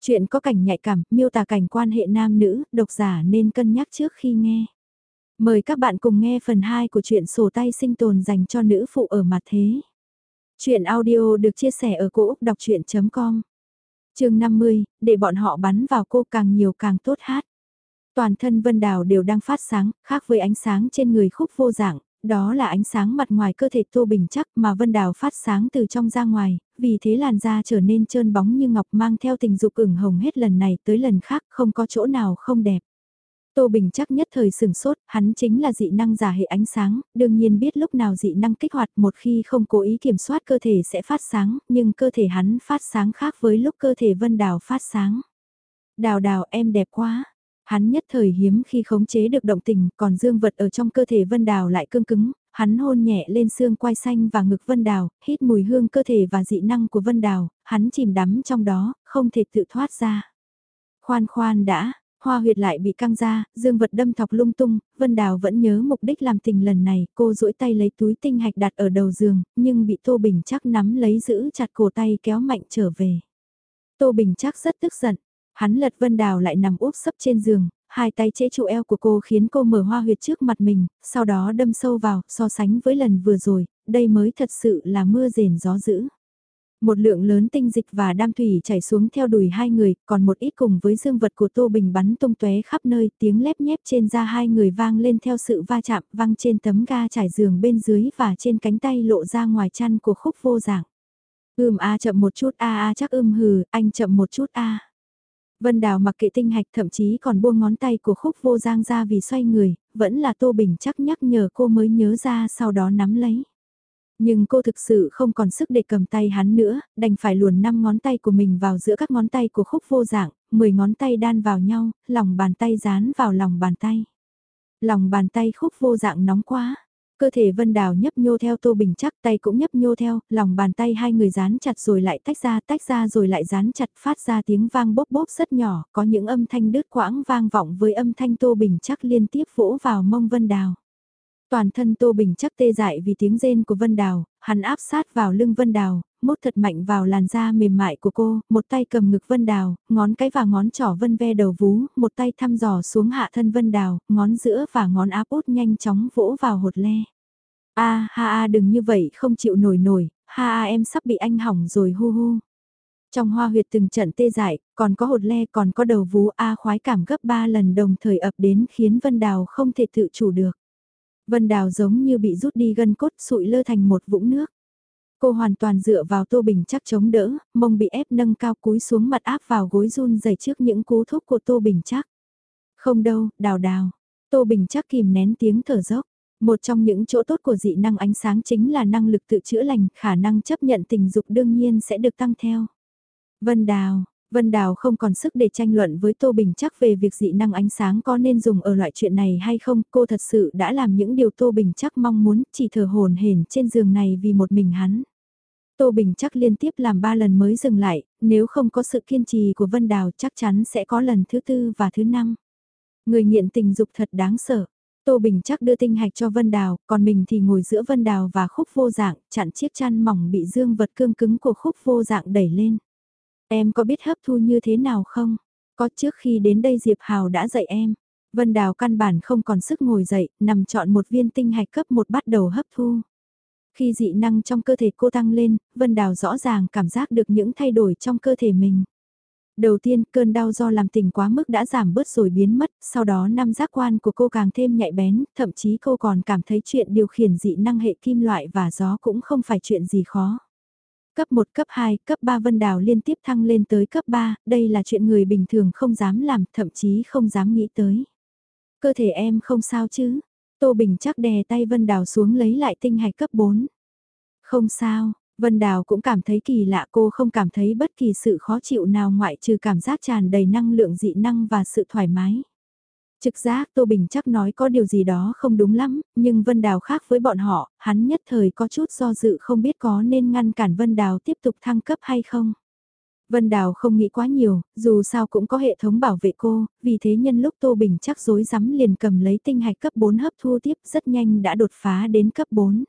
Chuyện có cảnh nhạy cảm, miêu tả cảnh quan hệ nam nữ, độc giả nên cân nhắc trước khi nghe. Mời các bạn cùng nghe phần 2 của truyện sổ tay sinh tồn dành cho nữ phụ ở mặt thế. Chuyện audio được chia sẻ ở cỗ đọc chuyện.com Trường 50, để bọn họ bắn vào cô càng nhiều càng tốt hát. Toàn thân Vân Đào đều đang phát sáng, khác với ánh sáng trên người khúc vô dạng, đó là ánh sáng mặt ngoài cơ thể Tô Bình chắc mà Vân Đào phát sáng từ trong ra ngoài, vì thế làn da trở nên trơn bóng như ngọc mang theo tình dục ửng hồng hết lần này tới lần khác không có chỗ nào không đẹp. Tô Bình chắc nhất thời sừng sốt, hắn chính là dị năng giả hệ ánh sáng, đương nhiên biết lúc nào dị năng kích hoạt một khi không cố ý kiểm soát cơ thể sẽ phát sáng, nhưng cơ thể hắn phát sáng khác với lúc cơ thể Vân Đào phát sáng. Đào đào em đẹp quá, Hắn nhất thời hiếm khi khống chế được động tình, còn dương vật ở trong cơ thể Vân Đào lại cương cứng, hắn hôn nhẹ lên xương quai xanh và ngực Vân Đào, hít mùi hương cơ thể và dị năng của Vân Đào, hắn chìm đắm trong đó, không thể tự thoát ra. Khoan khoan đã, hoa huyệt lại bị căng ra, dương vật đâm thọc lung tung, Vân Đào vẫn nhớ mục đích làm tình lần này, cô duỗi tay lấy túi tinh hạch đặt ở đầu giường, nhưng bị Tô Bình chắc nắm lấy giữ chặt cổ tay kéo mạnh trở về. Tô Bình chắc rất tức giận, Hắn lật Vân Đào lại nằm úp sấp trên giường, hai tay chế trụ eo của cô khiến cô mở hoa huyệt trước mặt mình, sau đó đâm sâu vào, so sánh với lần vừa rồi, đây mới thật sự là mưa rền gió dữ. Một lượng lớn tinh dịch và đam thủy chảy xuống theo đùi hai người, còn một ít cùng với dương vật của Tô Bình bắn tung tóe khắp nơi, tiếng lép nhép trên da hai người vang lên theo sự va chạm văng trên tấm ga trải giường bên dưới và trên cánh tay lộ ra ngoài chăn của khúc vô dạng. Ưm a chậm một chút a a chắc ưm hừ, anh chậm một chút a. Vân Đào mặc kệ tinh hạch thậm chí còn buông ngón tay của khúc vô giang ra vì xoay người, vẫn là Tô Bình chắc nhắc nhở cô mới nhớ ra sau đó nắm lấy. Nhưng cô thực sự không còn sức để cầm tay hắn nữa, đành phải luồn năm ngón tay của mình vào giữa các ngón tay của khúc vô dạng, 10 ngón tay đan vào nhau, lòng bàn tay dán vào lòng bàn tay. Lòng bàn tay khúc vô dạng nóng quá, Cơ thể Vân Đào nhấp nhô theo Tô Bình chắc tay cũng nhấp nhô theo, lòng bàn tay hai người dán chặt rồi lại tách ra, tách ra rồi lại dán chặt phát ra tiếng vang bốc bốc rất nhỏ, có những âm thanh đứt quãng vang vọng với âm thanh Tô Bình chắc liên tiếp vỗ vào mông Vân Đào. Toàn thân Tô Bình chắc tê dại vì tiếng rên của Vân Đào, hắn áp sát vào lưng Vân Đào, mốt thật mạnh vào làn da mềm mại của cô, một tay cầm ngực Vân Đào, ngón cái và ngón trỏ Vân ve đầu vú, một tay thăm dò xuống hạ thân Vân Đào, ngón giữa và ngón áp út nhanh chóng vỗ vào hột le. A ha a đừng như vậy không chịu nổi nổi, ha a em sắp bị anh hỏng rồi hu hu. Trong hoa huyệt từng trận tê dại, còn có hột le còn có đầu vú A khoái cảm gấp 3 lần đồng thời ập đến khiến Vân Đào không thể tự chủ được. Vân Đào giống như bị rút đi gân cốt sụi lơ thành một vũng nước. Cô hoàn toàn dựa vào Tô Bình chắc chống đỡ, mông bị ép nâng cao cúi xuống mặt áp vào gối run dày trước những cú thúc của Tô Bình chắc. Không đâu, đào đào. Tô Bình chắc kìm nén tiếng thở dốc. Một trong những chỗ tốt của dị năng ánh sáng chính là năng lực tự chữa lành, khả năng chấp nhận tình dục đương nhiên sẽ được tăng theo. Vân Đào, Vân Đào không còn sức để tranh luận với Tô Bình chắc về việc dị năng ánh sáng có nên dùng ở loại chuyện này hay không, cô thật sự đã làm những điều Tô Bình chắc mong muốn, chỉ thở hồn hển trên giường này vì một mình hắn. Tô Bình chắc liên tiếp làm ba lần mới dừng lại, nếu không có sự kiên trì của Vân Đào chắc chắn sẽ có lần thứ tư và thứ năm. Người nghiện tình dục thật đáng sợ. Tô Bình chắc đưa tinh hạch cho Vân Đào, còn mình thì ngồi giữa Vân Đào và khúc vô dạng, chặn chiếc chăn mỏng bị dương vật cương cứng của khúc vô dạng đẩy lên. Em có biết hấp thu như thế nào không? Có trước khi đến đây Diệp Hào đã dạy em. Vân Đào căn bản không còn sức ngồi dậy, nằm chọn một viên tinh hạch cấp một bắt đầu hấp thu. Khi dị năng trong cơ thể cô tăng lên, Vân Đào rõ ràng cảm giác được những thay đổi trong cơ thể mình. Đầu tiên, cơn đau do làm tình quá mức đã giảm bớt rồi biến mất, sau đó năm giác quan của cô càng thêm nhạy bén, thậm chí cô còn cảm thấy chuyện điều khiển dị năng hệ kim loại và gió cũng không phải chuyện gì khó. Cấp 1, cấp 2, cấp 3 Vân Đào liên tiếp thăng lên tới cấp 3, đây là chuyện người bình thường không dám làm, thậm chí không dám nghĩ tới. Cơ thể em không sao chứ? Tô Bình chắc đè tay Vân Đào xuống lấy lại tinh hạch cấp 4. Không sao, Vân Đào cũng cảm thấy kỳ lạ cô không cảm thấy bất kỳ sự khó chịu nào ngoại trừ cảm giác tràn đầy năng lượng dị năng và sự thoải mái. Trực giác Tô Bình chắc nói có điều gì đó không đúng lắm, nhưng Vân Đào khác với bọn họ, hắn nhất thời có chút do dự không biết có nên ngăn cản Vân Đào tiếp tục thăng cấp hay không. Vân Đào không nghĩ quá nhiều, dù sao cũng có hệ thống bảo vệ cô, vì thế nhân lúc Tô Bình chắc dối rắm liền cầm lấy tinh hạch cấp 4 hấp thu tiếp rất nhanh đã đột phá đến cấp 4.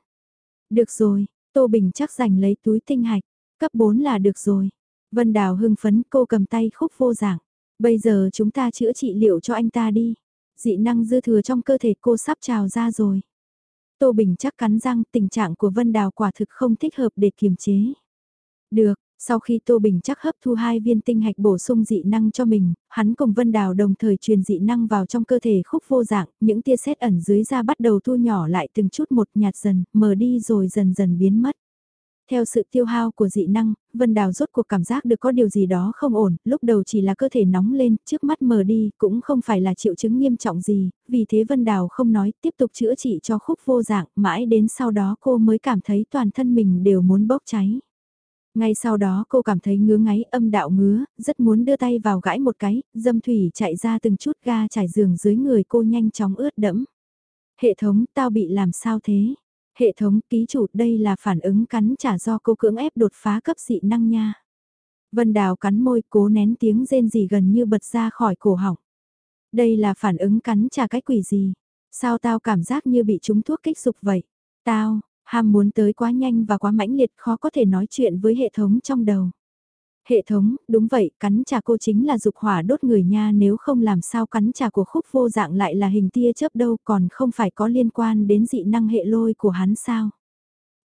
Được rồi, Tô Bình chắc giành lấy túi tinh hạch, cấp 4 là được rồi. Vân Đào hưng phấn cô cầm tay khúc vô giảng. Bây giờ chúng ta chữa trị liệu cho anh ta đi. Dị năng dư thừa trong cơ thể cô sắp trào ra rồi. Tô Bình chắc cắn răng tình trạng của Vân Đào quả thực không thích hợp để kiềm chế. Được, sau khi Tô Bình chắc hấp thu hai viên tinh hạch bổ sung dị năng cho mình, hắn cùng Vân Đào đồng thời truyền dị năng vào trong cơ thể khúc vô dạng, những tia sét ẩn dưới da bắt đầu thu nhỏ lại từng chút một nhạt dần, mờ đi rồi dần dần biến mất. Theo sự tiêu hao của dị năng, Vân Đào rốt cuộc cảm giác được có điều gì đó không ổn, lúc đầu chỉ là cơ thể nóng lên, trước mắt mờ đi, cũng không phải là triệu chứng nghiêm trọng gì, vì thế Vân Đào không nói, tiếp tục chữa trị cho khúc vô dạng, mãi đến sau đó cô mới cảm thấy toàn thân mình đều muốn bốc cháy. Ngay sau đó cô cảm thấy ngứa ngáy âm đạo ngứa, rất muốn đưa tay vào gãi một cái, dâm thủy chạy ra từng chút ga trải giường dưới người cô nhanh chóng ướt đẫm. Hệ thống tao bị làm sao thế? Hệ thống ký chủ đây là phản ứng cắn trả do cô cưỡng ép đột phá cấp dị năng nha. Vân Đào cắn môi cố nén tiếng rên gì gần như bật ra khỏi cổ họng. Đây là phản ứng cắn trả cái quỷ gì? Sao tao cảm giác như bị trúng thuốc kích dục vậy? Tao, ham muốn tới quá nhanh và quá mãnh liệt khó có thể nói chuyện với hệ thống trong đầu. Hệ thống, đúng vậy, cắn trà cô chính là dục hỏa đốt người nha nếu không làm sao cắn trà của khúc vô dạng lại là hình tia chớp đâu còn không phải có liên quan đến dị năng hệ lôi của hắn sao.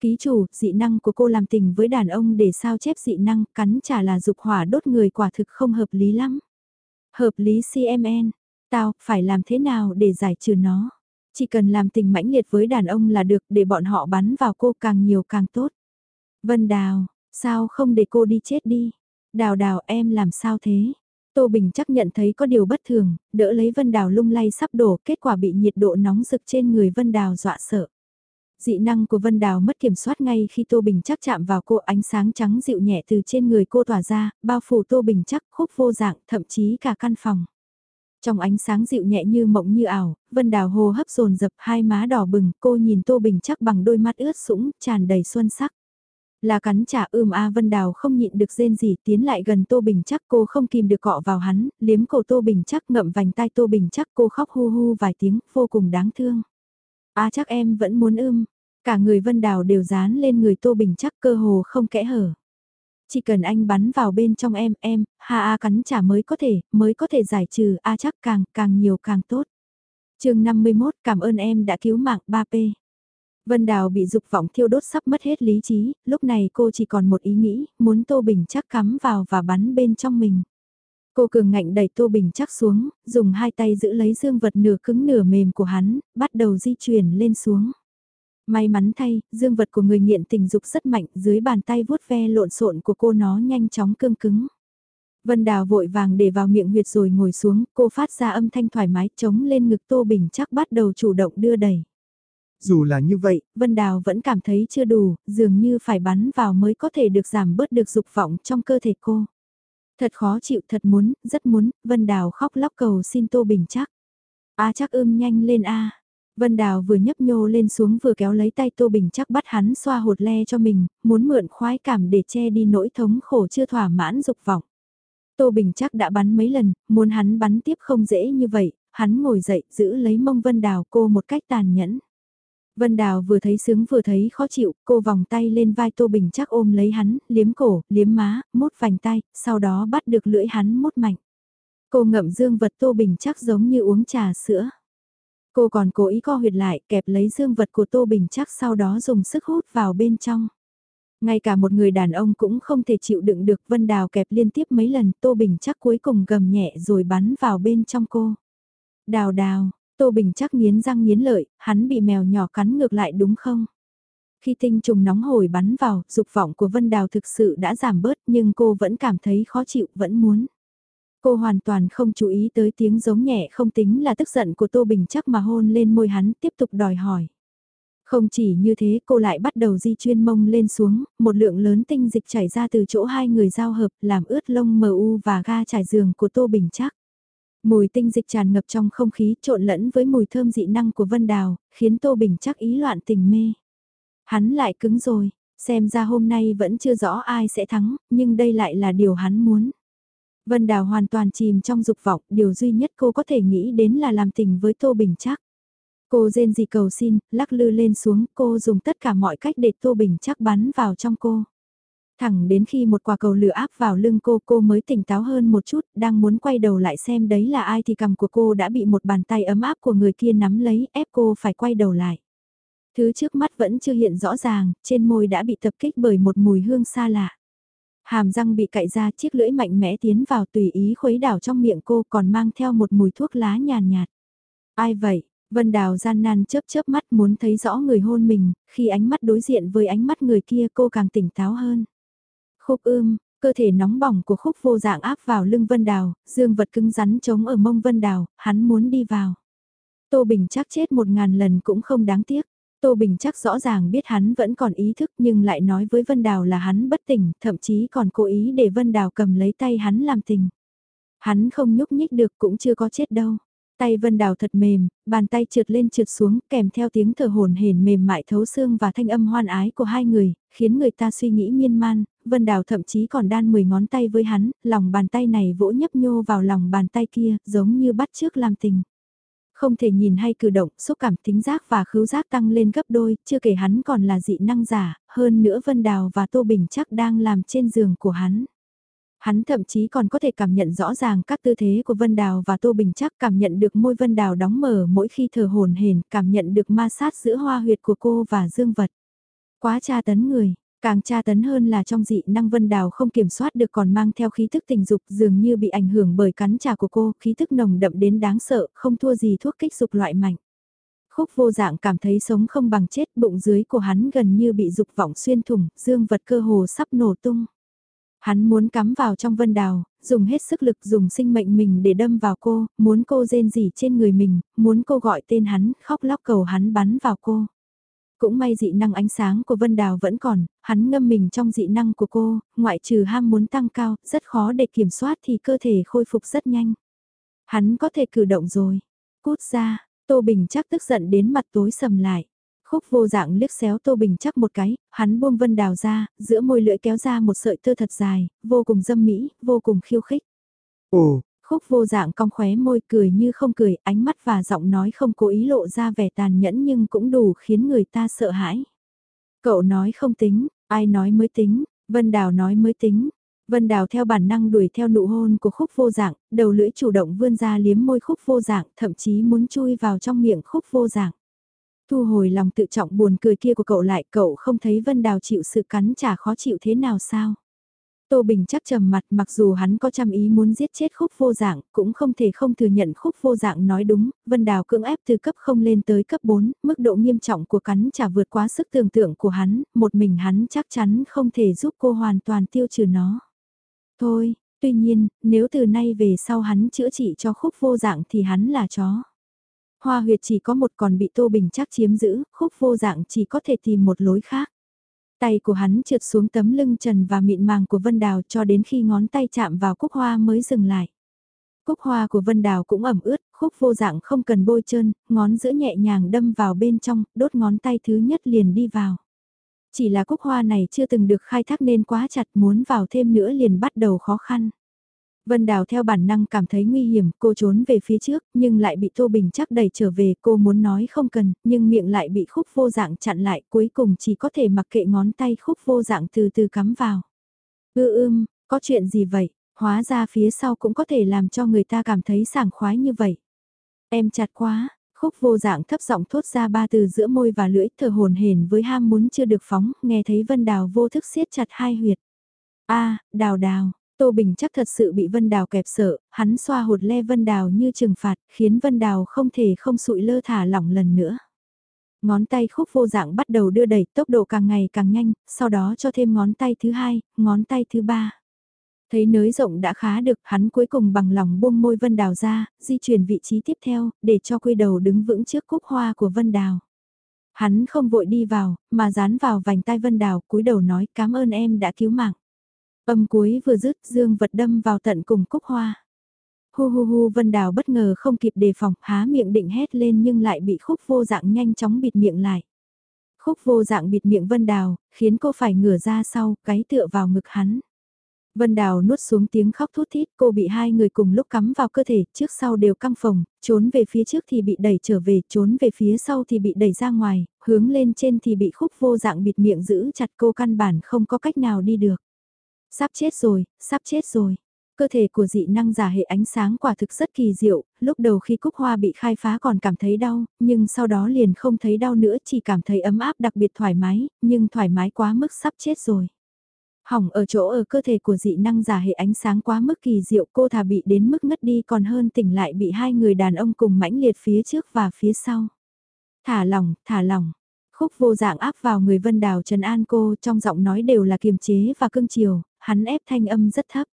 Ký chủ, dị năng của cô làm tình với đàn ông để sao chép dị năng, cắn trà là dục hỏa đốt người quả thực không hợp lý lắm. Hợp lý CMN, tao, phải làm thế nào để giải trừ nó? Chỉ cần làm tình mãnh liệt với đàn ông là được để bọn họ bắn vào cô càng nhiều càng tốt. Vân Đào, sao không để cô đi chết đi? Đào đào em làm sao thế? Tô Bình chắc nhận thấy có điều bất thường, đỡ lấy Vân Đào lung lay sắp đổ, kết quả bị nhiệt độ nóng rực trên người Vân Đào dọa sợ. Dị năng của Vân Đào mất kiểm soát ngay khi Tô Bình chắc chạm vào cô ánh sáng trắng dịu nhẹ từ trên người cô tỏa ra, bao phủ Tô Bình chắc khúc vô dạng, thậm chí cả căn phòng. Trong ánh sáng dịu nhẹ như mộng như ảo, Vân Đào hô hấp dồn dập hai má đỏ bừng, cô nhìn Tô Bình chắc bằng đôi mắt ướt sũng, tràn đầy xuân sắc. Là cắn trả ưm A Vân Đào không nhịn được rên gì tiến lại gần Tô Bình chắc cô không kìm được cọ vào hắn, liếm cổ Tô Bình chắc ngậm vành tai Tô Bình chắc cô khóc hu hu vài tiếng, vô cùng đáng thương. A chắc em vẫn muốn ưm, cả người Vân Đào đều dán lên người Tô Bình chắc cơ hồ không kẽ hở. Chỉ cần anh bắn vào bên trong em, em, ha A cắn trả mới có thể, mới có thể giải trừ A chắc càng, càng nhiều càng tốt. chương 51 cảm ơn em đã cứu mạng 3P. Vân Đào bị dục vọng thiêu đốt sắp mất hết lý trí, lúc này cô chỉ còn một ý nghĩ, muốn Tô Bình chắc cắm vào và bắn bên trong mình. Cô cường ngạnh đẩy Tô Bình chắc xuống, dùng hai tay giữ lấy dương vật nửa cứng nửa mềm của hắn, bắt đầu di chuyển lên xuống. May mắn thay, dương vật của người nghiện tình dục rất mạnh, dưới bàn tay vuốt ve lộn xộn của cô nó nhanh chóng cương cứng. Vân Đào vội vàng để vào miệng huyệt rồi ngồi xuống, cô phát ra âm thanh thoải mái chống lên ngực Tô Bình chắc bắt đầu chủ động đưa đẩy. Dù là như vậy, Vân Đào vẫn cảm thấy chưa đủ, dường như phải bắn vào mới có thể được giảm bớt được dục vọng trong cơ thể cô. Thật khó chịu, thật muốn, rất muốn, Vân Đào khóc lóc cầu xin Tô Bình chắc. A chắc ưm nhanh lên A. Vân Đào vừa nhấp nhô lên xuống vừa kéo lấy tay Tô Bình chắc bắt hắn xoa hột le cho mình, muốn mượn khoái cảm để che đi nỗi thống khổ chưa thỏa mãn dục vọng. Tô Bình chắc đã bắn mấy lần, muốn hắn bắn tiếp không dễ như vậy, hắn ngồi dậy giữ lấy mông Vân Đào cô một cách tàn nhẫn. Vân Đào vừa thấy sướng vừa thấy khó chịu, cô vòng tay lên vai Tô Bình chắc ôm lấy hắn, liếm cổ, liếm má, mốt vành tay, sau đó bắt được lưỡi hắn mốt mạnh. Cô ngậm dương vật Tô Bình chắc giống như uống trà sữa. Cô còn cố ý co huyệt lại, kẹp lấy dương vật của Tô Bình chắc sau đó dùng sức hút vào bên trong. Ngay cả một người đàn ông cũng không thể chịu đựng được Vân Đào kẹp liên tiếp mấy lần Tô Bình chắc cuối cùng gầm nhẹ rồi bắn vào bên trong cô. Đào đào, Tô Bình chắc nghiến răng nghiến lợi, hắn bị mèo nhỏ cắn ngược lại đúng không? Khi tinh trùng nóng hổi bắn vào, dục vọng của Vân Đào thực sự đã giảm bớt nhưng cô vẫn cảm thấy khó chịu, vẫn muốn. Cô hoàn toàn không chú ý tới tiếng giống nhẹ không tính là tức giận của Tô Bình chắc mà hôn lên môi hắn tiếp tục đòi hỏi. Không chỉ như thế cô lại bắt đầu di chuyên mông lên xuống, một lượng lớn tinh dịch chảy ra từ chỗ hai người giao hợp làm ướt lông mờ u và ga trải giường của Tô Bình chắc. Mùi tinh dịch tràn ngập trong không khí trộn lẫn với mùi thơm dị năng của Vân Đào, khiến Tô Bình chắc ý loạn tình mê. Hắn lại cứng rồi, xem ra hôm nay vẫn chưa rõ ai sẽ thắng, nhưng đây lại là điều hắn muốn. Vân Đào hoàn toàn chìm trong dục vọng, điều duy nhất cô có thể nghĩ đến là làm tình với Tô Bình chắc. Cô rên gì cầu xin, lắc lư lên xuống, cô dùng tất cả mọi cách để Tô Bình chắc bắn vào trong cô. Thẳng đến khi một quả cầu lửa áp vào lưng cô, cô mới tỉnh táo hơn một chút, đang muốn quay đầu lại xem đấy là ai thì cầm của cô đã bị một bàn tay ấm áp của người kia nắm lấy, ép cô phải quay đầu lại. Thứ trước mắt vẫn chưa hiện rõ ràng, trên môi đã bị tập kích bởi một mùi hương xa lạ. Hàm răng bị cạy ra chiếc lưỡi mạnh mẽ tiến vào tùy ý khuấy đảo trong miệng cô còn mang theo một mùi thuốc lá nhàn nhạt, Ai vậy? Vân Đào gian nan chớp chớp mắt muốn thấy rõ người hôn mình, khi ánh mắt đối diện với ánh mắt người kia cô càng tỉnh táo hơn. Khúc ưm, cơ thể nóng bỏng của khúc vô dạng áp vào lưng Vân Đào, dương vật cứng rắn chống ở mông Vân Đào, hắn muốn đi vào. Tô Bình chắc chết một ngàn lần cũng không đáng tiếc. Tô Bình chắc rõ ràng biết hắn vẫn còn ý thức nhưng lại nói với Vân Đào là hắn bất tỉnh, thậm chí còn cố ý để Vân Đào cầm lấy tay hắn làm tình. Hắn không nhúc nhích được cũng chưa có chết đâu. Tay Vân Đào thật mềm, bàn tay trượt lên trượt xuống kèm theo tiếng thở hồn hển mềm mại thấu xương và thanh âm hoan ái của hai người, khiến người ta suy nghĩ miên man, Vân Đào thậm chí còn đan 10 ngón tay với hắn, lòng bàn tay này vỗ nhấp nhô vào lòng bàn tay kia, giống như bắt trước làm tình. Không thể nhìn hay cử động, xúc cảm tính giác và khứu giác tăng lên gấp đôi, chưa kể hắn còn là dị năng giả, hơn nữa Vân Đào và Tô Bình chắc đang làm trên giường của hắn. Hắn thậm chí còn có thể cảm nhận rõ ràng các tư thế của Vân Đào và Tô Bình chắc cảm nhận được môi Vân Đào đóng mở mỗi khi thở hồn hển, cảm nhận được ma sát giữa hoa huyệt của cô và dương vật. Quá tra tấn người, Càng tra tấn hơn là trong dị năng vân đào không kiểm soát được còn mang theo khí thức tình dục dường như bị ảnh hưởng bởi cắn trà của cô, khí thức nồng đậm đến đáng sợ, không thua gì thuốc kích dục loại mạnh. Khúc vô dạng cảm thấy sống không bằng chết, bụng dưới của hắn gần như bị dục vọng xuyên thủng, dương vật cơ hồ sắp nổ tung. Hắn muốn cắm vào trong vân đào, dùng hết sức lực dùng sinh mệnh mình để đâm vào cô, muốn cô rên rỉ trên người mình, muốn cô gọi tên hắn, khóc lóc cầu hắn bắn vào cô. Cũng may dị năng ánh sáng của Vân Đào vẫn còn, hắn ngâm mình trong dị năng của cô, ngoại trừ ham muốn tăng cao, rất khó để kiểm soát thì cơ thể khôi phục rất nhanh. Hắn có thể cử động rồi. Cút ra, Tô Bình chắc tức giận đến mặt tối sầm lại. Khúc vô dạng liếc xéo Tô Bình chắc một cái, hắn buông Vân Đào ra, giữa môi lưỡi kéo ra một sợi tơ thật dài, vô cùng dâm mỹ, vô cùng khiêu khích. Ồ, Khúc vô dạng cong khóe môi cười như không cười, ánh mắt và giọng nói không cố ý lộ ra vẻ tàn nhẫn nhưng cũng đủ khiến người ta sợ hãi. Cậu nói không tính, ai nói mới tính, Vân Đào nói mới tính. Vân Đào theo bản năng đuổi theo nụ hôn của khúc vô dạng, đầu lưỡi chủ động vươn ra liếm môi khúc vô dạng, thậm chí muốn chui vào trong miệng khúc vô dạng. Thu hồi lòng tự trọng buồn cười kia của cậu lại, cậu không thấy Vân Đào chịu sự cắn trả khó chịu thế nào sao? Tô Bình chắc trầm mặt mặc dù hắn có trăm ý muốn giết chết khúc vô dạng, cũng không thể không thừa nhận khúc vô dạng nói đúng, Vân Đào cưỡng ép từ cấp không lên tới cấp 4, mức độ nghiêm trọng của cắn chả vượt quá sức tưởng tượng của hắn, một mình hắn chắc chắn không thể giúp cô hoàn toàn tiêu trừ nó. Thôi, tuy nhiên, nếu từ nay về sau hắn chữa trị cho khúc vô dạng thì hắn là chó. Hoa huyệt chỉ có một còn bị Tô Bình chắc chiếm giữ, khúc vô dạng chỉ có thể tìm một lối khác. Tay của hắn trượt xuống tấm lưng trần và mịn màng của Vân Đào cho đến khi ngón tay chạm vào cúc hoa mới dừng lại. Cúc hoa của Vân Đào cũng ẩm ướt, khúc vô dạng không cần bôi trơn, ngón giữa nhẹ nhàng đâm vào bên trong, đốt ngón tay thứ nhất liền đi vào. Chỉ là cúc hoa này chưa từng được khai thác nên quá chặt muốn vào thêm nữa liền bắt đầu khó khăn. Vân Đào theo bản năng cảm thấy nguy hiểm, cô trốn về phía trước, nhưng lại bị Tô Bình chắc đẩy trở về, cô muốn nói không cần, nhưng miệng lại bị khúc vô dạng chặn lại, cuối cùng chỉ có thể mặc kệ ngón tay khúc vô dạng từ từ cắm vào. Ư ưm, có chuyện gì vậy, hóa ra phía sau cũng có thể làm cho người ta cảm thấy sảng khoái như vậy. Em chặt quá, khúc vô dạng thấp giọng thốt ra ba từ giữa môi và lưỡi thở hồn hển với ham muốn chưa được phóng, nghe thấy Vân Đào vô thức siết chặt hai huyệt. a đào đào, Tô Bình chắc thật sự bị Vân Đào kẹp sợ, hắn xoa hột le Vân Đào như trừng phạt, khiến Vân Đào không thể không sụi lơ thả lỏng lần nữa. Ngón tay khúc vô dạng bắt đầu đưa đẩy tốc độ càng ngày càng nhanh, sau đó cho thêm ngón tay thứ hai, ngón tay thứ ba. Thấy nới rộng đã khá được, hắn cuối cùng bằng lòng buông môi Vân Đào ra, di chuyển vị trí tiếp theo, để cho quy đầu đứng vững trước cúc hoa của Vân Đào. Hắn không vội đi vào, mà dán vào vành tai Vân Đào, cúi đầu nói cảm ơn em đã cứu mạng. Âm cuối vừa dứt dương vật đâm vào tận cùng cúc hoa. Hu hu hu Vân Đào bất ngờ không kịp đề phòng, há miệng định hét lên nhưng lại bị khúc vô dạng nhanh chóng bịt miệng lại. Khúc vô dạng bịt miệng Vân Đào, khiến cô phải ngửa ra sau, cái tựa vào ngực hắn. Vân Đào nuốt xuống tiếng khóc thút thít, cô bị hai người cùng lúc cắm vào cơ thể, trước sau đều căng phồng, trốn về phía trước thì bị đẩy trở về, trốn về phía sau thì bị đẩy ra ngoài, hướng lên trên thì bị khúc vô dạng bịt miệng giữ chặt cô căn bản không có cách nào đi được. Sắp chết rồi, sắp chết rồi. Cơ thể của dị năng giả hệ ánh sáng quả thực rất kỳ diệu, lúc đầu khi cúc hoa bị khai phá còn cảm thấy đau, nhưng sau đó liền không thấy đau nữa chỉ cảm thấy ấm áp đặc biệt thoải mái, nhưng thoải mái quá mức sắp chết rồi. Hỏng ở chỗ ở cơ thể của dị năng giả hệ ánh sáng quá mức kỳ diệu cô thà bị đến mức ngất đi còn hơn tỉnh lại bị hai người đàn ông cùng mãnh liệt phía trước và phía sau. Thả lỏng, thả lỏng. Khúc vô dạng áp vào người Vân Đào Trần An cô trong giọng nói đều là kiềm chế và cương chiều, hắn ép thanh âm rất thấp.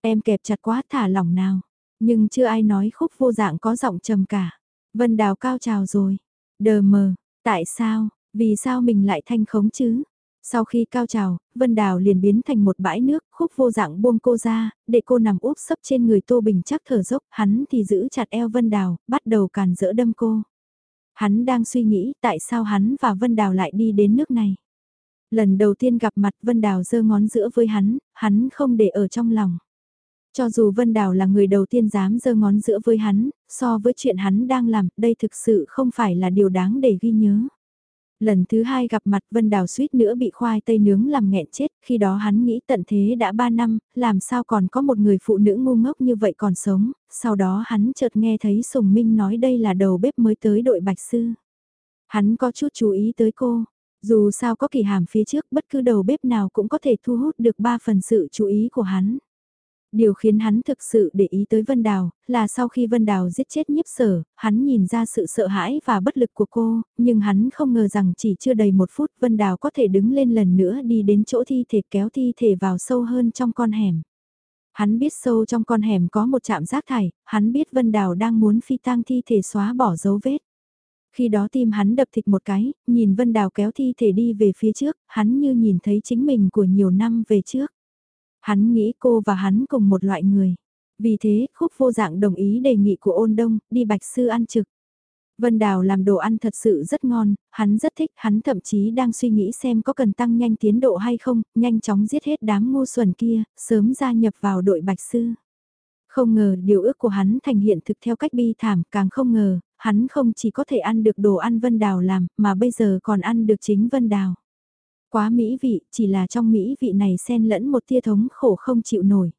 Em kẹp chặt quá thả lỏng nào. Nhưng chưa ai nói khúc vô dạng có giọng trầm cả. Vân Đào cao trào rồi. Đờ mờ, tại sao, vì sao mình lại thanh khống chứ? Sau khi cao trào, Vân Đào liền biến thành một bãi nước, khúc vô dạng buông cô ra, để cô nằm úp sấp trên người Tô Bình chắc thở dốc, hắn thì giữ chặt eo Vân Đào, bắt đầu càn dỡ đâm cô. Hắn đang suy nghĩ tại sao hắn và Vân Đào lại đi đến nước này. Lần đầu tiên gặp mặt Vân Đào giơ ngón giữa với hắn, hắn không để ở trong lòng. Cho dù Vân Đào là người đầu tiên dám giơ ngón giữa với hắn, so với chuyện hắn đang làm, đây thực sự không phải là điều đáng để ghi nhớ. Lần thứ hai gặp mặt Vân Đào suýt nữa bị khoai tây nướng làm nghẹn chết, khi đó hắn nghĩ tận thế đã ba năm, làm sao còn có một người phụ nữ ngu ngốc như vậy còn sống, sau đó hắn chợt nghe thấy Sùng Minh nói đây là đầu bếp mới tới đội Bạch Sư. Hắn có chút chú ý tới cô, dù sao có kỳ hàm phía trước bất cứ đầu bếp nào cũng có thể thu hút được ba phần sự chú ý của hắn. Điều khiến hắn thực sự để ý tới Vân Đào, là sau khi Vân Đào giết chết nhiếp sở, hắn nhìn ra sự sợ hãi và bất lực của cô, nhưng hắn không ngờ rằng chỉ chưa đầy một phút Vân Đào có thể đứng lên lần nữa đi đến chỗ thi thể kéo thi thể vào sâu hơn trong con hẻm. Hắn biết sâu trong con hẻm có một trạm rác thải, hắn biết Vân Đào đang muốn phi tang thi thể xóa bỏ dấu vết. Khi đó tim hắn đập thịt một cái, nhìn Vân Đào kéo thi thể đi về phía trước, hắn như nhìn thấy chính mình của nhiều năm về trước. Hắn nghĩ cô và hắn cùng một loại người. Vì thế, khúc vô dạng đồng ý đề nghị của ôn đông, đi bạch sư ăn trực. Vân Đào làm đồ ăn thật sự rất ngon, hắn rất thích, hắn thậm chí đang suy nghĩ xem có cần tăng nhanh tiến độ hay không, nhanh chóng giết hết đám ngu xuẩn kia, sớm gia nhập vào đội bạch sư. Không ngờ điều ước của hắn thành hiện thực theo cách bi thảm, càng không ngờ, hắn không chỉ có thể ăn được đồ ăn Vân Đào làm, mà bây giờ còn ăn được chính Vân Đào. Quá mỹ vị, chỉ là trong mỹ vị này xen lẫn một tia thống khổ không chịu nổi.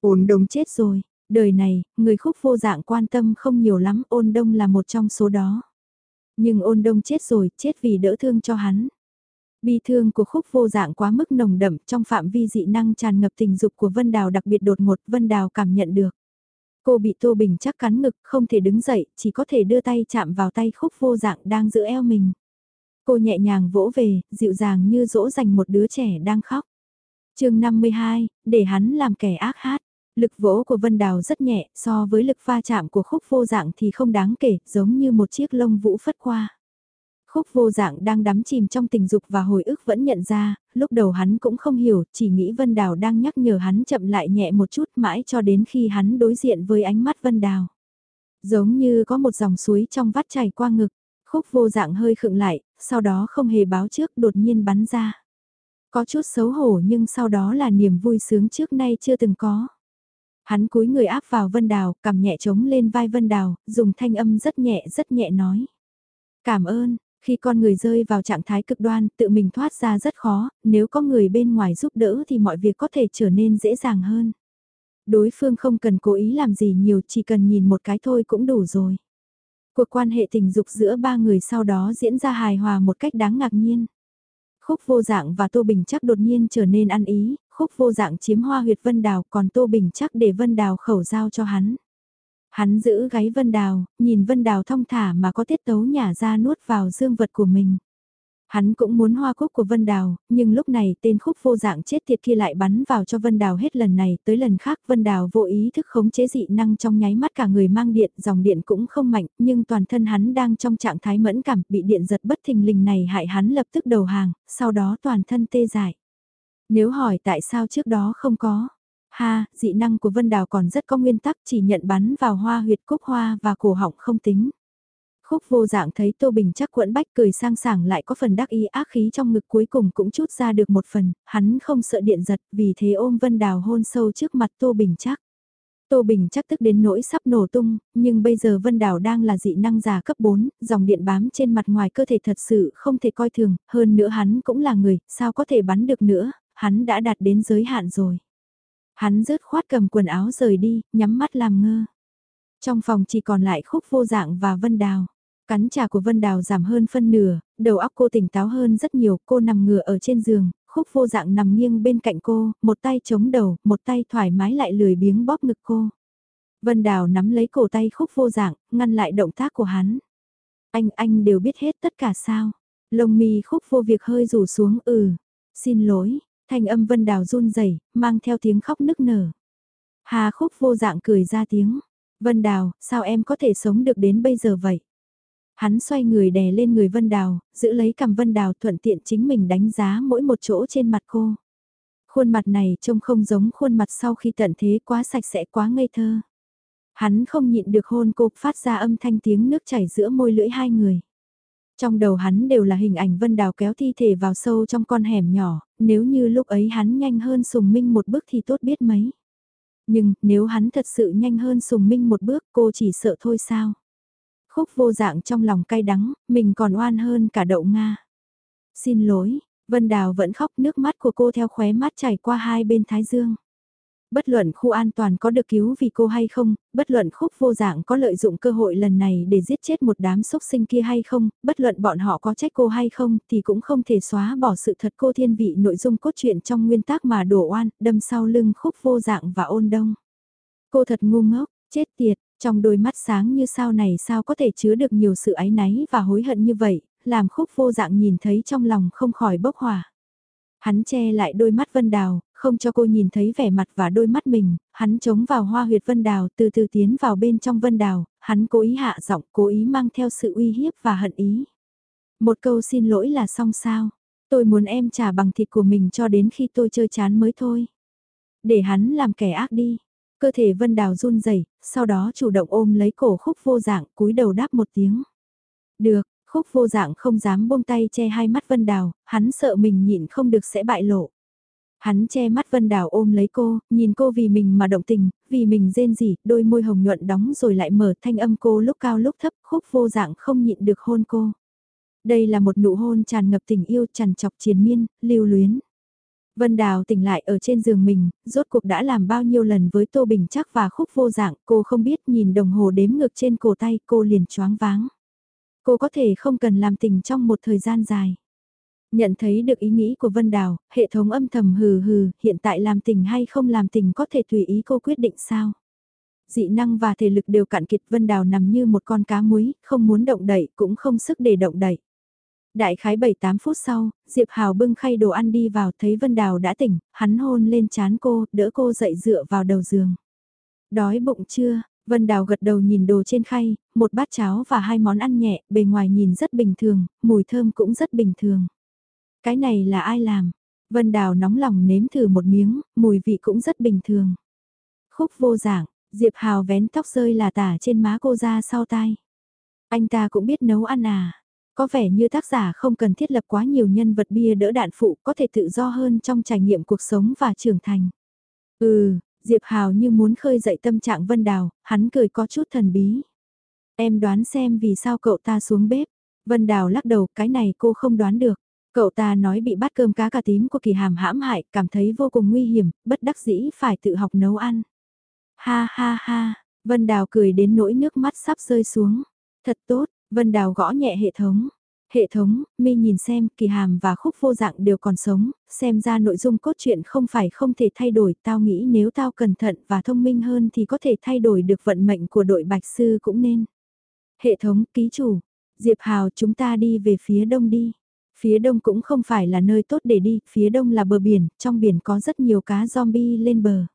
Ôn đông chết rồi, đời này, người khúc vô dạng quan tâm không nhiều lắm, ôn đông là một trong số đó. Nhưng ôn đông chết rồi, chết vì đỡ thương cho hắn. Bi thương của khúc vô dạng quá mức nồng đậm trong phạm vi dị năng tràn ngập tình dục của Vân Đào đặc biệt đột ngột Vân Đào cảm nhận được. Cô bị Tô Bình chắc cắn ngực, không thể đứng dậy, chỉ có thể đưa tay chạm vào tay khúc vô dạng đang giữ eo mình. Cô nhẹ nhàng vỗ về, dịu dàng như dỗ dành một đứa trẻ đang khóc. chương 52, để hắn làm kẻ ác hát. Lực vỗ của Vân Đào rất nhẹ, so với lực pha chạm của khúc vô dạng thì không đáng kể, giống như một chiếc lông vũ phất qua. Khúc vô dạng đang đắm chìm trong tình dục và hồi ức vẫn nhận ra, lúc đầu hắn cũng không hiểu, chỉ nghĩ Vân Đào đang nhắc nhở hắn chậm lại nhẹ một chút mãi cho đến khi hắn đối diện với ánh mắt Vân Đào. Giống như có một dòng suối trong vắt chảy qua ngực, khúc vô dạng hơi khựng lại, sau đó không hề báo trước đột nhiên bắn ra. Có chút xấu hổ nhưng sau đó là niềm vui sướng trước nay chưa từng có. Hắn cúi người áp vào Vân Đào, cầm nhẹ trống lên vai Vân Đào, dùng thanh âm rất nhẹ rất nhẹ nói. Cảm ơn, khi con người rơi vào trạng thái cực đoan, tự mình thoát ra rất khó, nếu có người bên ngoài giúp đỡ thì mọi việc có thể trở nên dễ dàng hơn. Đối phương không cần cố ý làm gì nhiều, chỉ cần nhìn một cái thôi cũng đủ rồi. Cuộc quan hệ tình dục giữa ba người sau đó diễn ra hài hòa một cách đáng ngạc nhiên. Khúc vô dạng và Tô Bình chắc đột nhiên trở nên ăn ý, khúc vô dạng chiếm hoa huyệt Vân Đào còn Tô Bình chắc để Vân Đào khẩu giao cho hắn. Hắn giữ gáy Vân Đào, nhìn Vân Đào thong thả mà có tiết tấu nhả ra nuốt vào dương vật của mình. Hắn cũng muốn hoa cúc của Vân Đào, nhưng lúc này tên khúc vô dạng chết tiệt kia lại bắn vào cho Vân Đào hết lần này tới lần khác Vân Đào vô ý thức khống chế dị năng trong nháy mắt cả người mang điện, dòng điện cũng không mạnh, nhưng toàn thân hắn đang trong trạng thái mẫn cảm, bị điện giật bất thình lình này hại hắn lập tức đầu hàng, sau đó toàn thân tê dại. Nếu hỏi tại sao trước đó không có, ha, dị năng của Vân Đào còn rất có nguyên tắc chỉ nhận bắn vào hoa huyệt cúc hoa và cổ họng không tính. Khúc vô dạng thấy Tô Bình chắc quẫn bách cười sang sảng lại có phần đắc ý ác khí trong ngực cuối cùng cũng chút ra được một phần, hắn không sợ điện giật vì thế ôm Vân Đào hôn sâu trước mặt Tô Bình chắc. Tô Bình chắc tức đến nỗi sắp nổ tung, nhưng bây giờ Vân Đào đang là dị năng giả cấp 4, dòng điện bám trên mặt ngoài cơ thể thật sự không thể coi thường, hơn nữa hắn cũng là người, sao có thể bắn được nữa, hắn đã đạt đến giới hạn rồi. Hắn rớt khoát cầm quần áo rời đi, nhắm mắt làm ngơ. Trong phòng chỉ còn lại khúc vô dạng và Vân Đào. Cắn trà của Vân Đào giảm hơn phân nửa, đầu óc cô tỉnh táo hơn rất nhiều, cô nằm ngửa ở trên giường, khúc vô dạng nằm nghiêng bên cạnh cô, một tay chống đầu, một tay thoải mái lại lười biếng bóp ngực cô. Vân Đào nắm lấy cổ tay khúc vô dạng, ngăn lại động tác của hắn. Anh, anh đều biết hết tất cả sao. Lông mi khúc vô việc hơi rủ xuống ừ. Xin lỗi, thanh âm Vân Đào run rẩy mang theo tiếng khóc nức nở. Hà khúc vô dạng cười ra tiếng. Vân Đào, sao em có thể sống được đến bây giờ vậy? Hắn xoay người đè lên người Vân Đào, giữ lấy cầm Vân Đào thuận tiện chính mình đánh giá mỗi một chỗ trên mặt cô. Khuôn mặt này trông không giống khuôn mặt sau khi tận thế quá sạch sẽ quá ngây thơ. Hắn không nhịn được hôn cô phát ra âm thanh tiếng nước chảy giữa môi lưỡi hai người. Trong đầu hắn đều là hình ảnh Vân Đào kéo thi thể vào sâu trong con hẻm nhỏ, nếu như lúc ấy hắn nhanh hơn Sùng Minh một bước thì tốt biết mấy. Nhưng, nếu hắn thật sự nhanh hơn Sùng Minh một bước cô chỉ sợ thôi sao? Khúc vô dạng trong lòng cay đắng, mình còn oan hơn cả đậu Nga. Xin lỗi, Vân Đào vẫn khóc nước mắt của cô theo khóe mắt chảy qua hai bên thái dương. Bất luận khu an toàn có được cứu vì cô hay không, bất luận khúc vô dạng có lợi dụng cơ hội lần này để giết chết một đám sốc sinh kia hay không, bất luận bọn họ có trách cô hay không thì cũng không thể xóa bỏ sự thật cô thiên vị nội dung cốt truyện trong nguyên tác mà đổ oan, đâm sau lưng khúc vô dạng và ôn đông. Cô thật ngu ngốc, chết tiệt, trong đôi mắt sáng như sao này sao có thể chứa được nhiều sự áy náy và hối hận như vậy, làm khúc vô dạng nhìn thấy trong lòng không khỏi bốc hỏa. Hắn che lại đôi mắt Vân Đào, không cho cô nhìn thấy vẻ mặt và đôi mắt mình, hắn chống vào hoa huyệt Vân Đào từ từ tiến vào bên trong Vân Đào, hắn cố ý hạ giọng, cố ý mang theo sự uy hiếp và hận ý. Một câu xin lỗi là xong sao, tôi muốn em trả bằng thịt của mình cho đến khi tôi chơi chán mới thôi. Để hắn làm kẻ ác đi. Cơ thể Vân Đào run rẩy, sau đó chủ động ôm lấy cổ khúc vô dạng, cúi đầu đáp một tiếng. Được, khúc vô dạng không dám buông tay che hai mắt Vân Đào, hắn sợ mình nhịn không được sẽ bại lộ. Hắn che mắt Vân Đào ôm lấy cô, nhìn cô vì mình mà động tình, vì mình rên rỉ, đôi môi hồng nhuận đóng rồi lại mở thanh âm cô lúc cao lúc thấp, khúc vô dạng không nhịn được hôn cô. Đây là một nụ hôn tràn ngập tình yêu tràn chọc triền miên, lưu luyến. Vân Đào tỉnh lại ở trên giường mình, rốt cuộc đã làm bao nhiêu lần với Tô Bình chắc và khúc vô dạng, cô không biết nhìn đồng hồ đếm ngược trên cổ tay cô liền choáng váng. Cô có thể không cần làm tình trong một thời gian dài. Nhận thấy được ý nghĩ của Vân Đào, hệ thống âm thầm hừ hừ, hiện tại làm tình hay không làm tình có thể tùy ý cô quyết định sao. Dị năng và thể lực đều cạn kiệt Vân Đào nằm như một con cá muối, không muốn động đẩy cũng không sức để động đẩy Đại khái 7-8 phút sau, Diệp Hào bưng khay đồ ăn đi vào thấy Vân Đào đã tỉnh, hắn hôn lên chán cô, đỡ cô dậy dựa vào đầu giường. Đói bụng chưa? Vân Đào gật đầu nhìn đồ trên khay, một bát cháo và hai món ăn nhẹ, bề ngoài nhìn rất bình thường, mùi thơm cũng rất bình thường. Cái này là ai làm? Vân Đào nóng lòng nếm thử một miếng, mùi vị cũng rất bình thường. Khúc vô giảng, Diệp Hào vén tóc rơi là tả trên má cô ra sau tai. Anh ta cũng biết nấu ăn à? Có vẻ như tác giả không cần thiết lập quá nhiều nhân vật bia đỡ đạn phụ có thể tự do hơn trong trải nghiệm cuộc sống và trưởng thành. Ừ, Diệp Hào như muốn khơi dậy tâm trạng Vân Đào, hắn cười có chút thần bí. Em đoán xem vì sao cậu ta xuống bếp. Vân Đào lắc đầu, cái này cô không đoán được. Cậu ta nói bị bắt cơm cá cà tím của kỳ hàm hãm hại, cảm thấy vô cùng nguy hiểm, bất đắc dĩ phải tự học nấu ăn. Ha ha ha, Vân Đào cười đến nỗi nước mắt sắp rơi xuống. Thật tốt, Vân Đào gõ nhẹ hệ thống. Hệ thống, mi nhìn xem, kỳ hàm và khúc vô dạng đều còn sống, xem ra nội dung cốt truyện không phải không thể thay đổi, tao nghĩ nếu tao cẩn thận và thông minh hơn thì có thể thay đổi được vận mệnh của đội bạch sư cũng nên. Hệ thống, ký chủ, Diệp Hào chúng ta đi về phía đông đi. Phía đông cũng không phải là nơi tốt để đi, phía đông là bờ biển, trong biển có rất nhiều cá zombie lên bờ.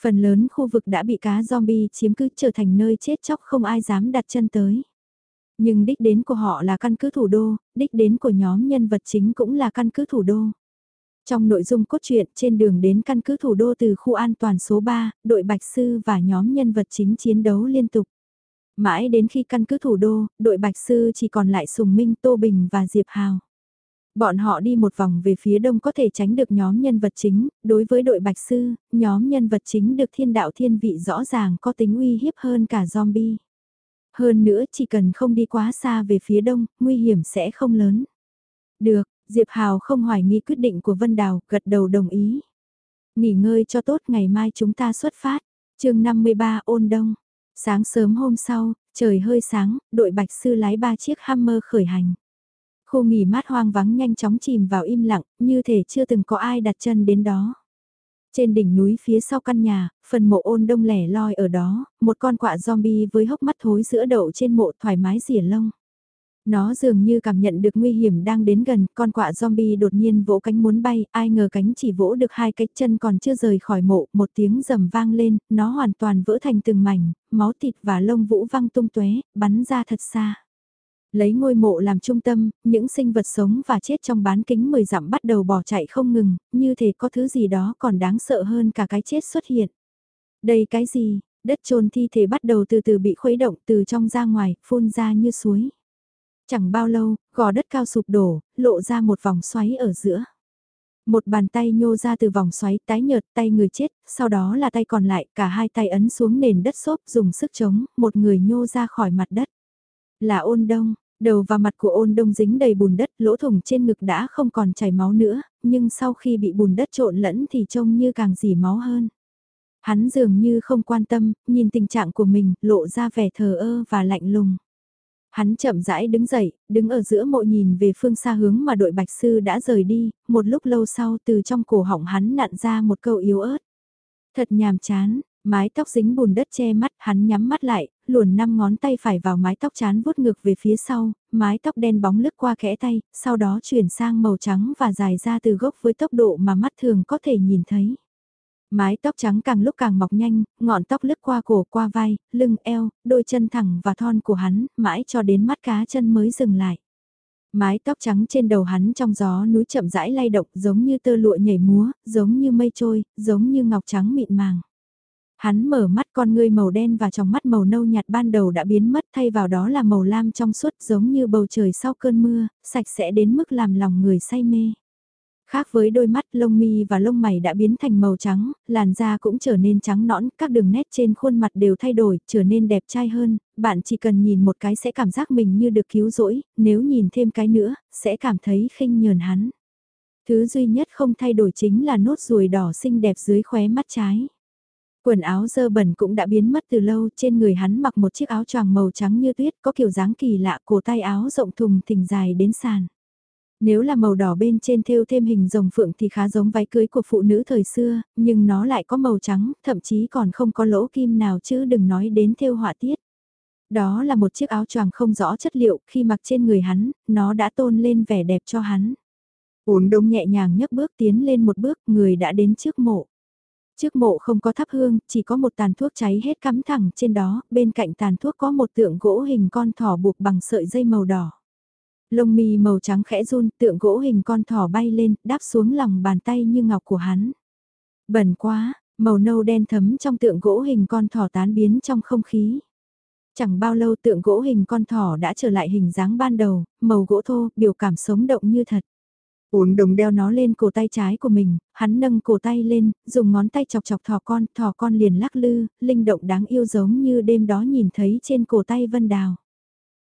Phần lớn khu vực đã bị cá zombie chiếm cứ trở thành nơi chết chóc không ai dám đặt chân tới. Nhưng đích đến của họ là căn cứ thủ đô, đích đến của nhóm nhân vật chính cũng là căn cứ thủ đô. Trong nội dung cốt truyện trên đường đến căn cứ thủ đô từ khu an toàn số 3, đội Bạch Sư và nhóm nhân vật chính chiến đấu liên tục. Mãi đến khi căn cứ thủ đô, đội Bạch Sư chỉ còn lại Sùng Minh, Tô Bình và Diệp Hào. Bọn họ đi một vòng về phía đông có thể tránh được nhóm nhân vật chính, đối với đội Bạch Sư, nhóm nhân vật chính được thiên đạo thiên vị rõ ràng có tính uy hiếp hơn cả zombie. Hơn nữa chỉ cần không đi quá xa về phía đông, nguy hiểm sẽ không lớn. Được, Diệp Hào không hoài nghi quyết định của Vân Đào, gật đầu đồng ý. Nghỉ ngơi cho tốt ngày mai chúng ta xuất phát. chương 53 ôn đông. Sáng sớm hôm sau, trời hơi sáng, đội bạch sư lái ba chiếc Hammer khởi hành. Khu nghỉ mát hoang vắng nhanh chóng chìm vào im lặng, như thể chưa từng có ai đặt chân đến đó. Trên đỉnh núi phía sau căn nhà, phần mộ ôn đông lẻ loi ở đó, một con quạ zombie với hốc mắt thối giữa đậu trên mộ thoải mái rỉa lông. Nó dường như cảm nhận được nguy hiểm đang đến gần, con quạ zombie đột nhiên vỗ cánh muốn bay, ai ngờ cánh chỉ vỗ được hai cái chân còn chưa rời khỏi mộ, một tiếng rầm vang lên, nó hoàn toàn vỡ thành từng mảnh, máu thịt và lông vũ văng tung tóe bắn ra thật xa. Lấy ngôi mộ làm trung tâm, những sinh vật sống và chết trong bán kính 10 dặm bắt đầu bỏ chạy không ngừng, như thể có thứ gì đó còn đáng sợ hơn cả cái chết xuất hiện. Đây cái gì? Đất trôn thi thể bắt đầu từ từ bị khuấy động từ trong ra ngoài, phun ra như suối. Chẳng bao lâu, gò đất cao sụp đổ, lộ ra một vòng xoáy ở giữa. Một bàn tay nhô ra từ vòng xoáy tái nhợt tay người chết, sau đó là tay còn lại, cả hai tay ấn xuống nền đất xốp dùng sức chống, một người nhô ra khỏi mặt đất. Là ôn đông, đầu và mặt của ôn đông dính đầy bùn đất, lỗ thủng trên ngực đã không còn chảy máu nữa, nhưng sau khi bị bùn đất trộn lẫn thì trông như càng dỉ máu hơn. Hắn dường như không quan tâm, nhìn tình trạng của mình, lộ ra vẻ thờ ơ và lạnh lùng. Hắn chậm rãi đứng dậy, đứng ở giữa mộ nhìn về phương xa hướng mà đội bạch sư đã rời đi, một lúc lâu sau từ trong cổ họng hắn nặn ra một câu yếu ớt. Thật nhàm chán, mái tóc dính bùn đất che mắt, hắn nhắm mắt lại, luồn năm ngón tay phải vào mái tóc chán vuốt ngược về phía sau, mái tóc đen bóng lướt qua kẽ tay, sau đó chuyển sang màu trắng và dài ra từ gốc với tốc độ mà mắt thường có thể nhìn thấy. Mái tóc trắng càng lúc càng mọc nhanh, ngọn tóc lướt qua cổ qua vai, lưng eo, đôi chân thẳng và thon của hắn, mãi cho đến mắt cá chân mới dừng lại. Mái tóc trắng trên đầu hắn trong gió núi chậm rãi lay động giống như tơ lụa nhảy múa, giống như mây trôi, giống như ngọc trắng mịn màng. Hắn mở mắt con ngươi màu đen và trong mắt màu nâu nhạt ban đầu đã biến mất thay vào đó là màu lam trong suốt giống như bầu trời sau cơn mưa, sạch sẽ đến mức làm lòng người say mê. Khác với đôi mắt lông mi và lông mày đã biến thành màu trắng, làn da cũng trở nên trắng nõn, các đường nét trên khuôn mặt đều thay đổi, trở nên đẹp trai hơn, bạn chỉ cần nhìn một cái sẽ cảm giác mình như được cứu rỗi, nếu nhìn thêm cái nữa, sẽ cảm thấy khinh nhờn hắn. Thứ duy nhất không thay đổi chính là nốt ruồi đỏ xinh đẹp dưới khóe mắt trái. Quần áo dơ bẩn cũng đã biến mất từ lâu, trên người hắn mặc một chiếc áo choàng màu trắng như tuyết, có kiểu dáng kỳ lạ, cổ tay áo rộng thùng thình dài đến sàn. Nếu là màu đỏ bên trên thêu thêm hình rồng phượng thì khá giống váy cưới của phụ nữ thời xưa, nhưng nó lại có màu trắng, thậm chí còn không có lỗ kim nào chứ đừng nói đến thêu họa tiết. Đó là một chiếc áo choàng không rõ chất liệu, khi mặc trên người hắn, nó đã tôn lên vẻ đẹp cho hắn. Uốn đông nhẹ nhàng nhấc bước tiến lên một bước, người đã đến trước mộ. Trước mộ không có thắp hương, chỉ có một tàn thuốc cháy hết cắm thẳng trên đó, bên cạnh tàn thuốc có một tượng gỗ hình con thỏ buộc bằng sợi dây màu đỏ. Lông mi màu trắng khẽ run, tượng gỗ hình con thỏ bay lên, đáp xuống lòng bàn tay như ngọc của hắn. Bẩn quá, màu nâu đen thấm trong tượng gỗ hình con thỏ tán biến trong không khí. Chẳng bao lâu tượng gỗ hình con thỏ đã trở lại hình dáng ban đầu, màu gỗ thô, biểu cảm sống động như thật. Uống đồng đeo nó lên cổ tay trái của mình, hắn nâng cổ tay lên, dùng ngón tay chọc chọc thỏ con, thỏ con liền lắc lư, linh động đáng yêu giống như đêm đó nhìn thấy trên cổ tay Vân Đào.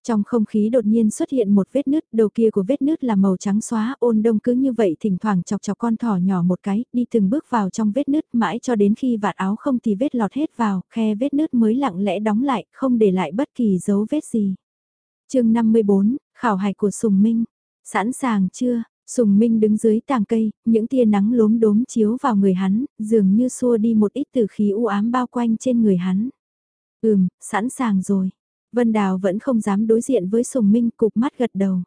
Trong không khí đột nhiên xuất hiện một vết nứt, đầu kia của vết nứt là màu trắng xóa, ôn đông cứ như vậy thỉnh thoảng chọc chọc con thỏ nhỏ một cái, đi từng bước vào trong vết nứt mãi cho đến khi vạt áo không thì vết lọt hết vào, khe vết nứt mới lặng lẽ đóng lại, không để lại bất kỳ dấu vết gì. chương 54, khảo hạch của Sùng Minh. Sẵn sàng chưa? Sùng Minh đứng dưới tàng cây, những tia nắng lốm đốm chiếu vào người hắn, dường như xua đi một ít từ khí u ám bao quanh trên người hắn. Ừm, sẵn sàng rồi. Vân Đào vẫn không dám đối diện với Sùng Minh cục mắt gật đầu.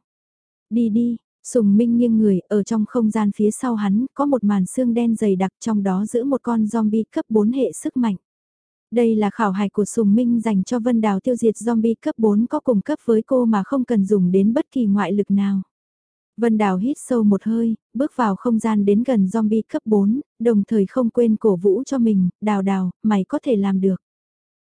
Đi đi, Sùng Minh nghiêng người, ở trong không gian phía sau hắn có một màn xương đen dày đặc trong đó giữ một con zombie cấp 4 hệ sức mạnh. Đây là khảo hạch của Sùng Minh dành cho Vân Đào tiêu diệt zombie cấp 4 có cùng cấp với cô mà không cần dùng đến bất kỳ ngoại lực nào. Vân Đào hít sâu một hơi, bước vào không gian đến gần zombie cấp 4, đồng thời không quên cổ vũ cho mình, đào đào, mày có thể làm được.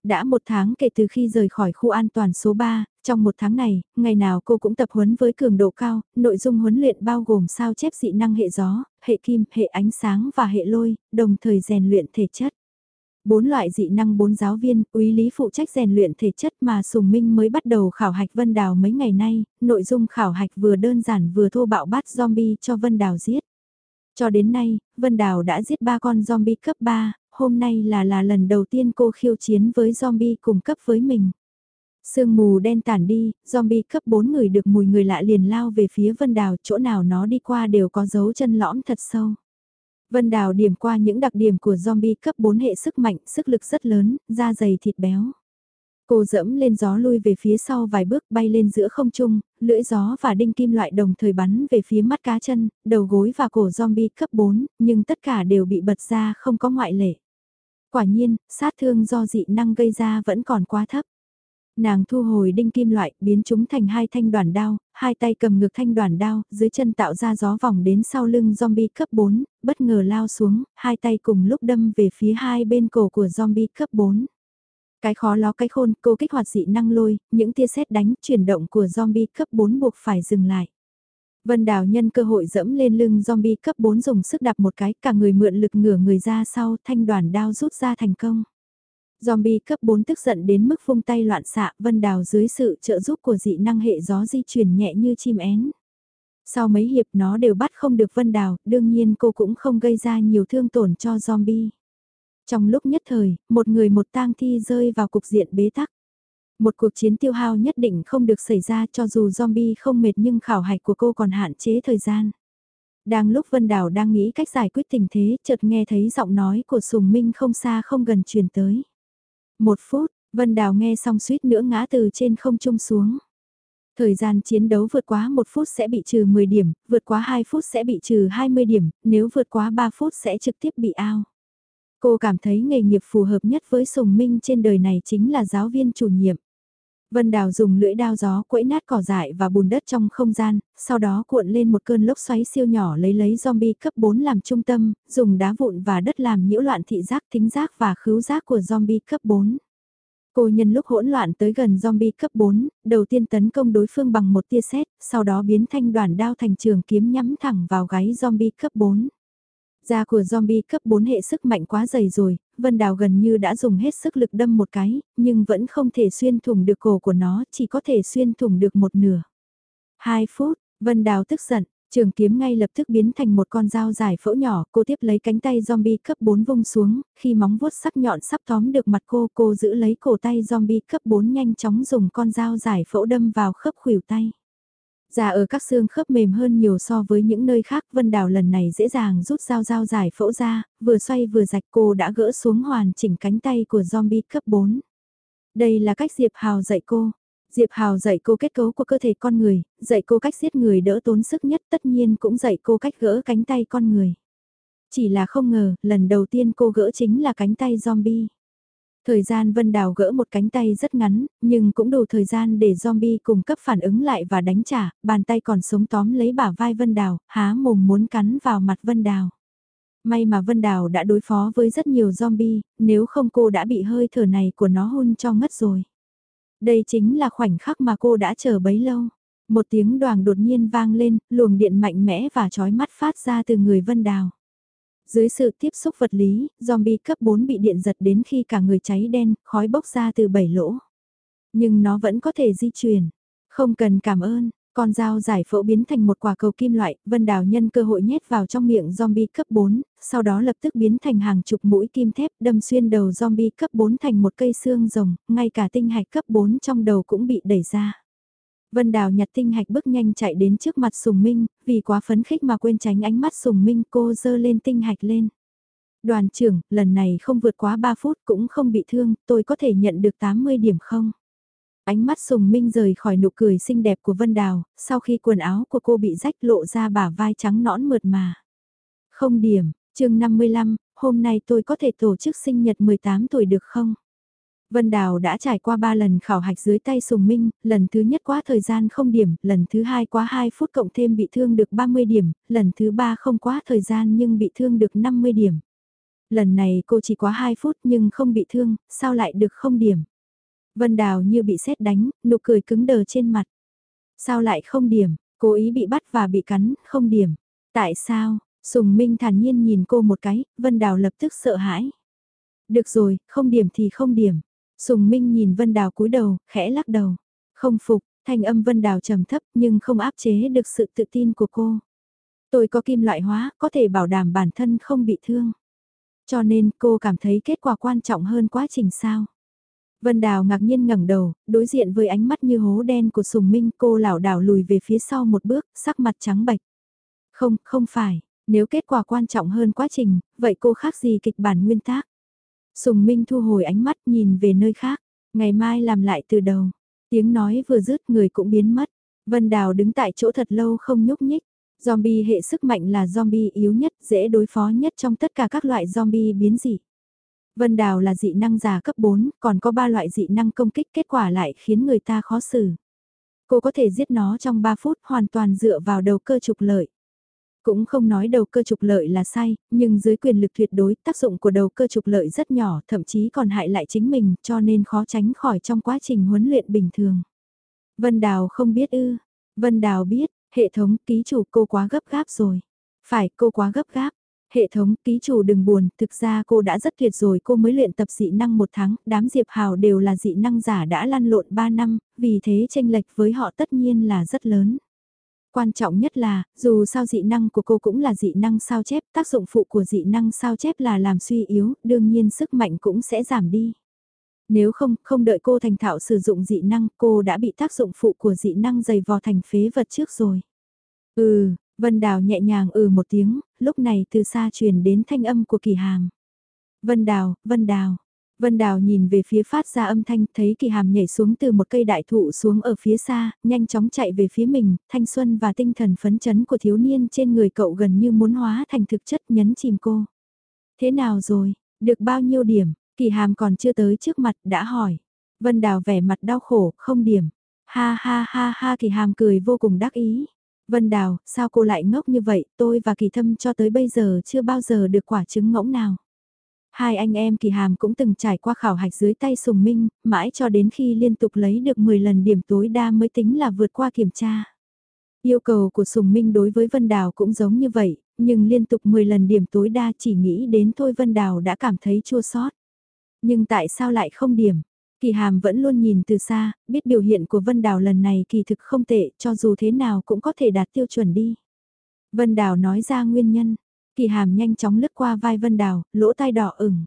Đã một tháng kể từ khi rời khỏi khu an toàn số 3, trong một tháng này, ngày nào cô cũng tập huấn với cường độ cao, nội dung huấn luyện bao gồm sao chép dị năng hệ gió, hệ kim, hệ ánh sáng và hệ lôi, đồng thời rèn luyện thể chất. Bốn loại dị năng bốn giáo viên, úy lý phụ trách rèn luyện thể chất mà Sùng Minh mới bắt đầu khảo hạch Vân Đào mấy ngày nay, nội dung khảo hạch vừa đơn giản vừa thô bạo bắt zombie cho Vân Đào giết. Cho đến nay, Vân Đào đã giết ba con zombie cấp 3, hôm nay là là lần đầu tiên cô khiêu chiến với zombie cùng cấp với mình. Sương mù đen tản đi, zombie cấp 4 người được mùi người lạ liền lao về phía Vân Đào, chỗ nào nó đi qua đều có dấu chân lõm thật sâu. Vân Đào điểm qua những đặc điểm của zombie cấp 4 hệ sức mạnh, sức lực rất lớn, da dày thịt béo. Cô dẫm lên gió lui về phía sau vài bước bay lên giữa không trung, lưỡi gió và đinh kim loại đồng thời bắn về phía mắt cá chân, đầu gối và cổ zombie cấp 4, nhưng tất cả đều bị bật ra không có ngoại lệ. Quả nhiên, sát thương do dị năng gây ra vẫn còn quá thấp. Nàng thu hồi đinh kim loại, biến chúng thành hai thanh đoàn đao, hai tay cầm ngược thanh đoàn đao, dưới chân tạo ra gió vòng đến sau lưng zombie cấp 4, bất ngờ lao xuống, hai tay cùng lúc đâm về phía hai bên cổ của zombie cấp 4. Cái khó ló cái khôn, cô kích hoạt dị năng lôi, những tia sét đánh, chuyển động của zombie cấp 4 buộc phải dừng lại. Vân Đào nhân cơ hội dẫm lên lưng zombie cấp 4 dùng sức đạp một cái, cả người mượn lực ngửa người ra sau, thanh đoàn đao rút ra thành công. Zombie cấp 4 tức giận đến mức vung tay loạn xạ, Vân Đào dưới sự trợ giúp của dị năng hệ gió di chuyển nhẹ như chim én. Sau mấy hiệp nó đều bắt không được Vân Đào, đương nhiên cô cũng không gây ra nhiều thương tổn cho zombie. Trong lúc nhất thời, một người một tang thi rơi vào cục diện bế tắc. Một cuộc chiến tiêu hao nhất định không được xảy ra cho dù zombie không mệt nhưng khảo hạch của cô còn hạn chế thời gian. Đang lúc Vân Đào đang nghĩ cách giải quyết tình thế, chợt nghe thấy giọng nói của Sùng Minh không xa không gần truyền tới. Một phút, Vân Đào nghe xong suýt nữa ngã từ trên không trung xuống. Thời gian chiến đấu vượt quá một phút sẽ bị trừ 10 điểm, vượt quá 2 phút sẽ bị trừ 20 điểm, nếu vượt quá 3 phút sẽ trực tiếp bị ao. Cô cảm thấy nghề nghiệp phù hợp nhất với Sùng Minh trên đời này chính là giáo viên chủ nhiệm. Vân Đào dùng lưỡi đao gió quẫy nát cỏ dại và bùn đất trong không gian, sau đó cuộn lên một cơn lốc xoáy siêu nhỏ lấy lấy zombie cấp 4 làm trung tâm, dùng đá vụn và đất làm nhiễu loạn thị giác, thính giác và khứu giác của zombie cấp 4. Cô nhân lúc hỗn loạn tới gần zombie cấp 4, đầu tiên tấn công đối phương bằng một tia sét, sau đó biến thanh đoàn đao thành trường kiếm nhắm thẳng vào gáy zombie cấp 4. Da của zombie cấp 4 hệ sức mạnh quá dày rồi, Vân Đào gần như đã dùng hết sức lực đâm một cái, nhưng vẫn không thể xuyên thủng được cổ của nó, chỉ có thể xuyên thủng được một nửa. Hai phút, Vân Đào tức giận, trường kiếm ngay lập tức biến thành một con dao dài phẫu nhỏ, cô tiếp lấy cánh tay zombie cấp 4 vung xuống, khi móng vuốt sắc nhọn sắp tóm được mặt cô, cô giữ lấy cổ tay zombie cấp 4 nhanh chóng dùng con dao dài phẫu đâm vào khớp khuỷu tay. Già ở các xương khớp mềm hơn nhiều so với những nơi khác Vân Đào lần này dễ dàng rút dao dao giải phẫu ra, vừa xoay vừa rạch cô đã gỡ xuống hoàn chỉnh cánh tay của zombie cấp 4. Đây là cách Diệp Hào dạy cô. Diệp Hào dạy cô kết cấu của cơ thể con người, dạy cô cách giết người đỡ tốn sức nhất tất nhiên cũng dạy cô cách gỡ cánh tay con người. Chỉ là không ngờ, lần đầu tiên cô gỡ chính là cánh tay zombie. Thời gian Vân Đào gỡ một cánh tay rất ngắn, nhưng cũng đủ thời gian để zombie cùng cấp phản ứng lại và đánh trả, bàn tay còn sống tóm lấy bả vai Vân Đào, há mồm muốn cắn vào mặt Vân Đào. May mà Vân Đào đã đối phó với rất nhiều zombie, nếu không cô đã bị hơi thở này của nó hôn cho ngất rồi. Đây chính là khoảnh khắc mà cô đã chờ bấy lâu. Một tiếng đoàn đột nhiên vang lên, luồng điện mạnh mẽ và chói mắt phát ra từ người Vân Đào. Dưới sự tiếp xúc vật lý, zombie cấp 4 bị điện giật đến khi cả người cháy đen, khói bốc ra từ bảy lỗ. Nhưng nó vẫn có thể di chuyển. Không cần cảm ơn, con dao giải phẫu biến thành một quả cầu kim loại, Vân Đào nhân cơ hội nhét vào trong miệng zombie cấp 4, sau đó lập tức biến thành hàng chục mũi kim thép đâm xuyên đầu zombie cấp 4 thành một cây xương rồng, ngay cả tinh hạch cấp 4 trong đầu cũng bị đẩy ra. Vân Đào nhặt tinh hạch bước nhanh chạy đến trước mặt Sùng Minh, vì quá phấn khích mà quên tránh ánh mắt Sùng Minh cô dơ lên tinh hạch lên. Đoàn trưởng, lần này không vượt quá 3 phút cũng không bị thương, tôi có thể nhận được 80 điểm không? Ánh mắt Sùng Minh rời khỏi nụ cười xinh đẹp của Vân Đào, sau khi quần áo của cô bị rách lộ ra bả vai trắng nõn mượt mà. Không điểm, chương 55, hôm nay tôi có thể tổ chức sinh nhật 18 tuổi được không? Vân Đào đã trải qua 3 lần khảo hạch dưới tay Sùng Minh, lần thứ nhất quá thời gian không điểm, lần thứ hai quá 2 phút cộng thêm bị thương được 30 điểm, lần thứ ba không quá thời gian nhưng bị thương được 50 điểm. Lần này cô chỉ quá 2 phút nhưng không bị thương, sao lại được không điểm? Vân Đào như bị sét đánh, nụ cười cứng đờ trên mặt. Sao lại không điểm, cố ý bị bắt và bị cắn, không điểm. Tại sao? Sùng Minh thản nhiên nhìn cô một cái, Vân Đào lập tức sợ hãi. Được rồi, không điểm thì không điểm. Sùng Minh nhìn Vân Đào cúi đầu, khẽ lắc đầu. Không phục, thanh âm Vân Đào trầm thấp nhưng không áp chế được sự tự tin của cô. Tôi có kim loại hóa, có thể bảo đảm bản thân không bị thương. Cho nên cô cảm thấy kết quả quan trọng hơn quá trình sao. Vân Đào ngạc nhiên ngẩng đầu, đối diện với ánh mắt như hố đen của Sùng Minh cô lảo đảo lùi về phía sau một bước, sắc mặt trắng bệch. Không, không phải, nếu kết quả quan trọng hơn quá trình, vậy cô khác gì kịch bản nguyên tác. Sùng Minh thu hồi ánh mắt nhìn về nơi khác, ngày mai làm lại từ đầu. Tiếng nói vừa dứt người cũng biến mất. Vân Đào đứng tại chỗ thật lâu không nhúc nhích. Zombie hệ sức mạnh là zombie yếu nhất, dễ đối phó nhất trong tất cả các loại zombie biến dị. Vân Đào là dị năng giả cấp 4, còn có 3 loại dị năng công kích kết quả lại khiến người ta khó xử. Cô có thể giết nó trong 3 phút hoàn toàn dựa vào đầu cơ trục lợi. Cũng không nói đầu cơ trục lợi là sai, nhưng dưới quyền lực tuyệt đối tác dụng của đầu cơ trục lợi rất nhỏ, thậm chí còn hại lại chính mình cho nên khó tránh khỏi trong quá trình huấn luyện bình thường. Vân Đào không biết ư. Vân Đào biết, hệ thống ký chủ cô quá gấp gáp rồi. Phải cô quá gấp gáp. Hệ thống ký chủ đừng buồn, thực ra cô đã rất tuyệt rồi cô mới luyện tập dị năng một tháng, đám Diệp Hào đều là dị năng giả đã lăn lộn 3 năm, vì thế tranh lệch với họ tất nhiên là rất lớn. Quan trọng nhất là, dù sao dị năng của cô cũng là dị năng sao chép, tác dụng phụ của dị năng sao chép là làm suy yếu, đương nhiên sức mạnh cũng sẽ giảm đi. Nếu không, không đợi cô thành thạo sử dụng dị năng, cô đã bị tác dụng phụ của dị năng dày vò thành phế vật trước rồi. Ừ, Vân Đào nhẹ nhàng ừ một tiếng, lúc này từ xa truyền đến thanh âm của kỳ hàm. Vân Đào, Vân Đào, Vân Đào nhìn về phía phát ra âm thanh, thấy kỳ hàm nhảy xuống từ một cây đại thụ xuống ở phía xa, nhanh chóng chạy về phía mình, thanh xuân và tinh thần phấn chấn của thiếu niên trên người cậu gần như muốn hóa thành thực chất nhấn chìm cô. Thế nào rồi, được bao nhiêu điểm, kỳ hàm còn chưa tới trước mặt đã hỏi. Vân Đào vẻ mặt đau khổ, không điểm. Ha ha ha ha kỳ hàm cười vô cùng đắc ý. Vân Đào, sao cô lại ngốc như vậy, tôi và kỳ thâm cho tới bây giờ chưa bao giờ được quả trứng ngỗng nào. Hai anh em kỳ hàm cũng từng trải qua khảo hạch dưới tay Sùng Minh, mãi cho đến khi liên tục lấy được 10 lần điểm tối đa mới tính là vượt qua kiểm tra. Yêu cầu của Sùng Minh đối với Vân Đào cũng giống như vậy, nhưng liên tục 10 lần điểm tối đa chỉ nghĩ đến thôi Vân Đào đã cảm thấy chua xót. Nhưng tại sao lại không điểm? Kỳ hàm vẫn luôn nhìn từ xa, biết biểu hiện của Vân Đào lần này kỳ thực không tệ, cho dù thế nào cũng có thể đạt tiêu chuẩn đi. Vân Đào nói ra nguyên nhân, Kỳ hàm nhanh chóng lướt qua vai Vân Đào, lỗ tai đỏ ửng.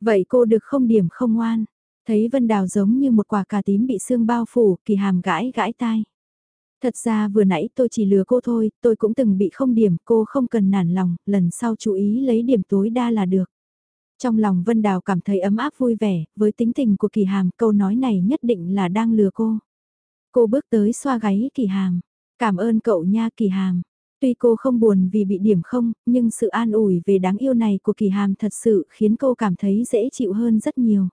Vậy cô được không điểm không ngoan. Thấy Vân Đào giống như một quả cà tím bị xương bao phủ, kỳ hàm gãi gãi tai. Thật ra vừa nãy tôi chỉ lừa cô thôi, tôi cũng từng bị không điểm, cô không cần nản lòng, lần sau chú ý lấy điểm tối đa là được. Trong lòng Vân Đào cảm thấy ấm áp vui vẻ, với tính tình của kỳ hàm, câu nói này nhất định là đang lừa cô. Cô bước tới xoa gáy kỳ hàm. Cảm ơn cậu nha kỳ hàm. Tuy cô không buồn vì bị điểm không, nhưng sự an ủi về đáng yêu này của Kỳ Hàm thật sự khiến cô cảm thấy dễ chịu hơn rất nhiều.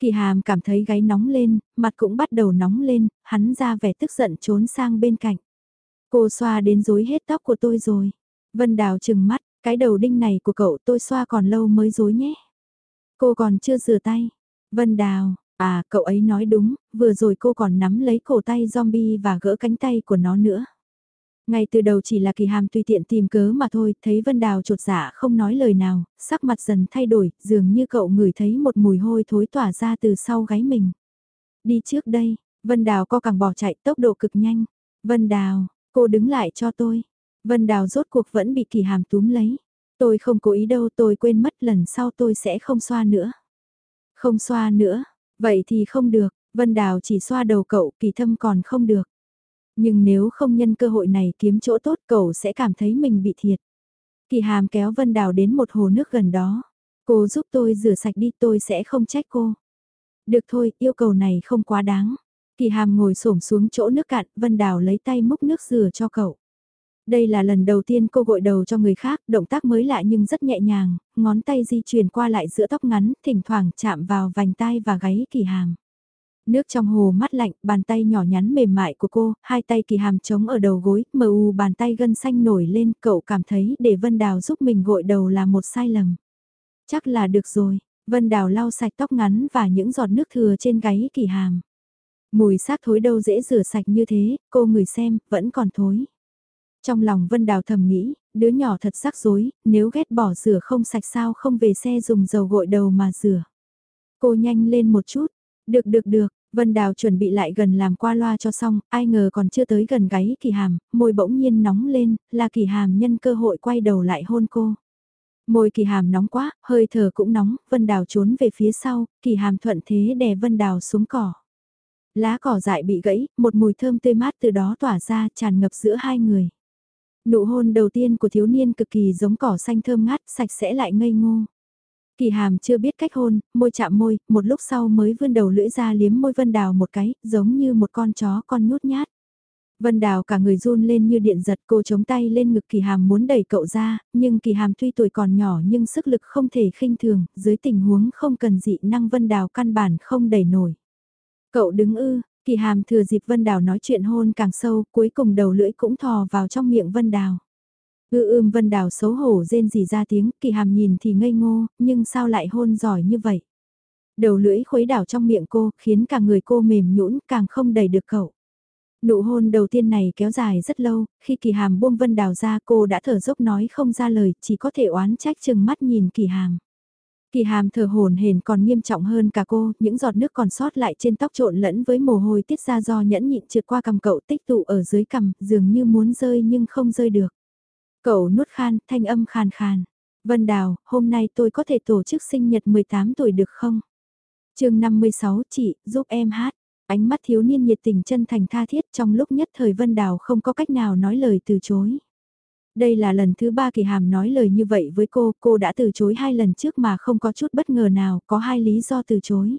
Kỳ Hàm cảm thấy gáy nóng lên, mặt cũng bắt đầu nóng lên, hắn ra vẻ tức giận trốn sang bên cạnh. Cô xoa đến rối hết tóc của tôi rồi. Vân Đào chừng mắt, cái đầu đinh này của cậu tôi xoa còn lâu mới rối nhé. Cô còn chưa rửa tay. Vân Đào, à cậu ấy nói đúng, vừa rồi cô còn nắm lấy cổ tay zombie và gỡ cánh tay của nó nữa. Ngay từ đầu chỉ là kỳ hàm tùy tiện tìm cớ mà thôi, thấy Vân Đào trột dạ không nói lời nào, sắc mặt dần thay đổi, dường như cậu ngửi thấy một mùi hôi thối tỏa ra từ sau gáy mình. Đi trước đây, Vân Đào co càng bỏ chạy tốc độ cực nhanh. Vân Đào, cô đứng lại cho tôi. Vân Đào rốt cuộc vẫn bị kỳ hàm túm lấy. Tôi không cố ý đâu tôi quên mất lần sau tôi sẽ không xoa nữa. Không xoa nữa, vậy thì không được, Vân Đào chỉ xoa đầu cậu kỳ thâm còn không được. Nhưng nếu không nhân cơ hội này kiếm chỗ tốt cậu sẽ cảm thấy mình bị thiệt. Kỳ hàm kéo Vân Đào đến một hồ nước gần đó. Cô giúp tôi rửa sạch đi tôi sẽ không trách cô. Được thôi, yêu cầu này không quá đáng. Kỳ hàm ngồi xổm xuống chỗ nước cạn, Vân Đào lấy tay múc nước rửa cho cậu. Đây là lần đầu tiên cô gội đầu cho người khác, động tác mới lạ nhưng rất nhẹ nhàng, ngón tay di chuyển qua lại giữa tóc ngắn, thỉnh thoảng chạm vào vành tai và gáy kỳ hàm. Nước trong hồ mắt lạnh, bàn tay nhỏ nhắn mềm mại của cô, hai tay kỳ hàm trống ở đầu gối, mờ u bàn tay gân xanh nổi lên, cậu cảm thấy để Vân Đào giúp mình gội đầu là một sai lầm. Chắc là được rồi, Vân Đào lau sạch tóc ngắn và những giọt nước thừa trên gáy kỳ hàm. Mùi xác thối đâu dễ rửa sạch như thế, cô ngửi xem, vẫn còn thối. Trong lòng Vân Đào thầm nghĩ, đứa nhỏ thật rắc rối, nếu ghét bỏ rửa không sạch sao không về xe dùng dầu gội đầu mà rửa. Cô nhanh lên một chút, được được được, Vân Đào chuẩn bị lại gần làm qua loa cho xong, ai ngờ còn chưa tới gần gáy kỳ hàm, môi bỗng nhiên nóng lên, là kỳ hàm nhân cơ hội quay đầu lại hôn cô. Môi kỳ hàm nóng quá, hơi thở cũng nóng, Vân Đào trốn về phía sau, kỳ hàm thuận thế đè Vân Đào xuống cỏ. Lá cỏ dại bị gãy, một mùi thơm tươi mát từ đó tỏa ra tràn ngập giữa hai người. Nụ hôn đầu tiên của thiếu niên cực kỳ giống cỏ xanh thơm ngát, sạch sẽ lại ngây ngô. Kỳ hàm chưa biết cách hôn, môi chạm môi, một lúc sau mới vươn đầu lưỡi ra liếm môi Vân Đào một cái, giống như một con chó con nhút nhát. Vân Đào cả người run lên như điện giật cô chống tay lên ngực kỳ hàm muốn đẩy cậu ra, nhưng kỳ hàm tuy tuổi còn nhỏ nhưng sức lực không thể khinh thường, dưới tình huống không cần dị năng Vân Đào căn bản không đẩy nổi. Cậu đứng ư, kỳ hàm thừa dịp Vân Đào nói chuyện hôn càng sâu, cuối cùng đầu lưỡi cũng thò vào trong miệng Vân Đào. Ngư ươm Vân Đào xấu hổ rên rỉ ra tiếng, kỳ hàm nhìn thì ngây ngô, nhưng sao lại hôn giỏi như vậy? Đầu lưỡi khuấy đảo trong miệng cô, khiến cả người cô mềm nhũn càng không đẩy được cậu. Nụ hôn đầu tiên này kéo dài rất lâu, khi kỳ hàm buông Vân Đào ra cô đã thở dốc nói không ra lời, chỉ có thể oán trách chừng mắt nhìn kỳ hàm. Kỳ hàm thở hồn hển còn nghiêm trọng hơn cả cô, những giọt nước còn sót lại trên tóc trộn lẫn với mồ hôi tiết ra do nhẫn nhịn trượt qua cằm cậu tích tụ ở dưới cằm, dường như muốn rơi nhưng không rơi được. Cậu nuốt khan, thanh âm khàn khàn. Vân Đào, hôm nay tôi có thể tổ chức sinh nhật 18 tuổi được không? chương 56 chị, giúp em hát. Ánh mắt thiếu niên nhiệt tình chân thành tha thiết trong lúc nhất thời Vân Đào không có cách nào nói lời từ chối. Đây là lần thứ ba kỳ hàm nói lời như vậy với cô, cô đã từ chối hai lần trước mà không có chút bất ngờ nào, có hai lý do từ chối.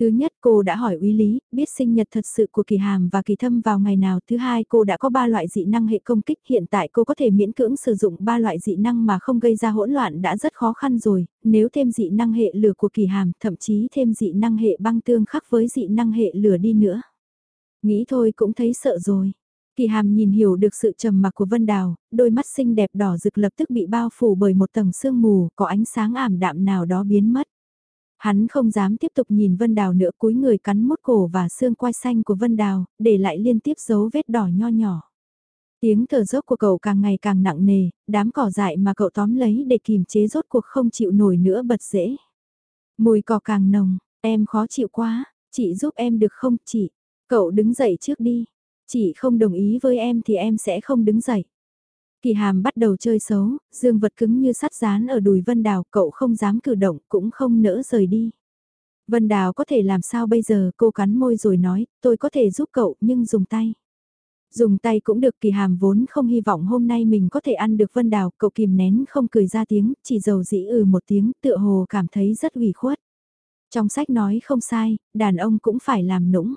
Thứ nhất cô đã hỏi uy lý, biết sinh nhật thật sự của kỳ hàm và kỳ thâm vào ngày nào. Thứ hai cô đã có ba loại dị năng hệ công kích. Hiện tại cô có thể miễn cưỡng sử dụng ba loại dị năng mà không gây ra hỗn loạn đã rất khó khăn rồi. Nếu thêm dị năng hệ lửa của kỳ hàm, thậm chí thêm dị năng hệ băng tương khắc với dị năng hệ lửa đi nữa. Nghĩ thôi cũng thấy sợ rồi. Kỳ hàm nhìn hiểu được sự trầm mặc của Vân Đào, đôi mắt xinh đẹp đỏ rực lập tức bị bao phủ bởi một tầng sương mù, có ánh sáng ảm đạm nào đó biến mất. Hắn không dám tiếp tục nhìn Vân Đào nữa cúi người cắn mốt cổ và xương quai xanh của Vân Đào, để lại liên tiếp dấu vết đỏ nho nhỏ. Tiếng thở dốc của cậu càng ngày càng nặng nề, đám cỏ dại mà cậu tóm lấy để kìm chế rốt cuộc không chịu nổi nữa bật dễ. Mùi cỏ càng nồng, em khó chịu quá, chị giúp em được không chị? Cậu đứng dậy trước đi, chị không đồng ý với em thì em sẽ không đứng dậy. Kỳ hàm bắt đầu chơi xấu, dương vật cứng như sắt dán ở đùi Vân Đào, cậu không dám cử động, cũng không nỡ rời đi. Vân Đào có thể làm sao bây giờ, cô cắn môi rồi nói, tôi có thể giúp cậu, nhưng dùng tay. Dùng tay cũng được kỳ hàm vốn không hy vọng hôm nay mình có thể ăn được Vân Đào, cậu kìm nén không cười ra tiếng, chỉ dầu dĩ ừ một tiếng, tựa hồ cảm thấy rất ủy khuất. Trong sách nói không sai, đàn ông cũng phải làm nũng.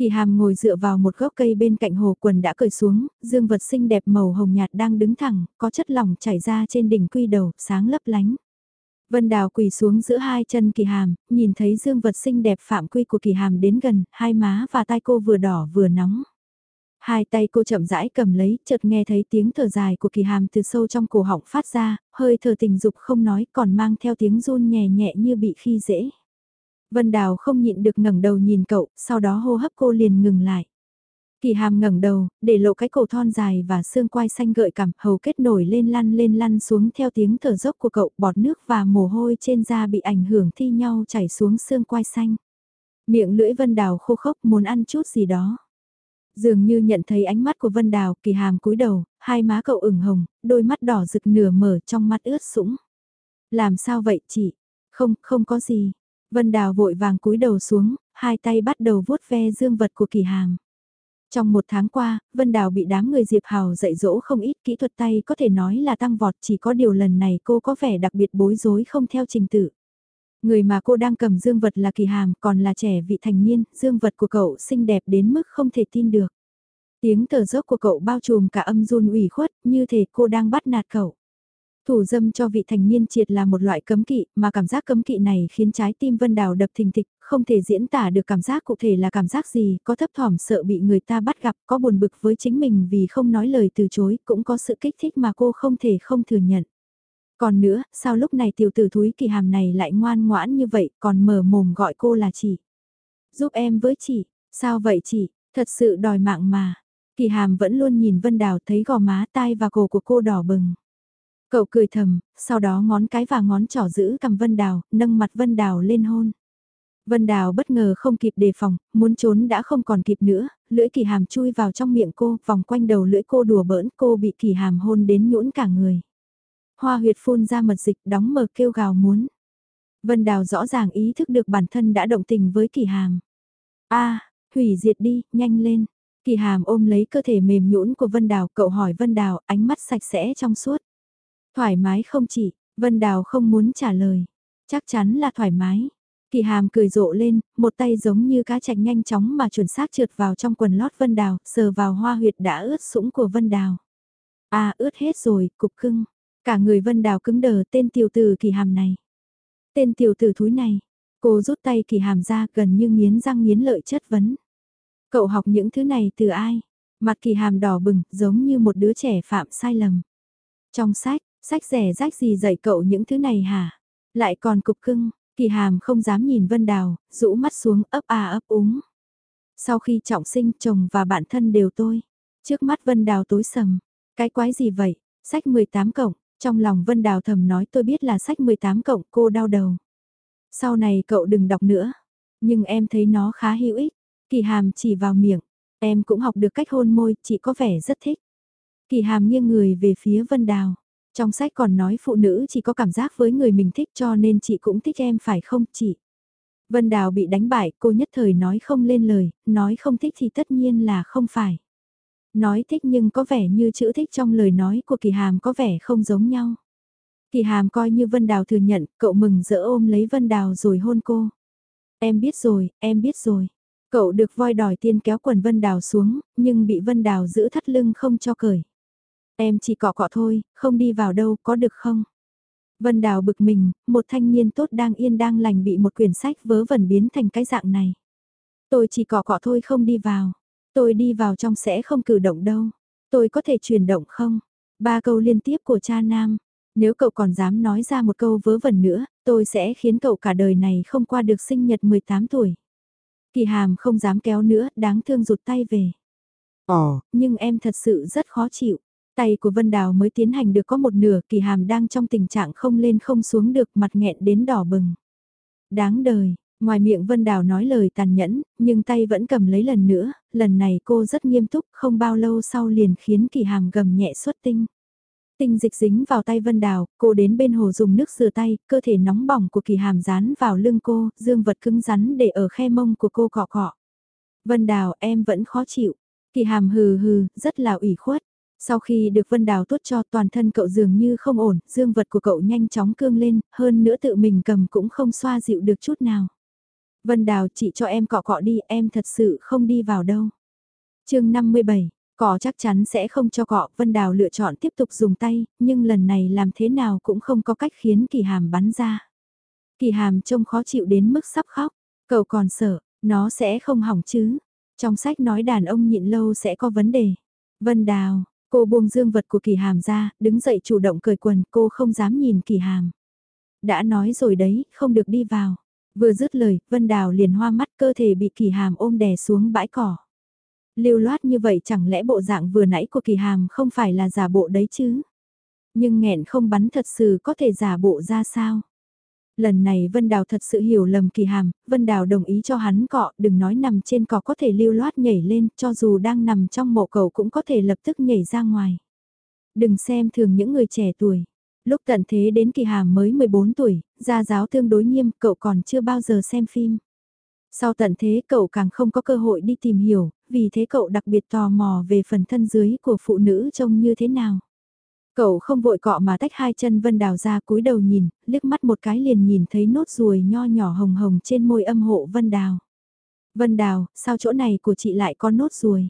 Kỳ hàm ngồi dựa vào một gốc cây bên cạnh hồ quần đã cởi xuống, dương vật xinh đẹp màu hồng nhạt đang đứng thẳng, có chất lỏng chảy ra trên đỉnh quy đầu, sáng lấp lánh. Vân Đào quỳ xuống giữa hai chân kỳ hàm, nhìn thấy dương vật xinh đẹp phạm quy của kỳ hàm đến gần, hai má và tai cô vừa đỏ vừa nóng. Hai tay cô chậm rãi cầm lấy, chợt nghe thấy tiếng thở dài của kỳ hàm từ sâu trong cổ họng phát ra, hơi thở tình dục không nói còn mang theo tiếng run nhẹ nhẹ như bị khi dễ. Vân Đào không nhịn được ngẩng đầu nhìn cậu, sau đó hô hấp cô liền ngừng lại. Kỳ hàm ngẩng đầu, để lộ cái cổ thon dài và xương quai xanh gợi cảm, hầu kết nổi lên lăn lên lăn xuống theo tiếng thở dốc của cậu, bọt nước và mồ hôi trên da bị ảnh hưởng thi nhau chảy xuống xương quai xanh. Miệng lưỡi Vân Đào khô khốc muốn ăn chút gì đó. Dường như nhận thấy ánh mắt của Vân Đào, kỳ hàm cúi đầu, hai má cậu ửng hồng, đôi mắt đỏ rực nửa mở trong mắt ướt sũng. Làm sao vậy chị? Không, không có gì. Vân Đào vội vàng cúi đầu xuống, hai tay bắt đầu vuốt ve dương vật của kỳ hàng. Trong một tháng qua, Vân Đào bị đám người Diệp Hào dạy dỗ không ít kỹ thuật tay có thể nói là tăng vọt chỉ có điều lần này cô có vẻ đặc biệt bối rối không theo trình tự. Người mà cô đang cầm dương vật là kỳ hàm còn là trẻ vị thành niên, dương vật của cậu xinh đẹp đến mức không thể tin được. Tiếng thở dốc của cậu bao trùm cả âm run ủy khuất như thể cô đang bắt nạt cậu. Thủ dâm cho vị thành niên triệt là một loại cấm kỵ, mà cảm giác cấm kỵ này khiến trái tim Vân Đào đập thình thịch, không thể diễn tả được cảm giác cụ thể là cảm giác gì, có thấp thỏm sợ bị người ta bắt gặp, có buồn bực với chính mình vì không nói lời từ chối, cũng có sự kích thích mà cô không thể không thừa nhận. Còn nữa, sao lúc này tiểu tử thúi kỳ hàm này lại ngoan ngoãn như vậy, còn mở mồm gọi cô là chị. Giúp em với chị, sao vậy chị, thật sự đòi mạng mà. Kỳ hàm vẫn luôn nhìn Vân Đào thấy gò má tai và cổ của cô đỏ bừng. Cậu cười thầm, sau đó ngón cái và ngón trỏ giữ cầm Vân Đào, nâng mặt Vân Đào lên hôn. Vân Đào bất ngờ không kịp đề phòng, muốn trốn đã không còn kịp nữa, lưỡi kỳ hàm chui vào trong miệng cô, vòng quanh đầu lưỡi cô đùa bỡn cô bị kỳ hàm hôn đến nhũn cả người. Hoa huyệt phun ra mật dịch đóng mờ kêu gào muốn. Vân Đào rõ ràng ý thức được bản thân đã động tình với kỳ hàm. a hủy diệt đi, nhanh lên. Kỳ hàm ôm lấy cơ thể mềm nhũn của Vân Đào, cậu hỏi Vân Đào, ánh mắt sạch sẽ trong suốt. Thoải mái không chỉ, Vân Đào không muốn trả lời. Chắc chắn là thoải mái. Kỳ hàm cười rộ lên, một tay giống như cá chạch nhanh chóng mà chuẩn xác trượt vào trong quần lót Vân Đào, sờ vào hoa huyệt đã ướt sũng của Vân Đào. À ướt hết rồi, cục cưng. Cả người Vân Đào cứng đờ tên tiểu tử kỳ hàm này. Tên tiểu tử thúi này. Cô rút tay kỳ hàm ra gần như nghiến răng nghiến lợi chất vấn. Cậu học những thứ này từ ai? Mặt kỳ hàm đỏ bừng, giống như một đứa trẻ phạm sai lầm. Trong sách, sách rẻ rách gì dạy cậu những thứ này hả? Lại còn cục cưng, kỳ hàm không dám nhìn Vân Đào, rũ mắt xuống ấp à ấp úng. Sau khi trọng sinh chồng và bạn thân đều tôi. Trước mắt Vân Đào tối sầm. Cái quái gì vậy? Sách 18 cộng. Trong lòng Vân Đào thầm nói tôi biết là sách 18 cộng cô đau đầu. Sau này cậu đừng đọc nữa. Nhưng em thấy nó khá hữu ích. Kỳ hàm chỉ vào miệng. Em cũng học được cách hôn môi, chị có vẻ rất thích. Kỳ hàm nghiêng người về phía Vân Đào. Trong sách còn nói phụ nữ chỉ có cảm giác với người mình thích cho nên chị cũng thích em phải không chị? Vân Đào bị đánh bại, cô nhất thời nói không lên lời, nói không thích thì tất nhiên là không phải. Nói thích nhưng có vẻ như chữ thích trong lời nói của Kỳ Hàm có vẻ không giống nhau. Kỳ Hàm coi như Vân Đào thừa nhận, cậu mừng rỡ ôm lấy Vân Đào rồi hôn cô. Em biết rồi, em biết rồi. Cậu được voi đòi tiên kéo quần Vân Đào xuống, nhưng bị Vân Đào giữ thắt lưng không cho cởi. Em chỉ cọ cọ thôi, không đi vào đâu, có được không? Vân Đào bực mình, một thanh niên tốt đang yên đang lành bị một quyển sách vớ vẩn biến thành cái dạng này. Tôi chỉ cọ cọ thôi không đi vào. Tôi đi vào trong sẽ không cử động đâu. Tôi có thể chuyển động không? Ba câu liên tiếp của cha nam. Nếu cậu còn dám nói ra một câu vớ vẩn nữa, tôi sẽ khiến cậu cả đời này không qua được sinh nhật 18 tuổi. Kỳ hàm không dám kéo nữa, đáng thương rụt tay về. Ồ, nhưng em thật sự rất khó chịu. Tay của Vân Đào mới tiến hành được có một nửa, kỳ hàm đang trong tình trạng không lên không xuống được mặt nghẹn đến đỏ bừng. Đáng đời, ngoài miệng Vân Đào nói lời tàn nhẫn, nhưng tay vẫn cầm lấy lần nữa, lần này cô rất nghiêm túc, không bao lâu sau liền khiến kỳ hàm gầm nhẹ xuất tinh. Tinh dịch dính vào tay Vân Đào, cô đến bên hồ dùng nước rửa tay, cơ thể nóng bỏng của kỳ hàm dán vào lưng cô, dương vật cứng rắn để ở khe mông của cô cọ cọ. Vân Đào em vẫn khó chịu. Kỳ hàm hừ hừ, rất là ủy khuất. Sau khi được Vân Đào tốt cho toàn thân cậu dường như không ổn, dương vật của cậu nhanh chóng cương lên, hơn nữa tự mình cầm cũng không xoa dịu được chút nào. Vân Đào chị cho em cọ cọ đi, em thật sự không đi vào đâu. chương 57, cọ chắc chắn sẽ không cho cọ, Vân Đào lựa chọn tiếp tục dùng tay, nhưng lần này làm thế nào cũng không có cách khiến kỳ hàm bắn ra. Kỳ hàm trông khó chịu đến mức sắp khóc, cậu còn sợ, nó sẽ không hỏng chứ. Trong sách nói đàn ông nhịn lâu sẽ có vấn đề. Vân Đào, Cô buông dương vật của kỳ hàm ra, đứng dậy chủ động cởi quần, cô không dám nhìn kỳ hàm. Đã nói rồi đấy, không được đi vào. Vừa dứt lời, Vân Đào liền hoa mắt cơ thể bị kỳ hàm ôm đè xuống bãi cỏ. Lưu loát như vậy chẳng lẽ bộ dạng vừa nãy của kỳ hàm không phải là giả bộ đấy chứ? Nhưng nghẹn không bắn thật sự có thể giả bộ ra sao? Lần này Vân Đào thật sự hiểu lầm kỳ hàm, Vân Đào đồng ý cho hắn cọ, đừng nói nằm trên cỏ có thể lưu loát nhảy lên, cho dù đang nằm trong mộ cầu cũng có thể lập tức nhảy ra ngoài. Đừng xem thường những người trẻ tuổi. Lúc tận thế đến kỳ hàm mới 14 tuổi, gia giáo tương đối nghiêm, cậu còn chưa bao giờ xem phim. Sau tận thế cậu càng không có cơ hội đi tìm hiểu, vì thế cậu đặc biệt tò mò về phần thân dưới của phụ nữ trông như thế nào. Cậu không vội cọ mà tách hai chân Vân Đào ra cúi đầu nhìn, liếc mắt một cái liền nhìn thấy nốt ruồi nho nhỏ hồng hồng trên môi âm hộ Vân Đào. Vân Đào, sao chỗ này của chị lại có nốt ruồi?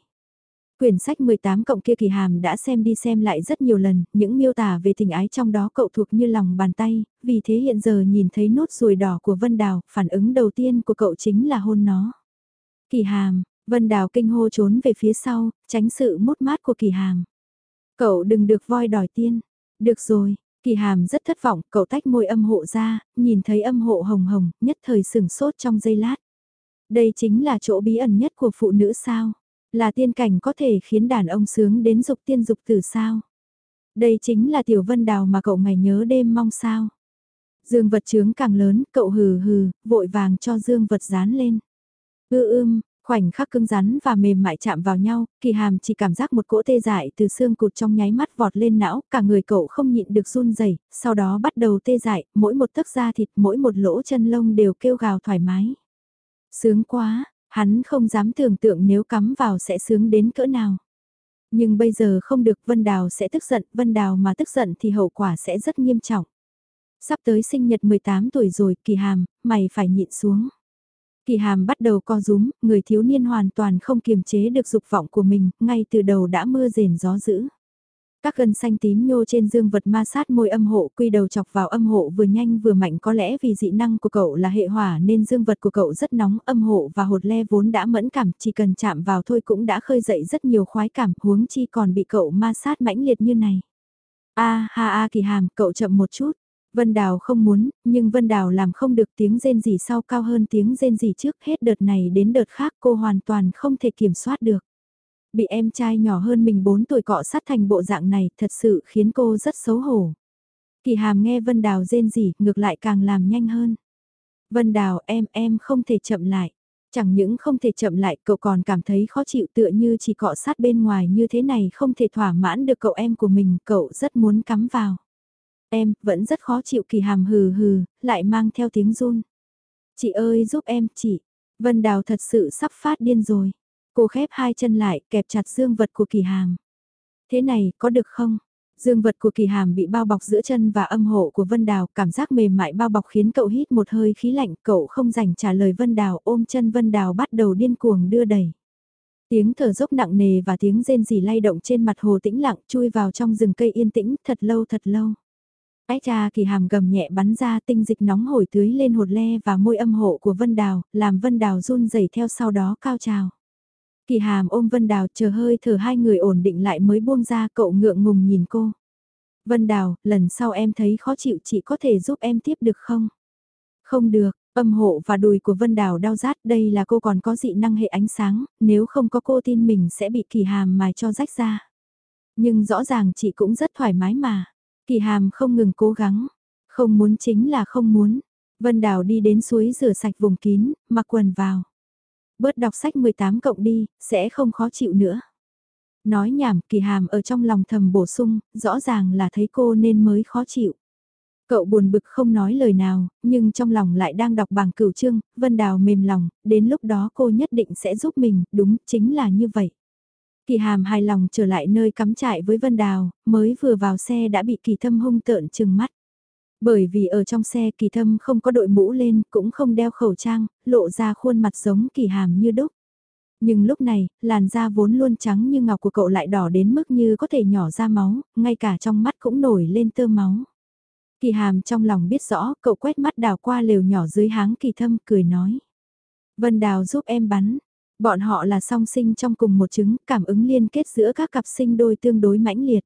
Quyển sách 18 cộng kia kỳ hàm đã xem đi xem lại rất nhiều lần, những miêu tả về tình ái trong đó cậu thuộc như lòng bàn tay, vì thế hiện giờ nhìn thấy nốt ruồi đỏ của Vân Đào, phản ứng đầu tiên của cậu chính là hôn nó. Kỳ hàm, Vân Đào kinh hô trốn về phía sau, tránh sự mút mát của kỳ hàm. Cậu đừng được voi đòi tiên. Được rồi, kỳ hàm rất thất vọng, cậu tách môi âm hộ ra, nhìn thấy âm hộ hồng hồng, nhất thời sừng sốt trong giây lát. Đây chính là chỗ bí ẩn nhất của phụ nữ sao. Là tiên cảnh có thể khiến đàn ông sướng đến dục tiên dục tử sao? Đây chính là tiểu vân đào mà cậu ngày nhớ đêm mong sao. Dương vật trướng càng lớn, cậu hừ hừ, vội vàng cho dương vật dán lên. Ư ưm, khoảnh khắc cứng rắn và mềm mại chạm vào nhau, kỳ hàm chỉ cảm giác một cỗ tê dại từ xương cụt trong nháy mắt vọt lên não, cả người cậu không nhịn được run rẩy sau đó bắt đầu tê dại, mỗi một tấc da thịt, mỗi một lỗ chân lông đều kêu gào thoải mái. Sướng quá, hắn không dám tưởng tượng nếu cắm vào sẽ sướng đến cỡ nào. Nhưng bây giờ không được Vân Đào sẽ tức giận, Vân Đào mà tức giận thì hậu quả sẽ rất nghiêm trọng. Sắp tới sinh nhật 18 tuổi rồi, kỳ hàm, mày phải nhịn xuống. Kỳ hàm bắt đầu co rúm, người thiếu niên hoàn toàn không kiềm chế được dục vọng của mình, ngay từ đầu đã mưa rền gió dữ. Các gân xanh tím nhô trên dương vật ma sát môi âm hộ quy đầu chọc vào âm hộ vừa nhanh vừa mạnh có lẽ vì dị năng của cậu là hệ hỏa nên dương vật của cậu rất nóng âm hộ và hột le vốn đã mẫn cảm chỉ cần chạm vào thôi cũng đã khơi dậy rất nhiều khoái cảm huống chi còn bị cậu ma sát mãnh liệt như này. a ha a kỳ hàm cậu chậm một chút. Vân Đào không muốn, nhưng Vân Đào làm không được tiếng rên gì sau cao hơn tiếng rên gì trước hết đợt này đến đợt khác cô hoàn toàn không thể kiểm soát được. Bị em trai nhỏ hơn mình 4 tuổi cọ sát thành bộ dạng này thật sự khiến cô rất xấu hổ. Kỳ hàm nghe Vân Đào rên gì ngược lại càng làm nhanh hơn. Vân Đào em em không thể chậm lại. Chẳng những không thể chậm lại cậu còn cảm thấy khó chịu tựa như chỉ cọ sát bên ngoài như thế này không thể thỏa mãn được cậu em của mình cậu rất muốn cắm vào. Em, vẫn rất khó chịu kỳ hàm hừ hừ, lại mang theo tiếng run. Chị ơi giúp em, chị. Vân Đào thật sự sắp phát điên rồi. Cô khép hai chân lại, kẹp chặt dương vật của kỳ hàm. Thế này, có được không? Dương vật của kỳ hàm bị bao bọc giữa chân và âm hộ của Vân Đào, cảm giác mềm mại bao bọc khiến cậu hít một hơi khí lạnh, cậu không dành trả lời Vân Đào ôm chân Vân Đào bắt đầu điên cuồng đưa đẩy. Tiếng thở dốc nặng nề và tiếng rên rỉ lay động trên mặt hồ tĩnh lặng chui vào trong rừng cây yên tĩnh thật lâu thật lâu. Ái cha kỳ hàm gầm nhẹ bắn ra tinh dịch nóng hổi tưới lên hột le và môi âm hộ của Vân Đào, làm Vân Đào run rẩy theo sau đó cao trào. Kỳ hàm ôm Vân Đào chờ hơi thở hai người ổn định lại mới buông ra cậu ngượng ngùng nhìn cô. Vân Đào, lần sau em thấy khó chịu chị có thể giúp em tiếp được không? Không được, âm hộ và đùi của Vân Đào đau rát đây là cô còn có dị năng hệ ánh sáng, nếu không có cô tin mình sẽ bị kỳ hàm mài cho rách ra. Nhưng rõ ràng chị cũng rất thoải mái mà. Kỳ hàm không ngừng cố gắng, không muốn chính là không muốn. Vân Đào đi đến suối rửa sạch vùng kín, mặc quần vào. Bớt đọc sách 18 cộng đi, sẽ không khó chịu nữa. Nói nhảm kỳ hàm ở trong lòng thầm bổ sung, rõ ràng là thấy cô nên mới khó chịu. Cậu buồn bực không nói lời nào, nhưng trong lòng lại đang đọc bảng cửu chương, Vân Đào mềm lòng, đến lúc đó cô nhất định sẽ giúp mình, đúng, chính là như vậy. Kỳ hàm hài lòng trở lại nơi cắm trại với Vân Đào, mới vừa vào xe đã bị kỳ thâm hung tợn chừng mắt. Bởi vì ở trong xe kỳ thâm không có đội mũ lên, cũng không đeo khẩu trang, lộ ra khuôn mặt giống kỳ hàm như đúc. Nhưng lúc này, làn da vốn luôn trắng như ngọc của cậu lại đỏ đến mức như có thể nhỏ ra máu, ngay cả trong mắt cũng nổi lên tơ máu. Kỳ hàm trong lòng biết rõ, cậu quét mắt đào qua lều nhỏ dưới háng kỳ thâm, cười nói. Vân Đào giúp em bắn, Bọn họ là song sinh trong cùng một trứng, cảm ứng liên kết giữa các cặp sinh đôi tương đối mãnh liệt.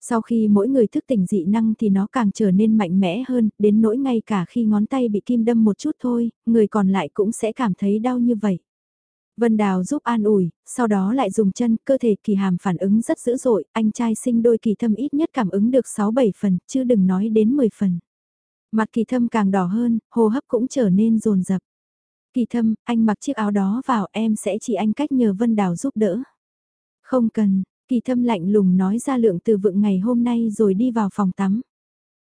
Sau khi mỗi người thức tỉnh dị năng thì nó càng trở nên mạnh mẽ hơn, đến nỗi ngay cả khi ngón tay bị kim đâm một chút thôi, người còn lại cũng sẽ cảm thấy đau như vậy. Vân Đào giúp an ủi, sau đó lại dùng chân, cơ thể kỳ hàm phản ứng rất dữ dội, anh trai sinh đôi kỳ thâm ít nhất cảm ứng được 6-7 phần, chứ đừng nói đến 10 phần. Mặt kỳ thâm càng đỏ hơn, hô hấp cũng trở nên rồn rập. Kỳ thâm, anh mặc chiếc áo đó vào em sẽ chỉ anh cách nhờ Vân Đào giúp đỡ. Không cần, kỳ thâm lạnh lùng nói ra lượng từ vựng ngày hôm nay rồi đi vào phòng tắm.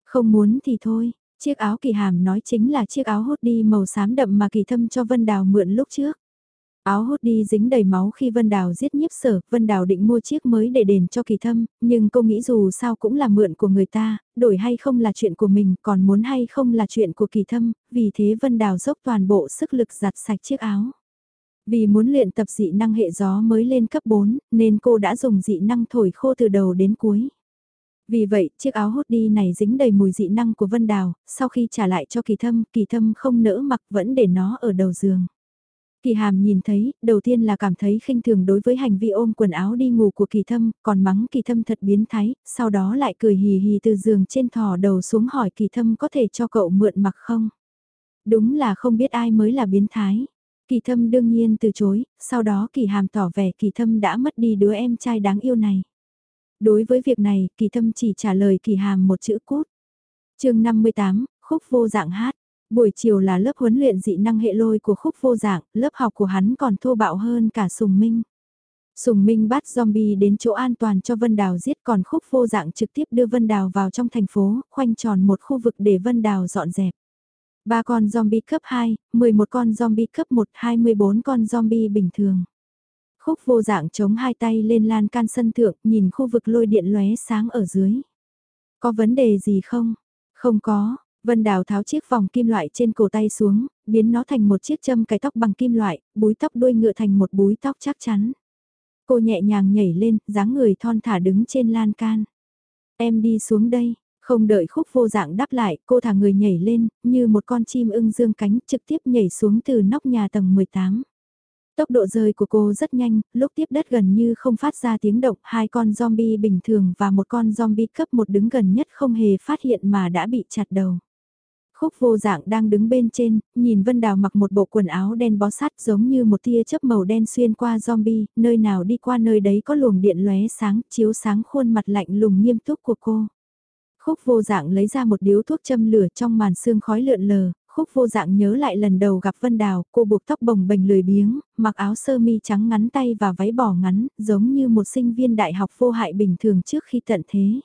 Không muốn thì thôi, chiếc áo kỳ hàm nói chính là chiếc áo hốt đi màu xám đậm mà kỳ thâm cho Vân Đào mượn lúc trước. Áo hốt đi dính đầy máu khi Vân Đào giết nhiếp sở, Vân Đào định mua chiếc mới để đền cho kỳ thâm, nhưng cô nghĩ dù sao cũng là mượn của người ta, đổi hay không là chuyện của mình, còn muốn hay không là chuyện của kỳ thâm, vì thế Vân Đào dốc toàn bộ sức lực giặt sạch chiếc áo. Vì muốn luyện tập dị năng hệ gió mới lên cấp 4, nên cô đã dùng dị năng thổi khô từ đầu đến cuối. Vì vậy, chiếc áo hốt đi này dính đầy mùi dị năng của Vân Đào, sau khi trả lại cho kỳ thâm, kỳ thâm không nỡ mặc vẫn để nó ở đầu giường. Kỳ hàm nhìn thấy, đầu tiên là cảm thấy khinh thường đối với hành vi ôm quần áo đi ngủ của kỳ thâm, còn mắng kỳ thâm thật biến thái, sau đó lại cười hì hì từ giường trên thò đầu xuống hỏi kỳ thâm có thể cho cậu mượn mặc không. Đúng là không biết ai mới là biến thái. Kỳ thâm đương nhiên từ chối, sau đó kỳ hàm tỏ vẻ kỳ thâm đã mất đi đứa em trai đáng yêu này. Đối với việc này, kỳ thâm chỉ trả lời kỳ hàm một chữ cút. chương 58, khúc vô dạng hát. Buổi chiều là lớp huấn luyện dị năng hệ lôi của khúc vô dạng, lớp học của hắn còn thô bạo hơn cả sùng minh. Sùng Minh bắt zombie đến chỗ an toàn cho Vân Đào giết còn khúc vô dạng trực tiếp đưa Vân Đào vào trong thành phố, khoanh tròn một khu vực để Vân Đào dọn dẹp. Ba con zombie cấp 2, 11 con zombie cấp 1, 24 con zombie bình thường. Khúc vô dạng chống hai tay lên lan can sân thượng, nhìn khu vực lôi điện lóe sáng ở dưới. Có vấn đề gì không? Không có, Vân Đào tháo chiếc vòng kim loại trên cổ tay xuống, biến nó thành một chiếc châm cái tóc bằng kim loại, búi tóc đuôi ngựa thành một búi tóc chắc chắn. Cô nhẹ nhàng nhảy lên, dáng người thon thả đứng trên lan can. Em đi xuống đây, không đợi khúc vô dạng đáp lại, cô thả người nhảy lên, như một con chim ưng dương cánh trực tiếp nhảy xuống từ nóc nhà tầng 18. Tốc độ rơi của cô rất nhanh, lúc tiếp đất gần như không phát ra tiếng động, hai con zombie bình thường và một con zombie cấp một đứng gần nhất không hề phát hiện mà đã bị chặt đầu. Khúc vô dạng đang đứng bên trên, nhìn Vân Đào mặc một bộ quần áo đen bó sát giống như một tia chớp màu đen xuyên qua zombie, nơi nào đi qua nơi đấy có luồng điện lóe sáng, chiếu sáng khuôn mặt lạnh lùng nghiêm túc của cô. Khúc vô dạng lấy ra một điếu thuốc châm lửa trong màn sương khói lượn lờ, khúc vô dạng nhớ lại lần đầu gặp Vân Đào, cô buộc tóc bồng bềnh lười biếng, mặc áo sơ mi trắng ngắn tay và váy bỏ ngắn, giống như một sinh viên đại học vô hại bình thường trước khi tận thế.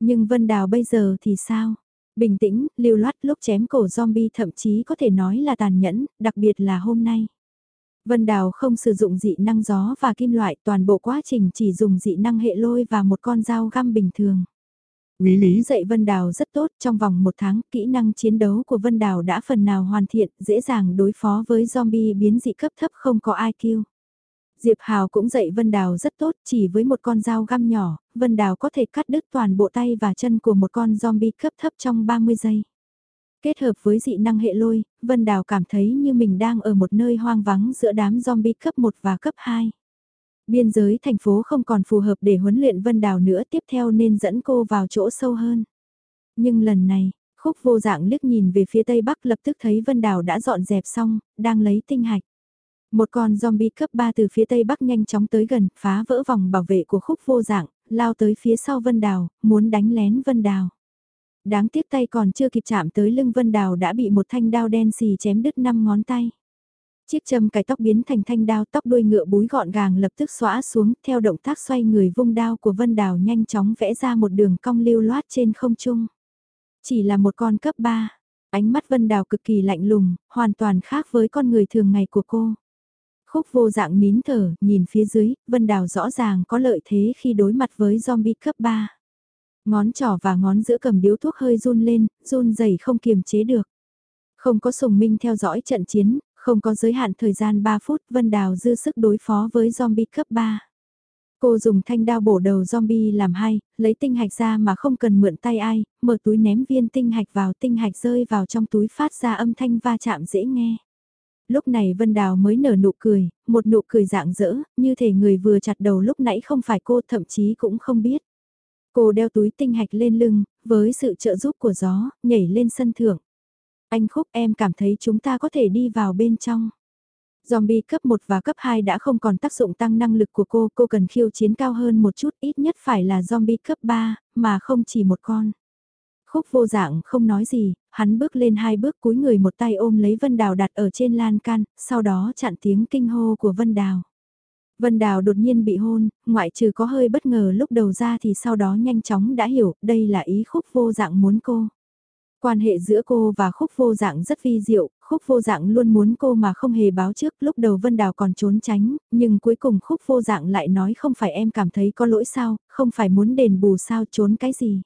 Nhưng Vân Đào bây giờ thì sao? Bình tĩnh, lưu loát lúc chém cổ zombie thậm chí có thể nói là tàn nhẫn, đặc biệt là hôm nay. Vân Đào không sử dụng dị năng gió và kim loại, toàn bộ quá trình chỉ dùng dị năng hệ lôi và một con dao găm bình thường. Quý lý dạy Vân Đào rất tốt, trong vòng một tháng, kỹ năng chiến đấu của Vân Đào đã phần nào hoàn thiện, dễ dàng đối phó với zombie biến dị cấp thấp không có IQ. Diệp Hào cũng dạy Vân Đào rất tốt, chỉ với một con dao găm nhỏ, Vân Đào có thể cắt đứt toàn bộ tay và chân của một con zombie cấp thấp trong 30 giây. Kết hợp với dị năng hệ lôi, Vân Đào cảm thấy như mình đang ở một nơi hoang vắng giữa đám zombie cấp 1 và cấp 2. Biên giới thành phố không còn phù hợp để huấn luyện Vân Đào nữa tiếp theo nên dẫn cô vào chỗ sâu hơn. Nhưng lần này, khúc vô dạng liếc nhìn về phía tây bắc lập tức thấy Vân Đào đã dọn dẹp xong, đang lấy tinh hạch. Một con zombie cấp 3 từ phía tây bắc nhanh chóng tới gần, phá vỡ vòng bảo vệ của khúc vô dạng, lao tới phía sau Vân Đào, muốn đánh lén Vân Đào. Đáng tiếc tay còn chưa kịp chạm tới lưng Vân Đào đã bị một thanh đao đen xì chém đứt năm ngón tay. Chiếc châm cài tóc biến thành thanh đao tóc đuôi ngựa búi gọn gàng lập tức xóa xuống theo động tác xoay người vung đao của Vân Đào nhanh chóng vẽ ra một đường cong lưu loát trên không trung. Chỉ là một con cấp 3, ánh mắt Vân Đào cực kỳ lạnh lùng, hoàn toàn khác với con người thường ngày của cô. Khúc vô dạng nín thở, nhìn phía dưới, Vân Đào rõ ràng có lợi thế khi đối mặt với zombie cấp 3. Ngón trỏ và ngón giữa cầm điếu thuốc hơi run lên, run dày không kiềm chế được. Không có sùng minh theo dõi trận chiến, không có giới hạn thời gian 3 phút, Vân Đào dư sức đối phó với zombie cấp 3. Cô dùng thanh đao bổ đầu zombie làm hai, lấy tinh hạch ra mà không cần mượn tay ai, mở túi ném viên tinh hạch vào tinh hạch rơi vào trong túi phát ra âm thanh va chạm dễ nghe. Lúc này Vân Đào mới nở nụ cười, một nụ cười dạng dỡ, như thể người vừa chặt đầu lúc nãy không phải cô thậm chí cũng không biết. Cô đeo túi tinh hạch lên lưng, với sự trợ giúp của gió, nhảy lên sân thượng. Anh Khúc em cảm thấy chúng ta có thể đi vào bên trong. Zombie cấp 1 và cấp 2 đã không còn tác dụng tăng năng lực của cô, cô cần khiêu chiến cao hơn một chút ít nhất phải là zombie cấp 3, mà không chỉ một con. Khúc vô dạng không nói gì, hắn bước lên hai bước cúi người một tay ôm lấy Vân Đào đặt ở trên lan can, sau đó chặn tiếng kinh hô của Vân Đào. Vân Đào đột nhiên bị hôn, ngoại trừ có hơi bất ngờ lúc đầu ra thì sau đó nhanh chóng đã hiểu đây là ý khúc vô dạng muốn cô. Quan hệ giữa cô và khúc vô dạng rất vi diệu, khúc vô dạng luôn muốn cô mà không hề báo trước, lúc đầu Vân Đào còn trốn tránh, nhưng cuối cùng khúc vô dạng lại nói không phải em cảm thấy có lỗi sao, không phải muốn đền bù sao trốn cái gì.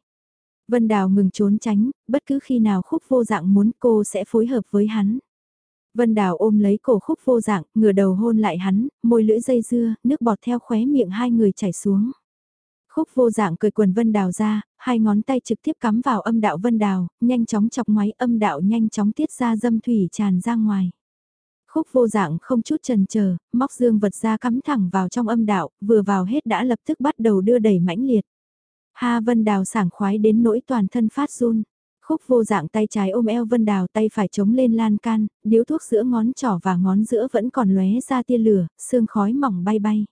Vân Đào ngừng trốn tránh, bất cứ khi nào khúc vô dạng muốn cô sẽ phối hợp với hắn. Vân Đào ôm lấy cổ khúc vô dạng, ngửa đầu hôn lại hắn, môi lưỡi dây dưa, nước bọt theo khóe miệng hai người chảy xuống. Khúc vô dạng cười quần Vân Đào ra, hai ngón tay trực tiếp cắm vào âm đạo Vân Đào, nhanh chóng chọc ngoáy âm đạo nhanh chóng tiết ra dâm thủy tràn ra ngoài. Khúc vô dạng không chút trần chờ móc dương vật ra cắm thẳng vào trong âm đạo, vừa vào hết đã lập tức bắt đầu đưa đẩy mãnh liệt. Ha Vân Đào sảng khoái đến nỗi toàn thân phát run. Khúc vô dạng tay trái ôm eo Vân Đào tay phải chống lên lan can, điếu thuốc giữa ngón trỏ và ngón giữa vẫn còn lóe ra tia lửa, sương khói mỏng bay bay.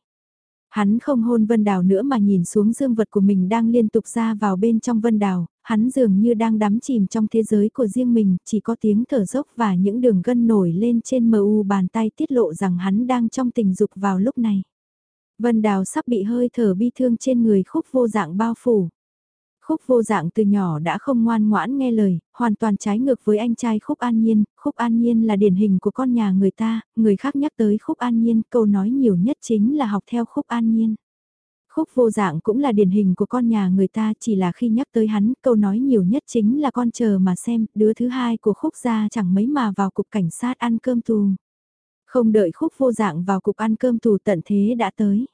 Hắn không hôn Vân Đào nữa mà nhìn xuống dương vật của mình đang liên tục ra vào bên trong Vân Đào, hắn dường như đang đắm chìm trong thế giới của riêng mình, chỉ có tiếng thở dốc và những đường gân nổi lên trên mờ u bàn tay tiết lộ rằng hắn đang trong tình dục vào lúc này. Vân Đào sắp bị hơi thở bi thương trên người khúc vô dạng bao phủ. Khúc vô dạng từ nhỏ đã không ngoan ngoãn nghe lời, hoàn toàn trái ngược với anh trai Khúc An Nhiên, Khúc An Nhiên là điển hình của con nhà người ta, người khác nhắc tới Khúc An Nhiên, câu nói nhiều nhất chính là học theo Khúc An Nhiên. Khúc vô dạng cũng là điển hình của con nhà người ta chỉ là khi nhắc tới hắn, câu nói nhiều nhất chính là con chờ mà xem, đứa thứ hai của khúc gia chẳng mấy mà vào cục cảnh sát ăn cơm tù. Không đợi khúc vô dạng vào cục ăn cơm tù tận thế đã tới.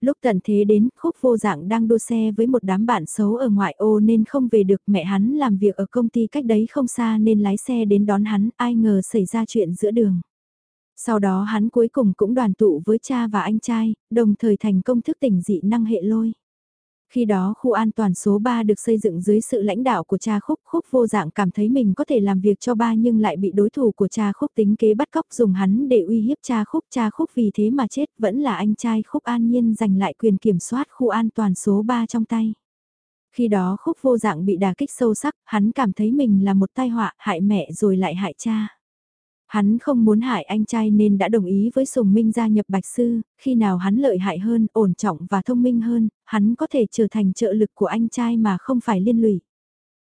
Lúc tận thế đến, khúc vô dạng đang đua xe với một đám bạn xấu ở ngoại ô nên không về được mẹ hắn làm việc ở công ty cách đấy không xa nên lái xe đến đón hắn, ai ngờ xảy ra chuyện giữa đường. Sau đó hắn cuối cùng cũng đoàn tụ với cha và anh trai, đồng thời thành công thức tỉnh dị năng hệ lôi. Khi đó khu an toàn số 3 được xây dựng dưới sự lãnh đạo của cha Khúc, Khúc vô dạng cảm thấy mình có thể làm việc cho ba nhưng lại bị đối thủ của cha Khúc tính kế bắt cóc dùng hắn để uy hiếp cha Khúc. Cha Khúc vì thế mà chết vẫn là anh trai Khúc an nhiên giành lại quyền kiểm soát khu an toàn số 3 trong tay. Khi đó Khúc vô dạng bị đà kích sâu sắc, hắn cảm thấy mình là một tai họa hại mẹ rồi lại hại cha. Hắn không muốn hại anh trai nên đã đồng ý với Sùng Minh gia nhập Bạch Sư, khi nào hắn lợi hại hơn, ổn trọng và thông minh hơn, hắn có thể trở thành trợ lực của anh trai mà không phải liên lụy.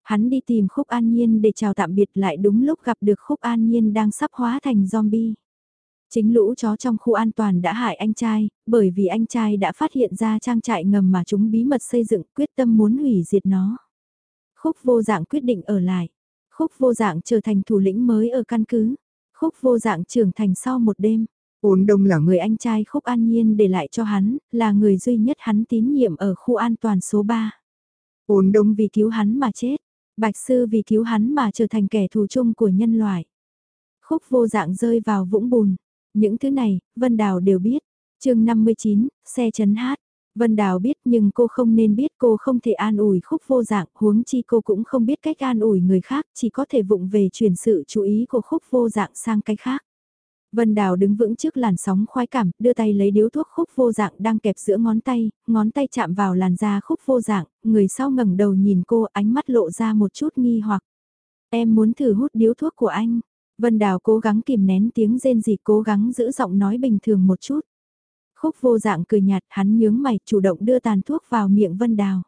Hắn đi tìm Khúc An Nhiên để chào tạm biệt lại đúng lúc gặp được Khúc An Nhiên đang sắp hóa thành zombie. Chính lũ chó trong khu an toàn đã hại anh trai, bởi vì anh trai đã phát hiện ra trang trại ngầm mà chúng bí mật xây dựng quyết tâm muốn hủy diệt nó. Khúc vô dạng quyết định ở lại. Khúc vô dạng trở thành thủ lĩnh mới ở căn cứ. Khúc vô dạng trưởng thành sau một đêm. Ôn đông là người anh trai Khúc An Nhiên để lại cho hắn, là người duy nhất hắn tín nhiệm ở khu an toàn số 3. Ôn đông vì cứu hắn mà chết, Bạch Sư vì cứu hắn mà trở thành kẻ thù chung của nhân loại. Khúc vô dạng rơi vào vũng bùn. Những thứ này, Vân Đào đều biết. chương 59, xe chấn hát. Vân Đào biết nhưng cô không nên biết cô không thể an ủi khúc vô dạng, huống chi cô cũng không biết cách an ủi người khác, chỉ có thể vụng về chuyển sự chú ý của khúc vô dạng sang cái khác. Vân Đào đứng vững trước làn sóng khoái cảm, đưa tay lấy điếu thuốc khúc vô dạng đang kẹp giữa ngón tay, ngón tay chạm vào làn da khúc vô dạng, người sau ngẩng đầu nhìn cô ánh mắt lộ ra một chút nghi hoặc. Em muốn thử hút điếu thuốc của anh. Vân Đào cố gắng kìm nén tiếng rên rỉ cố gắng giữ giọng nói bình thường một chút. Khúc vô dạng cười nhạt hắn nhướng mày chủ động đưa tàn thuốc vào miệng Vân Đào.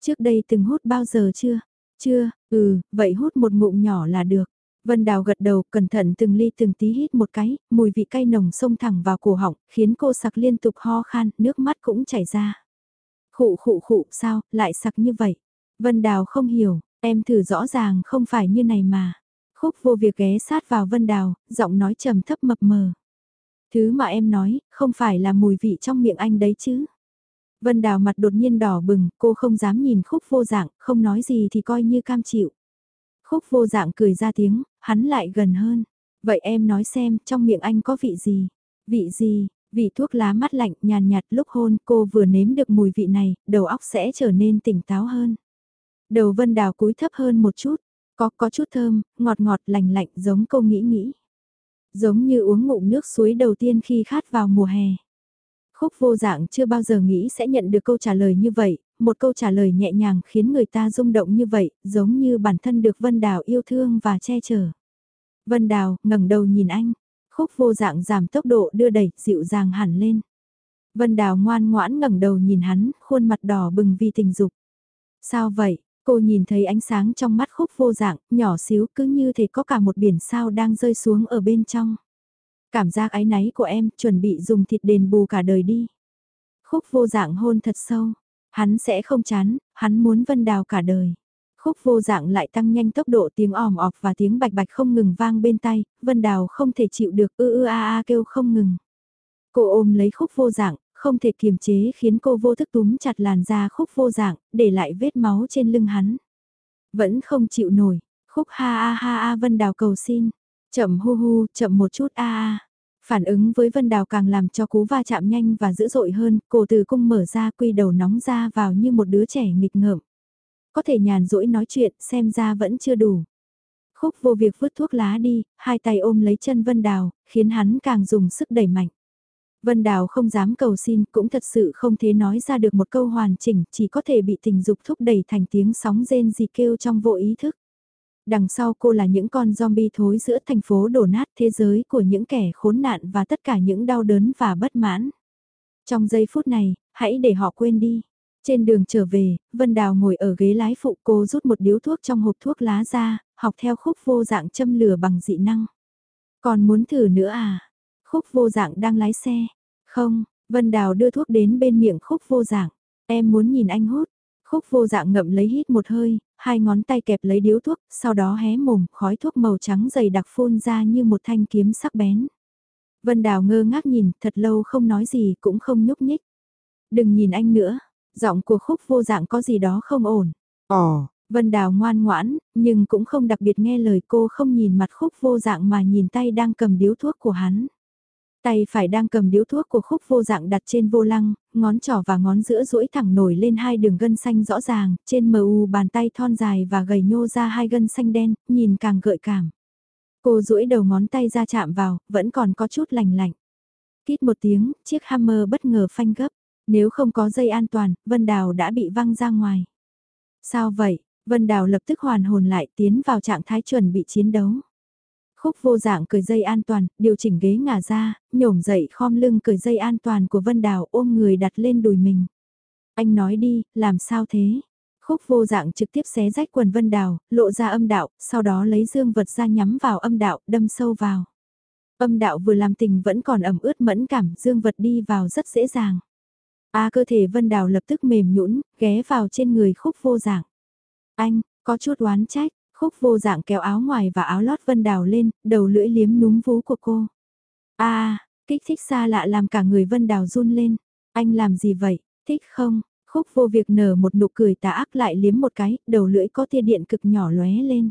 Trước đây từng hút bao giờ chưa? Chưa, ừ, vậy hút một ngụm nhỏ là được. Vân Đào gật đầu, cẩn thận từng ly từng tí hít một cái, mùi vị cay nồng xông thẳng vào cổ họng, khiến cô sặc liên tục ho khan, nước mắt cũng chảy ra. Khụ khụ khụ, sao, lại sặc như vậy? Vân Đào không hiểu, em thử rõ ràng không phải như này mà. Khúc vô việc ghé sát vào Vân Đào, giọng nói trầm thấp mập mờ. Thứ mà em nói, không phải là mùi vị trong miệng anh đấy chứ. Vân Đào mặt đột nhiên đỏ bừng, cô không dám nhìn khúc vô dạng, không nói gì thì coi như cam chịu. Khúc vô dạng cười ra tiếng, hắn lại gần hơn. Vậy em nói xem, trong miệng anh có vị gì? Vị gì? Vị thuốc lá mát lạnh nhàn nhạt lúc hôn cô vừa nếm được mùi vị này, đầu óc sẽ trở nên tỉnh táo hơn. Đầu vân đào cúi thấp hơn một chút, có có chút thơm, ngọt ngọt lành lạnh giống cô nghĩ nghĩ. Giống như uống ngụm nước suối đầu tiên khi khát vào mùa hè. Khúc vô dạng chưa bao giờ nghĩ sẽ nhận được câu trả lời như vậy, một câu trả lời nhẹ nhàng khiến người ta rung động như vậy, giống như bản thân được Vân Đào yêu thương và che chở. Vân Đào ngẩng đầu nhìn anh, khúc vô dạng giảm tốc độ đưa đẩy dịu dàng hẳn lên. Vân Đào ngoan ngoãn ngẩng đầu nhìn hắn, khuôn mặt đỏ bừng vì tình dục. Sao vậy? Cô nhìn thấy ánh sáng trong mắt khúc vô dạng, nhỏ xíu cứ như thể có cả một biển sao đang rơi xuống ở bên trong. Cảm giác ái náy của em chuẩn bị dùng thịt đền bù cả đời đi. Khúc vô dạng hôn thật sâu, hắn sẽ không chán, hắn muốn vân đào cả đời. Khúc vô dạng lại tăng nhanh tốc độ tiếng ỏm ọp và tiếng bạch bạch không ngừng vang bên tay, vân đào không thể chịu được ư ư a a kêu không ngừng. Cô ôm lấy khúc vô dạng, không thể kiềm chế khiến cô vô thức túm chặt làn da khúc vô dạng, để lại vết máu trên lưng hắn. Vẫn không chịu nổi, khúc ha a ha a Vân Đào cầu xin, chậm hu hu, chậm một chút a a. Phản ứng với Vân Đào càng làm cho cú va chạm nhanh và dữ dội hơn, cổ từ cung mở ra quy đầu nóng ra vào như một đứa trẻ nghịch ngợm. có thể nhàn rỗi nói chuyện, xem ra vẫn chưa đủ. Khúc vô việc vứt thuốc lá đi, hai tay ôm lấy chân Vân Đào, khiến hắn càng dùng sức đẩy mạnh. Vân Đào không dám cầu xin, cũng thật sự không thể nói ra được một câu hoàn chỉnh, chỉ có thể bị tình dục thúc đẩy thành tiếng sóng rên gì kêu trong vô ý thức. Đằng sau cô là những con zombie thối giữa thành phố đổ nát thế giới của những kẻ khốn nạn và tất cả những đau đớn và bất mãn. Trong giây phút này, hãy để họ quên đi. Trên đường trở về, Vân Đào ngồi ở ghế lái phụ cô rút một điếu thuốc trong hộp thuốc lá ra, học theo khúc vô dạng châm lửa bằng dị năng. Còn muốn thử nữa à? Khúc vô dạng đang lái xe. Không, Vân Đào đưa thuốc đến bên miệng khúc vô dạng. Em muốn nhìn anh hút. Khúc vô dạng ngậm lấy hít một hơi, hai ngón tay kẹp lấy điếu thuốc, sau đó hé mồm, khói thuốc màu trắng dày đặc phun ra như một thanh kiếm sắc bén. Vân Đào ngơ ngác nhìn, thật lâu không nói gì, cũng không nhúc nhích. Đừng nhìn anh nữa, giọng của khúc vô dạng có gì đó không ổn. Ồ, Vân Đào ngoan ngoãn, nhưng cũng không đặc biệt nghe lời cô không nhìn mặt khúc vô dạng mà nhìn tay đang cầm điếu thuốc của hắn. Tay phải đang cầm điếu thuốc của khúc vô dạng đặt trên vô lăng, ngón trỏ và ngón giữa duỗi thẳng nổi lên hai đường gân xanh rõ ràng, trên mờ u bàn tay thon dài và gầy nhô ra hai gân xanh đen, nhìn càng gợi cảm. Cô duỗi đầu ngón tay ra chạm vào, vẫn còn có chút lành lạnh. Kít một tiếng, chiếc hammer bất ngờ phanh gấp. Nếu không có dây an toàn, Vân Đào đã bị văng ra ngoài. Sao vậy? Vân Đào lập tức hoàn hồn lại tiến vào trạng thái chuẩn bị chiến đấu. Khúc vô dạng cởi dây an toàn, điều chỉnh ghế ngả ra, nhổm dậy khom lưng cởi dây an toàn của Vân Đào ôm người đặt lên đùi mình. Anh nói đi, làm sao thế? Khúc vô dạng trực tiếp xé rách quần Vân Đào, lộ ra âm đạo, sau đó lấy dương vật ra nhắm vào âm đạo, đâm sâu vào. Âm đạo vừa làm tình vẫn còn ẩm ướt mẫn cảm, dương vật đi vào rất dễ dàng. A cơ thể Vân Đào lập tức mềm nhũn, ghé vào trên người khúc vô dạng. Anh, có chút oán trách, khúc vô dạng kéo áo ngoài và áo lót Vân Đào lên, đầu lưỡi liếm núm vú của cô. A, kích thích xa lạ làm cả người Vân Đào run lên. Anh làm gì vậy, thích không? Khúc vô việc nở một nụ cười tà ác lại liếm một cái, đầu lưỡi có tia điện cực nhỏ lóe lên.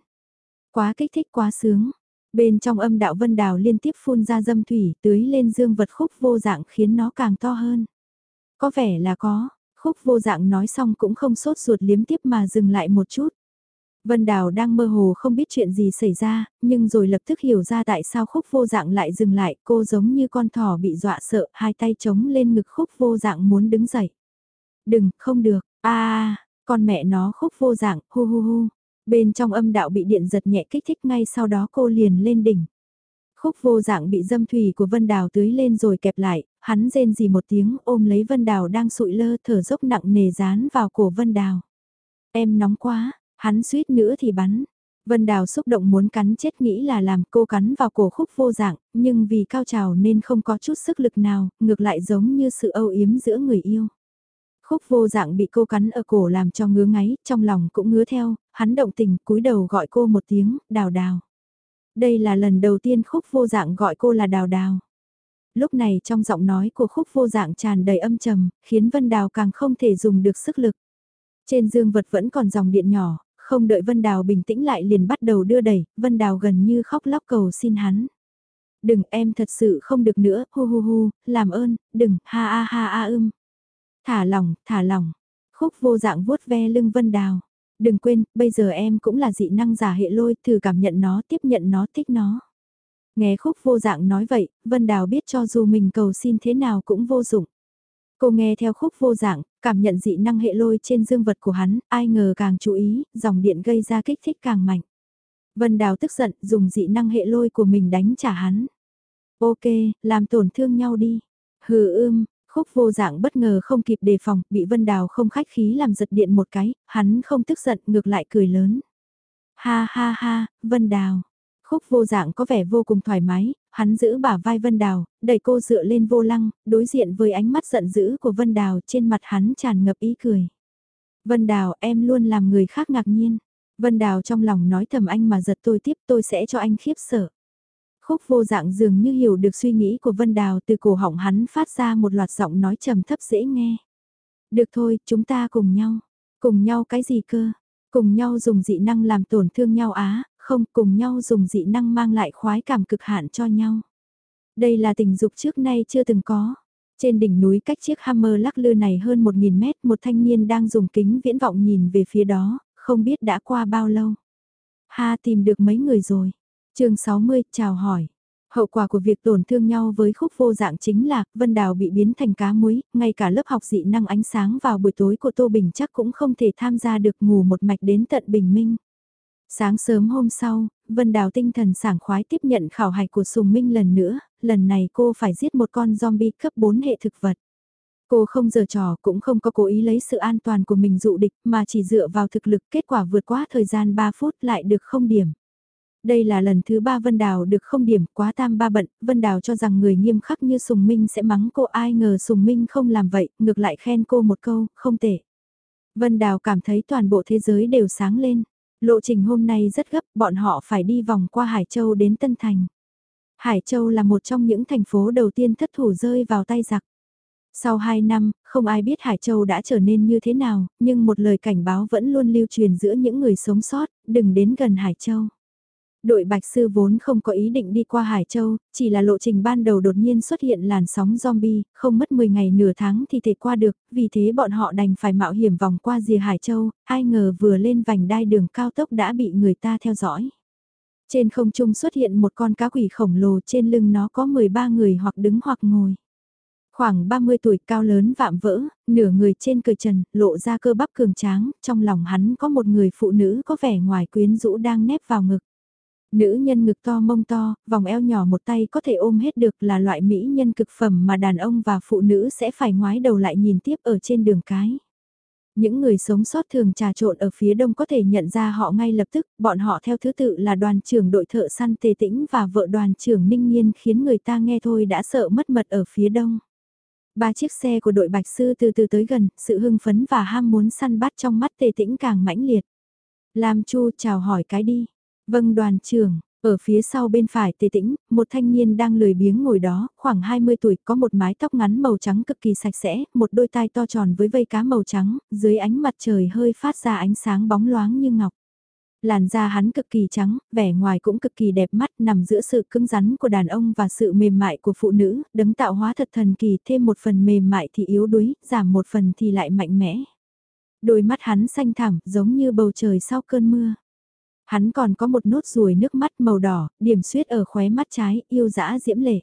Quá kích thích quá sướng. Bên trong âm đạo Vân Đào liên tiếp phun ra dâm thủy tưới lên dương vật khúc vô dạng khiến nó càng to hơn. Có vẻ là có, khúc vô dạng nói xong cũng không sốt ruột liếm tiếp mà dừng lại một chút. Vân Đào đang mơ hồ không biết chuyện gì xảy ra, nhưng rồi lập tức hiểu ra tại sao khúc vô dạng lại dừng lại, cô giống như con thỏ bị dọa sợ, hai tay chống lên ngực khúc vô dạng muốn đứng dậy. Đừng, không được, a con mẹ nó khúc vô dạng, hu hu hu. Bên trong âm đạo bị điện giật nhẹ kích thích ngay sau đó cô liền lên đỉnh. Khúc vô dạng bị dâm thủy của Vân Đào tưới lên rồi kẹp lại, hắn rên gì một tiếng ôm lấy Vân Đào đang sụi lơ thở dốc nặng nề dán vào cổ Vân Đào. Em nóng quá, hắn suýt nữa thì bắn. Vân Đào xúc động muốn cắn chết nghĩ là làm cô cắn vào cổ khúc vô dạng, nhưng vì cao trào nên không có chút sức lực nào, ngược lại giống như sự âu yếm giữa người yêu. Khúc vô dạng bị cô cắn ở cổ làm cho ngứa ngáy, trong lòng cũng ngứa theo, hắn động tình cúi đầu gọi cô một tiếng, đào đào. Đây là lần đầu tiên khúc vô dạng gọi cô là đào đào. Lúc này trong giọng nói của khúc vô dạng tràn đầy âm trầm, khiến Vân Đào càng không thể dùng được sức lực. Trên dương vật vẫn còn dòng điện nhỏ, không đợi Vân Đào bình tĩnh lại liền bắt đầu đưa đẩy, Vân Đào gần như khóc lóc cầu xin hắn. Đừng em thật sự không được nữa, hu hu hu, làm ơn, đừng, ha a ha a ưm. Thả lòng, thả lòng. Khúc vô dạng vuốt ve lưng Vân Đào. Đừng quên, bây giờ em cũng là dị năng giả hệ lôi, thử cảm nhận nó, tiếp nhận nó, thích nó. Nghe khúc vô dạng nói vậy, Vân Đào biết cho dù mình cầu xin thế nào cũng vô dụng. Cô nghe theo khúc vô dạng, cảm nhận dị năng hệ lôi trên dương vật của hắn, ai ngờ càng chú ý, dòng điện gây ra kích thích càng mạnh. Vân Đào tức giận, dùng dị năng hệ lôi của mình đánh trả hắn. Ok, làm tổn thương nhau đi. Hừ ưm, khúc vô dạng bất ngờ không kịp đề phòng, bị Vân Đào không khách khí làm giật điện một cái, hắn không tức giận ngược lại cười lớn. Ha ha ha, Vân Đào. Khúc vô dạng có vẻ vô cùng thoải mái, hắn giữ bả vai Vân Đào, đẩy cô dựa lên vô lăng, đối diện với ánh mắt giận dữ của Vân Đào trên mặt hắn tràn ngập ý cười. Vân Đào em luôn làm người khác ngạc nhiên. Vân Đào trong lòng nói thầm anh mà giật tôi tiếp tôi sẽ cho anh khiếp sợ. Khúc vô dạng dường như hiểu được suy nghĩ của Vân Đào từ cổ họng hắn phát ra một loạt giọng nói trầm thấp dễ nghe. Được thôi, chúng ta cùng nhau. Cùng nhau cái gì cơ? Cùng nhau dùng dị năng làm tổn thương nhau á, không cùng nhau dùng dị năng mang lại khoái cảm cực hạn cho nhau. Đây là tình dục trước nay chưa từng có. Trên đỉnh núi cách chiếc Hammer lắc lư này hơn 1.000 mét, một thanh niên đang dùng kính viễn vọng nhìn về phía đó, không biết đã qua bao lâu. Ha tìm được mấy người rồi. chương 60, chào hỏi. Hậu quả của việc tổn thương nhau với khúc vô dạng chính là Vân Đào bị biến thành cá muối, ngay cả lớp học dị năng ánh sáng vào buổi tối của Tô Bình chắc cũng không thể tham gia được ngủ một mạch đến tận bình minh. Sáng sớm hôm sau, Vân Đào tinh thần sảng khoái tiếp nhận khảo hạch của Sùng Minh lần nữa, lần này cô phải giết một con zombie cấp 4 hệ thực vật. Cô không giờ trò cũng không có cố ý lấy sự an toàn của mình dụ địch mà chỉ dựa vào thực lực kết quả vượt quá thời gian 3 phút lại được không điểm. Đây là lần thứ ba Vân Đào được không điểm quá tam ba bận, Vân Đào cho rằng người nghiêm khắc như Sùng Minh sẽ mắng cô ai ngờ Sùng Minh không làm vậy, ngược lại khen cô một câu, không tệ. Vân Đào cảm thấy toàn bộ thế giới đều sáng lên. Lộ trình hôm nay rất gấp, bọn họ phải đi vòng qua Hải Châu đến Tân Thành. Hải Châu là một trong những thành phố đầu tiên thất thủ rơi vào tay giặc. Sau 2 năm, không ai biết Hải Châu đã trở nên như thế nào, nhưng một lời cảnh báo vẫn luôn lưu truyền giữa những người sống sót, đừng đến gần Hải Châu. Đội Bạch Sư vốn không có ý định đi qua Hải Châu, chỉ là lộ trình ban đầu đột nhiên xuất hiện làn sóng zombie, không mất 10 ngày nửa tháng thì thể qua được, vì thế bọn họ đành phải mạo hiểm vòng qua rìa Hải Châu, ai ngờ vừa lên vành đai đường cao tốc đã bị người ta theo dõi. Trên không trung xuất hiện một con cá quỷ khổng lồ trên lưng nó có 13 người hoặc đứng hoặc ngồi. Khoảng 30 tuổi cao lớn vạm vỡ, nửa người trên cờ trần, lộ ra cơ bắp cường tráng, trong lòng hắn có một người phụ nữ có vẻ ngoài quyến rũ đang nép vào ngực. Nữ nhân ngực to mông to, vòng eo nhỏ một tay có thể ôm hết được là loại mỹ nhân cực phẩm mà đàn ông và phụ nữ sẽ phải ngoái đầu lại nhìn tiếp ở trên đường cái. Những người sống sót thường trà trộn ở phía đông có thể nhận ra họ ngay lập tức, bọn họ theo thứ tự là đoàn trưởng đội thợ săn Tề Tĩnh và vợ đoàn trưởng Ninh Nhiên khiến người ta nghe thôi đã sợ mất mật ở phía đông. Ba chiếc xe của đội Bạch Sư từ từ tới gần, sự hưng phấn và ham muốn săn bắt trong mắt Tề Tĩnh càng mãnh liệt. Lam Chu chào hỏi cái đi. Vâng đoàn trưởng, ở phía sau bên phải tề tĩnh, một thanh niên đang lười biếng ngồi đó, khoảng 20 tuổi, có một mái tóc ngắn màu trắng cực kỳ sạch sẽ, một đôi tai to tròn với vây cá màu trắng, dưới ánh mặt trời hơi phát ra ánh sáng bóng loáng như ngọc. Làn da hắn cực kỳ trắng, vẻ ngoài cũng cực kỳ đẹp mắt nằm giữa sự cứng rắn của đàn ông và sự mềm mại của phụ nữ, đấng tạo hóa thật thần kỳ thêm một phần mềm mại thì yếu đuối, giảm một phần thì lại mạnh mẽ. Đôi mắt hắn xanh thẳm giống như bầu trời sau cơn mưa. Hắn còn có một nốt ruồi nước mắt màu đỏ, điểm suyết ở khóe mắt trái, yêu dã diễm lệ.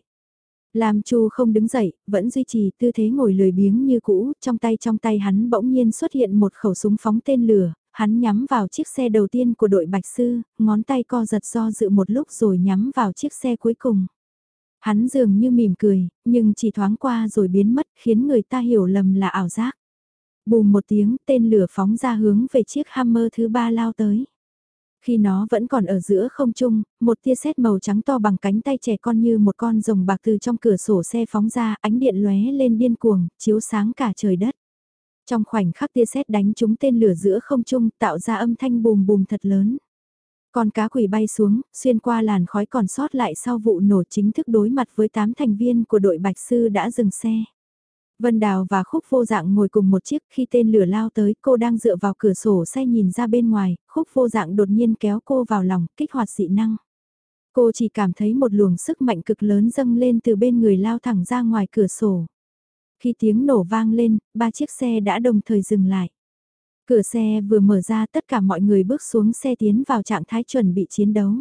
Lam Chu không đứng dậy, vẫn duy trì tư thế ngồi lười biếng như cũ, trong tay trong tay hắn bỗng nhiên xuất hiện một khẩu súng phóng tên lửa, hắn nhắm vào chiếc xe đầu tiên của đội Bạch Sư, ngón tay co giật do dự một lúc rồi nhắm vào chiếc xe cuối cùng. Hắn dường như mỉm cười, nhưng chỉ thoáng qua rồi biến mất khiến người ta hiểu lầm là ảo giác. Bùm một tiếng tên lửa phóng ra hướng về chiếc Hammer thứ ba lao tới. Khi nó vẫn còn ở giữa không trung, một tia sét màu trắng to bằng cánh tay trẻ con như một con rồng bạc từ trong cửa sổ xe phóng ra, ánh điện lóe lên điên cuồng, chiếu sáng cả trời đất. Trong khoảnh khắc tia sét đánh trúng tên lửa giữa không trung, tạo ra âm thanh bùm bùm thật lớn. Con cá quỷ bay xuống, xuyên qua làn khói còn sót lại sau vụ nổ chính thức đối mặt với 8 thành viên của đội Bạch Sư đã dừng xe. Vân Đào và Khúc Vô Dạng ngồi cùng một chiếc khi tên lửa lao tới cô đang dựa vào cửa sổ xe nhìn ra bên ngoài, Khúc Vô Dạng đột nhiên kéo cô vào lòng, kích hoạt dị năng. Cô chỉ cảm thấy một luồng sức mạnh cực lớn dâng lên từ bên người lao thẳng ra ngoài cửa sổ. Khi tiếng nổ vang lên, ba chiếc xe đã đồng thời dừng lại. Cửa xe vừa mở ra tất cả mọi người bước xuống xe tiến vào trạng thái chuẩn bị chiến đấu.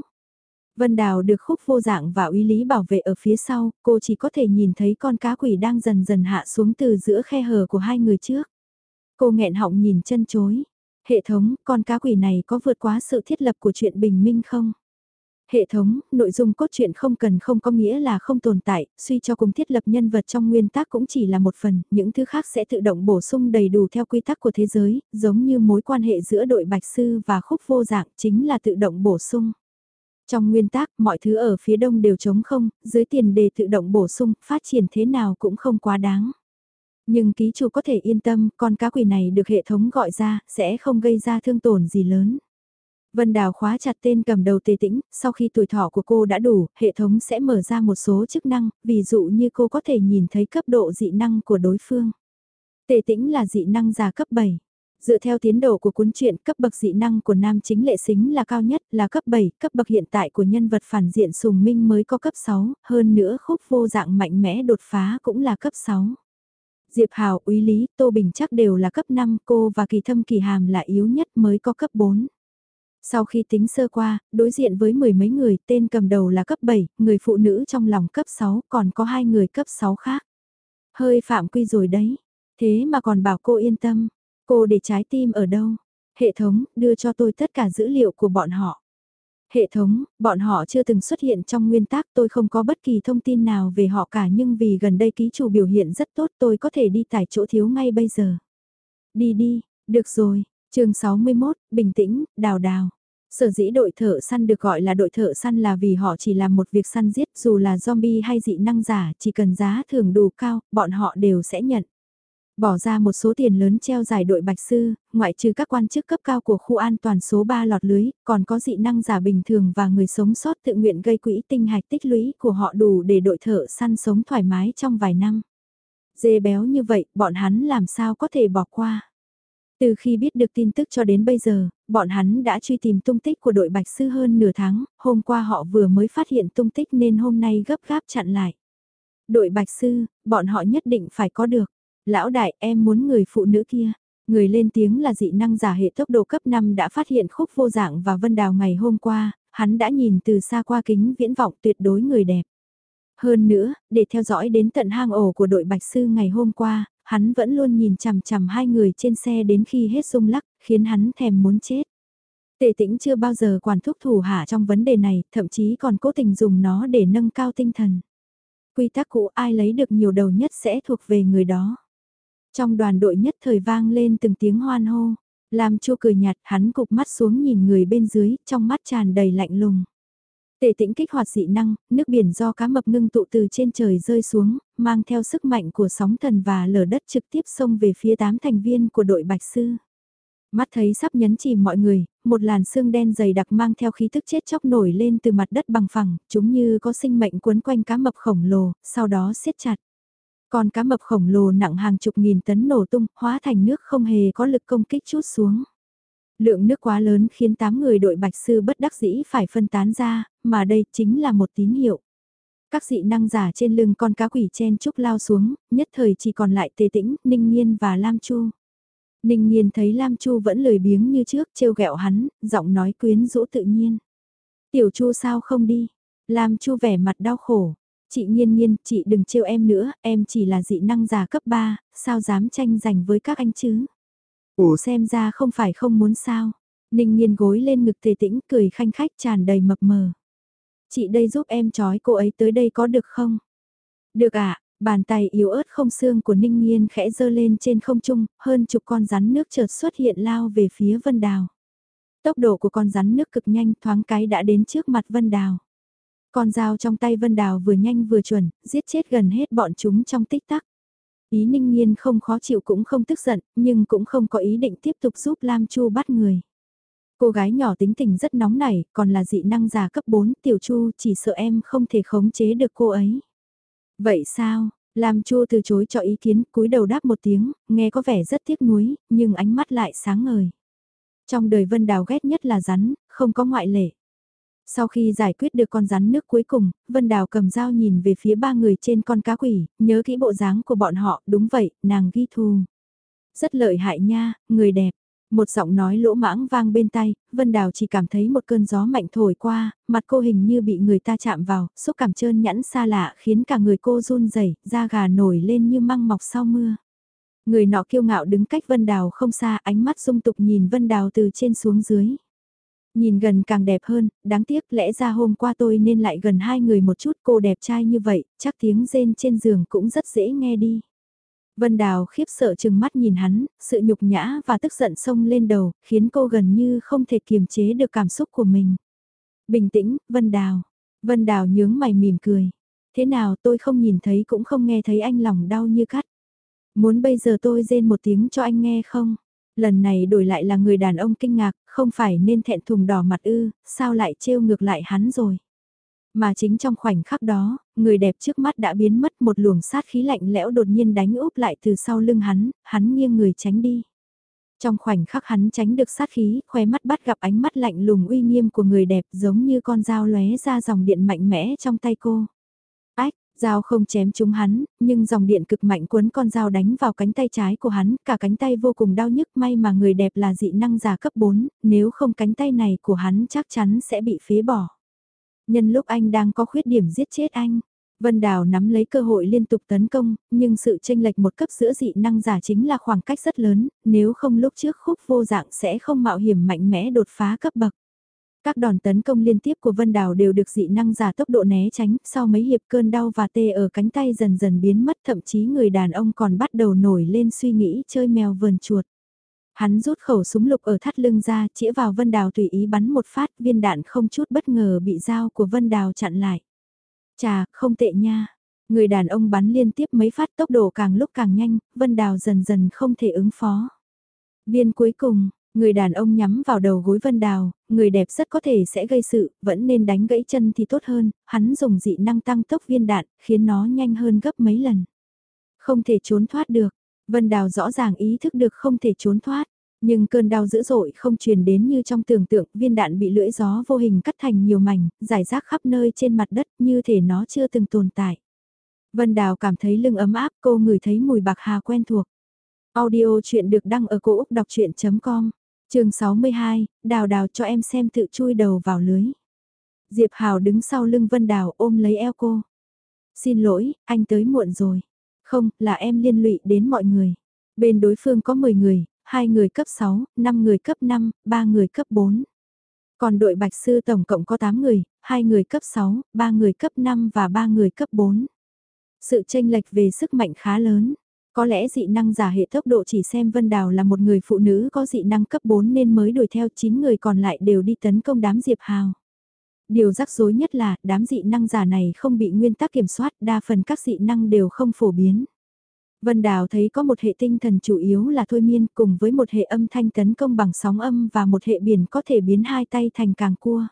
Vân Đào được khúc vô dạng và uy lý bảo vệ ở phía sau, cô chỉ có thể nhìn thấy con cá quỷ đang dần dần hạ xuống từ giữa khe hở của hai người trước. Cô nghẹn họng nhìn chân chối. Hệ thống, con cá quỷ này có vượt quá sự thiết lập của chuyện bình minh không? Hệ thống, nội dung cốt truyện không cần không có nghĩa là không tồn tại, suy cho cùng thiết lập nhân vật trong nguyên tác cũng chỉ là một phần, những thứ khác sẽ tự động bổ sung đầy đủ theo quy tắc của thế giới, giống như mối quan hệ giữa đội bạch sư và khúc vô dạng chính là tự động bổ sung. Trong nguyên tắc, mọi thứ ở phía đông đều trống không, dưới tiền đề tự động bổ sung, phát triển thế nào cũng không quá đáng. Nhưng ký chủ có thể yên tâm, con cá quỷ này được hệ thống gọi ra, sẽ không gây ra thương tổn gì lớn. Vân Đào khóa chặt tên cầm đầu tề tĩnh, sau khi tuổi thọ của cô đã đủ, hệ thống sẽ mở ra một số chức năng, ví dụ như cô có thể nhìn thấy cấp độ dị năng của đối phương. Tề tĩnh là dị năng già cấp 7. Dựa theo tiến độ của cuốn truyện, cấp bậc dị năng của nam chính lệ xính là cao nhất, là cấp 7, cấp bậc hiện tại của nhân vật phản diện sùng minh mới có cấp 6, hơn nữa khúc vô dạng mạnh mẽ đột phá cũng là cấp 6. Diệp Hào, Úy Lý, Tô Bình chắc đều là cấp 5, cô và Kỳ Thâm Kỳ Hàm là yếu nhất mới có cấp 4. Sau khi tính sơ qua, đối diện với mười mấy người, tên cầm đầu là cấp 7, người phụ nữ trong lòng cấp 6, còn có hai người cấp 6 khác. Hơi phạm quy rồi đấy. Thế mà còn bảo cô yên tâm. Cô để trái tim ở đâu? Hệ thống, đưa cho tôi tất cả dữ liệu của bọn họ. Hệ thống, bọn họ chưa từng xuất hiện trong nguyên tắc tôi không có bất kỳ thông tin nào về họ cả nhưng vì gần đây ký chủ biểu hiện rất tốt tôi có thể đi tải chỗ thiếu ngay bây giờ. Đi đi, được rồi, chương 61, bình tĩnh, đào đào. Sở dĩ đội thợ săn được gọi là đội thợ săn là vì họ chỉ làm một việc săn giết dù là zombie hay dị năng giả chỉ cần giá thưởng đủ cao, bọn họ đều sẽ nhận. Bỏ ra một số tiền lớn treo giải đội bạch sư, ngoại trừ các quan chức cấp cao của khu an toàn số 3 lọt lưới, còn có dị năng giả bình thường và người sống sót tự nguyện gây quỹ tinh hạch tích lũy của họ đủ để đội thợ săn sống thoải mái trong vài năm. Dê béo như vậy, bọn hắn làm sao có thể bỏ qua. Từ khi biết được tin tức cho đến bây giờ, bọn hắn đã truy tìm tung tích của đội Bạch Sư hơn nửa tháng, hôm qua họ vừa mới phát hiện tung tích nên hôm nay gấp gáp chặn lại. Đội Bạch Sư, bọn họ nhất định phải có được. Lão đại em muốn người phụ nữ kia. Người lên tiếng là dị năng giả hệ tốc độ cấp 5 đã phát hiện khúc vô dạng và vân đào ngày hôm qua, hắn đã nhìn từ xa qua kính viễn vọng tuyệt đối người đẹp. Hơn nữa, để theo dõi đến tận hang ổ của đội Bạch Sư ngày hôm qua, hắn vẫn luôn nhìn chằm chằm hai người trên xe đến khi hết rung lắc, khiến hắn thèm muốn chết. Tề tĩnh chưa bao giờ quản thúc thủ hạ trong vấn đề này, thậm chí còn cố tình dùng nó để nâng cao tinh thần. Quy tắc cũ ai lấy được nhiều đầu nhất sẽ thuộc về người đó. Trong đoàn đội nhất thời vang lên từng tiếng hoan hô. Làm chua cười nhạt hắn cục mắt xuống nhìn người bên dưới, trong mắt tràn đầy lạnh lùng. Tề tĩnh kích hoạt dị năng, nước biển do cá mập ngưng tụ từ trên trời rơi xuống, mang theo sức mạnh của sóng thần và lở đất trực tiếp xông về phía tám thành viên của đội Bạch Sư. Mắt thấy sắp nhấn chìm mọi người, một làn xương đen dày đặc mang theo khí thức chết chóc nổi lên từ mặt đất bằng phẳng, chúng như có sinh mệnh cuốn quanh cá mập khổng lồ, sau đó siết chặt. Con cá mập khổng lồ nặng hàng chục nghìn tấn nổ tung, hóa thành nước không hề có lực công kích chút xuống. Lượng nước quá lớn khiến 8 người đội bạch sư bất đắc dĩ phải phân tán ra, mà đây chính là một tín hiệu. Các dị năng giả trên lưng con cá quỷ chen trúc lao xuống, nhất thời chỉ còn lại tề tĩnh, ninh nhiên và Lam Chu. Ninh nhiên thấy Lam Chu vẫn lười biếng như trước, trêu ghẹo hắn, giọng nói quyến rũ tự nhiên. Tiểu Chu sao không đi? Lam Chu vẻ mặt đau khổ. Chị nhiên nhiên, chị đừng trêu em nữa, em chỉ là dị năng giả cấp 3, sao dám tranh giành với các anh chứ? Ủa xem ra không phải không muốn sao. Ninh nhiên gối lên ngực tề tĩnh cười khanh khách tràn đầy mập mờ. Chị đây giúp em trói cô ấy tới đây có được không? Được ạ, à, bàn tay yếu ớt không xương của Ninh Nhiên khẽ dơ lên trên không trung, hơn chục con rắn nước chợt xuất hiện lao về phía Vân Đào. Tốc độ của con rắn nước cực nhanh thoáng cái đã đến trước mặt Vân Đào. Con dao trong tay Vân Đào vừa nhanh vừa chuẩn, giết chết gần hết bọn chúng trong tích tắc. Ý ninh nhiên không khó chịu cũng không tức giận, nhưng cũng không có ý định tiếp tục giúp Lam Chu bắt người. Cô gái nhỏ tính tình rất nóng nảy, còn là dị năng già cấp 4, Tiểu Chu chỉ sợ em không thể khống chế được cô ấy. Vậy sao? Lam Chu từ chối cho ý kiến, cúi đầu đáp một tiếng, nghe có vẻ rất tiếc nuối, nhưng ánh mắt lại sáng ngời. Trong đời Vân Đào ghét nhất là rắn, không có ngoại lệ. Sau khi giải quyết được con rắn nước cuối cùng, Vân Đào cầm dao nhìn về phía ba người trên con cá quỷ, nhớ kỹ bộ dáng của bọn họ, đúng vậy, nàng ghi thù. Rất lợi hại nha, người đẹp. Một giọng nói lỗ mãng vang bên tay, Vân Đào chỉ cảm thấy một cơn gió mạnh thổi qua, mặt cô hình như bị người ta chạm vào, xúc cảm trơn nhẵn xa lạ khiến cả người cô run rẩy, da gà nổi lên như măng mọc sau mưa. Người nọ kiêu ngạo đứng cách Vân Đào không xa, ánh mắt dung tục nhìn Vân Đào từ trên xuống dưới. Nhìn gần càng đẹp hơn, đáng tiếc lẽ ra hôm qua tôi nên lại gần hai người một chút cô đẹp trai như vậy, chắc tiếng rên trên giường cũng rất dễ nghe đi. Vân Đào khiếp sợ chừng mắt nhìn hắn, sự nhục nhã và tức giận sông lên đầu, khiến cô gần như không thể kiềm chế được cảm xúc của mình. Bình tĩnh, Vân Đào. Vân Đào nhướng mày mỉm cười. Thế nào tôi không nhìn thấy cũng không nghe thấy anh lòng đau như cắt. Muốn bây giờ tôi rên một tiếng cho anh nghe không? Lần này đổi lại là người đàn ông kinh ngạc, không phải nên thẹn thùng đỏ mặt ư, sao lại trêu ngược lại hắn rồi. Mà chính trong khoảnh khắc đó, người đẹp trước mắt đã biến mất một luồng sát khí lạnh lẽo đột nhiên đánh úp lại từ sau lưng hắn, hắn nghiêng người tránh đi. Trong khoảnh khắc hắn tránh được sát khí, khóe mắt bắt gặp ánh mắt lạnh lùng uy nghiêm của người đẹp giống như con dao lóe ra dòng điện mạnh mẽ trong tay cô. Dao không chém trúng hắn, nhưng dòng điện cực mạnh cuốn con dao đánh vào cánh tay trái của hắn, cả cánh tay vô cùng đau nhức may mà người đẹp là dị năng giả cấp 4, nếu không cánh tay này của hắn chắc chắn sẽ bị phế bỏ. Nhân lúc anh đang có khuyết điểm giết chết anh, Vân Đào nắm lấy cơ hội liên tục tấn công, nhưng sự tranh lệch một cấp giữa dị năng giả chính là khoảng cách rất lớn, nếu không lúc trước khúc vô dạng sẽ không mạo hiểm mạnh mẽ đột phá cấp bậc. Các đòn tấn công liên tiếp của Vân Đào đều được dị năng giả tốc độ né tránh, sau mấy hiệp cơn đau và tê ở cánh tay dần dần biến mất thậm chí người đàn ông còn bắt đầu nổi lên suy nghĩ chơi mèo vườn chuột. Hắn rút khẩu súng lục ở thắt lưng ra, chĩa vào Vân Đào tùy ý bắn một phát, viên đạn không chút bất ngờ bị dao của Vân Đào chặn lại. Chà, không tệ nha. Người đàn ông bắn liên tiếp mấy phát tốc độ càng lúc càng nhanh, Vân Đào dần dần không thể ứng phó. Viên cuối cùng, người đàn ông nhắm vào đầu gối Vân Đào, người đẹp rất có thể sẽ gây sự, vẫn nên đánh gãy chân thì tốt hơn, hắn dùng dị năng tăng tốc viên đạn, khiến nó nhanh hơn gấp mấy lần. Không thể trốn thoát được, Vân Đào rõ ràng ý thức được không thể trốn thoát. Nhưng cơn đau dữ dội không truyền đến như trong tưởng tượng, viên đạn bị lưỡi gió vô hình cắt thành nhiều mảnh, giải rác khắp nơi trên mặt đất như thể nó chưa từng tồn tại. Vân Đào cảm thấy lưng ấm áp, cô ngửi thấy mùi bạc hà quen thuộc. Audio chuyện được đăng ở cổ Úc đọc chuyện.com, chương 62, Đào Đào cho em xem tự chui đầu vào lưới. Diệp Hào đứng sau lưng Vân Đào ôm lấy eo cô. Xin lỗi, anh tới muộn rồi. Không, là em liên lụy đến mọi người. Bên đối phương có 10 người, 2 người cấp 6, 5 người cấp 5, 3 người cấp 4. Còn đội Bạch Sư tổng cộng có 8 người, 2 người cấp 6, 3 người cấp 5 và 3 người cấp 4. Sự tranh lệch về sức mạnh khá lớn. Có lẽ dị năng giả hệ tốc độ chỉ xem Vân Đào là một người phụ nữ có dị năng cấp 4 nên mới đuổi theo 9 người còn lại đều đi tấn công đám Diệp Hào. Điều rắc rối nhất là đám dị năng giả này không bị nguyên tắc kiểm soát, đa phần các dị năng đều không phổ biến. Vân Đào thấy có một hệ tinh thần chủ yếu là thôi miên cùng với một hệ âm thanh tấn công bằng sóng âm và một hệ biển có thể biến hai tay thành càng cua.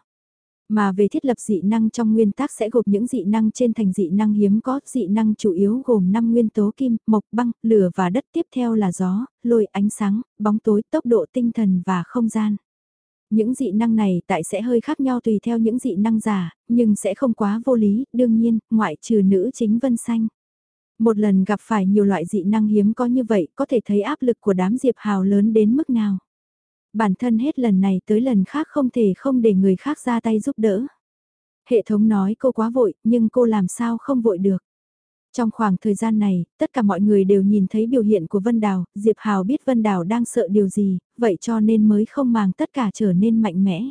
Mà về thiết lập dị năng trong nguyên tắc sẽ gộp những dị năng trên thành dị năng hiếm có, dị năng chủ yếu gồm 5 nguyên tố kim, mộc, băng, lửa và đất tiếp theo là gió, lôi, ánh sáng, bóng tối, tốc độ tinh thần và không gian. Những dị năng này tại sẽ hơi khác nhau tùy theo những dị năng giả, nhưng sẽ không quá vô lý, đương nhiên, ngoại trừ nữ chính Vân Xanh. Một lần gặp phải nhiều loại dị năng hiếm có như vậy có thể thấy áp lực của đám Diệp Hào lớn đến mức nào. Bản thân hết lần này tới lần khác không thể không để người khác ra tay giúp đỡ. Hệ thống nói cô quá vội, nhưng cô làm sao không vội được. Trong khoảng thời gian này, tất cả mọi người đều nhìn thấy biểu hiện của Vân Đào, Diệp Hào biết Vân Đào đang sợ điều gì, vậy cho nên mới không màng tất cả trở nên mạnh mẽ.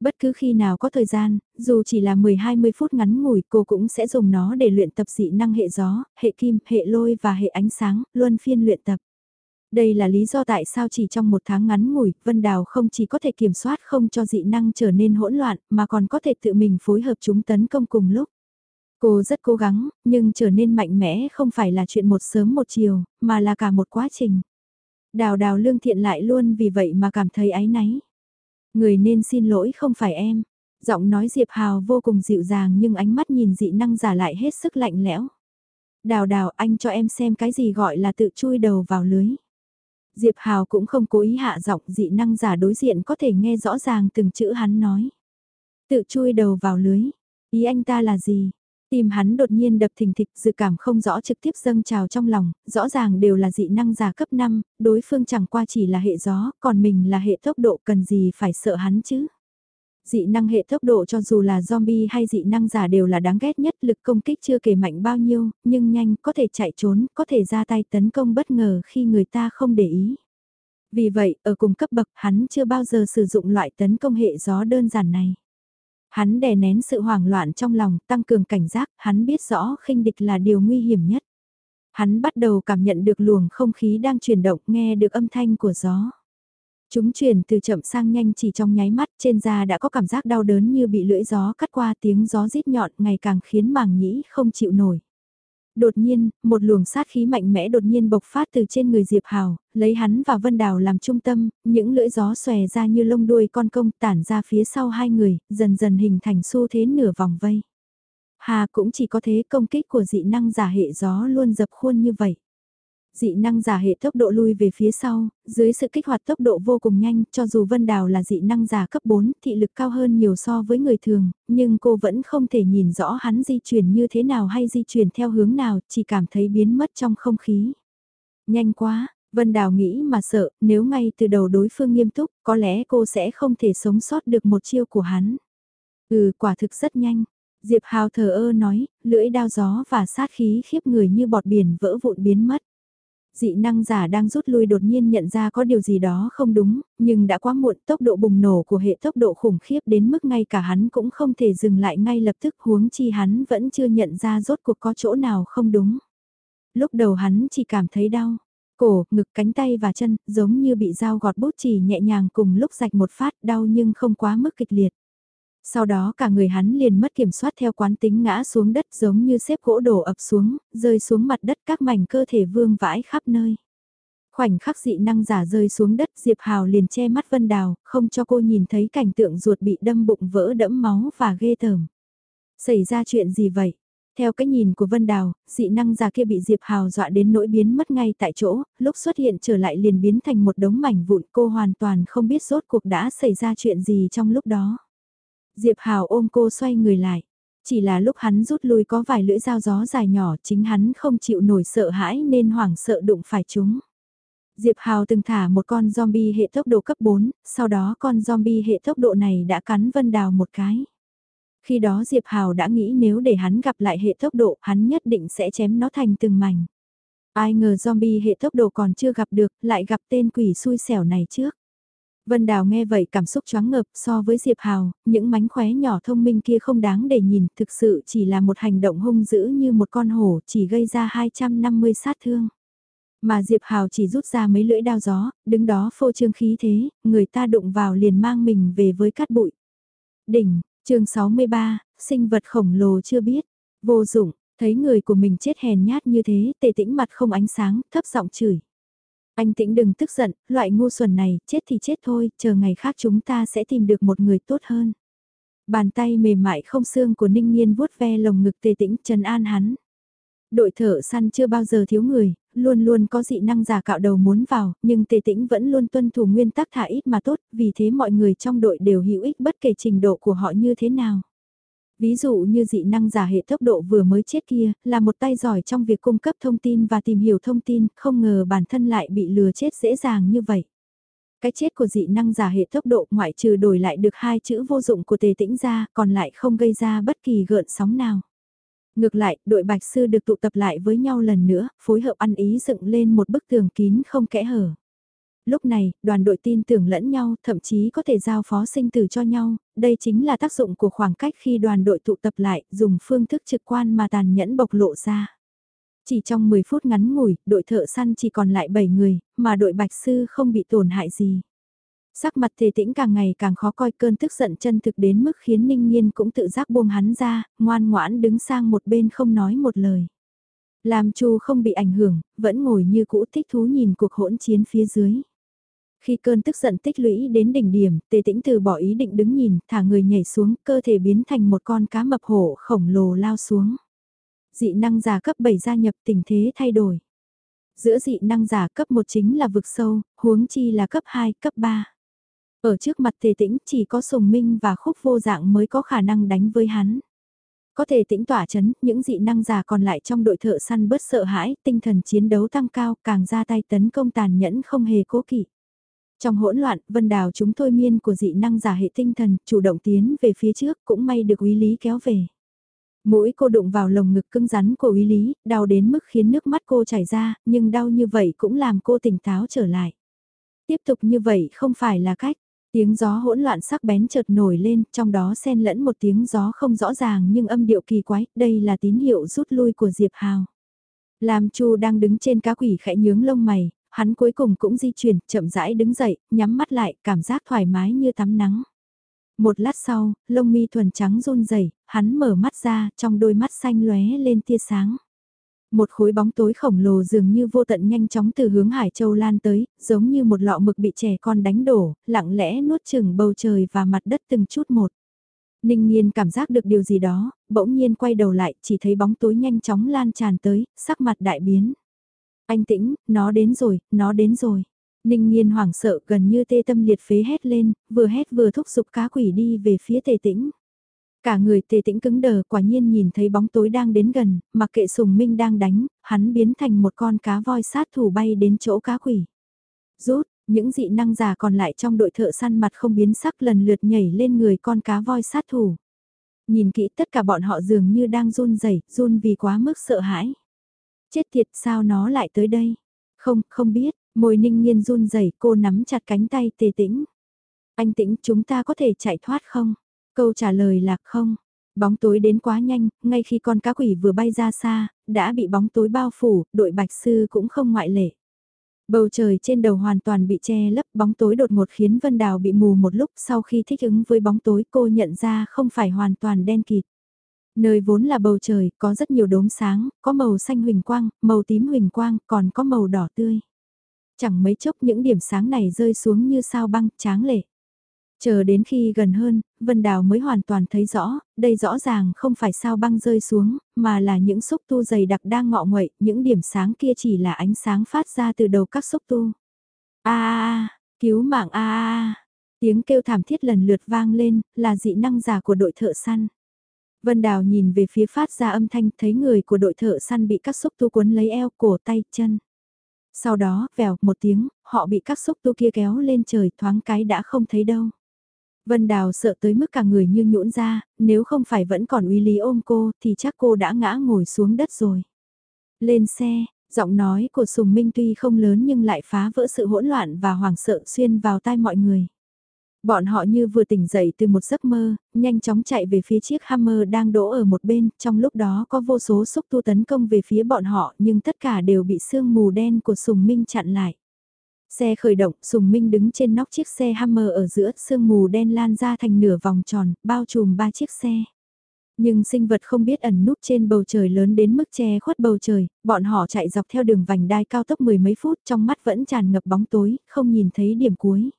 Bất cứ khi nào có thời gian, dù chỉ là 10-20 phút ngắn ngủi cô cũng sẽ dùng nó để luyện tập dị năng hệ gió, hệ kim, hệ lôi và hệ ánh sáng, luôn phiên luyện tập. Đây là lý do tại sao chỉ trong một tháng ngắn ngủi, Vân Đào không chỉ có thể kiểm soát không cho dị năng trở nên hỗn loạn, mà còn có thể tự mình phối hợp chúng tấn công cùng lúc. Cô rất cố gắng, nhưng trở nên mạnh mẽ không phải là chuyện một sớm một chiều, mà là cả một quá trình. Đào đào lương thiện lại luôn vì vậy mà cảm thấy áy náy. Người nên xin lỗi không phải em. Giọng nói Diệp Hào vô cùng dịu dàng nhưng ánh mắt nhìn dị năng giả lại hết sức lạnh lẽo. Đào đào anh cho em xem cái gì gọi là tự chui đầu vào lưới. Diệp Hào cũng không cố ý hạ giọng dị năng giả đối diện có thể nghe rõ ràng từng chữ hắn nói. Tự chui đầu vào lưới. Ý anh ta là gì? Tim hắn đột nhiên đập thình thịch dự cảm không rõ trực tiếp dâng trào trong lòng, rõ ràng đều là dị năng giả cấp 5, đối phương chẳng qua chỉ là hệ gió, còn mình là hệ tốc độ cần gì phải sợ hắn chứ. Dị năng hệ tốc độ cho dù là zombie hay dị năng giả đều là đáng ghét nhất lực công kích chưa kể mạnh bao nhiêu, nhưng nhanh, có thể chạy trốn, có thể ra tay tấn công bất ngờ khi người ta không để ý. Vì vậy, ở cùng cấp bậc hắn chưa bao giờ sử dụng loại tấn công hệ gió đơn giản này. Hắn đè nén sự hoảng loạn trong lòng, tăng cường cảnh giác, hắn biết rõ khinh địch là điều nguy hiểm nhất. Hắn bắt đầu cảm nhận được luồng không khí đang chuyển động, nghe được âm thanh của gió. Chúng chuyển từ chậm sang nhanh chỉ trong nháy mắt, trên da đã có cảm giác đau đớn như bị lưỡi gió cắt qua tiếng gió rít nhọn ngày càng khiến màng nhĩ không chịu nổi. Đột nhiên, một luồng sát khí mạnh mẽ đột nhiên bộc phát từ trên người Diệp Hào, lấy hắn và Vân Đào làm trung tâm, những lưỡi gió xòe ra như lông đuôi con công tản ra phía sau hai người, dần dần hình thành xu thế nửa vòng vây. Hà cũng chỉ có thế công kích của dị năng giả hệ gió luôn dập khuôn như vậy. Dị năng giả hệ tốc độ lui về phía sau, dưới sự kích hoạt tốc độ vô cùng nhanh, cho dù Vân Đào là dị năng giả cấp 4, thị lực cao hơn nhiều so với người thường, nhưng cô vẫn không thể nhìn rõ hắn di chuyển như thế nào hay di chuyển theo hướng nào, chỉ cảm thấy biến mất trong không khí. Nhanh quá, Vân Đào nghĩ mà sợ, nếu ngay từ đầu đối phương nghiêm túc, có lẽ cô sẽ không thể sống sót được một chiêu của hắn. Ừ, quả thực rất nhanh. Diệp Hào thờ ơ nói, lưỡi đao gió và sát khí khiếp người như bọt biển vỡ vụn biến mất. Dị năng giả đang rút lui đột nhiên nhận ra có điều gì đó không đúng, nhưng đã quá muộn tốc độ bùng nổ của hệ tốc độ khủng khiếp đến mức ngay cả hắn cũng không thể dừng lại ngay lập tức huống chi hắn vẫn chưa nhận ra rốt cuộc có chỗ nào không đúng. Lúc đầu hắn chỉ cảm thấy đau, cổ, ngực, cánh tay và chân, giống như bị dao gọt bút chỉ nhẹ nhàng cùng lúc rạch một phát đau nhưng không quá mức kịch liệt. Sau đó cả người hắn liền mất kiểm soát theo quán tính ngã xuống đất giống như xếp gỗ đổ ập xuống, rơi xuống mặt đất các mảnh cơ thể vương vãi khắp nơi. Khoảnh khắc dị năng giả rơi xuống đất Diệp Hào liền che mắt Vân Đào, không cho cô nhìn thấy cảnh tượng ruột bị đâm bụng vỡ đẫm máu và ghê tởm. Xảy ra chuyện gì vậy? Theo cái nhìn của Vân Đào, dị năng giả kia bị Diệp Hào dọa đến nỗi biến mất ngay tại chỗ, lúc xuất hiện trở lại liền biến thành một đống mảnh vụn cô hoàn toàn không biết rốt cuộc đã xảy ra chuyện gì trong lúc đó. Diệp Hào ôm cô xoay người lại. Chỉ là lúc hắn rút lui có vài lưỡi dao gió dài nhỏ chính hắn không chịu nổi sợ hãi nên hoảng sợ đụng phải chúng. Diệp Hào từng thả một con zombie hệ tốc độ cấp 4, sau đó con zombie hệ tốc độ này đã cắn Vân Đào một cái. Khi đó Diệp Hào đã nghĩ nếu để hắn gặp lại hệ tốc độ hắn nhất định sẽ chém nó thành từng mảnh. Ai ngờ zombie hệ tốc độ còn chưa gặp được, lại gặp tên quỷ xui xẻo này trước. Vân Đào nghe vậy cảm xúc choáng ngợp so với Diệp Hào, những mánh khóe nhỏ thông minh kia không đáng để nhìn, thực sự chỉ là một hành động hung dữ như một con hổ chỉ gây ra 250 sát thương. Mà Diệp Hào chỉ rút ra mấy lưỡi đao gió, đứng đó phô trương khí thế, người ta đụng vào liền mang mình về với cát bụi. Đỉnh, chương 63, sinh vật khổng lồ chưa biết, vô dụng, thấy người của mình chết hèn nhát như thế, tề tĩnh mặt không ánh sáng, thấp giọng chửi. Anh tĩnh đừng tức giận, loại ngu xuẩn này, chết thì chết thôi, chờ ngày khác chúng ta sẽ tìm được một người tốt hơn. Bàn tay mềm mại không xương của Ninh Nhiên vuốt ve lồng ngực tề tĩnh trần an hắn. Đội thợ săn chưa bao giờ thiếu người, luôn luôn có dị năng giả cạo đầu muốn vào, nhưng tề tĩnh vẫn luôn tuân thủ nguyên tắc thả ít mà tốt, vì thế mọi người trong đội đều hữu ích bất kể trình độ của họ như thế nào. Ví dụ như dị năng giả hệ tốc độ vừa mới chết kia, là một tay giỏi trong việc cung cấp thông tin và tìm hiểu thông tin, không ngờ bản thân lại bị lừa chết dễ dàng như vậy. Cái chết của dị năng giả hệ tốc độ ngoại trừ đổi lại được hai chữ vô dụng của tề tĩnh ra, còn lại không gây ra bất kỳ gợn sóng nào. Ngược lại, đội bạch sư được tụ tập lại với nhau lần nữa, phối hợp ăn ý dựng lên một bức tường kín không kẽ hở. Lúc này, đoàn đội tin tưởng lẫn nhau, thậm chí có thể giao phó sinh tử cho nhau, đây chính là tác dụng của khoảng cách khi đoàn đội tụ tập lại, dùng phương thức trực quan mà tàn nhẫn bộc lộ ra. Chỉ trong 10 phút ngắn ngủi, đội thợ săn chỉ còn lại 7 người, mà đội bạch sư không bị tổn hại gì. Sắc mặt thề tĩnh càng ngày càng khó coi cơn tức giận chân thực đến mức khiến ninh nhiên cũng tự giác buông hắn ra, ngoan ngoãn đứng sang một bên không nói một lời. Làm chu không bị ảnh hưởng, vẫn ngồi như cũ thích thú nhìn cuộc hỗn chiến phía dưới. Khi cơn tức giận tích lũy đến đỉnh điểm, tề tĩnh từ bỏ ý định đứng nhìn, thả người nhảy xuống, cơ thể biến thành một con cá mập hổ khổng lồ lao xuống. Dị năng giả cấp 7 gia nhập tình thế thay đổi. Giữa dị năng giả cấp 1 chính là vực sâu, huống chi là cấp 2, cấp 3. Ở trước mặt tề tĩnh chỉ có sùng minh và khúc vô dạng mới có khả năng đánh với hắn. Có thể tĩnh tỏa chấn, những dị năng giả còn lại trong đội thợ săn bớt sợ hãi, tinh thần chiến đấu tăng cao, càng ra tay tấn công tàn nhẫn không hề cố kỵ. Trong hỗn loạn, Vân Đào chúng thôi miên của dị năng giả hệ tinh thần, chủ động tiến về phía trước, cũng may được quý lý kéo về. Mũi cô đụng vào lồng ngực cứng rắn của quý lý, đau đến mức khiến nước mắt cô chảy ra, nhưng đau như vậy cũng làm cô tỉnh táo trở lại. Tiếp tục như vậy không phải là cách. Tiếng gió hỗn loạn sắc bén chợt nổi lên, trong đó xen lẫn một tiếng gió không rõ ràng nhưng âm điệu kỳ quái, đây là tín hiệu rút lui của Diệp Hào. Làm Chu đang đứng trên cá quỷ khẽ nhướng lông mày, hắn cuối cùng cũng di chuyển, chậm rãi đứng dậy, nhắm mắt lại, cảm giác thoải mái như tắm nắng. Một lát sau, lông mi thuần trắng run rẩy, hắn mở mắt ra, trong đôi mắt xanh lóe lên tia sáng. Một khối bóng tối khổng lồ dường như vô tận nhanh chóng từ hướng Hải Châu lan tới, giống như một lọ mực bị trẻ con đánh đổ, lặng lẽ nuốt chừng bầu trời và mặt đất từng chút một. Ninh Nhiên cảm giác được điều gì đó, bỗng nhiên quay đầu lại, chỉ thấy bóng tối nhanh chóng lan tràn tới, sắc mặt đại biến. Anh tĩnh, nó đến rồi, nó đến rồi. Ninh nghiên hoảng sợ gần như tê tâm liệt phế hét lên, vừa hét vừa thúc giục cá quỷ đi về phía tề tĩnh. Cả người tề tĩnh cứng đờ quả nhiên nhìn thấy bóng tối đang đến gần, mặc kệ sùng minh đang đánh, hắn biến thành một con cá voi sát thủ bay đến chỗ cá quỷ. Rút, những dị năng giả còn lại trong đội thợ săn mặt không biến sắc lần lượt nhảy lên người con cá voi sát thủ. Nhìn kỹ tất cả bọn họ dường như đang run rẩy run vì quá mức sợ hãi. Chết tiệt sao nó lại tới đây? Không, không biết, môi ninh nhiên run rẩy cô nắm chặt cánh tay tề tĩnh. Anh tĩnh chúng ta có thể chạy thoát không? Câu trả lời là không. Bóng tối đến quá nhanh, ngay khi con cá quỷ vừa bay ra xa, đã bị bóng tối bao phủ, đội bạch sư cũng không ngoại lệ. Bầu trời trên đầu hoàn toàn bị che lấp bóng tối đột ngột khiến Vân Đào bị mù một lúc sau khi thích ứng với bóng tối cô nhận ra không phải hoàn toàn đen kịt. Nơi vốn là bầu trời có rất nhiều đốm sáng, có màu xanh huỳnh quang, màu tím huỳnh quang, còn có màu đỏ tươi. Chẳng mấy chốc những điểm sáng này rơi xuống như sao băng tráng lệ. Chờ đến khi gần hơn, Vân Đào mới hoàn toàn thấy rõ, đây rõ ràng không phải sao băng rơi xuống, mà là những xúc tu dày đặc đang ngọ nguậy, những điểm sáng kia chỉ là ánh sáng phát ra từ đầu các xúc tu. A a cứu mạng a a tiếng kêu thảm thiết lần lượt vang lên, là dị năng giả của đội thợ săn. Vân Đào nhìn về phía phát ra âm thanh thấy người của đội thợ săn bị các xúc tu cuốn lấy eo, cổ, tay, chân. Sau đó, vèo, một tiếng, họ bị các xúc tu kia kéo lên trời thoáng cái đã không thấy đâu. Vân Đào sợ tới mức cả người như nhũn ra, nếu không phải vẫn còn uy lý ôm cô thì chắc cô đã ngã ngồi xuống đất rồi. Lên xe, giọng nói của Sùng Minh tuy không lớn nhưng lại phá vỡ sự hỗn loạn và hoảng sợ xuyên vào tai mọi người. Bọn họ như vừa tỉnh dậy từ một giấc mơ, nhanh chóng chạy về phía chiếc Hammer đang đỗ ở một bên, trong lúc đó có vô số xúc tu tấn công về phía bọn họ nhưng tất cả đều bị sương mù đen của Sùng Minh chặn lại. Xe khởi động, Sùng Minh đứng trên nóc chiếc xe Hammer ở giữa, sương mù đen lan ra thành nửa vòng tròn, bao trùm ba chiếc xe. Nhưng sinh vật không biết ẩn núp trên bầu trời lớn đến mức che khuất bầu trời, bọn họ chạy dọc theo đường vành đai cao tốc mười mấy phút trong mắt vẫn tràn ngập bóng tối, không nhìn thấy điểm cuối.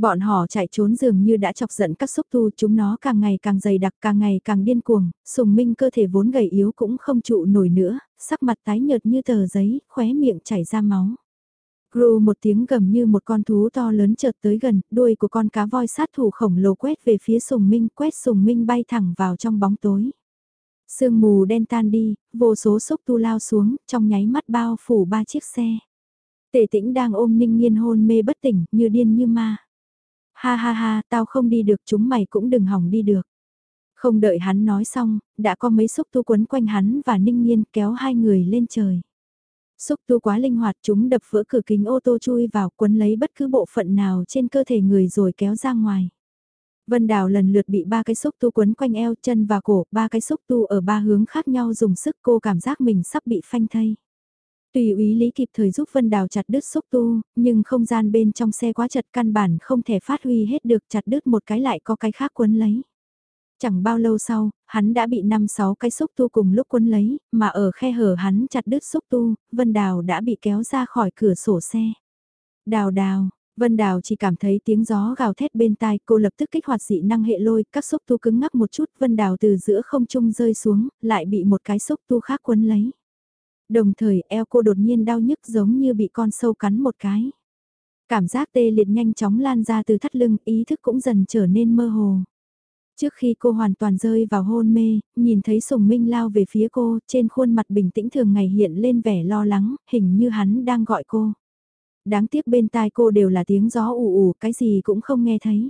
Bọn họ chạy trốn dường như đã chọc giận các xúc tu chúng nó càng ngày càng dày đặc càng ngày càng điên cuồng, sùng minh cơ thể vốn gầy yếu cũng không trụ nổi nữa, sắc mặt tái nhợt như tờ giấy, khóe miệng chảy ra máu. Gru một tiếng gầm như một con thú to lớn chợt tới gần, đuôi của con cá voi sát thủ khổng lồ quét về phía sùng minh, quét sùng minh bay thẳng vào trong bóng tối. Sương mù đen tan đi, vô số xúc tu lao xuống, trong nháy mắt bao phủ ba chiếc xe. Tề tĩnh đang ôm ninh nghiên hôn mê bất tỉnh, như điên như ma. Ha ha ha, tao không đi được chúng mày cũng đừng hỏng đi được. Không đợi hắn nói xong, đã có mấy xúc tu quấn quanh hắn và ninh nhiên kéo hai người lên trời. Xúc tu quá linh hoạt chúng đập vỡ cửa kính ô tô chui vào quấn lấy bất cứ bộ phận nào trên cơ thể người rồi kéo ra ngoài. Vân Đào lần lượt bị ba cái xúc tu quấn quanh eo chân và cổ, ba cái xúc tu ở ba hướng khác nhau dùng sức cô cảm giác mình sắp bị phanh thây. Tùy úy lý kịp thời giúp Vân Đào chặt đứt xúc tu, nhưng không gian bên trong xe quá chật căn bản không thể phát huy hết được chặt đứt một cái lại có cái khác quấn lấy. Chẳng bao lâu sau, hắn đã bị 5-6 cái xúc tu cùng lúc quấn lấy, mà ở khe hở hắn chặt đứt xúc tu, Vân Đào đã bị kéo ra khỏi cửa sổ xe. Đào đào, Vân Đào chỉ cảm thấy tiếng gió gào thét bên tai, cô lập tức kích hoạt dị năng hệ lôi, các xúc tu cứng ngắc một chút, Vân Đào từ giữa không trung rơi xuống, lại bị một cái xúc tu khác quấn lấy. Đồng thời eo cô đột nhiên đau nhức giống như bị con sâu cắn một cái. Cảm giác tê liệt nhanh chóng lan ra từ thắt lưng, ý thức cũng dần trở nên mơ hồ. Trước khi cô hoàn toàn rơi vào hôn mê, nhìn thấy Sùng Minh lao về phía cô, trên khuôn mặt bình tĩnh thường ngày hiện lên vẻ lo lắng, hình như hắn đang gọi cô. Đáng tiếc bên tai cô đều là tiếng gió ù ù, cái gì cũng không nghe thấy.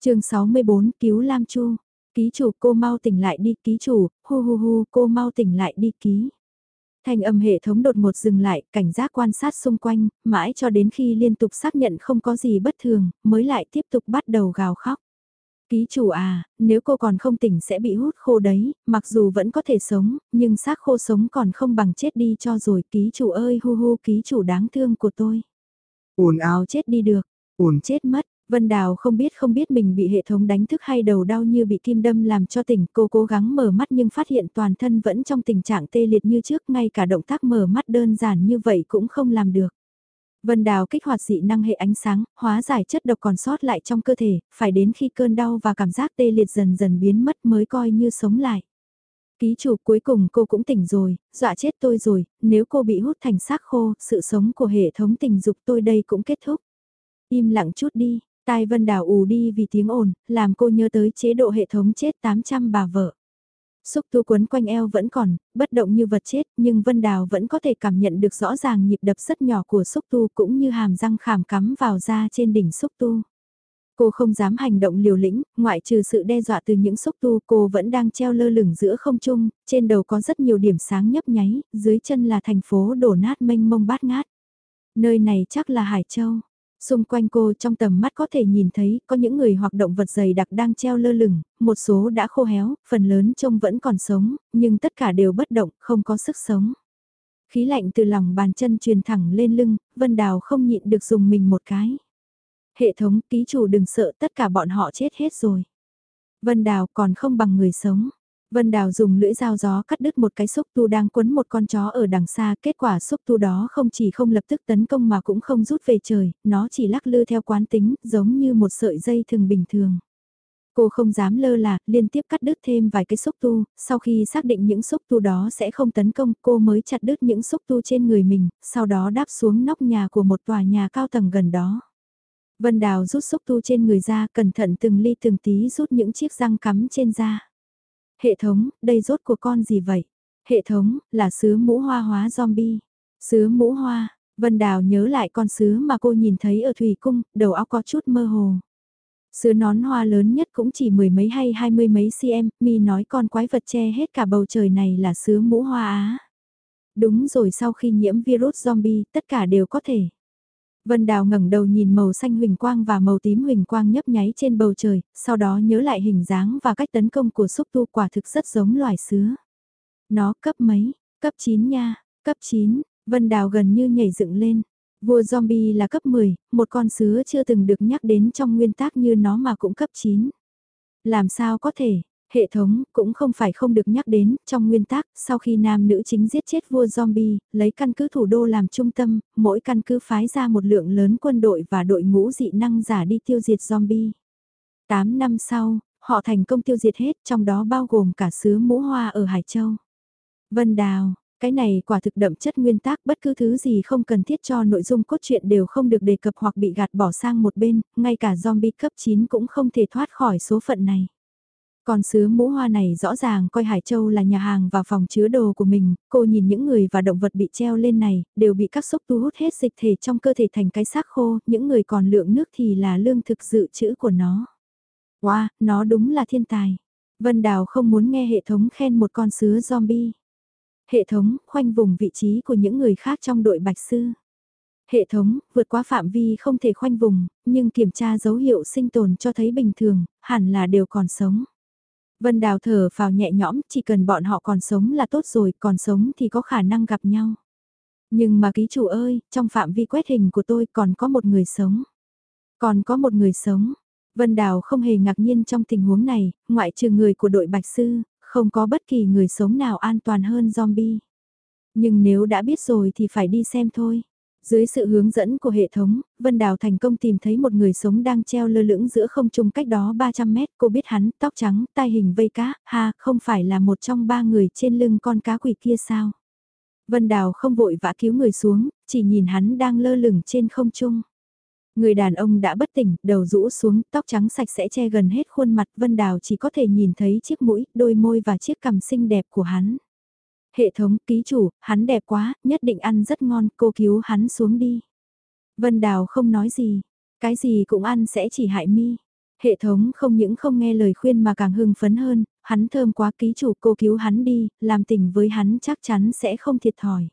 chương 64, cứu Lam Chu. Ký chủ cô mau tỉnh lại đi, ký chủ, hu hu hu, cô mau tỉnh lại đi ký. Thanh âm hệ thống đột ngột dừng lại, cảnh giác quan sát xung quanh, mãi cho đến khi liên tục xác nhận không có gì bất thường, mới lại tiếp tục bắt đầu gào khóc. Ký chủ à, nếu cô còn không tỉnh sẽ bị hút khô đấy, mặc dù vẫn có thể sống, nhưng xác khô sống còn không bằng chết đi cho rồi. Ký chủ ơi hu hu ký chủ đáng thương của tôi. Ồn ào chết đi được, ồn chết mất. Vân Đào không biết không biết mình bị hệ thống đánh thức hay đầu đau như bị kim đâm làm cho tỉnh. Cô cố gắng mở mắt nhưng phát hiện toàn thân vẫn trong tình trạng tê liệt như trước. Ngay cả động tác mở mắt đơn giản như vậy cũng không làm được. Vân Đào kích hoạt dị năng hệ ánh sáng, hóa giải chất độc còn sót lại trong cơ thể, phải đến khi cơn đau và cảm giác tê liệt dần dần biến mất mới coi như sống lại. Ký chủ cuối cùng cô cũng tỉnh rồi, dọa chết tôi rồi, nếu cô bị hút thành xác khô, sự sống của hệ thống tình dục tôi đây cũng kết thúc. Im lặng chút đi, tai Vân Đào ù đi vì tiếng ồn, làm cô nhớ tới chế độ hệ thống chết 800 bà vợ. Xúc tu quấn quanh eo vẫn còn, bất động như vật chết, nhưng Vân Đào vẫn có thể cảm nhận được rõ ràng nhịp đập rất nhỏ của xúc tu cũng như hàm răng khảm cắm vào da trên đỉnh xúc tu. Cô không dám hành động liều lĩnh, ngoại trừ sự đe dọa từ những xúc tu cô vẫn đang treo lơ lửng giữa không trung, trên đầu có rất nhiều điểm sáng nhấp nháy, dưới chân là thành phố đổ nát mênh mông bát ngát. Nơi này chắc là Hải Châu. Xung quanh cô trong tầm mắt có thể nhìn thấy có những người hoặc động vật dày đặc đang treo lơ lửng, một số đã khô héo, phần lớn trông vẫn còn sống, nhưng tất cả đều bất động, không có sức sống. Khí lạnh từ lòng bàn chân truyền thẳng lên lưng, Vân Đào không nhịn được dùng mình một cái. Hệ thống ký chủ đừng sợ tất cả bọn họ chết hết rồi. Vân Đào còn không bằng người sống. Vân Đào dùng lưỡi dao gió cắt đứt một cái xúc tu đang quấn một con chó ở đằng xa, kết quả xúc tu đó không chỉ không lập tức tấn công mà cũng không rút về trời, nó chỉ lắc lư theo quán tính, giống như một sợi dây thường bình thường. Cô không dám lơ là, liên tiếp cắt đứt thêm vài cái xúc tu, sau khi xác định những xúc tu đó sẽ không tấn công, cô mới chặt đứt những xúc tu trên người mình, sau đó đáp xuống nóc nhà của một tòa nhà cao tầng gần đó. Vân Đào rút xúc tu trên người ra, cẩn thận từng ly từng tí rút những chiếc răng cắm trên da. Hệ thống, đây rốt của con gì vậy? Hệ thống, là sứ mũ hoa hóa zombie. Sứ mũ hoa, Vân Đào nhớ lại con sứ mà cô nhìn thấy ở Thủy Cung, đầu óc có chút mơ hồ. Sứ nón hoa lớn nhất cũng chỉ mười mấy hay hai mươi mấy cm, mi nói con quái vật che hết cả bầu trời này là sứ mũ hoa á. Đúng rồi sau khi nhiễm virus zombie, tất cả đều có thể. Vân Đào ngẩng đầu nhìn màu xanh huỳnh quang và màu tím huỳnh quang nhấp nháy trên bầu trời, sau đó nhớ lại hình dáng và cách tấn công của xúc tu quả thực rất giống loài sứa. Nó cấp mấy, cấp 9 nha, cấp 9, Vân Đào gần như nhảy dựng lên. Vua zombie là cấp 10, một con sứa chưa từng được nhắc đến trong nguyên tắc như nó mà cũng cấp 9. Làm sao có thể, Hệ thống cũng không phải không được nhắc đến, trong nguyên tắc, sau khi nam nữ chính giết chết vua zombie, lấy căn cứ thủ đô làm trung tâm, mỗi căn cứ phái ra một lượng lớn quân đội và đội ngũ dị năng giả đi tiêu diệt zombie. 8 năm sau, họ thành công tiêu diệt hết, trong đó bao gồm cả sứ mũ hoa ở Hải Châu. Vân Đào, cái này quả thực đậm chất nguyên tắc bất cứ thứ gì không cần thiết cho nội dung cốt truyện đều không được đề cập hoặc bị gạt bỏ sang một bên, ngay cả zombie cấp 9 cũng không thể thoát khỏi số phận này. Còn sứ mũ hoa này rõ ràng coi Hải Châu là nhà hàng và phòng chứa đồ của mình, cô nhìn những người và động vật bị treo lên này, đều bị các xúc tu hút hết dịch thể trong cơ thể thành cái xác khô, những người còn lượng nước thì là lương thực dự trữ của nó. Wow, nó đúng là thiên tài. Vân Đào không muốn nghe hệ thống khen một con sứ zombie. Hệ thống khoanh vùng vị trí của những người khác trong đội bạch sư. Hệ thống, vượt qua phạm vi không thể khoanh vùng, nhưng kiểm tra dấu hiệu sinh tồn cho thấy bình thường, hẳn là đều còn sống. Vân Đào thở vào nhẹ nhõm, chỉ cần bọn họ còn sống là tốt rồi, còn sống thì có khả năng gặp nhau. Nhưng mà ký chủ ơi, trong phạm vi quét hình của tôi còn có một người sống. Còn có một người sống. Vân Đào không hề ngạc nhiên trong tình huống này, ngoại trừ người của đội Bạch Sư, không có bất kỳ người sống nào an toàn hơn zombie. Nhưng nếu đã biết rồi thì phải đi xem thôi. Dưới sự hướng dẫn của hệ thống, Vân Đào thành công tìm thấy một người sống đang treo lơ lửng giữa không trung cách đó 300 mét. Cô biết hắn, tóc trắng, tai hình vây cá, ha, không phải là một trong ba người trên lưng con cá quỷ kia sao? Vân Đào không vội vã cứu người xuống, chỉ nhìn hắn đang lơ lửng trên không trung. Người đàn ông đã bất tỉnh, đầu rũ xuống, tóc trắng sạch sẽ che gần hết khuôn mặt. Vân Đào chỉ có thể nhìn thấy chiếc mũi, đôi môi và chiếc cằm xinh đẹp của hắn. Hệ thống ký chủ, hắn đẹp quá, nhất định ăn rất ngon, cô cứu hắn xuống đi. Vân Đào không nói gì, cái gì cũng ăn sẽ chỉ hại mi. Hệ thống không những không nghe lời khuyên mà càng hưng phấn hơn, hắn thơm quá ký chủ cô cứu hắn đi, làm tình với hắn chắc chắn sẽ không thiệt thòi.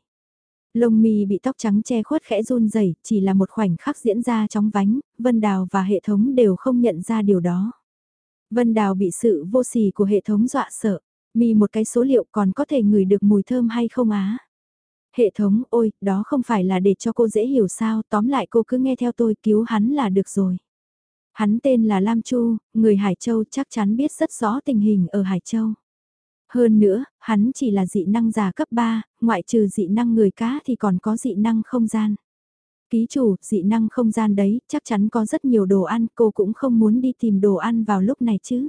Lông mi bị tóc trắng che khuất khẽ run rẩy, chỉ là một khoảnh khắc diễn ra trong vánh, Vân Đào và hệ thống đều không nhận ra điều đó. Vân Đào bị sự vô sỉ của hệ thống dọa sợ. Mi một cái số liệu còn có thể ngửi được mùi thơm hay không á? Hệ thống, ôi, đó không phải là để cho cô dễ hiểu sao, tóm lại cô cứ nghe theo tôi cứu hắn là được rồi. Hắn tên là Lam Chu, người Hải Châu chắc chắn biết rất rõ tình hình ở Hải Châu. Hơn nữa, hắn chỉ là dị năng già cấp 3, ngoại trừ dị năng người cá thì còn có dị năng không gian. Ký chủ, dị năng không gian đấy, chắc chắn có rất nhiều đồ ăn, cô cũng không muốn đi tìm đồ ăn vào lúc này chứ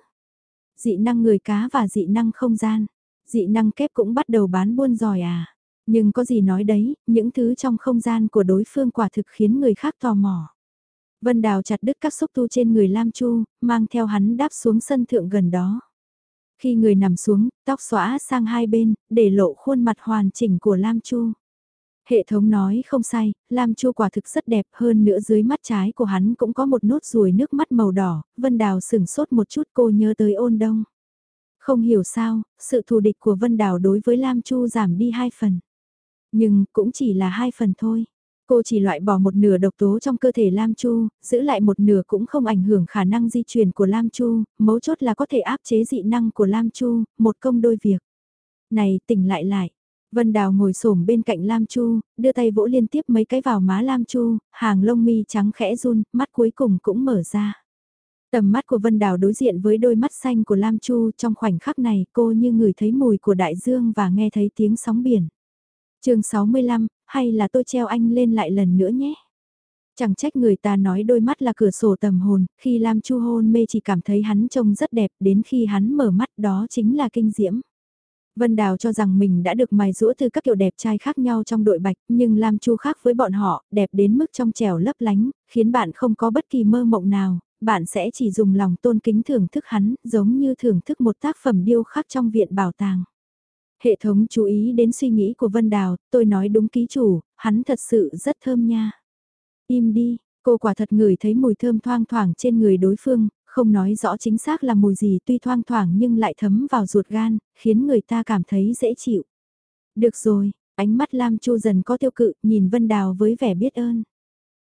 dị năng người cá và dị năng không gian. Dị năng kép cũng bắt đầu bán buôn giỏi à. Nhưng có gì nói đấy, những thứ trong không gian của đối phương quả thực khiến người khác tò mò. Vân Đào chặt đứt các xúc tu trên người Lam Chu, mang theo hắn đáp xuống sân thượng gần đó. Khi người nằm xuống, tóc xõa sang hai bên, để lộ khuôn mặt hoàn chỉnh của Lam Chu. Hệ thống nói không sai, Lam Chu quả thực rất đẹp hơn nữa dưới mắt trái của hắn cũng có một nốt ruồi nước mắt màu đỏ, Vân Đào sửng sốt một chút cô nhớ tới ôn đông. Không hiểu sao, sự thù địch của Vân Đào đối với Lam Chu giảm đi hai phần. Nhưng cũng chỉ là hai phần thôi. Cô chỉ loại bỏ một nửa độc tố trong cơ thể Lam Chu, giữ lại một nửa cũng không ảnh hưởng khả năng di chuyển của Lam Chu, mấu chốt là có thể áp chế dị năng của Lam Chu, một công đôi việc. Này tỉnh lại lại, Vân Đào ngồi xổm bên cạnh Lam Chu, đưa tay vỗ liên tiếp mấy cái vào má Lam Chu, hàng lông mi trắng khẽ run, mắt cuối cùng cũng mở ra. Tầm mắt của Vân Đào đối diện với đôi mắt xanh của Lam Chu trong khoảnh khắc này cô như ngửi thấy mùi của đại dương và nghe thấy tiếng sóng biển. chương 65, hay là tôi treo anh lên lại lần nữa nhé. Chẳng trách người ta nói đôi mắt là cửa sổ tầm hồn, khi Lam Chu hôn mê chỉ cảm thấy hắn trông rất đẹp, đến khi hắn mở mắt đó chính là kinh diễm. Vân Đào cho rằng mình đã được mài rũa từ các kiểu đẹp trai khác nhau trong đội bạch, nhưng Lam Chu khác với bọn họ, đẹp đến mức trong trẻo lấp lánh, khiến bạn không có bất kỳ mơ mộng nào, bạn sẽ chỉ dùng lòng tôn kính thưởng thức hắn, giống như thưởng thức một tác phẩm điêu khắc trong viện bảo tàng. Hệ thống chú ý đến suy nghĩ của Vân Đào, tôi nói đúng ký chủ, hắn thật sự rất thơm nha. Im đi, cô quả thật ngửi thấy mùi thơm thoang thoảng trên người đối phương, không nói rõ chính xác là mùi gì tuy thoang thoảng nhưng lại thấm vào ruột gan, khiến người ta cảm thấy dễ chịu. Được rồi, ánh mắt Lam Chu dần có tiêu cự, nhìn Vân Đào với vẻ biết ơn.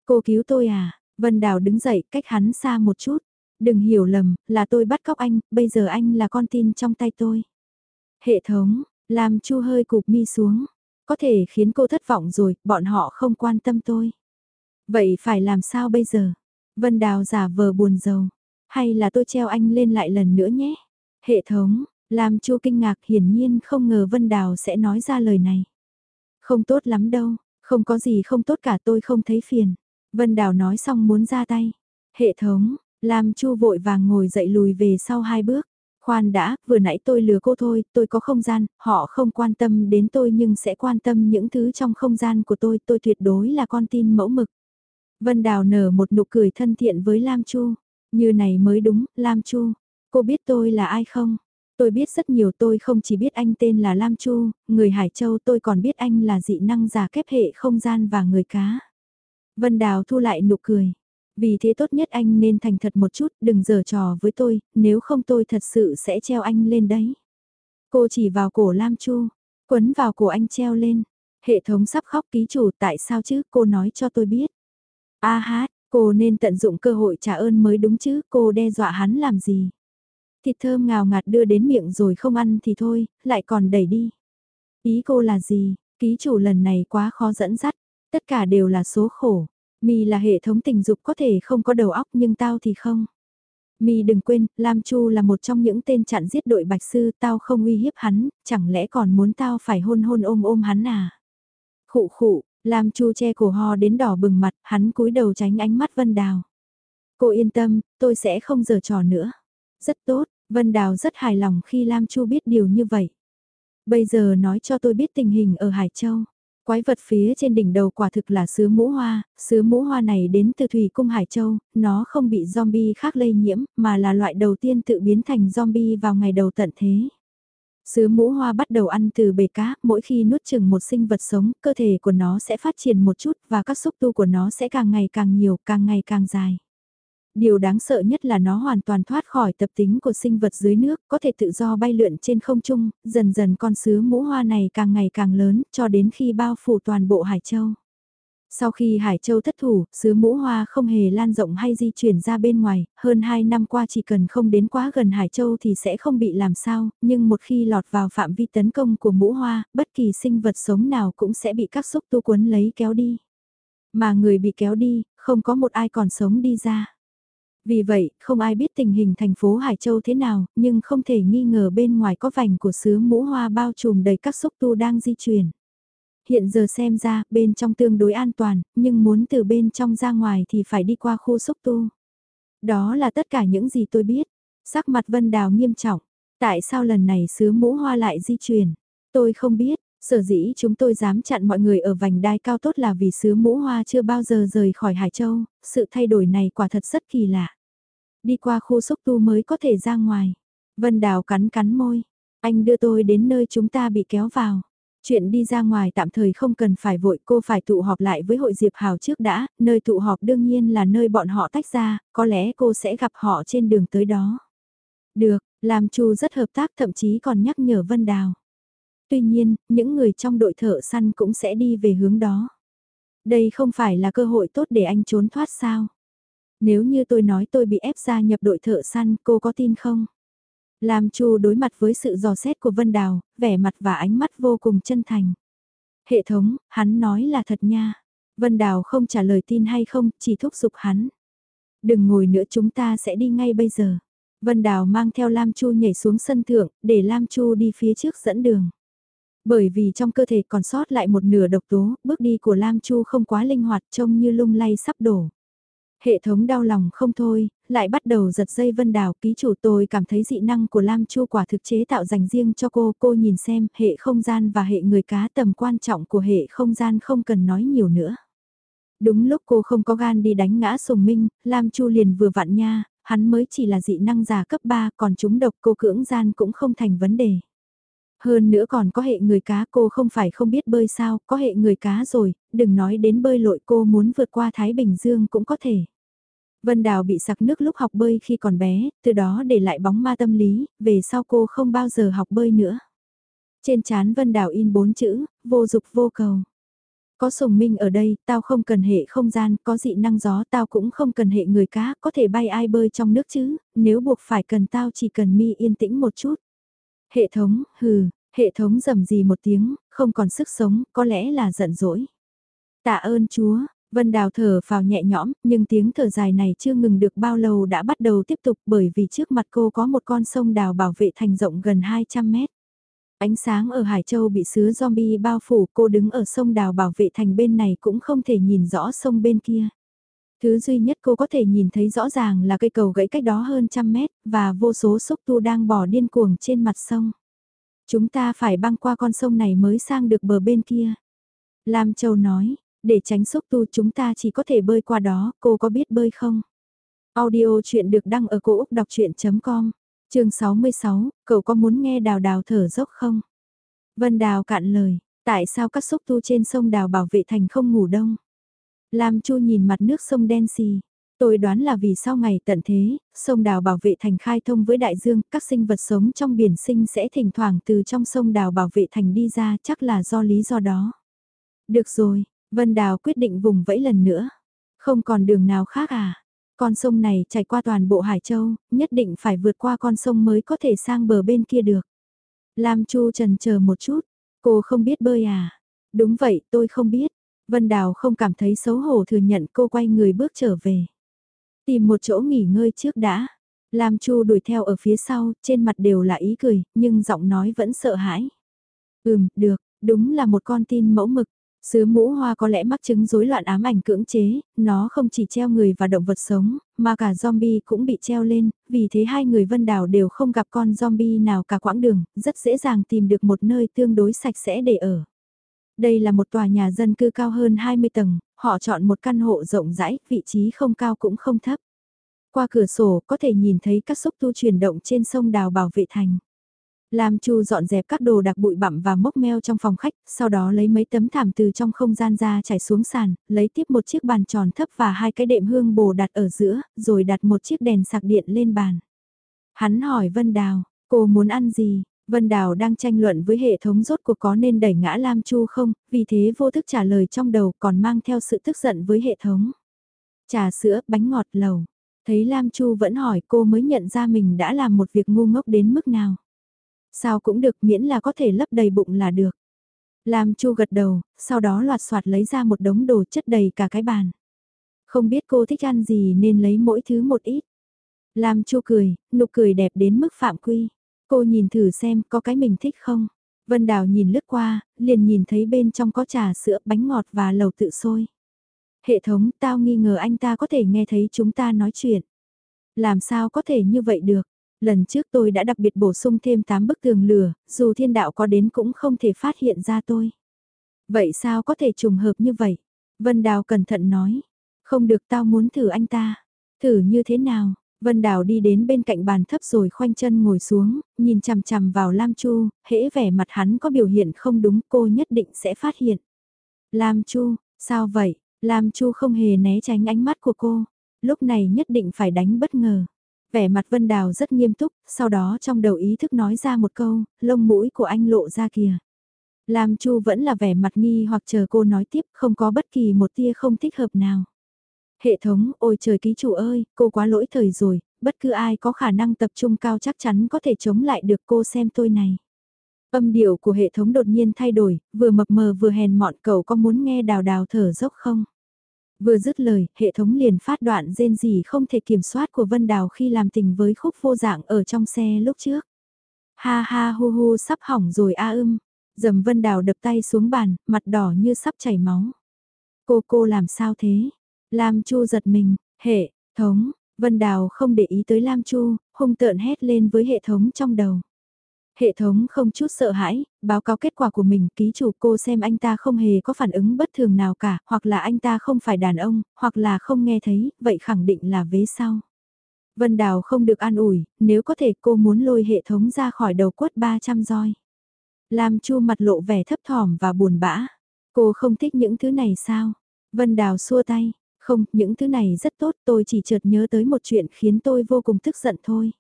Cô cứu tôi à? Vân Đào đứng dậy cách hắn xa một chút. Đừng hiểu lầm, là tôi bắt cóc anh, bây giờ anh là con tin trong tay tôi. Hệ thống, Lam Chu hơi cụp mi xuống. Có thể khiến cô thất vọng rồi, bọn họ không quan tâm tôi. Vậy phải làm sao bây giờ? Vân Đào giả vờ buồn rầu. Hay là tôi treo anh lên lại lần nữa nhé? Hệ thống, Lam Chu kinh ngạc hiển nhiên không ngờ Vân Đào sẽ nói ra lời này. Không tốt lắm đâu, không có gì không tốt cả tôi không thấy phiền. Vân Đào nói xong muốn ra tay. Hệ thống, Lam Chu vội vàng ngồi dậy lùi về sau hai bước. Khoan đã, vừa nãy tôi lừa cô thôi, tôi có không gian, họ không quan tâm đến tôi nhưng sẽ quan tâm những thứ trong không gian của tôi, tôi tuyệt đối là con tin mẫu mực. Vân Đào nở một nụ cười thân thiện với Lam Chu. Như này mới đúng, Lam Chu. Cô biết tôi là ai không? Tôi biết rất nhiều tôi không chỉ biết anh tên là Lam Chu, người Hải Châu tôi còn biết anh là dị năng giả kép hệ không gian và người cá. Vân Đào thu lại nụ cười. Vì thế tốt nhất anh nên thành thật một chút, đừng giở trò với tôi, nếu không tôi thật sự sẽ treo anh lên đấy. Cô chỉ vào cổ Lam Chu, quấn vào cổ anh treo lên. Hệ thống sắp khóc ký chủ tại sao chứ, cô nói cho tôi biết. A hát, cô nên tận dụng cơ hội trả ơn mới đúng chứ, cô đe dọa hắn làm gì. Thịt thơm ngào ngạt đưa đến miệng rồi không ăn thì thôi, lại còn đẩy đi. Ý cô là gì, ký chủ lần này quá khó dẫn dắt, tất cả đều là số khổ. Mi là hệ thống tình dục có thể không có đầu óc nhưng tao thì không. Mi đừng quên, Lam Chu là một trong những tên chặn giết đội bạch sư, tao không uy hiếp hắn, chẳng lẽ còn muốn tao phải hôn hôn ôm ôm hắn à? Khụ khụ, Lam Chu che cổ ho đến đỏ bừng mặt, hắn cúi đầu tránh ánh mắt Vân Đào. Cô yên tâm, tôi sẽ không giở trò nữa. Rất tốt, Vân Đào rất hài lòng khi Lam Chu biết điều như vậy. Bây giờ nói cho tôi biết tình hình ở Hải Châu. Quái vật phía trên đỉnh đầu quả thực là sứ mũ hoa, sứ mũ hoa này đến từ Thủy Cung Hải Châu, nó không bị zombie khác lây nhiễm, mà là loại đầu tiên tự biến thành zombie vào ngày đầu tận thế sứa mũ hoa bắt đầu ăn từ bể cá, mỗi khi nuốt chừng một sinh vật sống, cơ thể của nó sẽ phát triển một chút và các xúc tu của nó sẽ càng ngày càng nhiều, càng ngày càng dài. Điều đáng sợ nhất là nó hoàn toàn thoát khỏi tập tính của sinh vật dưới nước, có thể tự do bay lượn trên không trung, dần dần con sứa mũ hoa này càng ngày càng lớn, cho đến khi bao phủ toàn bộ Hải Châu. Sau khi Hải Châu thất thủ, sứ mũ hoa không hề lan rộng hay di chuyển ra bên ngoài, hơn 2 năm qua chỉ cần không đến quá gần Hải Châu thì sẽ không bị làm sao, nhưng một khi lọt vào phạm vi tấn công của mũ hoa, bất kỳ sinh vật sống nào cũng sẽ bị các xúc tu cuốn lấy kéo đi. Mà người bị kéo đi, không có một ai còn sống đi ra. Vì vậy, không ai biết tình hình thành phố Hải Châu thế nào, nhưng không thể nghi ngờ bên ngoài có vành của sứ mũ hoa bao trùm đầy các xúc tu đang di chuyển. Hiện giờ xem ra, bên trong tương đối an toàn, nhưng muốn từ bên trong ra ngoài thì phải đi qua khu xúc tu. Đó là tất cả những gì tôi biết. Sắc mặt Vân Đào nghiêm trọng. Tại sao lần này sứ mũ hoa lại di chuyển? Tôi không biết, sở dĩ chúng tôi dám chặn mọi người ở vành đai cao tốt là vì sứ mũ hoa chưa bao giờ rời khỏi Hải Châu, sự thay đổi này quả thật rất kỳ lạ. Đi qua khu xúc tu mới có thể ra ngoài. Vân Đào cắn cắn môi. Anh đưa tôi đến nơi chúng ta bị kéo vào. Chuyện đi ra ngoài tạm thời không cần phải vội cô phải tụ họp lại với hội Diệp Hào trước đã, nơi tụ họp đương nhiên là nơi bọn họ tách ra, có lẽ cô sẽ gặp họ trên đường tới đó. Được, làm Chu rất hợp tác thậm chí còn nhắc nhở Vân Đào. Tuy nhiên, những người trong đội thợ săn cũng sẽ đi về hướng đó. Đây không phải là cơ hội tốt để anh trốn thoát sao? Nếu như tôi nói tôi bị ép gia nhập đội thợ săn, cô có tin không? Lam Chu đối mặt với sự dò xét của Vân Đào, vẻ mặt và ánh mắt vô cùng chân thành. Hệ thống, hắn nói là thật nha. Vân Đào không trả lời tin hay không, chỉ thúc giục hắn. Đừng ngồi nữa chúng ta sẽ đi ngay bây giờ. Vân Đào mang theo Lam Chu nhảy xuống sân thượng, để Lam Chu đi phía trước dẫn đường. Bởi vì trong cơ thể còn sót lại một nửa độc tố, bước đi của Lam Chu không quá linh hoạt trông như lung lay sắp đổ. Hệ thống đau lòng không thôi, lại bắt đầu giật dây vân đào ký chủ tôi cảm thấy dị năng của Lam Chu quả thực chế tạo dành riêng cho cô. Cô nhìn xem hệ không gian và hệ người cá tầm quan trọng của hệ không gian không cần nói nhiều nữa. Đúng lúc cô không có gan đi đánh ngã sùng minh, Lam Chu liền vừa vặn nha, hắn mới chỉ là dị năng giả cấp 3 còn chúng độc cô cưỡng gian cũng không thành vấn đề. Hơn nữa còn có hệ người cá cô không phải không biết bơi sao, có hệ người cá rồi, đừng nói đến bơi lội cô muốn vượt qua Thái Bình Dương cũng có thể. Vân Đào bị sặc nước lúc học bơi khi còn bé, từ đó để lại bóng ma tâm lý, về sau cô không bao giờ học bơi nữa. Trên chán Vân Đào in bốn chữ, vô dục vô cầu. Có sùng minh ở đây, tao không cần hệ không gian, có dị năng gió tao cũng không cần hệ người cá, có thể bay ai bơi trong nước chứ, nếu buộc phải cần tao chỉ cần mi yên tĩnh một chút. Hệ thống, hừ, hệ thống rầm gì một tiếng, không còn sức sống, có lẽ là giận dỗi. Tạ ơn Chúa, Vân Đào thở vào nhẹ nhõm, nhưng tiếng thở dài này chưa ngừng được bao lâu đã bắt đầu tiếp tục bởi vì trước mặt cô có một con sông đào bảo vệ thành rộng gần 200 mét. Ánh sáng ở Hải Châu bị sứa zombie bao phủ cô đứng ở sông đào bảo vệ thành bên này cũng không thể nhìn rõ sông bên kia. Thứ duy nhất cô có thể nhìn thấy rõ ràng là cây cầu gãy cách đó hơn trăm mét và vô số xúc tu đang bỏ điên cuồng trên mặt sông. Chúng ta phải băng qua con sông này mới sang được bờ bên kia. Lam Châu nói, để tránh xúc tu chúng ta chỉ có thể bơi qua đó, cô có biết bơi không? Audio chuyện được đăng ở cổ Úc đọc chuyện.com, trường 66, cậu có muốn nghe đào đào thở dốc không? Vân Đào cạn lời, tại sao các xúc tu trên sông đào bảo vệ thành không ngủ đông? Lam Chu nhìn mặt nước sông đen xì. Tôi đoán là vì sau ngày tận thế, sông đào bảo vệ thành khai thông với đại dương, các sinh vật sống trong biển sinh sẽ thỉnh thoảng từ trong sông đào bảo vệ thành đi ra chắc là do lý do đó. Được rồi, Vân Đào quyết định vùng vẫy lần nữa. Không còn đường nào khác à? Con sông này chảy qua toàn bộ Hải Châu, nhất định phải vượt qua con sông mới có thể sang bờ bên kia được. Lam Chu trần chờ một chút, cô không biết bơi à? Đúng vậy, tôi không biết. Vân Đào không cảm thấy xấu hổ thừa nhận cô quay người bước trở về. Tìm một chỗ nghỉ ngơi trước đã. Lam Chu đuổi theo ở phía sau, trên mặt đều là ý cười, nhưng giọng nói vẫn sợ hãi. Ừm, được, đúng là một con tin mẫu mực. Sứ mũ hoa có lẽ mắc chứng rối loạn ám ảnh cưỡng chế, nó không chỉ treo người và động vật sống, mà cả zombie cũng bị treo lên, vì thế hai người vân đảo đều không gặp con zombie nào cả quãng đường, rất dễ dàng tìm được một nơi tương đối sạch sẽ để ở. Đây là một tòa nhà dân cư cao hơn 20 tầng, họ chọn một căn hộ rộng rãi, vị trí không cao cũng không thấp. Qua cửa sổ có thể nhìn thấy các xúc tu chuyển động trên sông đào bảo vệ thành. Lam Chu dọn dẹp các đồ đặc bụi bặm và mốc meo trong phòng khách, sau đó lấy mấy tấm thảm từ trong không gian ra trải xuống sàn, lấy tiếp một chiếc bàn tròn thấp và hai cái đệm hương bồ đặt ở giữa, rồi đặt một chiếc đèn sạc điện lên bàn. Hắn hỏi Vân Đào, cô muốn ăn gì? Vân Đào đang tranh luận với hệ thống rốt cuộc có nên đẩy ngã Lam Chu không, vì thế vô thức trả lời trong đầu còn mang theo sự tức giận với hệ thống. Trà sữa, bánh ngọt, lầu. Thấy Lam Chu vẫn hỏi cô mới nhận ra mình đã làm một việc ngu ngốc đến mức nào. Sao cũng được miễn là có thể lấp đầy bụng là được. Lam Chu gật đầu, sau đó loạt soạt lấy ra một đống đồ chất đầy cả cái bàn. Không biết cô thích ăn gì nên lấy mỗi thứ một ít. Lam Chu cười, nụ cười đẹp đến mức phạm quy. Cô nhìn thử xem có cái mình thích không. Vân Đào nhìn lướt qua, liền nhìn thấy bên trong có trà sữa, bánh ngọt và lầu tự sôi. Hệ thống, tao nghi ngờ anh ta có thể nghe thấy chúng ta nói chuyện. Làm sao có thể như vậy được? Lần trước tôi đã đặc biệt bổ sung thêm 8 bức tường lửa, dù thiên đạo có đến cũng không thể phát hiện ra tôi. Vậy sao có thể trùng hợp như vậy? Vân Đào cẩn thận nói. Không được tao muốn thử anh ta. Thử như thế nào? Vân Đào đi đến bên cạnh bàn thấp rồi khoanh chân ngồi xuống, nhìn chằm chằm vào Lam Chu, hễ vẻ mặt hắn có biểu hiện không đúng cô nhất định sẽ phát hiện. Lam Chu, sao vậy? Lam Chu không hề né tránh ánh mắt của cô. Lúc này nhất định phải đánh bất ngờ. Vẻ mặt Vân Đào rất nghiêm túc, sau đó trong đầu ý thức nói ra một câu, lông mũi của anh lộ ra kìa. Lam Chu vẫn là vẻ mặt nghi hoặc chờ cô nói tiếp không có bất kỳ một tia không thích hợp nào. Hệ thống, ôi trời ký chủ ơi, cô quá lỗi thời rồi, bất cứ ai có khả năng tập trung cao chắc chắn có thể chống lại được cô xem tôi này. Âm điệu của hệ thống đột nhiên thay đổi, vừa mập mờ vừa hèn mọn cậu có muốn nghe đào đào thở dốc không? Vừa dứt lời, hệ thống liền phát đoạn rên gì không thể kiểm soát của Vân Đào khi làm tình với khúc vô dạng ở trong xe lúc trước. Ha ha hu hu sắp hỏng rồi a ưm. Dầm Vân Đào đập tay xuống bàn, mặt đỏ như sắp chảy máu. Cô cô làm sao thế? Lam Chu giật mình, hệ, thống, Vân Đào không để ý tới Lam Chu, hung tợn hét lên với hệ thống trong đầu. Hệ thống không chút sợ hãi, báo cáo kết quả của mình, ký chủ cô xem anh ta không hề có phản ứng bất thường nào cả, hoặc là anh ta không phải đàn ông, hoặc là không nghe thấy, vậy khẳng định là vế sau. Vân Đào không được an ủi, nếu có thể cô muốn lôi hệ thống ra khỏi đầu quất 300 roi. Lam Chu mặt lộ vẻ thấp thỏm và buồn bã. Cô không thích những thứ này sao? Vân Đào xua tay, không, những thứ này rất tốt, tôi chỉ chợt nhớ tới một chuyện khiến tôi vô cùng tức giận thôi.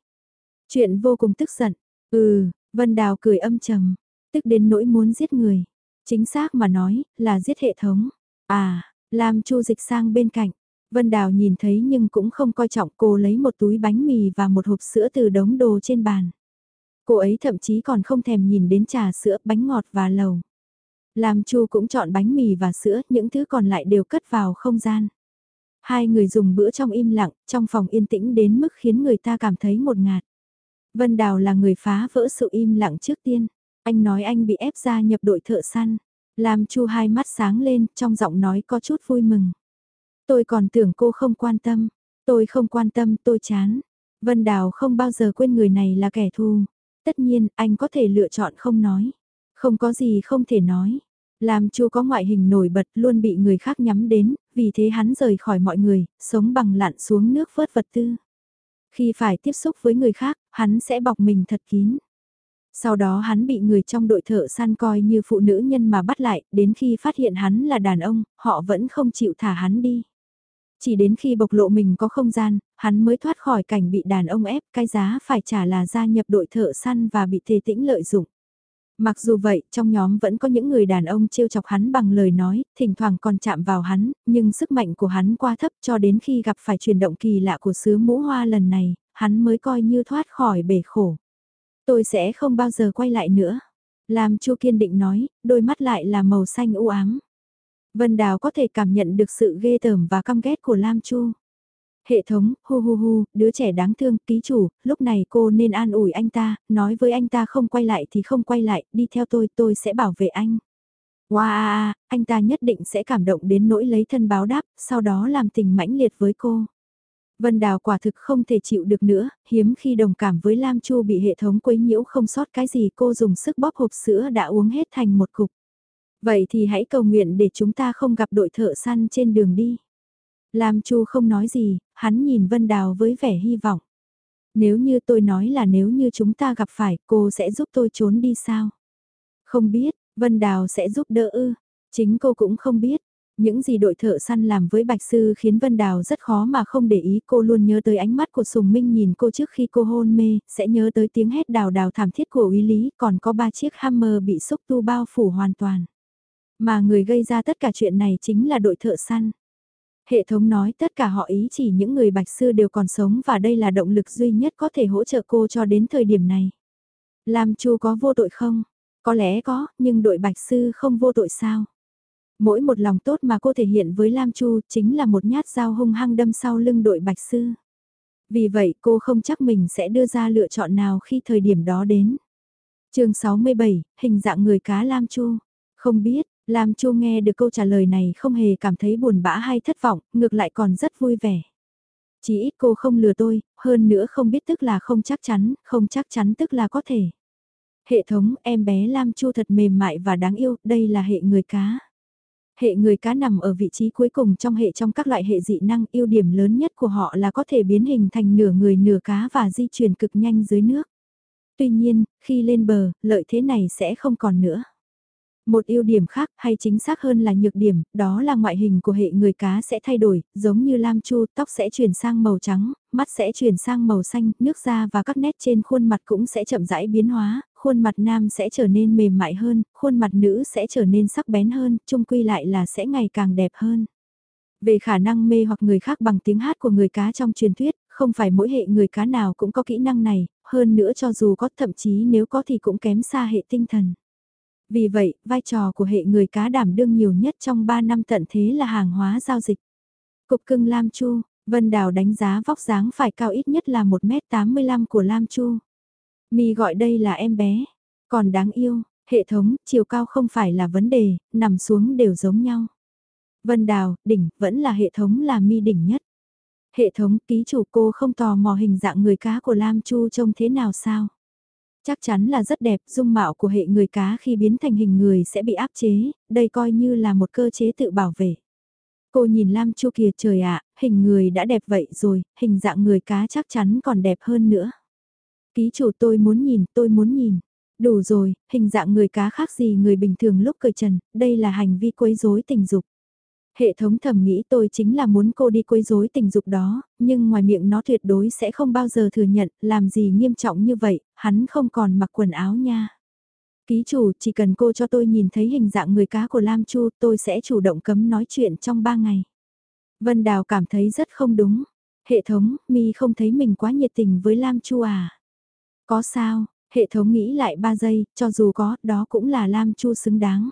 Chuyện vô cùng tức giận, ừ, Vân Đào cười âm trầm, tức đến nỗi muốn giết người. Chính xác mà nói, là giết hệ thống. À, Lam chu dịch sang bên cạnh. Vân Đào nhìn thấy nhưng cũng không coi trọng cô lấy một túi bánh mì và một hộp sữa từ đống đồ trên bàn. Cô ấy thậm chí còn không thèm nhìn đến trà sữa, bánh ngọt và lầu. Lam chu cũng chọn bánh mì và sữa, những thứ còn lại đều cất vào không gian. Hai người dùng bữa trong im lặng, trong phòng yên tĩnh đến mức khiến người ta cảm thấy một ngạt. Vân Đào là người phá vỡ sự im lặng trước tiên. Anh nói anh bị ép ra nhập đội thợ săn. Làm chu hai mắt sáng lên, trong giọng nói có chút vui mừng. Tôi còn tưởng cô không quan tâm. Tôi không quan tâm, tôi chán. Vân Đào không bao giờ quên người này là kẻ thù. Tất nhiên, anh có thể lựa chọn không nói. Không có gì không thể nói. Làm chu có ngoại hình nổi bật luôn bị người khác nhắm đến, vì thế hắn rời khỏi mọi người, sống bằng lặn xuống nước vớt vật tư. Khi phải tiếp xúc với người khác, hắn sẽ bọc mình thật kín. Sau đó hắn bị người trong đội thợ săn coi như phụ nữ nhân mà bắt lại, đến khi phát hiện hắn là đàn ông, họ vẫn không chịu thả hắn đi. Chỉ đến khi bộc lộ mình có không gian, hắn mới thoát khỏi cảnh bị đàn ông ép, cái giá phải trả là gia nhập đội thợ săn và bị thề tĩnh lợi dụng. Mặc dù vậy, trong nhóm vẫn có những người đàn ông trêu chọc hắn bằng lời nói, thỉnh thoảng còn chạm vào hắn, nhưng sức mạnh của hắn quá thấp cho đến khi gặp phải chuyển động kỳ lạ của sứ mũ hoa lần này, hắn mới coi như thoát khỏi bể khổ. Tôi sẽ không bao giờ quay lại nữa. Lam Chu kiên định nói, đôi mắt lại là màu xanh u ám. Vân Đào có thể cảm nhận được sự ghê tởm và căm ghét của Lam Chu. Hệ thống, hu hu hu, đứa trẻ đáng thương, ký chủ, lúc này cô nên an ủi anh ta, nói với anh ta không quay lại thì không quay lại, đi theo tôi, tôi sẽ bảo vệ anh. Wow, anh ta nhất định sẽ cảm động đến nỗi lấy thân báo đáp, sau đó làm tình mãnh liệt với cô. Vân Đào quả thực không thể chịu được nữa, hiếm khi đồng cảm với Lam Chu bị hệ thống quấy nhiễu không sót cái gì cô dùng sức bóp hộp sữa đã uống hết thành một cục. Vậy thì hãy cầu nguyện để chúng ta không gặp đội thợ săn trên đường đi. Lam Chu không nói gì, hắn nhìn Vân Đào với vẻ hy vọng. Nếu như tôi nói là nếu như chúng ta gặp phải, cô sẽ giúp tôi trốn đi sao? Không biết, Vân Đào sẽ giúp đỡ ư. Chính cô cũng không biết. Những gì đội thợ săn làm với Bạch Sư khiến Vân Đào rất khó mà không để ý cô luôn nhớ tới ánh mắt của Sùng Minh nhìn cô trước khi cô hôn mê, sẽ nhớ tới tiếng hét đào đào thảm thiết của Uy Lý, còn có ba chiếc hammer bị xúc tu bao phủ hoàn toàn. Mà người gây ra tất cả chuyện này chính là đội thợ săn. Hệ thống nói tất cả họ ý chỉ những người bạch sư đều còn sống và đây là động lực duy nhất có thể hỗ trợ cô cho đến thời điểm này. Lam Chu có vô tội không? Có lẽ có, nhưng đội bạch sư không vô tội sao? Mỗi một lòng tốt mà cô thể hiện với Lam Chu chính là một nhát dao hung hăng đâm sau lưng đội bạch sư. Vì vậy cô không chắc mình sẽ đưa ra lựa chọn nào khi thời điểm đó đến. chương 67, hình dạng người cá Lam Chu. Không biết, Lam Chu nghe được câu trả lời này không hề cảm thấy buồn bã hay thất vọng, ngược lại còn rất vui vẻ. Chỉ ít cô không lừa tôi, hơn nữa không biết tức là không chắc chắn, không chắc chắn tức là có thể. Hệ thống em bé Lam Chu thật mềm mại và đáng yêu, đây là hệ người cá. Hệ người cá nằm ở vị trí cuối cùng trong hệ trong các loại hệ dị năng, ưu điểm lớn nhất của họ là có thể biến hình thành nửa người nửa cá và di chuyển cực nhanh dưới nước. Tuy nhiên, khi lên bờ, lợi thế này sẽ không còn nữa. Một ưu điểm khác hay chính xác hơn là nhược điểm, đó là ngoại hình của hệ người cá sẽ thay đổi, giống như lam chu, tóc sẽ chuyển sang màu trắng, mắt sẽ chuyển sang màu xanh, nước da và các nét trên khuôn mặt cũng sẽ chậm rãi biến hóa, khuôn mặt nam sẽ trở nên mềm mại hơn, khuôn mặt nữ sẽ trở nên sắc bén hơn, chung quy lại là sẽ ngày càng đẹp hơn. Về khả năng mê hoặc người khác bằng tiếng hát của người cá trong truyền thuyết, không phải mỗi hệ người cá nào cũng có kỹ năng này, hơn nữa cho dù có thậm chí nếu có thì cũng kém xa hệ tinh thần. Vì vậy, vai trò của hệ người cá đảm đương nhiều nhất trong 3 năm tận thế là hàng hóa giao dịch. Cục cưng Lam Chu, Vân Đào đánh giá vóc dáng phải cao ít nhất là 1m85 của Lam Chu. Mi gọi đây là em bé, còn đáng yêu, hệ thống, chiều cao không phải là vấn đề, nằm xuống đều giống nhau. Vân Đào, đỉnh, vẫn là hệ thống là Mi đỉnh nhất. Hệ thống ký chủ cô không tò mò hình dạng người cá của Lam Chu trông thế nào sao? Chắc chắn là rất đẹp, dung mạo của hệ người cá khi biến thành hình người sẽ bị áp chế, đây coi như là một cơ chế tự bảo vệ. Cô nhìn Lam Chu kìa trời ạ, hình người đã đẹp vậy rồi, hình dạng người cá chắc chắn còn đẹp hơn nữa. Ký chủ tôi muốn nhìn, tôi muốn nhìn. Đủ rồi, hình dạng người cá khác gì người bình thường lúc cười trần, đây là hành vi quấy rối tình dục. Hệ thống thầm nghĩ tôi chính là muốn cô đi quấy rối tình dục đó, nhưng ngoài miệng nó tuyệt đối sẽ không bao giờ thừa nhận, làm gì nghiêm trọng như vậy, hắn không còn mặc quần áo nha. Ký chủ, chỉ cần cô cho tôi nhìn thấy hình dạng người cá của Lam Chu, tôi sẽ chủ động cấm nói chuyện trong 3 ngày. Vân Đào cảm thấy rất không đúng. Hệ thống, mi không thấy mình quá nhiệt tình với Lam Chu à? Có sao, hệ thống nghĩ lại 3 giây, cho dù có, đó cũng là Lam Chu xứng đáng.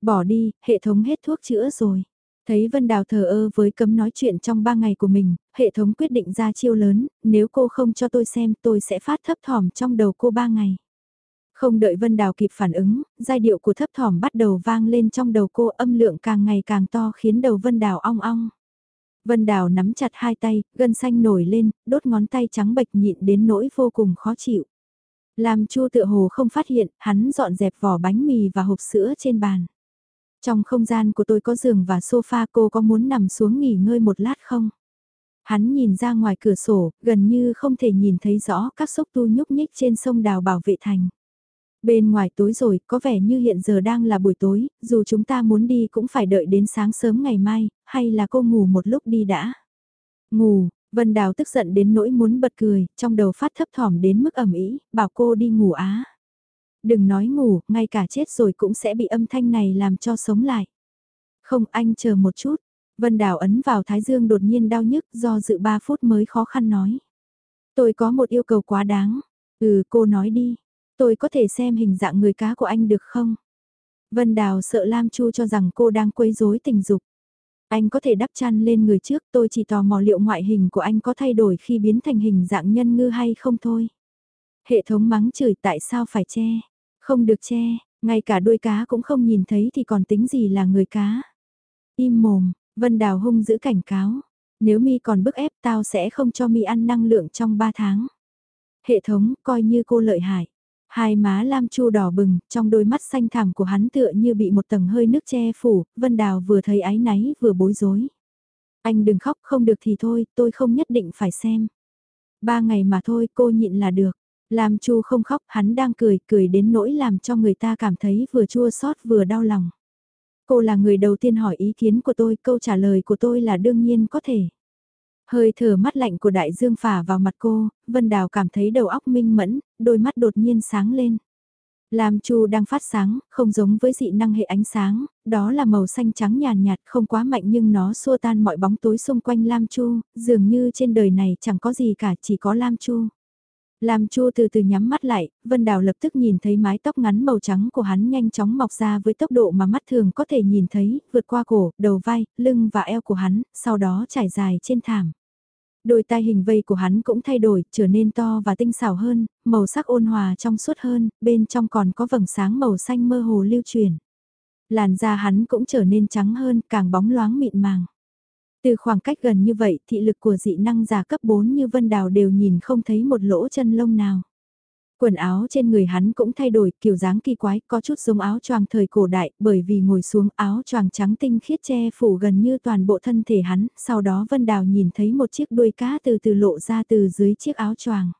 Bỏ đi, hệ thống hết thuốc chữa rồi. Thấy Vân Đào thờ ơ với cấm nói chuyện trong 3 ngày của mình, hệ thống quyết định ra chiêu lớn, nếu cô không cho tôi xem tôi sẽ phát thấp thỏm trong đầu cô 3 ngày. Không đợi Vân Đào kịp phản ứng, giai điệu của thấp thỏm bắt đầu vang lên trong đầu cô âm lượng càng ngày càng to khiến đầu Vân Đào ong ong. Vân Đào nắm chặt hai tay, gân xanh nổi lên, đốt ngón tay trắng bệch nhịn đến nỗi vô cùng khó chịu. Làm chua tựa hồ không phát hiện, hắn dọn dẹp vỏ bánh mì và hộp sữa trên bàn. Trong không gian của tôi có giường và sofa cô có muốn nằm xuống nghỉ ngơi một lát không? Hắn nhìn ra ngoài cửa sổ, gần như không thể nhìn thấy rõ các xúc tu nhúc nhích trên sông đào bảo vệ thành. Bên ngoài tối rồi, có vẻ như hiện giờ đang là buổi tối, dù chúng ta muốn đi cũng phải đợi đến sáng sớm ngày mai, hay là cô ngủ một lúc đi đã. Ngủ, Vân Đào tức giận đến nỗi muốn bật cười, trong đầu phát thấp thỏm đến mức ẩm ý, bảo cô đi ngủ á. Đừng nói ngủ, ngay cả chết rồi cũng sẽ bị âm thanh này làm cho sống lại. Không anh chờ một chút. Vân Đào ấn vào Thái Dương đột nhiên đau nhức do dự 3 phút mới khó khăn nói. Tôi có một yêu cầu quá đáng. Ừ cô nói đi. Tôi có thể xem hình dạng người cá của anh được không? Vân Đào sợ Lam Chu cho rằng cô đang quấy rối tình dục. Anh có thể đắp chăn lên người trước tôi chỉ tò mò liệu ngoại hình của anh có thay đổi khi biến thành hình dạng nhân ngư hay không thôi. Hệ thống mắng chửi tại sao phải che. Không được che, ngay cả đuôi cá cũng không nhìn thấy thì còn tính gì là người cá. Im mồm, Vân Đào hung giữ cảnh cáo. Nếu mi còn bức ép tao sẽ không cho mi ăn năng lượng trong 3 tháng. Hệ thống coi như cô lợi hại. Hai má Lam Chu đỏ bừng, trong đôi mắt xanh thẳm của hắn tựa như bị một tầng hơi nước che phủ, Vân Đào vừa thấy áy náy vừa bối rối. Anh đừng khóc không được thì thôi, tôi không nhất định phải xem. Ba ngày mà thôi cô nhịn là được. Lam Chu không khóc, hắn đang cười, cười đến nỗi làm cho người ta cảm thấy vừa chua xót vừa đau lòng. Cô là người đầu tiên hỏi ý kiến của tôi, câu trả lời của tôi là đương nhiên có thể. Hơi thở mắt lạnh của đại dương phả vào mặt cô, Vân Đào cảm thấy đầu óc minh mẫn, đôi mắt đột nhiên sáng lên. Lam Chu đang phát sáng, không giống với dị năng hệ ánh sáng, đó là màu xanh trắng nhàn nhạt, không quá mạnh nhưng nó xua tan mọi bóng tối xung quanh Lam Chu, dường như trên đời này chẳng có gì cả chỉ có Lam Chu. Lam Chu từ từ nhắm mắt lại, Vân Đào lập tức nhìn thấy mái tóc ngắn màu trắng của hắn nhanh chóng mọc ra với tốc độ mà mắt thường có thể nhìn thấy, vượt qua cổ, đầu vai, lưng và eo của hắn, sau đó trải dài trên thảm. Đôi tai hình vây của hắn cũng thay đổi, trở nên to và tinh xảo hơn, màu sắc ôn hòa trong suốt hơn, bên trong còn có vầng sáng màu xanh mơ hồ lưu truyền. Làn da hắn cũng trở nên trắng hơn, càng bóng loáng mịn màng. Từ khoảng cách gần như vậy, thị lực của dị năng giả cấp 4 như Vân Đào đều nhìn không thấy một lỗ chân lông nào. Quần áo trên người hắn cũng thay đổi kiểu dáng kỳ quái, có chút giống áo choàng thời cổ đại, bởi vì ngồi xuống áo choàng trắng tinh khiết che phủ gần như toàn bộ thân thể hắn, sau đó Vân Đào nhìn thấy một chiếc đuôi cá từ từ lộ ra từ dưới chiếc áo choàng.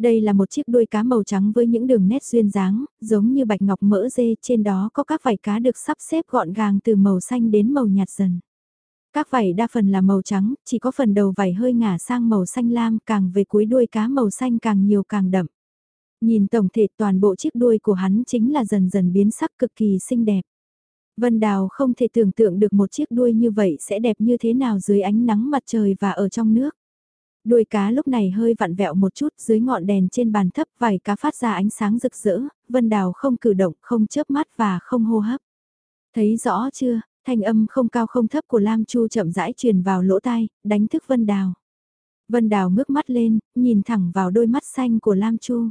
Đây là một chiếc đuôi cá màu trắng với những đường nét duyên dáng, giống như bạch ngọc mỡ dê, trên đó có các vảy cá được sắp xếp gọn gàng từ màu xanh đến màu nhạt dần. Các vảy đa phần là màu trắng, chỉ có phần đầu vảy hơi ngả sang màu xanh lam, càng về cuối đuôi cá màu xanh càng nhiều càng đậm. Nhìn tổng thể toàn bộ chiếc đuôi của hắn chính là dần dần biến sắc cực kỳ xinh đẹp. Vân Đào không thể tưởng tượng được một chiếc đuôi như vậy sẽ đẹp như thế nào dưới ánh nắng mặt trời và ở trong nước. Đuôi cá lúc này hơi vặn vẹo một chút dưới ngọn đèn trên bàn thấp vài cá phát ra ánh sáng rực rỡ, Vân Đào không cử động, không chớp mắt và không hô hấp. Thấy rõ chưa, thanh âm không cao không thấp của Lam Chu chậm rãi truyền vào lỗ tai, đánh thức Vân Đào. Vân Đào ngước mắt lên, nhìn thẳng vào đôi mắt xanh của Lam Chu.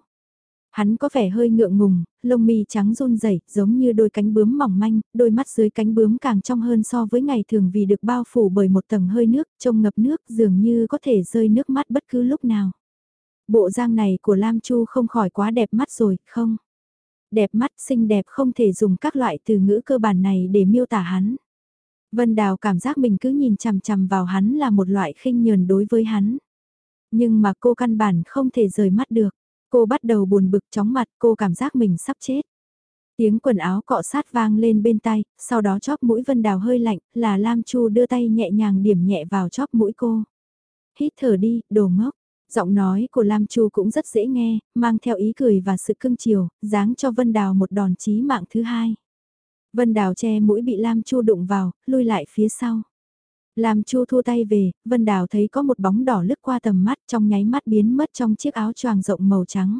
Hắn có vẻ hơi ngượng ngùng, lông mi trắng run rẩy, giống như đôi cánh bướm mỏng manh, đôi mắt dưới cánh bướm càng trong hơn so với ngày thường vì được bao phủ bởi một tầng hơi nước, trông ngập nước dường như có thể rơi nước mắt bất cứ lúc nào. Bộ giang này của Lam Chu không khỏi quá đẹp mắt rồi, không? Đẹp mắt, xinh đẹp không thể dùng các loại từ ngữ cơ bản này để miêu tả hắn. Vân Đào cảm giác mình cứ nhìn chằm chằm vào hắn là một loại khinh nhờn đối với hắn. Nhưng mà cô căn bản không thể rời mắt được. Cô bắt đầu buồn bực chóng mặt, cô cảm giác mình sắp chết. Tiếng quần áo cọ sát vang lên bên tay, sau đó chóp mũi Vân Đào hơi lạnh, là Lam Chu đưa tay nhẹ nhàng điểm nhẹ vào chóp mũi cô. Hít thở đi, đồ ngốc. Giọng nói của Lam Chu cũng rất dễ nghe, mang theo ý cười và sự cưng chiều, dáng cho Vân Đào một đòn chí mạng thứ hai. Vân Đào che mũi bị Lam Chu đụng vào, lui lại phía sau. Lam Chu thua tay về, Vân Đào thấy có một bóng đỏ lướt qua tầm mắt trong nháy mắt biến mất trong chiếc áo choàng rộng màu trắng.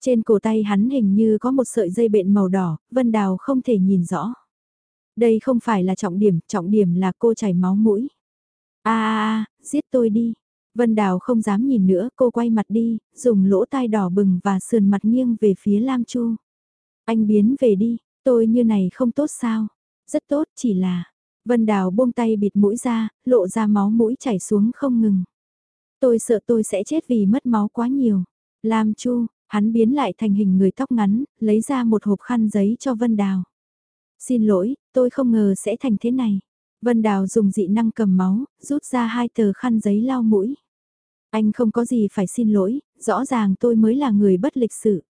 Trên cổ tay hắn hình như có một sợi dây bện màu đỏ, Vân Đào không thể nhìn rõ. Đây không phải là trọng điểm, trọng điểm là cô chảy máu mũi. a a giết tôi đi. Vân Đào không dám nhìn nữa, cô quay mặt đi, dùng lỗ tai đỏ bừng và sườn mặt nghiêng về phía Lam Chu. Anh biến về đi, tôi như này không tốt sao? Rất tốt, chỉ là... Vân Đào buông tay bịt mũi ra, lộ ra máu mũi chảy xuống không ngừng. Tôi sợ tôi sẽ chết vì mất máu quá nhiều. Lam Chu, hắn biến lại thành hình người tóc ngắn, lấy ra một hộp khăn giấy cho Vân Đào. Xin lỗi, tôi không ngờ sẽ thành thế này. Vân Đào dùng dị năng cầm máu, rút ra hai tờ khăn giấy lau mũi. Anh không có gì phải xin lỗi, rõ ràng tôi mới là người bất lịch sự.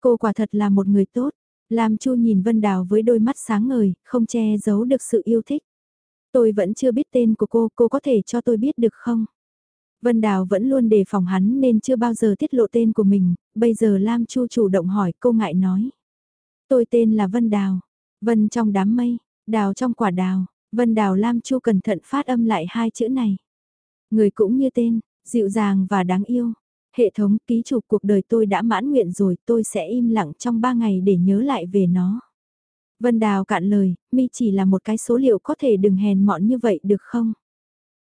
Cô quả thật là một người tốt. Lam Chu nhìn Vân Đào với đôi mắt sáng ngời, không che giấu được sự yêu thích. Tôi vẫn chưa biết tên của cô, cô có thể cho tôi biết được không? Vân Đào vẫn luôn đề phòng hắn nên chưa bao giờ tiết lộ tên của mình, bây giờ Lam Chu chủ động hỏi cô ngại nói. Tôi tên là Vân Đào, Vân trong đám mây, Đào trong quả đào, Vân Đào Lam Chu cẩn thận phát âm lại hai chữ này. Người cũng như tên, dịu dàng và đáng yêu. Hệ thống ký chủ cuộc đời tôi đã mãn nguyện rồi tôi sẽ im lặng trong ba ngày để nhớ lại về nó. Vân Đào cạn lời, mi chỉ là một cái số liệu có thể đừng hèn mọn như vậy được không?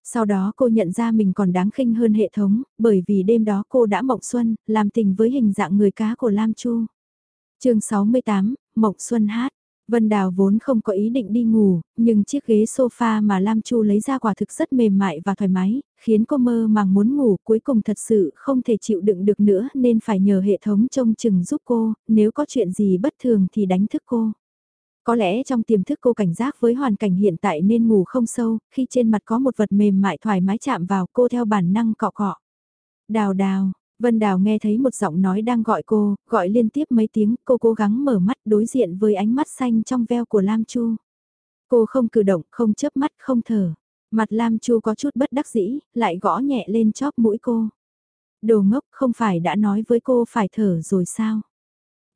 Sau đó cô nhận ra mình còn đáng khinh hơn hệ thống, bởi vì đêm đó cô đã mộng xuân, làm tình với hình dạng người cá của Lam Chu. chương 68, Mộng Xuân hát. Vân Đào vốn không có ý định đi ngủ, nhưng chiếc ghế sofa mà Lam Chu lấy ra quả thực rất mềm mại và thoải mái, khiến cô mơ màng muốn ngủ cuối cùng thật sự không thể chịu đựng được nữa nên phải nhờ hệ thống trông chừng giúp cô, nếu có chuyện gì bất thường thì đánh thức cô. Có lẽ trong tiềm thức cô cảnh giác với hoàn cảnh hiện tại nên ngủ không sâu, khi trên mặt có một vật mềm mại thoải mái chạm vào cô theo bản năng cọ cọ. Đào đào, Vân Đào nghe thấy một giọng nói đang gọi cô, gọi liên tiếp mấy tiếng, cô cố gắng mở mắt đối diện với ánh mắt xanh trong veo của Lam Chu. Cô không cử động, không chớp mắt, không thở. Mặt Lam Chu có chút bất đắc dĩ, lại gõ nhẹ lên chóp mũi cô. Đồ ngốc không phải đã nói với cô phải thở rồi sao?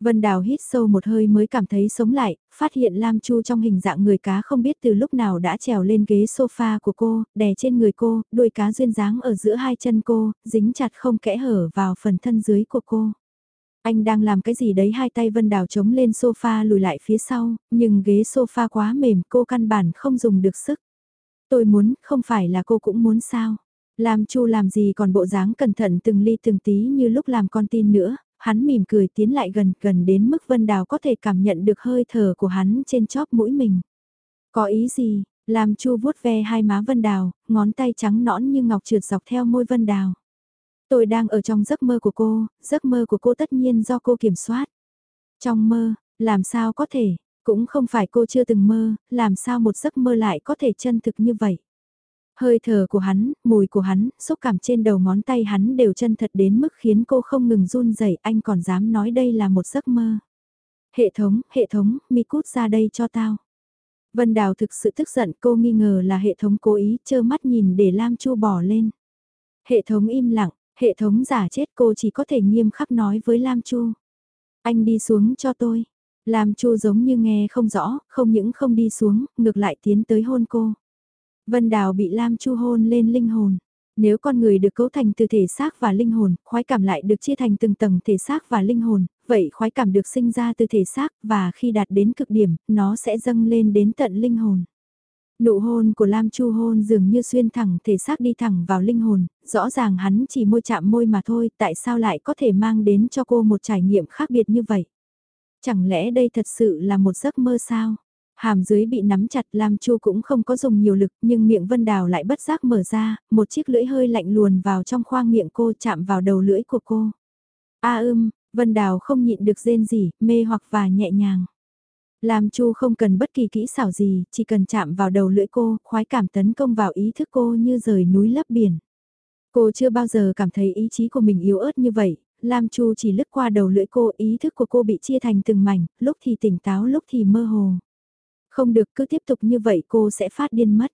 Vân Đào hít sâu một hơi mới cảm thấy sống lại, phát hiện Lam Chu trong hình dạng người cá không biết từ lúc nào đã trèo lên ghế sofa của cô, đè trên người cô, đuôi cá duyên dáng ở giữa hai chân cô, dính chặt không kẽ hở vào phần thân dưới của cô. Anh đang làm cái gì đấy hai tay Vân Đào chống lên sofa lùi lại phía sau, nhưng ghế sofa quá mềm cô căn bản không dùng được sức. Tôi muốn, không phải là cô cũng muốn sao. Lam Chu làm gì còn bộ dáng cẩn thận từng ly từng tí như lúc làm con tin nữa, hắn mỉm cười tiến lại gần gần đến mức Vân Đào có thể cảm nhận được hơi thở của hắn trên chóp mũi mình. Có ý gì? Lam Chu vuốt ve hai má Vân Đào, ngón tay trắng nõn như ngọc trượt dọc theo môi Vân Đào. Tôi đang ở trong giấc mơ của cô, giấc mơ của cô tất nhiên do cô kiểm soát. Trong mơ, làm sao có thể, cũng không phải cô chưa từng mơ, làm sao một giấc mơ lại có thể chân thực như vậy. Hơi thở của hắn, mùi của hắn, xúc cảm trên đầu ngón tay hắn đều chân thật đến mức khiến cô không ngừng run rẩy anh còn dám nói đây là một giấc mơ. Hệ thống, hệ thống, mi cút ra đây cho tao. Vân Đào thực sự tức giận cô nghi ngờ là hệ thống cố ý chơ mắt nhìn để Lam Chu bỏ lên. Hệ thống im lặng, hệ thống giả chết cô chỉ có thể nghiêm khắc nói với Lam Chu. Anh đi xuống cho tôi. Lam Chu giống như nghe không rõ, không những không đi xuống, ngược lại tiến tới hôn cô. Vân Đào bị Lam Chu hôn lên linh hồn. Nếu con người được cấu thành từ thể xác và linh hồn, khoái cảm lại được chia thành từng tầng thể xác và linh hồn, vậy khoái cảm được sinh ra từ thể xác và khi đạt đến cực điểm, nó sẽ dâng lên đến tận linh hồn. Nụ hôn của Lam Chu hôn dường như xuyên thẳng thể xác đi thẳng vào linh hồn, rõ ràng hắn chỉ môi chạm môi mà thôi, tại sao lại có thể mang đến cho cô một trải nghiệm khác biệt như vậy? Chẳng lẽ đây thật sự là một giấc mơ sao? Hàm dưới bị nắm chặt Lam Chu cũng không có dùng nhiều lực nhưng miệng Vân Đào lại bất giác mở ra, một chiếc lưỡi hơi lạnh luồn vào trong khoang miệng cô chạm vào đầu lưỡi của cô. A ưm, Vân Đào không nhịn được rên gì, mê hoặc và nhẹ nhàng. Lam Chu không cần bất kỳ kỹ xảo gì, chỉ cần chạm vào đầu lưỡi cô, khoái cảm tấn công vào ý thức cô như rời núi lấp biển. Cô chưa bao giờ cảm thấy ý chí của mình yếu ớt như vậy, Lam Chu chỉ lướt qua đầu lưỡi cô, ý thức của cô bị chia thành từng mảnh, lúc thì tỉnh táo lúc thì mơ hồ. Không được cứ tiếp tục như vậy cô sẽ phát điên mất.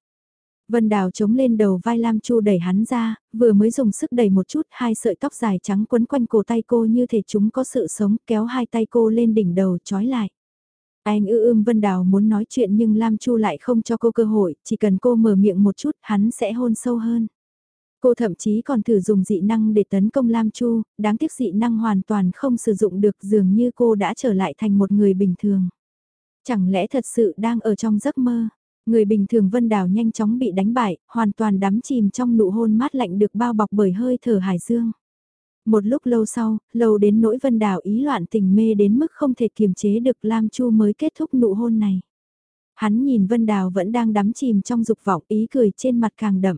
Vân Đào chống lên đầu vai Lam Chu đẩy hắn ra, vừa mới dùng sức đẩy một chút hai sợi tóc dài trắng quấn quanh cổ tay cô như thể chúng có sự sống kéo hai tay cô lên đỉnh đầu trói lại. Anh ư ưm Vân Đào muốn nói chuyện nhưng Lam Chu lại không cho cô cơ hội, chỉ cần cô mở miệng một chút hắn sẽ hôn sâu hơn. Cô thậm chí còn thử dùng dị năng để tấn công Lam Chu, đáng tiếc dị năng hoàn toàn không sử dụng được dường như cô đã trở lại thành một người bình thường. Chẳng lẽ thật sự đang ở trong giấc mơ? Người bình thường Vân Đào nhanh chóng bị đánh bại, hoàn toàn đắm chìm trong nụ hôn mát lạnh được bao bọc bởi hơi thở hải dương. Một lúc lâu sau, lâu đến nỗi Vân Đào ý loạn tình mê đến mức không thể kiềm chế được Lam Chu mới kết thúc nụ hôn này. Hắn nhìn Vân Đào vẫn đang đắm chìm trong dục vọng ý cười trên mặt càng đậm.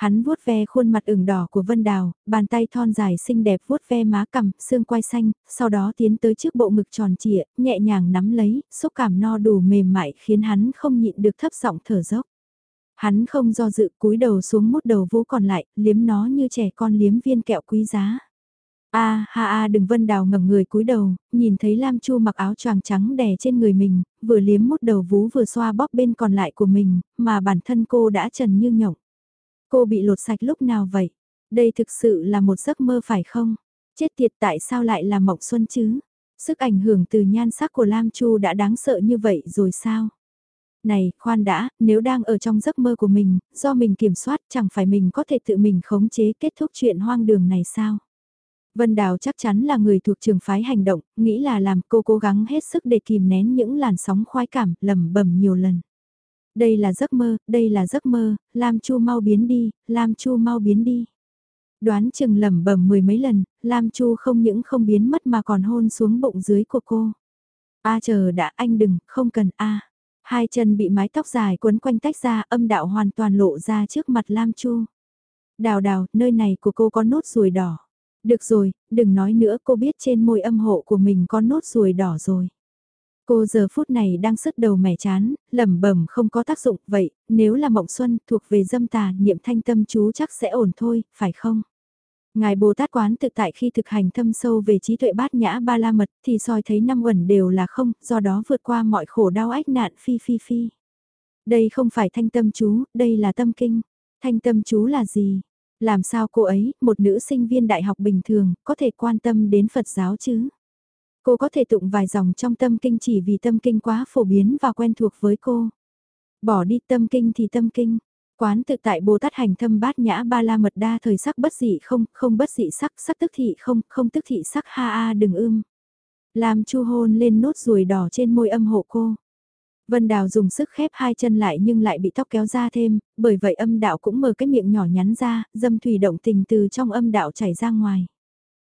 Hắn vuốt ve khuôn mặt ửng đỏ của Vân Đào, bàn tay thon dài xinh đẹp vuốt ve má cằm, xương quai xanh, sau đó tiến tới trước bộ ngực tròn trịa, nhẹ nhàng nắm lấy, xúc cảm no đủ mềm mại khiến hắn không nhịn được thấp giọng thở dốc. Hắn không do dự cúi đầu xuống mút đầu vú còn lại, liếm nó như trẻ con liếm viên kẹo quý giá. A ha a đừng vân đào ngẩng người cúi đầu, nhìn thấy Lam Chu mặc áo choàng trắng đè trên người mình, vừa liếm mút đầu vú vừa xoa bóp bên còn lại của mình, mà bản thân cô đã trần như nhộng. Cô bị lột sạch lúc nào vậy? Đây thực sự là một giấc mơ phải không? Chết tiệt tại sao lại là mộng xuân chứ? Sức ảnh hưởng từ nhan sắc của Lam Chu đã đáng sợ như vậy rồi sao? Này, khoan đã, nếu đang ở trong giấc mơ của mình, do mình kiểm soát chẳng phải mình có thể tự mình khống chế kết thúc chuyện hoang đường này sao? Vân Đào chắc chắn là người thuộc trường phái hành động, nghĩ là làm cô cố gắng hết sức để kìm nén những làn sóng khoái cảm, lầm bầm nhiều lần. Đây là giấc mơ, đây là giấc mơ, Lam Chu mau biến đi, Lam Chu mau biến đi. Đoán chừng lầm bầm mười mấy lần, Lam Chu không những không biến mất mà còn hôn xuống bụng dưới của cô. A chờ đã anh đừng, không cần A. Hai chân bị mái tóc dài quấn quanh tách ra âm đạo hoàn toàn lộ ra trước mặt Lam Chu. Đào đào, nơi này của cô có nốt ruồi đỏ. Được rồi, đừng nói nữa cô biết trên môi âm hộ của mình có nốt ruồi đỏ rồi. Cô giờ phút này đang sứt đầu mẻ chán, lẩm bẩm không có tác dụng, vậy, nếu là mộng xuân thuộc về dâm tà, niệm thanh tâm chú chắc sẽ ổn thôi, phải không? Ngài Bồ Tát quán tự tại khi thực hành thâm sâu về trí tuệ bát nhã ba la mật thì soi thấy năm uẩn đều là không, do đó vượt qua mọi khổ đau ách nạn phi phi phi. Đây không phải thanh tâm chú, đây là tâm kinh. Thanh tâm chú là gì? Làm sao cô ấy, một nữ sinh viên đại học bình thường, có thể quan tâm đến Phật giáo chứ? Cô có thể tụng vài dòng trong tâm kinh chỉ vì tâm kinh quá phổ biến và quen thuộc với cô. Bỏ đi tâm kinh thì tâm kinh. Quán tự tại Bồ Tát hành thâm bát nhã ba la mật đa thời sắc bất dị không, không bất dị sắc, sắc tức thị không, không tức thị sắc ha a đừng ưm. Làm chu hôn lên nốt ruồi đỏ trên môi âm hộ cô. Vân Đào dùng sức khép hai chân lại nhưng lại bị tóc kéo ra thêm, bởi vậy âm đạo cũng mở cái miệng nhỏ nhắn ra, dâm thủy động tình từ trong âm đạo chảy ra ngoài.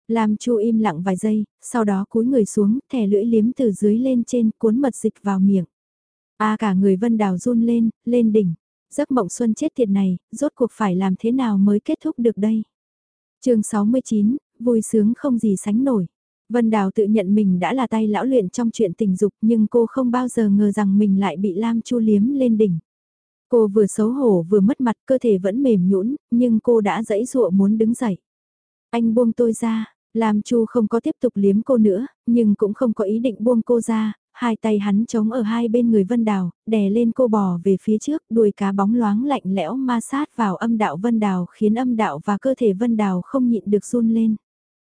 Lam Chu im lặng vài giây, sau đó cúi người xuống, thẻ lưỡi liếm từ dưới lên trên cuốn mật dịch vào miệng. A cả người Vân Đào run lên, lên đỉnh. Giấc mộng xuân chết tiệt này, rốt cuộc phải làm thế nào mới kết thúc được đây? chương 69, vui sướng không gì sánh nổi. Vân Đào tự nhận mình đã là tay lão luyện trong chuyện tình dục nhưng cô không bao giờ ngờ rằng mình lại bị Lam Chu liếm lên đỉnh. Cô vừa xấu hổ vừa mất mặt cơ thể vẫn mềm nhũn nhưng cô đã dãy dụa muốn đứng dậy. Anh buông tôi ra, Lam Chu không có tiếp tục liếm cô nữa, nhưng cũng không có ý định buông cô ra, hai tay hắn chống ở hai bên người Vân Đào, đè lên cô bò về phía trước, đuôi cá bóng loáng lạnh lẽo ma sát vào âm đạo Vân Đào khiến âm đạo và cơ thể Vân Đào không nhịn được run lên.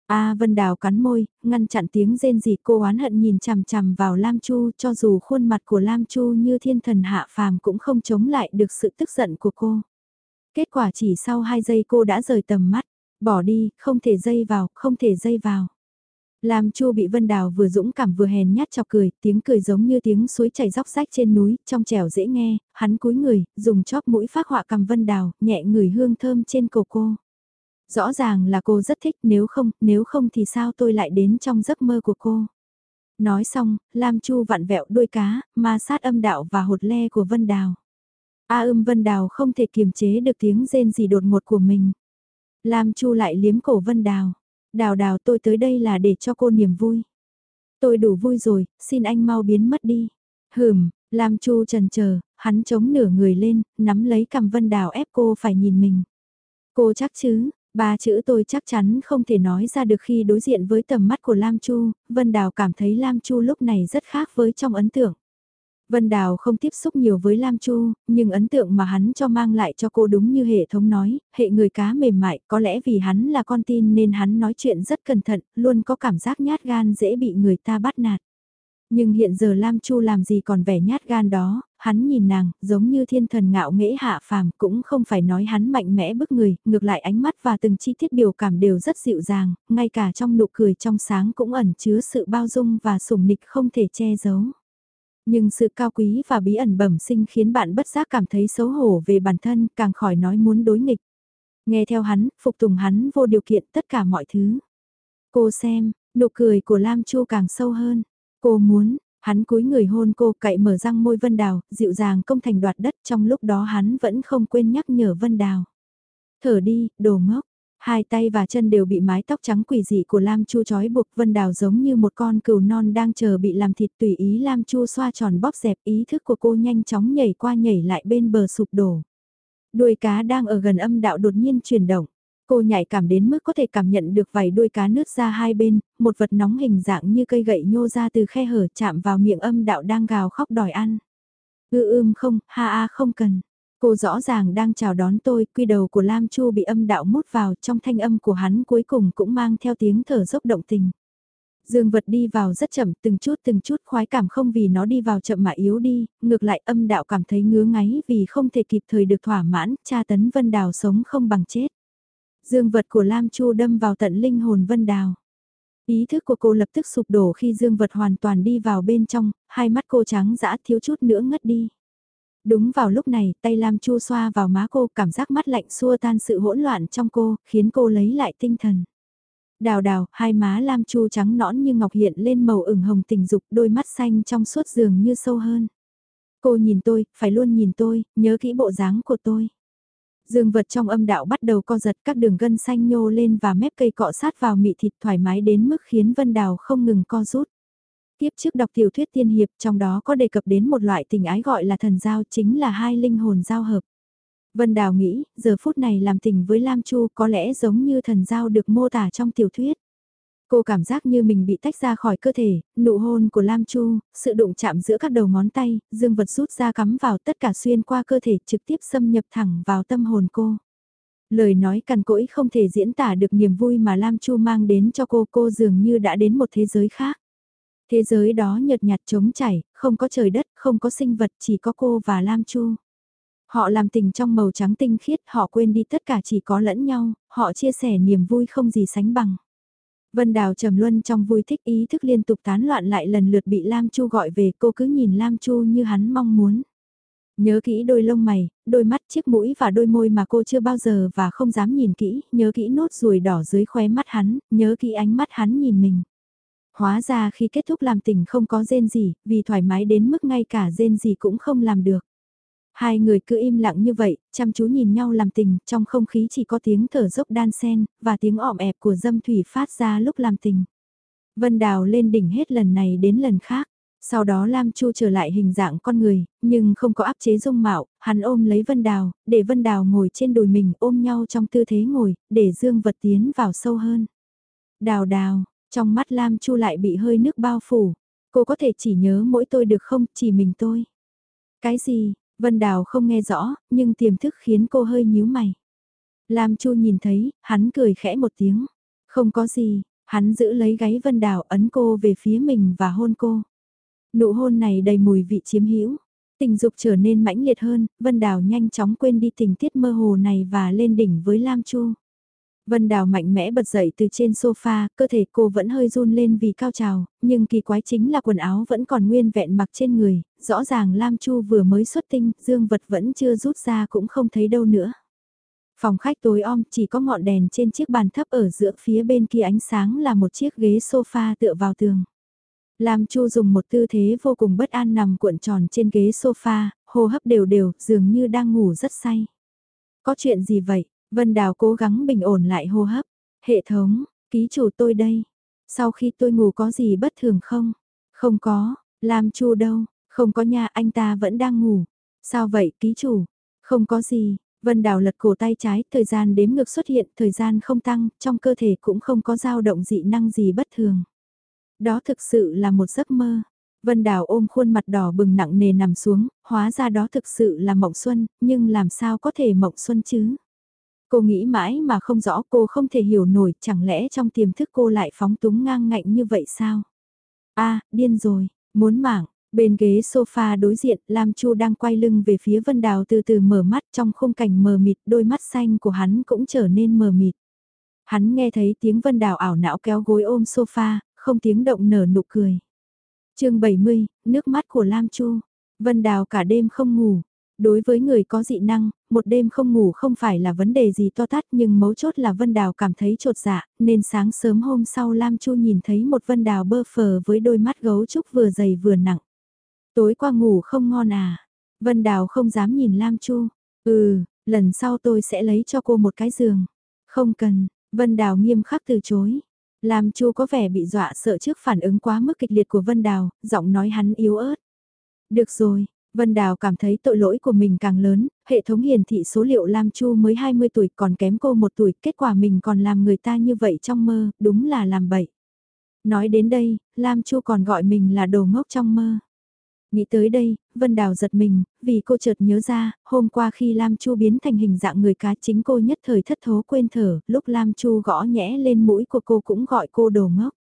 A Vân Đào cắn môi, ngăn chặn tiếng rên rỉ cô oán hận nhìn chằm chằm vào Lam Chu cho dù khuôn mặt của Lam Chu như thiên thần hạ phàm cũng không chống lại được sự tức giận của cô. Kết quả chỉ sau 2 giây cô đã rời tầm mắt, bỏ đi, không thể dây vào, không thể dây vào. Lam Chu bị Vân Đào vừa dũng cảm vừa hèn nhát chọc cười, tiếng cười giống như tiếng suối chảy róc rách trên núi, trong trẻo dễ nghe, hắn cúi người, dùng chóp mũi phát họa cầm Vân Đào, nhẹ người hương thơm trên cổ cô. Rõ ràng là cô rất thích, nếu không, nếu không thì sao tôi lại đến trong giấc mơ của cô. Nói xong, Lam Chu vặn vẹo đuôi cá, ma sát âm đạo và hột le của Vân Đào. A ưm Vân Đào không thể kiềm chế được tiếng rên gì đột ngột của mình. Lam Chu lại liếm cổ Vân Đào. Đào đào tôi tới đây là để cho cô niềm vui. Tôi đủ vui rồi, xin anh mau biến mất đi. Hừm, Lam Chu trần chờ, hắn chống nửa người lên, nắm lấy cầm Vân Đào ép cô phải nhìn mình. Cô chắc chứ, Ba chữ tôi chắc chắn không thể nói ra được khi đối diện với tầm mắt của Lam Chu, Vân Đào cảm thấy Lam Chu lúc này rất khác với trong ấn tượng. Vân Đào không tiếp xúc nhiều với Lam Chu, nhưng ấn tượng mà hắn cho mang lại cho cô đúng như hệ thống nói, hệ người cá mềm mại, có lẽ vì hắn là con tin nên hắn nói chuyện rất cẩn thận, luôn có cảm giác nhát gan dễ bị người ta bắt nạt. Nhưng hiện giờ Lam Chu làm gì còn vẻ nhát gan đó, hắn nhìn nàng, giống như thiên thần ngạo nghễ hạ phàm, cũng không phải nói hắn mạnh mẽ bức người, ngược lại ánh mắt và từng chi tiết biểu cảm đều rất dịu dàng, ngay cả trong nụ cười trong sáng cũng ẩn chứa sự bao dung và sủng nịch không thể che giấu. Nhưng sự cao quý và bí ẩn bẩm sinh khiến bạn bất giác cảm thấy xấu hổ về bản thân, càng khỏi nói muốn đối nghịch. Nghe theo hắn, phục tùng hắn vô điều kiện tất cả mọi thứ. Cô xem, nụ cười của Lam Chu càng sâu hơn. Cô muốn, hắn cúi người hôn cô cậy mở răng môi Vân Đào, dịu dàng công thành đoạt đất trong lúc đó hắn vẫn không quên nhắc nhở Vân Đào. Thở đi, đồ ngốc. Hai tay và chân đều bị mái tóc trắng quỷ dị của Lam Chu trói buộc Vân Đào giống như một con cừu non đang chờ bị làm thịt tùy ý Lam Chu xoa tròn bóp dẹp ý thức của cô nhanh chóng nhảy qua nhảy lại bên bờ sụp đổ. Đuôi cá đang ở gần âm đạo đột nhiên chuyển động. Cô nhạy cảm đến mức có thể cảm nhận được vài đuôi cá nứt ra hai bên, một vật nóng hình dạng như cây gậy nhô ra từ khe hở chạm vào miệng âm đạo đang gào khóc đòi ăn. Ư ưm không, ha a không cần. Cô rõ ràng đang chào đón tôi, quy đầu của Lam Chu bị âm đạo mút vào trong thanh âm của hắn cuối cùng cũng mang theo tiếng thở dốc động tình. Dương vật đi vào rất chậm, từng chút từng chút khoái cảm không vì nó đi vào chậm mà yếu đi, ngược lại âm đạo cảm thấy ngứa ngáy vì không thể kịp thời được thỏa mãn, cha tấn vân đào sống không bằng chết. Dương vật của Lam Chu đâm vào tận linh hồn Vân Đào. Ý thức của cô lập tức sụp đổ khi dương vật hoàn toàn đi vào bên trong, hai mắt cô trắng dã thiếu chút nữa ngất đi. Đúng vào lúc này, tay Lam Chu xoa vào má cô, cảm giác mắt lạnh xua tan sự hỗn loạn trong cô, khiến cô lấy lại tinh thần. Đào đào, hai má Lam Chu trắng nõn như ngọc hiện lên màu ửng hồng tình dục, đôi mắt xanh trong suốt giường như sâu hơn. Cô nhìn tôi, phải luôn nhìn tôi, nhớ kỹ bộ dáng của tôi. Dương vật trong âm đạo bắt đầu co giật các đường gân xanh nhô lên và mép cây cọ sát vào mị thịt thoải mái đến mức khiến Vân Đào không ngừng co rút. Tiếp trước đọc tiểu thuyết tiên hiệp trong đó có đề cập đến một loại tình ái gọi là thần giao chính là hai linh hồn giao hợp. Vân Đào nghĩ, giờ phút này làm tình với Lam Chu có lẽ giống như thần giao được mô tả trong tiểu thuyết. Cô cảm giác như mình bị tách ra khỏi cơ thể, nụ hôn của Lam Chu, sự đụng chạm giữa các đầu ngón tay, dương vật rút ra cắm vào tất cả xuyên qua cơ thể trực tiếp xâm nhập thẳng vào tâm hồn cô. Lời nói cằn cỗi không thể diễn tả được niềm vui mà Lam Chu mang đến cho cô cô dường như đã đến một thế giới khác. Thế giới đó nhợt nhạt trống chảy, không có trời đất, không có sinh vật, chỉ có cô và Lam Chu. Họ làm tình trong màu trắng tinh khiết, họ quên đi tất cả chỉ có lẫn nhau, họ chia sẻ niềm vui không gì sánh bằng. Vân Đào trầm luân trong vui thích ý thức liên tục tán loạn lại lần lượt bị Lam Chu gọi về cô cứ nhìn Lam Chu như hắn mong muốn. Nhớ kỹ đôi lông mày, đôi mắt chiếc mũi và đôi môi mà cô chưa bao giờ và không dám nhìn kỹ, nhớ kỹ nốt ruồi đỏ dưới khóe mắt hắn, nhớ kỹ ánh mắt hắn nhìn mình. Hóa ra khi kết thúc làm tình không có rên gì, vì thoải mái đến mức ngay cả rên gì cũng không làm được. Hai người cứ im lặng như vậy, chăm chú nhìn nhau làm tình, trong không khí chỉ có tiếng thở dốc đan sen, và tiếng ọm ẹp của dâm thủy phát ra lúc làm tình. Vân Đào lên đỉnh hết lần này đến lần khác. Sau đó Lam Chu trở lại hình dạng con người, nhưng không có áp chế dung mạo, hắn ôm lấy Vân Đào, để Vân Đào ngồi trên đùi mình ôm nhau trong tư thế ngồi, để dương vật tiến vào sâu hơn. Đào đào, trong mắt Lam Chu lại bị hơi nước bao phủ. Cô có thể chỉ nhớ mỗi tôi được không, chỉ mình tôi. Cái gì, Vân Đào không nghe rõ, nhưng tiềm thức khiến cô hơi nhíu mày. Lam Chu nhìn thấy, hắn cười khẽ một tiếng. Không có gì, hắn giữ lấy gáy Vân Đào ấn cô về phía mình và hôn cô. Nụ hôn này đầy mùi vị chiếm hữu. Tình dục trở nên mãnh liệt hơn, Vân Đào nhanh chóng quên đi tình tiết mơ hồ này và lên đỉnh với Lam Chu. Vân Đào mạnh mẽ bật dậy từ trên sofa, cơ thể cô vẫn hơi run lên vì cao trào, nhưng kỳ quái chính là quần áo vẫn còn nguyên vẹn mặc trên người, rõ ràng Lam Chu vừa mới xuất tinh, dương vật vẫn chưa rút ra cũng không thấy đâu nữa. Phòng khách tối om chỉ có ngọn đèn trên chiếc bàn thấp ở giữa phía bên kia ánh sáng là một chiếc ghế sofa tựa vào tường. Lam Chu dùng một tư thế vô cùng bất an nằm cuộn tròn trên ghế sofa, hô hấp đều đều, dường như đang ngủ rất say. Có chuyện gì vậy? Vân Đào cố gắng bình ổn lại hô hấp. Hệ thống, ký chủ tôi đây. Sau khi tôi ngủ có gì bất thường không? Không có, Lam Chu đâu? Không có nhà anh ta vẫn đang ngủ. Sao vậy ký chủ? Không có gì. Vân Đào lật cổ tay trái, thời gian đếm ngược xuất hiện, thời gian không tăng, trong cơ thể cũng không có dao động dị năng gì bất thường. Đó thực sự là một giấc mơ. Vân Đào ôm khuôn mặt đỏ bừng nặng nề nằm xuống, hóa ra đó thực sự là mộng xuân, nhưng làm sao có thể mộng xuân chứ? Cô nghĩ mãi mà không rõ cô không thể hiểu nổi chẳng lẽ trong tiềm thức cô lại phóng túng ngang ngạnh như vậy sao? a điên rồi, muốn mảng, bên ghế sofa đối diện Lam Chu đang quay lưng về phía Vân Đào từ từ mở mắt trong khung cảnh mờ mịt đôi mắt xanh của hắn cũng trở nên mờ mịt. Hắn nghe thấy tiếng Vân Đào ảo não kéo gối ôm sofa, không tiếng động nở nụ cười. chương 70, nước mắt của Lam Chu. Vân Đào cả đêm không ngủ, Đối với người có dị năng, một đêm không ngủ không phải là vấn đề gì to tát nhưng mấu chốt là Vân Đào cảm thấy trột dạ, nên sáng sớm hôm sau Lam Chu nhìn thấy một Vân Đào bơ phờ với đôi mắt gấu trúc vừa dày vừa nặng. Tối qua ngủ không ngon à? Vân Đào không dám nhìn Lam Chu. Ừ, lần sau tôi sẽ lấy cho cô một cái giường. Không cần, Vân Đào nghiêm khắc từ chối. Lam Chu có vẻ bị dọa sợ trước phản ứng quá mức kịch liệt của Vân Đào, giọng nói hắn yếu ớt. Được rồi, Vân Đào cảm thấy tội lỗi của mình càng lớn, hệ thống hiển thị số liệu Lam Chu mới 20 tuổi còn kém cô một tuổi, kết quả mình còn làm người ta như vậy trong mơ, đúng là làm bậy. Nói đến đây, Lam Chu còn gọi mình là đồ ngốc trong mơ. Nghĩ tới đây, Vân Đào giật mình, vì cô chợt nhớ ra, hôm qua khi Lam Chu biến thành hình dạng người cá chính cô nhất thời thất thố quên thở, lúc Lam Chu gõ nhẽ lên mũi của cô cũng gọi cô đồ ngốc.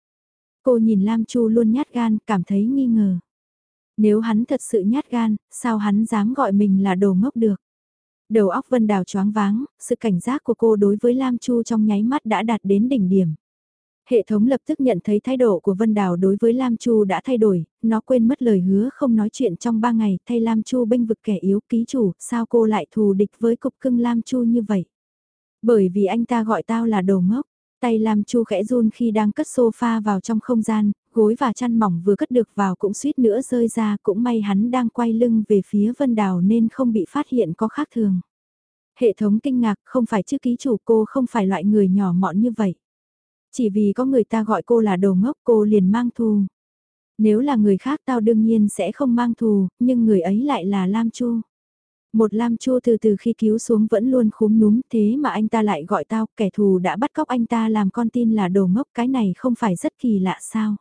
Cô nhìn Lam Chu luôn nhát gan, cảm thấy nghi ngờ. Nếu hắn thật sự nhát gan, sao hắn dám gọi mình là đồ ngốc được? Đầu óc Vân Đào choáng váng, sự cảnh giác của cô đối với Lam Chu trong nháy mắt đã đạt đến đỉnh điểm. Hệ thống lập tức nhận thấy thái độ của Vân Đào đối với Lam Chu đã thay đổi, nó quên mất lời hứa không nói chuyện trong 3 ngày, thay Lam Chu bênh vực kẻ yếu ký chủ, sao cô lại thù địch với cục cưng Lam Chu như vậy? Bởi vì anh ta gọi tao là đồ ngốc, tay Lam Chu khẽ run khi đang cất sofa vào trong không gian, gối và chăn mỏng vừa cất được vào cũng suýt nữa rơi ra, cũng may hắn đang quay lưng về phía Vân Đào nên không bị phát hiện có khác thường. Hệ thống kinh ngạc không phải chứ ký chủ cô không phải loại người nhỏ mọn như vậy. Chỉ vì có người ta gọi cô là đồ ngốc cô liền mang thù. Nếu là người khác tao đương nhiên sẽ không mang thù, nhưng người ấy lại là Lam Chu. Một Lam Chu từ từ khi cứu xuống vẫn luôn khúm núm thế mà anh ta lại gọi tao kẻ thù đã bắt cóc anh ta làm con tin là đồ ngốc cái này không phải rất kỳ lạ sao.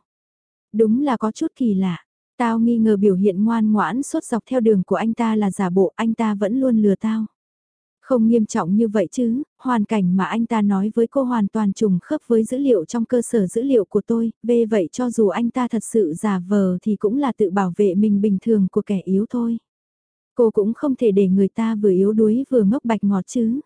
Đúng là có chút kỳ lạ. Tao nghi ngờ biểu hiện ngoan ngoãn suốt dọc theo đường của anh ta là giả bộ anh ta vẫn luôn lừa tao. Không nghiêm trọng như vậy chứ, hoàn cảnh mà anh ta nói với cô hoàn toàn trùng khớp với dữ liệu trong cơ sở dữ liệu của tôi, về vậy cho dù anh ta thật sự giả vờ thì cũng là tự bảo vệ mình bình thường của kẻ yếu thôi. Cô cũng không thể để người ta vừa yếu đuối vừa ngốc bạch ngọt chứ.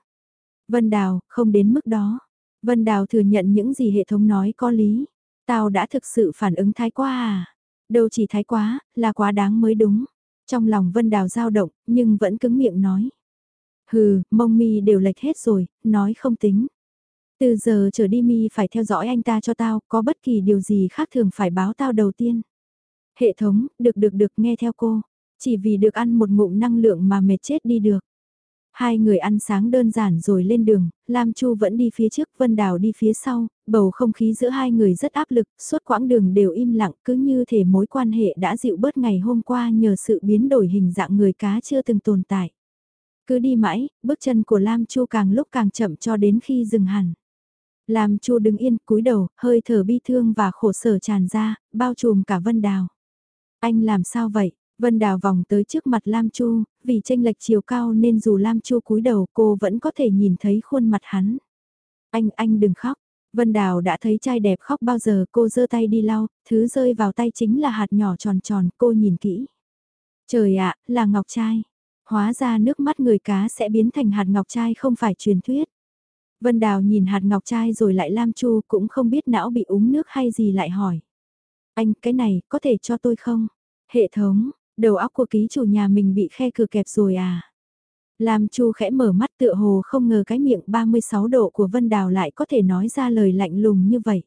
Vân Đào, không đến mức đó. Vân Đào thừa nhận những gì hệ thống nói có lý. Tao đã thực sự phản ứng thái quá à? Đâu chỉ thái quá, là quá đáng mới đúng. Trong lòng Vân Đào dao động, nhưng vẫn cứng miệng nói. Hừ, mông mi đều lệch hết rồi, nói không tính. Từ giờ trở đi mi phải theo dõi anh ta cho tao, có bất kỳ điều gì khác thường phải báo tao đầu tiên. Hệ thống, được được được nghe theo cô. Chỉ vì được ăn một ngụm năng lượng mà mệt chết đi được. Hai người ăn sáng đơn giản rồi lên đường, Lam Chu vẫn đi phía trước, Vân Đào đi phía sau, bầu không khí giữa hai người rất áp lực, suốt quãng đường đều im lặng, cứ như thể mối quan hệ đã dịu bớt ngày hôm qua nhờ sự biến đổi hình dạng người cá chưa từng tồn tại. Cứ đi mãi, bước chân của Lam Chu càng lúc càng chậm cho đến khi dừng hẳn. Lam Chu đứng yên, cúi đầu, hơi thở bi thương và khổ sở tràn ra, bao trùm cả Vân Đào. Anh làm sao vậy? Vân Đào vòng tới trước mặt Lam Chu, vì tranh lệch chiều cao nên dù Lam Chu cúi đầu cô vẫn có thể nhìn thấy khuôn mặt hắn. Anh, anh đừng khóc. Vân Đào đã thấy trai đẹp khóc bao giờ cô giơ tay đi lau, thứ rơi vào tay chính là hạt nhỏ tròn tròn, cô nhìn kỹ. Trời ạ, là ngọc trai. Hóa ra nước mắt người cá sẽ biến thành hạt ngọc trai không phải truyền thuyết. Vân Đào nhìn hạt ngọc trai rồi lại Lam Chu cũng không biết não bị uống nước hay gì lại hỏi. Anh, cái này, có thể cho tôi không? Hệ thống, đầu óc của ký chủ nhà mình bị khe cửa kẹp rồi à? Lam Chu khẽ mở mắt tựa hồ không ngờ cái miệng 36 độ của Vân Đào lại có thể nói ra lời lạnh lùng như vậy.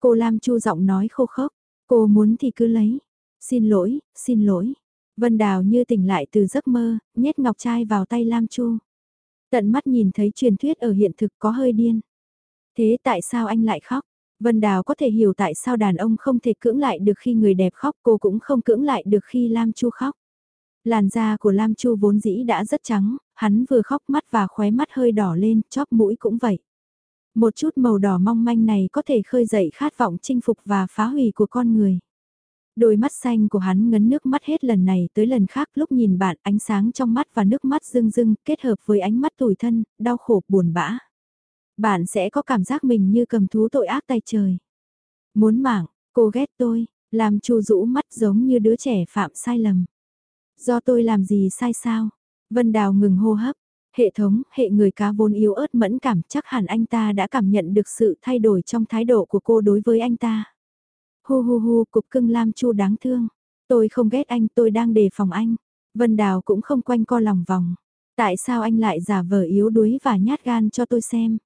Cô Lam Chu giọng nói khô khốc, cô muốn thì cứ lấy. Xin lỗi, xin lỗi. Vân Đào như tỉnh lại từ giấc mơ, nhét ngọc trai vào tay Lam Chu. Tận mắt nhìn thấy truyền thuyết ở hiện thực có hơi điên. Thế tại sao anh lại khóc? Vân Đào có thể hiểu tại sao đàn ông không thể cưỡng lại được khi người đẹp khóc, cô cũng không cưỡng lại được khi Lam Chu khóc. Làn da của Lam Chu vốn dĩ đã rất trắng, hắn vừa khóc mắt và khóe mắt hơi đỏ lên, chóp mũi cũng vậy. Một chút màu đỏ mong manh này có thể khơi dậy khát vọng chinh phục và phá hủy của con người. Đôi mắt xanh của hắn ngấn nước mắt hết lần này tới lần khác lúc nhìn bạn ánh sáng trong mắt và nước mắt rưng rưng kết hợp với ánh mắt tủi thân, đau khổ buồn bã. Bạn sẽ có cảm giác mình như cầm thú tội ác tay trời. Muốn mạng, cô ghét tôi, làm chu rũ mắt giống như đứa trẻ phạm sai lầm. Do tôi làm gì sai sao? Vân Đào ngừng hô hấp. Hệ thống, hệ người cá vốn yếu ớt mẫn cảm chắc hẳn anh ta đã cảm nhận được sự thay đổi trong thái độ của cô đối với anh ta. Hu hu hu, cục cưng Lam Chu đáng thương. Tôi không ghét anh, tôi đang đề phòng anh. Vân Đào cũng không quanh co lòng vòng. Tại sao anh lại giả vờ yếu đuối và nhát gan cho tôi xem?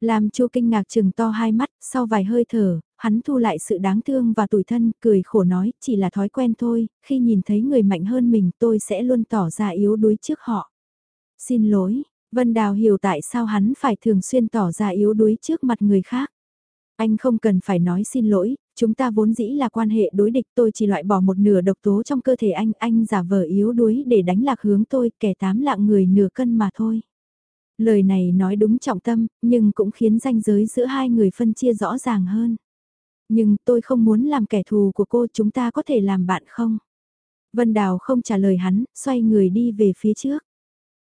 Làm Chu kinh ngạc chừng to hai mắt, sau vài hơi thở, hắn thu lại sự đáng thương và tủi thân, cười khổ nói, chỉ là thói quen thôi, khi nhìn thấy người mạnh hơn mình tôi sẽ luôn tỏ ra yếu đuối trước họ. Xin lỗi, Vân Đào hiểu tại sao hắn phải thường xuyên tỏ ra yếu đuối trước mặt người khác. Anh không cần phải nói xin lỗi, chúng ta vốn dĩ là quan hệ đối địch tôi chỉ loại bỏ một nửa độc tố trong cơ thể anh, anh giả vờ yếu đuối để đánh lạc hướng tôi, kẻ tám lạng người nửa cân mà thôi. Lời này nói đúng trọng tâm, nhưng cũng khiến ranh giới giữa hai người phân chia rõ ràng hơn. Nhưng tôi không muốn làm kẻ thù của cô, chúng ta có thể làm bạn không? Vân Đào không trả lời hắn, xoay người đi về phía trước.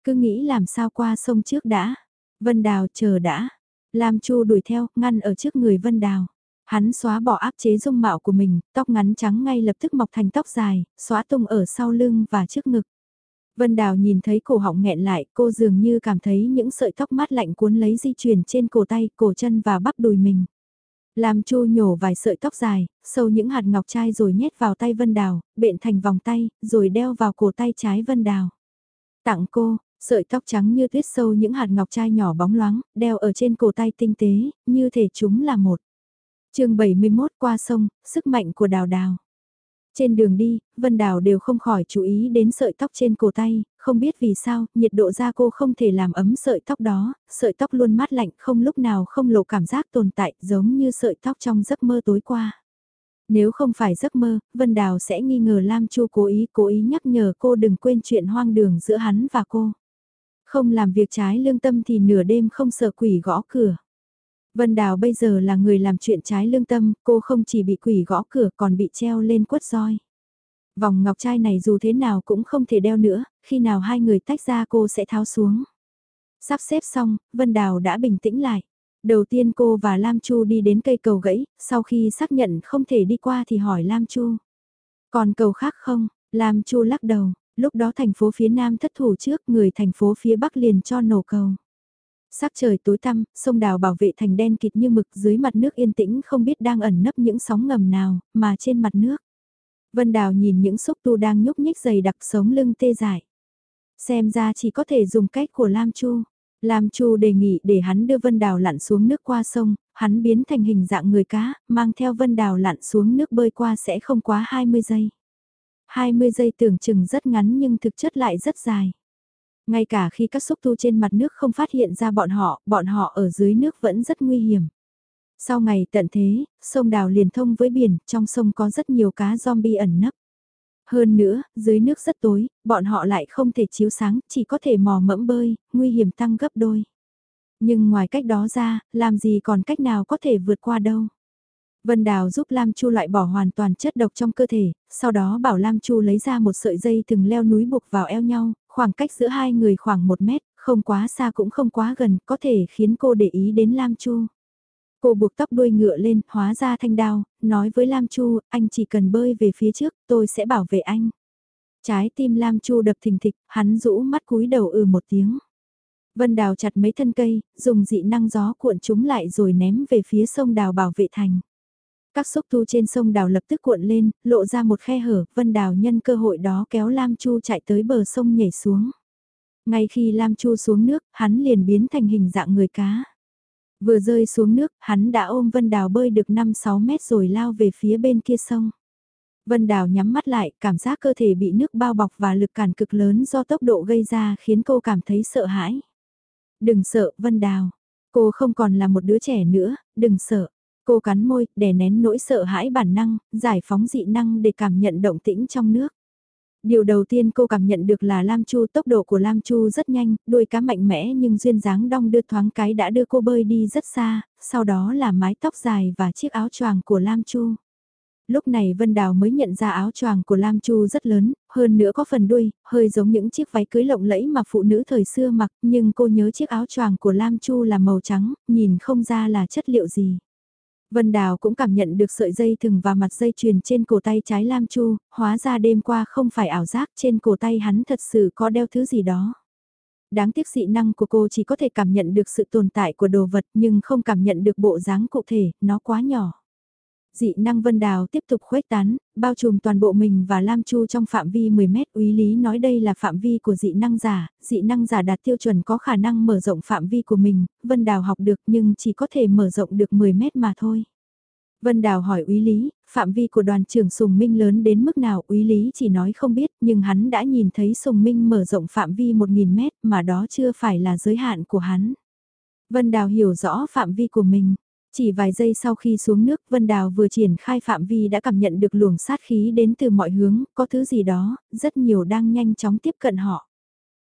Cứ nghĩ làm sao qua sông trước đã. Vân Đào chờ đã. Lam Chu đuổi theo, ngăn ở trước người Vân Đào. Hắn xóa bỏ áp chế dung mạo của mình, tóc ngắn trắng ngay lập tức mọc thành tóc dài, xóa tung ở sau lưng và trước ngực. Vân Đào nhìn thấy cổ họng nghẹn lại, cô dường như cảm thấy những sợi tóc mát lạnh cuốn lấy di chuyển trên cổ tay, cổ chân và bắp đùi mình. Làm chu nhổ vài sợi tóc dài, sâu những hạt ngọc trai rồi nhét vào tay Vân Đào, bện thành vòng tay, rồi đeo vào cổ tay trái Vân Đào. Tặng cô, sợi tóc trắng như tuyết sâu những hạt ngọc trai nhỏ bóng loáng, đeo ở trên cổ tay tinh tế, như thể chúng là một. chương 71 qua sông, sức mạnh của đào đào. Trên đường đi, Vân Đào đều không khỏi chú ý đến sợi tóc trên cổ tay, không biết vì sao, nhiệt độ da cô không thể làm ấm sợi tóc đó, sợi tóc luôn mát lạnh không lúc nào không lộ cảm giác tồn tại giống như sợi tóc trong giấc mơ tối qua. Nếu không phải giấc mơ, Vân Đào sẽ nghi ngờ Lam Chu cố ý cố ý nhắc nhở cô đừng quên chuyện hoang đường giữa hắn và cô. Không làm việc trái lương tâm thì nửa đêm không sợ quỷ gõ cửa. Vân Đào bây giờ là người làm chuyện trái lương tâm, cô không chỉ bị quỷ gõ cửa còn bị treo lên quất roi. Vòng ngọc trai này dù thế nào cũng không thể đeo nữa, khi nào hai người tách ra cô sẽ tháo xuống. Sắp xếp xong, Vân Đào đã bình tĩnh lại. Đầu tiên cô và Lam Chu đi đến cây cầu gãy, sau khi xác nhận không thể đi qua thì hỏi Lam Chu. Còn cầu khác không? Lam Chu lắc đầu, lúc đó thành phố phía Nam thất thủ trước, người thành phố phía Bắc liền cho nổ cầu. Sắc trời tối tăm, sông đào bảo vệ thành đen kịt như mực dưới mặt nước yên tĩnh không biết đang ẩn nấp những sóng ngầm nào, mà trên mặt nước. Vân Đào nhìn những xúc tu đang nhúc nhích dày đặc sống lưng tê dại. Xem ra chỉ có thể dùng cách của Lam Chu. Lam Chu đề nghị để hắn đưa Vân Đào lặn xuống nước qua sông, hắn biến thành hình dạng người cá, mang theo Vân Đào lặn xuống nước bơi qua sẽ không quá 20 giây. 20 giây tưởng chừng rất ngắn nhưng thực chất lại rất dài. Ngay cả khi các xúc tu trên mặt nước không phát hiện ra bọn họ, bọn họ ở dưới nước vẫn rất nguy hiểm. Sau ngày tận thế, sông đào liền thông với biển, trong sông có rất nhiều cá zombie ẩn nấp. Hơn nữa, dưới nước rất tối, bọn họ lại không thể chiếu sáng, chỉ có thể mò mẫm bơi, nguy hiểm tăng gấp đôi. Nhưng ngoài cách đó ra, làm gì còn cách nào có thể vượt qua đâu. Vân Đào giúp Lam Chu loại bỏ hoàn toàn chất độc trong cơ thể, sau đó bảo Lam Chu lấy ra một sợi dây từng leo núi buộc vào eo nhau, khoảng cách giữa hai người khoảng một mét, không quá xa cũng không quá gần, có thể khiến cô để ý đến Lam Chu. Cô buộc tóc đuôi ngựa lên, hóa ra thanh đao, nói với Lam Chu, anh chỉ cần bơi về phía trước, tôi sẽ bảo vệ anh. Trái tim Lam Chu đập thình thịch, hắn rũ mắt cúi đầu ừ một tiếng. Vân Đào chặt mấy thân cây, dùng dị năng gió cuộn chúng lại rồi ném về phía sông Đào bảo vệ thành. Các xúc tu trên sông Đào lập tức cuộn lên, lộ ra một khe hở, Vân Đào nhân cơ hội đó kéo Lam Chu chạy tới bờ sông nhảy xuống. Ngay khi Lam Chu xuống nước, hắn liền biến thành hình dạng người cá. Vừa rơi xuống nước, hắn đã ôm Vân Đào bơi được 5-6 mét rồi lao về phía bên kia sông. Vân Đào nhắm mắt lại, cảm giác cơ thể bị nước bao bọc và lực cản cực lớn do tốc độ gây ra khiến cô cảm thấy sợ hãi. Đừng sợ, Vân Đào. Cô không còn là một đứa trẻ nữa, đừng sợ. Cô cắn môi, đè nén nỗi sợ hãi bản năng, giải phóng dị năng để cảm nhận động tĩnh trong nước. Điều đầu tiên cô cảm nhận được là Lam Chu tốc độ của Lam Chu rất nhanh, đuôi cá mạnh mẽ nhưng duyên dáng đong đưa thoáng cái đã đưa cô bơi đi rất xa, sau đó là mái tóc dài và chiếc áo choàng của Lam Chu. Lúc này Vân Đào mới nhận ra áo choàng của Lam Chu rất lớn, hơn nữa có phần đuôi, hơi giống những chiếc váy cưới lộng lẫy mà phụ nữ thời xưa mặc, nhưng cô nhớ chiếc áo choàng của Lam Chu là màu trắng, nhìn không ra là chất liệu gì. Vân Đào cũng cảm nhận được sợi dây thừng và mặt dây chuyền trên cổ tay trái Lam Chu, hóa ra đêm qua không phải ảo giác trên cổ tay hắn thật sự có đeo thứ gì đó. Đáng tiếc dị năng của cô chỉ có thể cảm nhận được sự tồn tại của đồ vật nhưng không cảm nhận được bộ dáng cụ thể, nó quá nhỏ. Dị năng Vân Đào tiếp tục khuếch tán, bao trùm toàn bộ mình và Lam Chu trong phạm vi 10 mét. Úy Lý nói đây là phạm vi của dị năng giả, dị năng giả đạt tiêu chuẩn có khả năng mở rộng phạm vi của mình, Vân Đào học được nhưng chỉ có thể mở rộng được 10 mét mà thôi. Vân Đào hỏi Úy Lý, phạm vi của đoàn trưởng Sùng Minh lớn đến mức nào Úy Lý chỉ nói không biết nhưng hắn đã nhìn thấy Sùng Minh mở rộng phạm vi 1.000 mét mà đó chưa phải là giới hạn của hắn. Vân Đào hiểu rõ phạm vi của mình. Chỉ vài giây sau khi xuống nước Vân Đào vừa triển khai phạm vi đã cảm nhận được luồng sát khí đến từ mọi hướng, có thứ gì đó, rất nhiều đang nhanh chóng tiếp cận họ.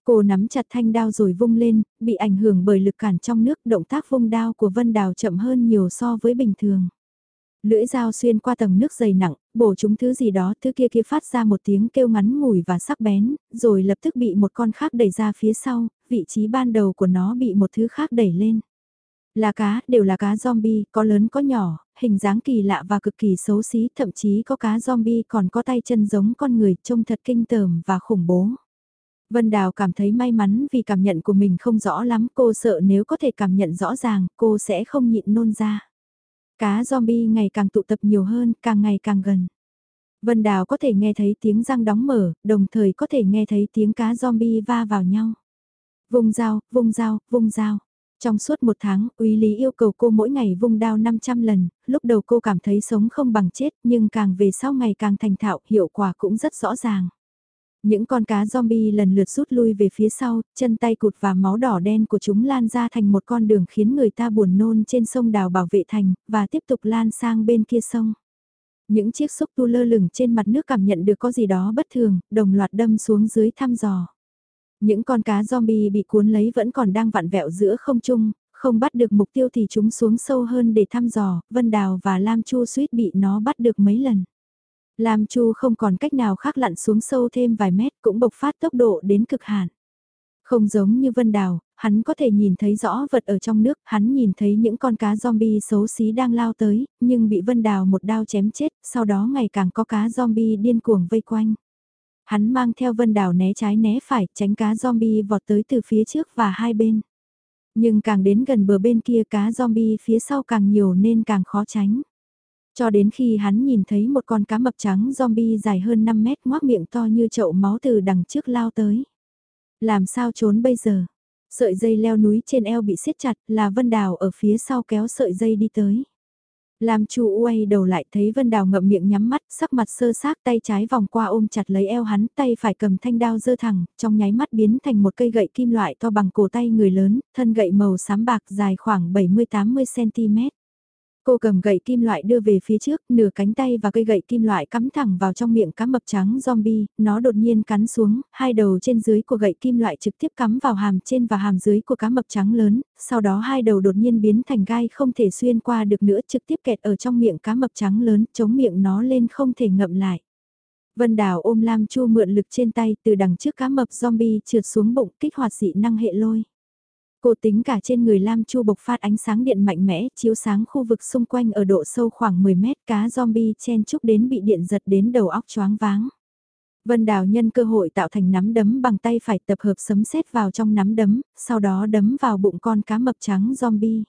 Cô nắm chặt thanh đao rồi vung lên, bị ảnh hưởng bởi lực cản trong nước, động tác vung đao của Vân Đào chậm hơn nhiều so với bình thường. Lưỡi dao xuyên qua tầng nước dày nặng, bổ chúng thứ gì đó, thứ kia kia phát ra một tiếng kêu ngắn ngủi và sắc bén, rồi lập tức bị một con khác đẩy ra phía sau, vị trí ban đầu của nó bị một thứ khác đẩy lên. Là cá, đều là cá zombie, có lớn có nhỏ, hình dáng kỳ lạ và cực kỳ xấu xí, thậm chí có cá zombie còn có tay chân giống con người, trông thật kinh tởm và khủng bố. Vân Đào cảm thấy may mắn vì cảm nhận của mình không rõ lắm, cô sợ nếu có thể cảm nhận rõ ràng, cô sẽ không nhịn nôn ra. Cá zombie ngày càng tụ tập nhiều hơn, càng ngày càng gần. Vân Đào có thể nghe thấy tiếng răng đóng mở, đồng thời có thể nghe thấy tiếng cá zombie va vào nhau. vùng dao, vùng dao, vùng dao. Trong suốt một tháng, Uy Lý yêu cầu cô mỗi ngày vung đao 500 lần, lúc đầu cô cảm thấy sống không bằng chết nhưng càng về sau ngày càng thành thạo, hiệu quả cũng rất rõ ràng. Những con cá zombie lần lượt rút lui về phía sau, chân tay cụt và máu đỏ đen của chúng lan ra thành một con đường khiến người ta buồn nôn trên sông đào bảo vệ thành, và tiếp tục lan sang bên kia sông. Những chiếc xúc tu lơ lửng trên mặt nước cảm nhận được có gì đó bất thường, đồng loạt đâm xuống dưới thăm dò. Những con cá zombie bị cuốn lấy vẫn còn đang vặn vẹo giữa không trung, không bắt được mục tiêu thì chúng xuống sâu hơn để thăm dò, Vân Đào và Lam Chu suýt bị nó bắt được mấy lần. Lam Chu không còn cách nào khác lặn xuống sâu thêm vài mét cũng bộc phát tốc độ đến cực hạn. Không giống như Vân Đào, hắn có thể nhìn thấy rõ vật ở trong nước, hắn nhìn thấy những con cá zombie xấu xí đang lao tới, nhưng bị Vân Đào một đao chém chết, sau đó ngày càng có cá zombie điên cuồng vây quanh. Hắn mang theo Vân Đào né trái né phải, tránh cá zombie vọt tới từ phía trước và hai bên. Nhưng càng đến gần bờ bên kia cá zombie phía sau càng nhiều nên càng khó tránh. Cho đến khi hắn nhìn thấy một con cá mập trắng zombie dài hơn 5 mét ngoác miệng to như chậu máu từ đằng trước lao tới. Làm sao trốn bây giờ? Sợi dây leo núi trên eo bị siết chặt là Vân Đào ở phía sau kéo sợi dây đi tới. Lam Chu quay đầu lại thấy Vân Đào ngậm miệng nhắm mắt, sắc mặt sơ xác tay trái vòng qua ôm chặt lấy eo hắn, tay phải cầm thanh đao dơ thẳng, trong nháy mắt biến thành một cây gậy kim loại to bằng cổ tay người lớn, thân gậy màu xám bạc dài khoảng 70-80cm. Cô cầm gậy kim loại đưa về phía trước, nửa cánh tay và cây gậy kim loại cắm thẳng vào trong miệng cá mập trắng zombie, nó đột nhiên cắn xuống, hai đầu trên dưới của gậy kim loại trực tiếp cắm vào hàm trên và hàm dưới của cá mập trắng lớn, sau đó hai đầu đột nhiên biến thành gai không thể xuyên qua được nữa trực tiếp kẹt ở trong miệng cá mập trắng lớn, chống miệng nó lên không thể ngậm lại. Vân Đào ôm Lam Chu mượn lực trên tay từ đằng trước cá mập zombie trượt xuống bụng kích hoạt dị năng hệ lôi. Cô tính cả trên người Lam Chu bộc phát ánh sáng điện mạnh mẽ, chiếu sáng khu vực xung quanh ở độ sâu khoảng 10 mét cá zombie chen chúc đến bị điện giật đến đầu óc choáng váng. Vân Đào nhân cơ hội tạo thành nắm đấm bằng tay phải tập hợp sấm sét vào trong nắm đấm, sau đó đấm vào bụng con cá mập trắng zombie.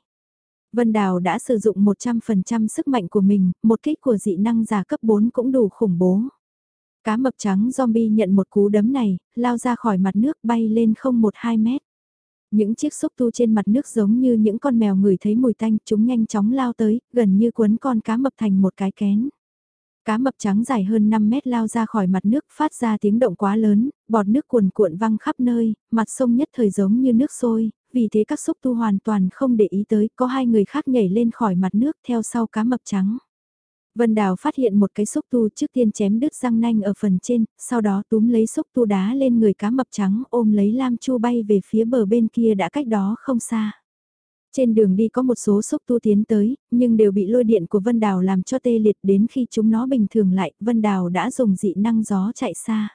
Vân Đào đã sử dụng 100% sức mạnh của mình, một kích của dị năng giả cấp 4 cũng đủ khủng bố. Cá mập trắng zombie nhận một cú đấm này, lao ra khỏi mặt nước bay lên không một hai mét. Những chiếc xúc tu trên mặt nước giống như những con mèo ngửi thấy mùi tanh, chúng nhanh chóng lao tới, gần như cuốn con cá mập thành một cái kén. Cá mập trắng dài hơn 5 mét lao ra khỏi mặt nước phát ra tiếng động quá lớn, bọt nước cuồn cuộn văng khắp nơi, mặt sông nhất thời giống như nước sôi, vì thế các xúc tu hoàn toàn không để ý tới, có hai người khác nhảy lên khỏi mặt nước theo sau cá mập trắng. Vân Đào phát hiện một cái xúc tu trước tiên chém đứt răng nanh ở phần trên, sau đó túm lấy xúc tu đá lên người cá mập trắng ôm lấy Lam Chu bay về phía bờ bên kia đã cách đó không xa. Trên đường đi có một số xúc tu tiến tới, nhưng đều bị lôi điện của Vân Đào làm cho tê liệt đến khi chúng nó bình thường lại, Vân Đào đã dùng dị năng gió chạy xa.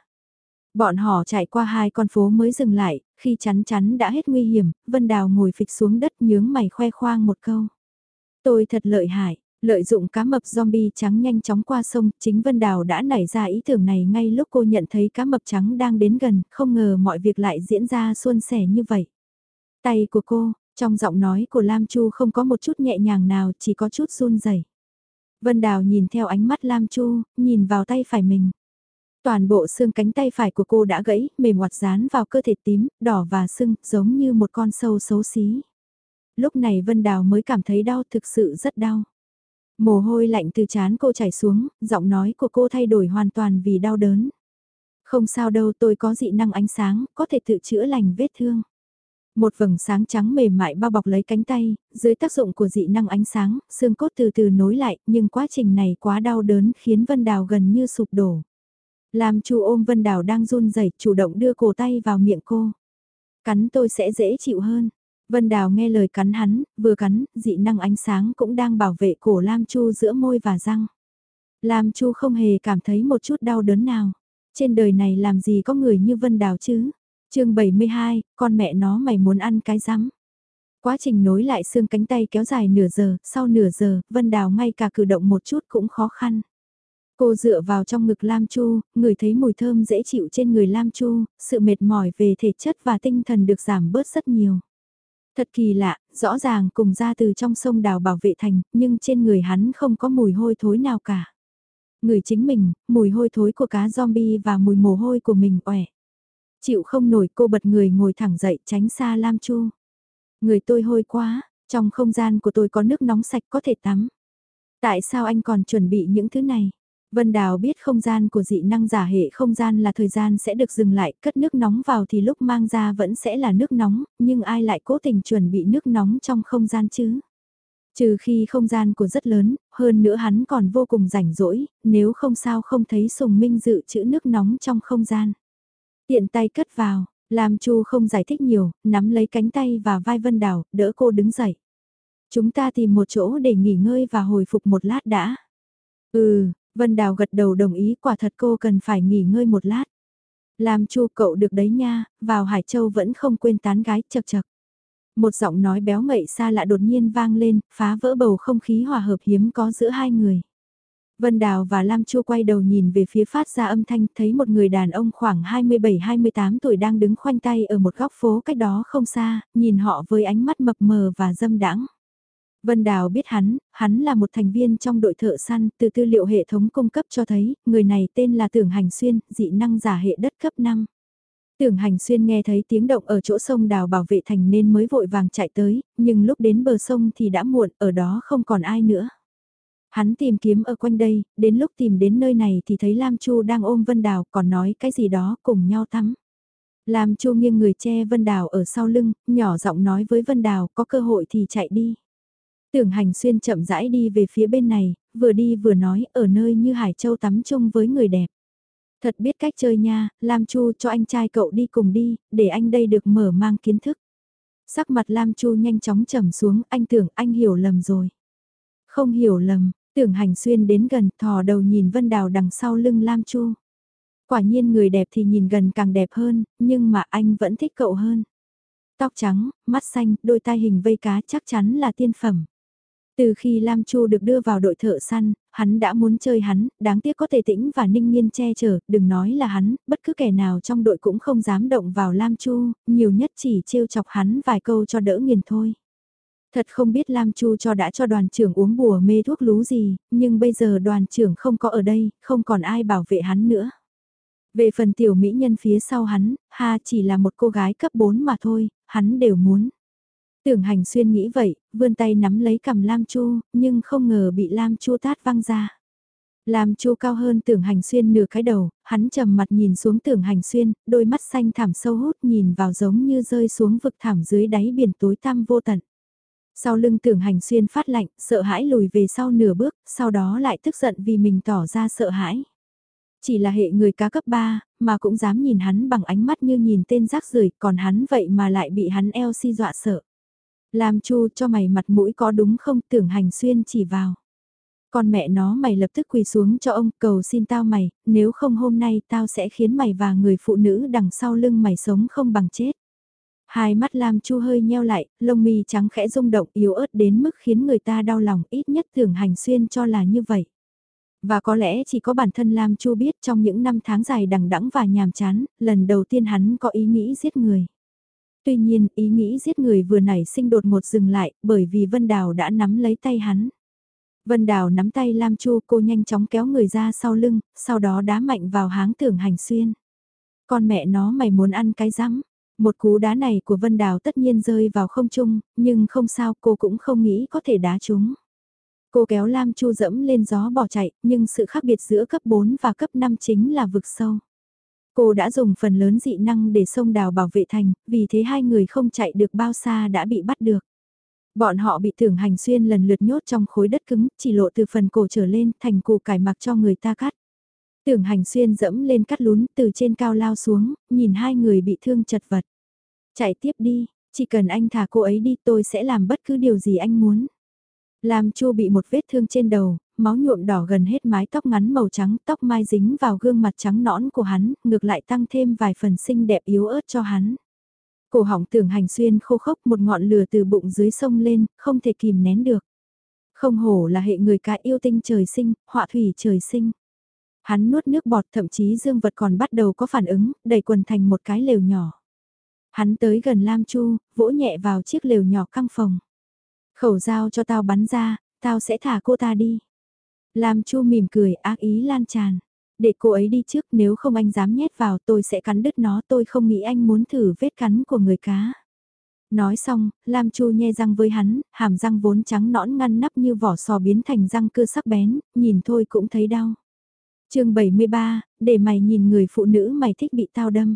Bọn họ chạy qua hai con phố mới dừng lại, khi chắn chắn đã hết nguy hiểm, Vân Đào ngồi phịch xuống đất nhướng mày khoe khoang một câu. Tôi thật lợi hại, Lợi dụng cá mập zombie trắng nhanh chóng qua sông, chính Vân Đào đã nảy ra ý tưởng này ngay lúc cô nhận thấy cá mập trắng đang đến gần, không ngờ mọi việc lại diễn ra suôn sẻ như vậy. Tay của cô, trong giọng nói của Lam Chu không có một chút nhẹ nhàng nào, chỉ có chút run rẩy. Vân Đào nhìn theo ánh mắt Lam Chu, nhìn vào tay phải mình. Toàn bộ xương cánh tay phải của cô đã gãy, mềm hoạt dán vào cơ thể tím, đỏ và sưng, giống như một con sâu xấu xí. Lúc này Vân Đào mới cảm thấy đau thực sự rất đau. Mồ hôi lạnh từ chán cô chảy xuống, giọng nói của cô thay đổi hoàn toàn vì đau đớn. Không sao đâu tôi có dị năng ánh sáng, có thể tự chữa lành vết thương. Một vầng sáng trắng mềm mại bao bọc lấy cánh tay, dưới tác dụng của dị năng ánh sáng, xương cốt từ từ nối lại, nhưng quá trình này quá đau đớn khiến Vân Đào gần như sụp đổ. Làm chu ôm Vân Đào đang run rẩy chủ động đưa cổ tay vào miệng cô. Cắn tôi sẽ dễ chịu hơn. Vân Đào nghe lời cắn hắn, vừa cắn, dị năng ánh sáng cũng đang bảo vệ cổ Lam Chu giữa môi và răng. Lam Chu không hề cảm thấy một chút đau đớn nào. Trên đời này làm gì có người như Vân Đào chứ? chương 72, con mẹ nó mày muốn ăn cái rắm. Quá trình nối lại xương cánh tay kéo dài nửa giờ, sau nửa giờ, Vân Đào ngay cả cử động một chút cũng khó khăn. Cô dựa vào trong ngực Lam Chu, người thấy mùi thơm dễ chịu trên người Lam Chu, sự mệt mỏi về thể chất và tinh thần được giảm bớt rất nhiều. Thật kỳ lạ, rõ ràng cùng ra từ trong sông đào bảo vệ thành, nhưng trên người hắn không có mùi hôi thối nào cả. Người chính mình, mùi hôi thối của cá zombie và mùi mồ hôi của mình ẻ. Chịu không nổi cô bật người ngồi thẳng dậy tránh xa Lam Chu. Người tôi hôi quá, trong không gian của tôi có nước nóng sạch có thể tắm. Tại sao anh còn chuẩn bị những thứ này? Vân Đào biết không gian của dị năng giả hệ không gian là thời gian sẽ được dừng lại, cất nước nóng vào thì lúc mang ra vẫn sẽ là nước nóng, nhưng ai lại cố tình chuẩn bị nước nóng trong không gian chứ? Trừ khi không gian của rất lớn, hơn nữa hắn còn vô cùng rảnh rỗi, nếu không sao không thấy Sùng Minh dự trữ nước nóng trong không gian. Tiện tay cất vào, làm Chu không giải thích nhiều, nắm lấy cánh tay và vai Vân Đào, đỡ cô đứng dậy. Chúng ta tìm một chỗ để nghỉ ngơi và hồi phục một lát đã. Ừ, Vân Đào gật đầu đồng ý quả thật cô cần phải nghỉ ngơi một lát. Làm chu cậu được đấy nha, vào Hải Châu vẫn không quên tán gái chật chật. Một giọng nói béo ngậy xa lạ đột nhiên vang lên, phá vỡ bầu không khí hòa hợp hiếm có giữa hai người. Vân Đào và Lam Chu quay đầu nhìn về phía phát ra âm thanh, thấy một người đàn ông khoảng 27-28 tuổi đang đứng khoanh tay ở một góc phố cách đó không xa, nhìn họ với ánh mắt mập mờ và dâm đãng. Vân Đào biết hắn, hắn là một thành viên trong đội thợ săn, từ tư liệu hệ thống cung cấp cho thấy, người này tên là Tưởng Hành Xuyên, dị năng giả hệ đất cấp 5. Tưởng hành xuyên nghe thấy tiếng động ở chỗ sông đào bảo vệ thành nên mới vội vàng chạy tới, nhưng lúc đến bờ sông thì đã muộn, ở đó không còn ai nữa. Hắn tìm kiếm ở quanh đây, đến lúc tìm đến nơi này thì thấy Lam Chu đang ôm Vân Đào còn nói cái gì đó cùng nhau tắm. Lam Chu nghiêng người che Vân Đào ở sau lưng, nhỏ giọng nói với Vân Đào có cơ hội thì chạy đi. Tưởng hành xuyên chậm rãi đi về phía bên này, vừa đi vừa nói ở nơi như Hải Châu tắm chung với người đẹp. Thật biết cách chơi nha, Lam Chu cho anh trai cậu đi cùng đi, để anh đây được mở mang kiến thức. Sắc mặt Lam Chu nhanh chóng trầm xuống, anh tưởng anh hiểu lầm rồi. Không hiểu lầm, tưởng hành xuyên đến gần, thò đầu nhìn Vân Đào đằng sau lưng Lam Chu. Quả nhiên người đẹp thì nhìn gần càng đẹp hơn, nhưng mà anh vẫn thích cậu hơn. Tóc trắng, mắt xanh, đôi tai hình vây cá chắc chắn là tiên phẩm. Từ khi Lam Chu được đưa vào đội thợ săn, hắn đã muốn chơi hắn, đáng tiếc có thể tĩnh và ninh nhiên che chở, đừng nói là hắn, bất cứ kẻ nào trong đội cũng không dám động vào Lam Chu, nhiều nhất chỉ trêu chọc hắn vài câu cho đỡ nghiền thôi. Thật không biết Lam Chu cho đã cho đoàn trưởng uống bùa mê thuốc lú gì, nhưng bây giờ đoàn trưởng không có ở đây, không còn ai bảo vệ hắn nữa. Về phần tiểu mỹ nhân phía sau hắn, ha chỉ là một cô gái cấp 4 mà thôi, hắn đều muốn. Tưởng hành xuyên nghĩ vậy, vươn tay nắm lấy cầm Lam Chu, nhưng không ngờ bị Lam Chu tát văng ra. Lam Chu cao hơn tưởng hành xuyên nửa cái đầu, hắn trầm mặt nhìn xuống tưởng hành xuyên, đôi mắt xanh thảm sâu hút nhìn vào giống như rơi xuống vực thảm dưới đáy biển tối tăm vô tận. Sau lưng tưởng hành xuyên phát lạnh, sợ hãi lùi về sau nửa bước, sau đó lại tức giận vì mình tỏ ra sợ hãi. Chỉ là hệ người cá cấp 3, mà cũng dám nhìn hắn bằng ánh mắt như nhìn tên rác rưởi còn hắn vậy mà lại bị hắn eo si dọa sợ. Lam Chu cho mày mặt mũi có đúng không tưởng hành xuyên chỉ vào. Con mẹ nó mày lập tức quỳ xuống cho ông cầu xin tao mày, nếu không hôm nay tao sẽ khiến mày và người phụ nữ đằng sau lưng mày sống không bằng chết. Hai mắt Lam Chu hơi nheo lại, lông mi trắng khẽ rung động yếu ớt đến mức khiến người ta đau lòng ít nhất tưởng hành xuyên cho là như vậy. Và có lẽ chỉ có bản thân Lam Chu biết trong những năm tháng dài đằng đẵng và nhàm chán, lần đầu tiên hắn có ý nghĩ giết người. Tuy nhiên, ý nghĩ giết người vừa nảy sinh đột ngột dừng lại, bởi vì Vân Đào đã nắm lấy tay hắn. Vân Đào nắm tay Lam Chu cô nhanh chóng kéo người ra sau lưng, sau đó đá mạnh vào háng tưởng hành xuyên. Con mẹ nó mày muốn ăn cái rắm. Một cú đá này của Vân Đào tất nhiên rơi vào không trung, nhưng không sao cô cũng không nghĩ có thể đá chúng. Cô kéo Lam Chu dẫm lên gió bỏ chạy, nhưng sự khác biệt giữa cấp 4 và cấp 5 chính là vực sâu. Cô đã dùng phần lớn dị năng để sông đào bảo vệ thành, vì thế hai người không chạy được bao xa đã bị bắt được. Bọn họ bị tưởng hành xuyên lần lượt nhốt trong khối đất cứng, chỉ lộ từ phần cổ trở lên thành củ cải mặc cho người ta cắt. Tưởng hành xuyên dẫm lên cắt lún từ trên cao lao xuống, nhìn hai người bị thương chật vật. Chạy tiếp đi, chỉ cần anh thả cô ấy đi tôi sẽ làm bất cứ điều gì anh muốn. Lam Chu bị một vết thương trên đầu, máu nhuộm đỏ gần hết mái tóc ngắn màu trắng, tóc mai dính vào gương mặt trắng nõn của hắn, ngược lại tăng thêm vài phần xinh đẹp yếu ớt cho hắn. Cổ họng tưởng hành xuyên khô khốc một ngọn lửa từ bụng dưới sông lên, không thể kìm nén được. Không hổ là hệ người cá yêu tinh trời sinh, họa thủy trời sinh. Hắn nuốt nước bọt thậm chí dương vật còn bắt đầu có phản ứng, đẩy quần thành một cái lều nhỏ. Hắn tới gần Lam Chu, vỗ nhẹ vào chiếc lều nhỏ căng phòng. Khẩu dao cho tao bắn ra, tao sẽ thả cô ta đi. Lam Chu mỉm cười ác ý lan tràn. Để cô ấy đi trước nếu không anh dám nhét vào tôi sẽ cắn đứt nó tôi không nghĩ anh muốn thử vết cắn của người cá. Nói xong, Lam Chu nhe răng với hắn, hàm răng vốn trắng nõn ngăn nắp như vỏ sò biến thành răng cưa sắc bén, nhìn thôi cũng thấy đau. chương 73, để mày nhìn người phụ nữ mày thích bị tao đâm.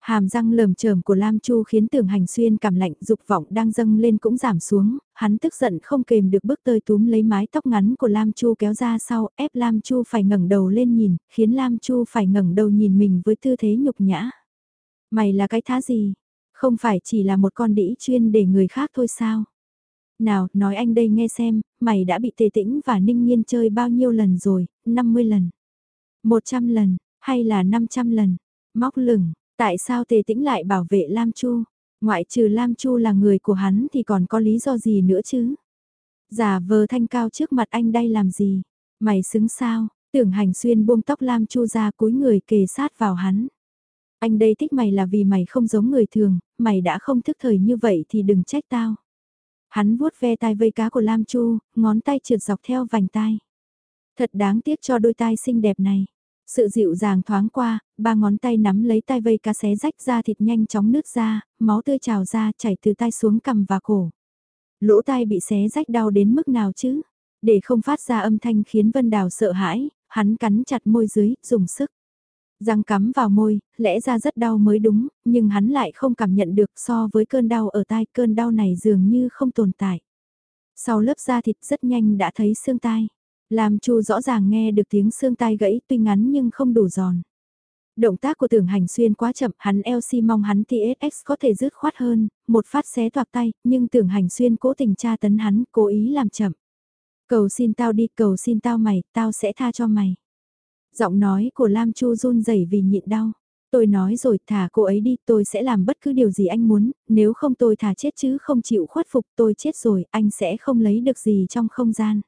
Hàm răng lờm chởm của Lam Chu khiến tưởng hành xuyên cảm lạnh dục vọng đang dâng lên cũng giảm xuống, hắn tức giận không kềm được bước tơi túm lấy mái tóc ngắn của Lam Chu kéo ra sau, ép Lam Chu phải ngẩng đầu lên nhìn, khiến Lam Chu phải ngẩng đầu nhìn mình với tư thế nhục nhã. Mày là cái thá gì? Không phải chỉ là một con đĩ chuyên để người khác thôi sao? Nào, nói anh đây nghe xem, mày đã bị tề tĩnh và ninh nhiên chơi bao nhiêu lần rồi, 50 lần, 100 lần, hay là 500 lần? Móc lửng, Tại sao Tề Tĩnh lại bảo vệ Lam Chu? Ngoại trừ Lam Chu là người của hắn thì còn có lý do gì nữa chứ? Giả vờ thanh cao trước mặt anh đây làm gì? Mày xứng sao? Tưởng hành xuyên buông tóc Lam Chu ra cúi người kề sát vào hắn. Anh đây thích mày là vì mày không giống người thường, mày đã không thức thời như vậy thì đừng trách tao. Hắn vuốt ve tai vây cá của Lam Chu, ngón tay trượt dọc theo vành tai. Thật đáng tiếc cho đôi tai xinh đẹp này. Sự dịu dàng thoáng qua, ba ngón tay nắm lấy tai vây cá xé rách ra thịt nhanh chóng nứt ra, máu tươi trào ra chảy từ tai xuống cằm và cổ. Lỗ tai bị xé rách đau đến mức nào chứ? Để không phát ra âm thanh khiến Vân Đào sợ hãi, hắn cắn chặt môi dưới, dùng sức. Răng cắm vào môi, lẽ ra rất đau mới đúng, nhưng hắn lại không cảm nhận được so với cơn đau ở tai, cơn đau này dường như không tồn tại. Sau lớp da thịt rất nhanh đã thấy xương tai. Làm Chu rõ ràng nghe được tiếng xương tai gãy tuy ngắn nhưng không đủ giòn. Động tác của tưởng hành xuyên quá chậm, hắn LC mong hắn TSX có thể dứt khoát hơn, một phát xé toạc tay, nhưng tưởng hành xuyên cố tình tra tấn hắn, cố ý làm chậm. Cầu xin tao đi, cầu xin tao mày, tao sẽ tha cho mày. Giọng nói của Lam Chu run rẩy vì nhịn đau. Tôi nói rồi thả cô ấy đi tôi sẽ làm bất cứ điều gì anh muốn, nếu không tôi thả chết chứ không chịu khuất phục tôi chết rồi anh sẽ không lấy được gì trong không gian.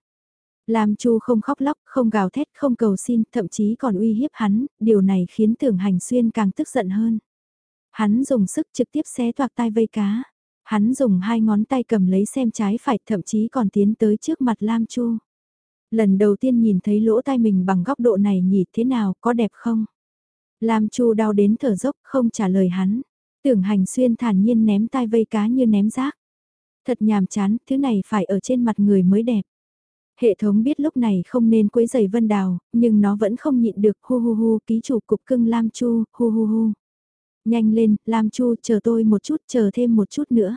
Lam Chu không khóc lóc, không gào thét, không cầu xin, thậm chí còn uy hiếp hắn, điều này khiến tưởng hành xuyên càng tức giận hơn. Hắn dùng sức trực tiếp xé toạc tai vây cá. Hắn dùng hai ngón tay cầm lấy xem trái phải thậm chí còn tiến tới trước mặt Lam Chu. Lần đầu tiên nhìn thấy lỗ tai mình bằng góc độ này nhỉ thế nào, có đẹp không? Lam Chu đau đến thở dốc, không trả lời hắn. Tưởng hành xuyên thản nhiên ném tai vây cá như ném rác. Thật nhàm chán, thứ này phải ở trên mặt người mới đẹp. Hệ thống biết lúc này không nên quấy giày Vân Đào, nhưng nó vẫn không nhịn được hu hu hu ký chủ cục cưng Lam Chu, hu hu hu. Nhanh lên, Lam Chu, chờ tôi một chút, chờ thêm một chút nữa.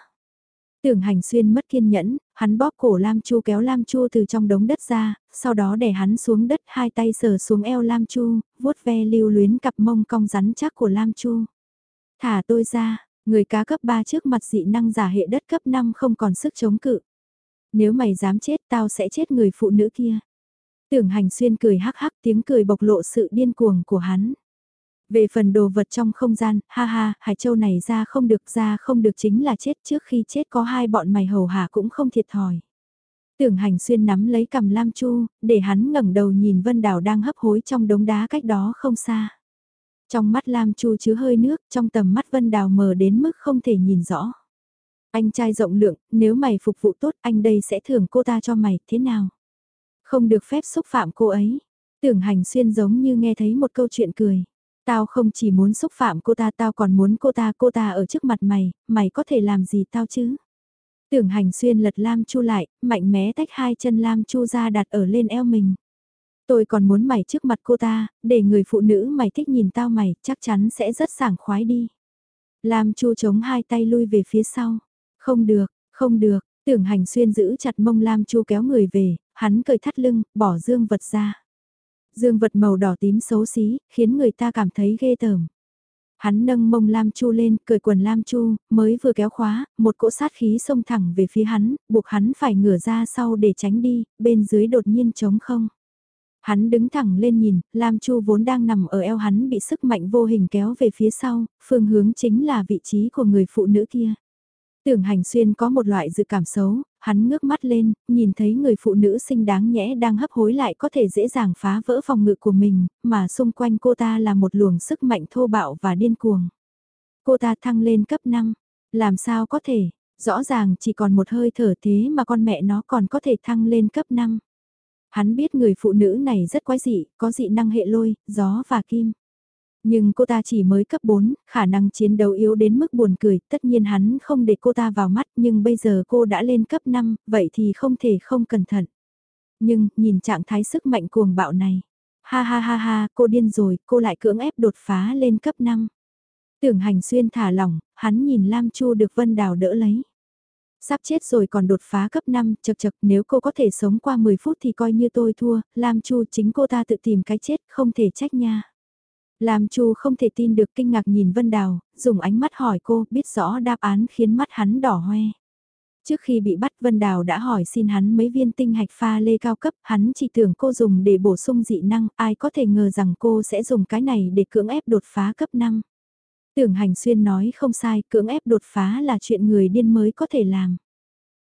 Tưởng hành xuyên mất kiên nhẫn, hắn bóp cổ Lam Chu kéo Lam Chu từ trong đống đất ra, sau đó đè hắn xuống đất hai tay sờ xuống eo Lam Chu, vuốt ve lưu luyến cặp mông cong rắn chắc của Lam Chu. Thả tôi ra, người cá cấp 3 trước mặt dị năng giả hệ đất cấp 5 không còn sức chống cự. Nếu mày dám chết tao sẽ chết người phụ nữ kia. Tưởng hành xuyên cười hắc hắc tiếng cười bộc lộ sự điên cuồng của hắn. Về phần đồ vật trong không gian, ha ha, Hải Châu này ra không được ra không được chính là chết trước khi chết có hai bọn mày hầu hạ cũng không thiệt thòi. Tưởng hành xuyên nắm lấy cầm Lam Chu, để hắn ngẩng đầu nhìn Vân Đào đang hấp hối trong đống đá cách đó không xa. Trong mắt Lam Chu chứa hơi nước, trong tầm mắt Vân Đào mờ đến mức không thể nhìn rõ. Anh trai rộng lượng, nếu mày phục vụ tốt anh đây sẽ thưởng cô ta cho mày, thế nào? Không được phép xúc phạm cô ấy. Tưởng hành xuyên giống như nghe thấy một câu chuyện cười. Tao không chỉ muốn xúc phạm cô ta, tao còn muốn cô ta, cô ta ở trước mặt mày, mày có thể làm gì tao chứ? Tưởng hành xuyên lật Lam Chu lại, mạnh mẽ tách hai chân Lam Chu ra đặt ở lên eo mình. Tôi còn muốn mày trước mặt cô ta, để người phụ nữ mày thích nhìn tao mày, chắc chắn sẽ rất sảng khoái đi. Lam Chu chống hai tay lui về phía sau. Không được, không được, tưởng hành xuyên giữ chặt mông Lam Chu kéo người về, hắn cởi thắt lưng, bỏ dương vật ra. Dương vật màu đỏ tím xấu xí, khiến người ta cảm thấy ghê tởm. Hắn nâng mông Lam Chu lên, cởi quần Lam Chu, mới vừa kéo khóa, một cỗ sát khí xông thẳng về phía hắn, buộc hắn phải ngửa ra sau để tránh đi, bên dưới đột nhiên trống không. Hắn đứng thẳng lên nhìn, Lam Chu vốn đang nằm ở eo hắn bị sức mạnh vô hình kéo về phía sau, phương hướng chính là vị trí của người phụ nữ kia. Tưởng hành xuyên có một loại dự cảm xấu, hắn ngước mắt lên, nhìn thấy người phụ nữ xinh đáng nhẽ đang hấp hối lại có thể dễ dàng phá vỡ phòng ngự của mình, mà xung quanh cô ta là một luồng sức mạnh thô bạo và điên cuồng. Cô ta thăng lên cấp 5, làm sao có thể, rõ ràng chỉ còn một hơi thở thế mà con mẹ nó còn có thể thăng lên cấp 5. Hắn biết người phụ nữ này rất quái dị, có dị năng hệ lôi, gió và kim. Nhưng cô ta chỉ mới cấp 4, khả năng chiến đấu yếu đến mức buồn cười, tất nhiên hắn không để cô ta vào mắt nhưng bây giờ cô đã lên cấp 5, vậy thì không thể không cẩn thận. Nhưng, nhìn trạng thái sức mạnh cuồng bạo này. Ha ha ha ha, cô điên rồi, cô lại cưỡng ép đột phá lên cấp 5. Tưởng hành xuyên thả lỏng, hắn nhìn Lam Chu được Vân Đào đỡ lấy. Sắp chết rồi còn đột phá cấp 5, chật chật nếu cô có thể sống qua 10 phút thì coi như tôi thua, Lam Chu chính cô ta tự tìm cái chết, không thể trách nha. Lam Chu không thể tin được kinh ngạc nhìn Vân Đào, dùng ánh mắt hỏi cô, biết rõ đáp án khiến mắt hắn đỏ hoe. Trước khi bị bắt Vân Đào đã hỏi xin hắn mấy viên tinh hạch pha lê cao cấp, hắn chỉ tưởng cô dùng để bổ sung dị năng, ai có thể ngờ rằng cô sẽ dùng cái này để cưỡng ép đột phá cấp 5. Tưởng hành xuyên nói không sai, cưỡng ép đột phá là chuyện người điên mới có thể làm.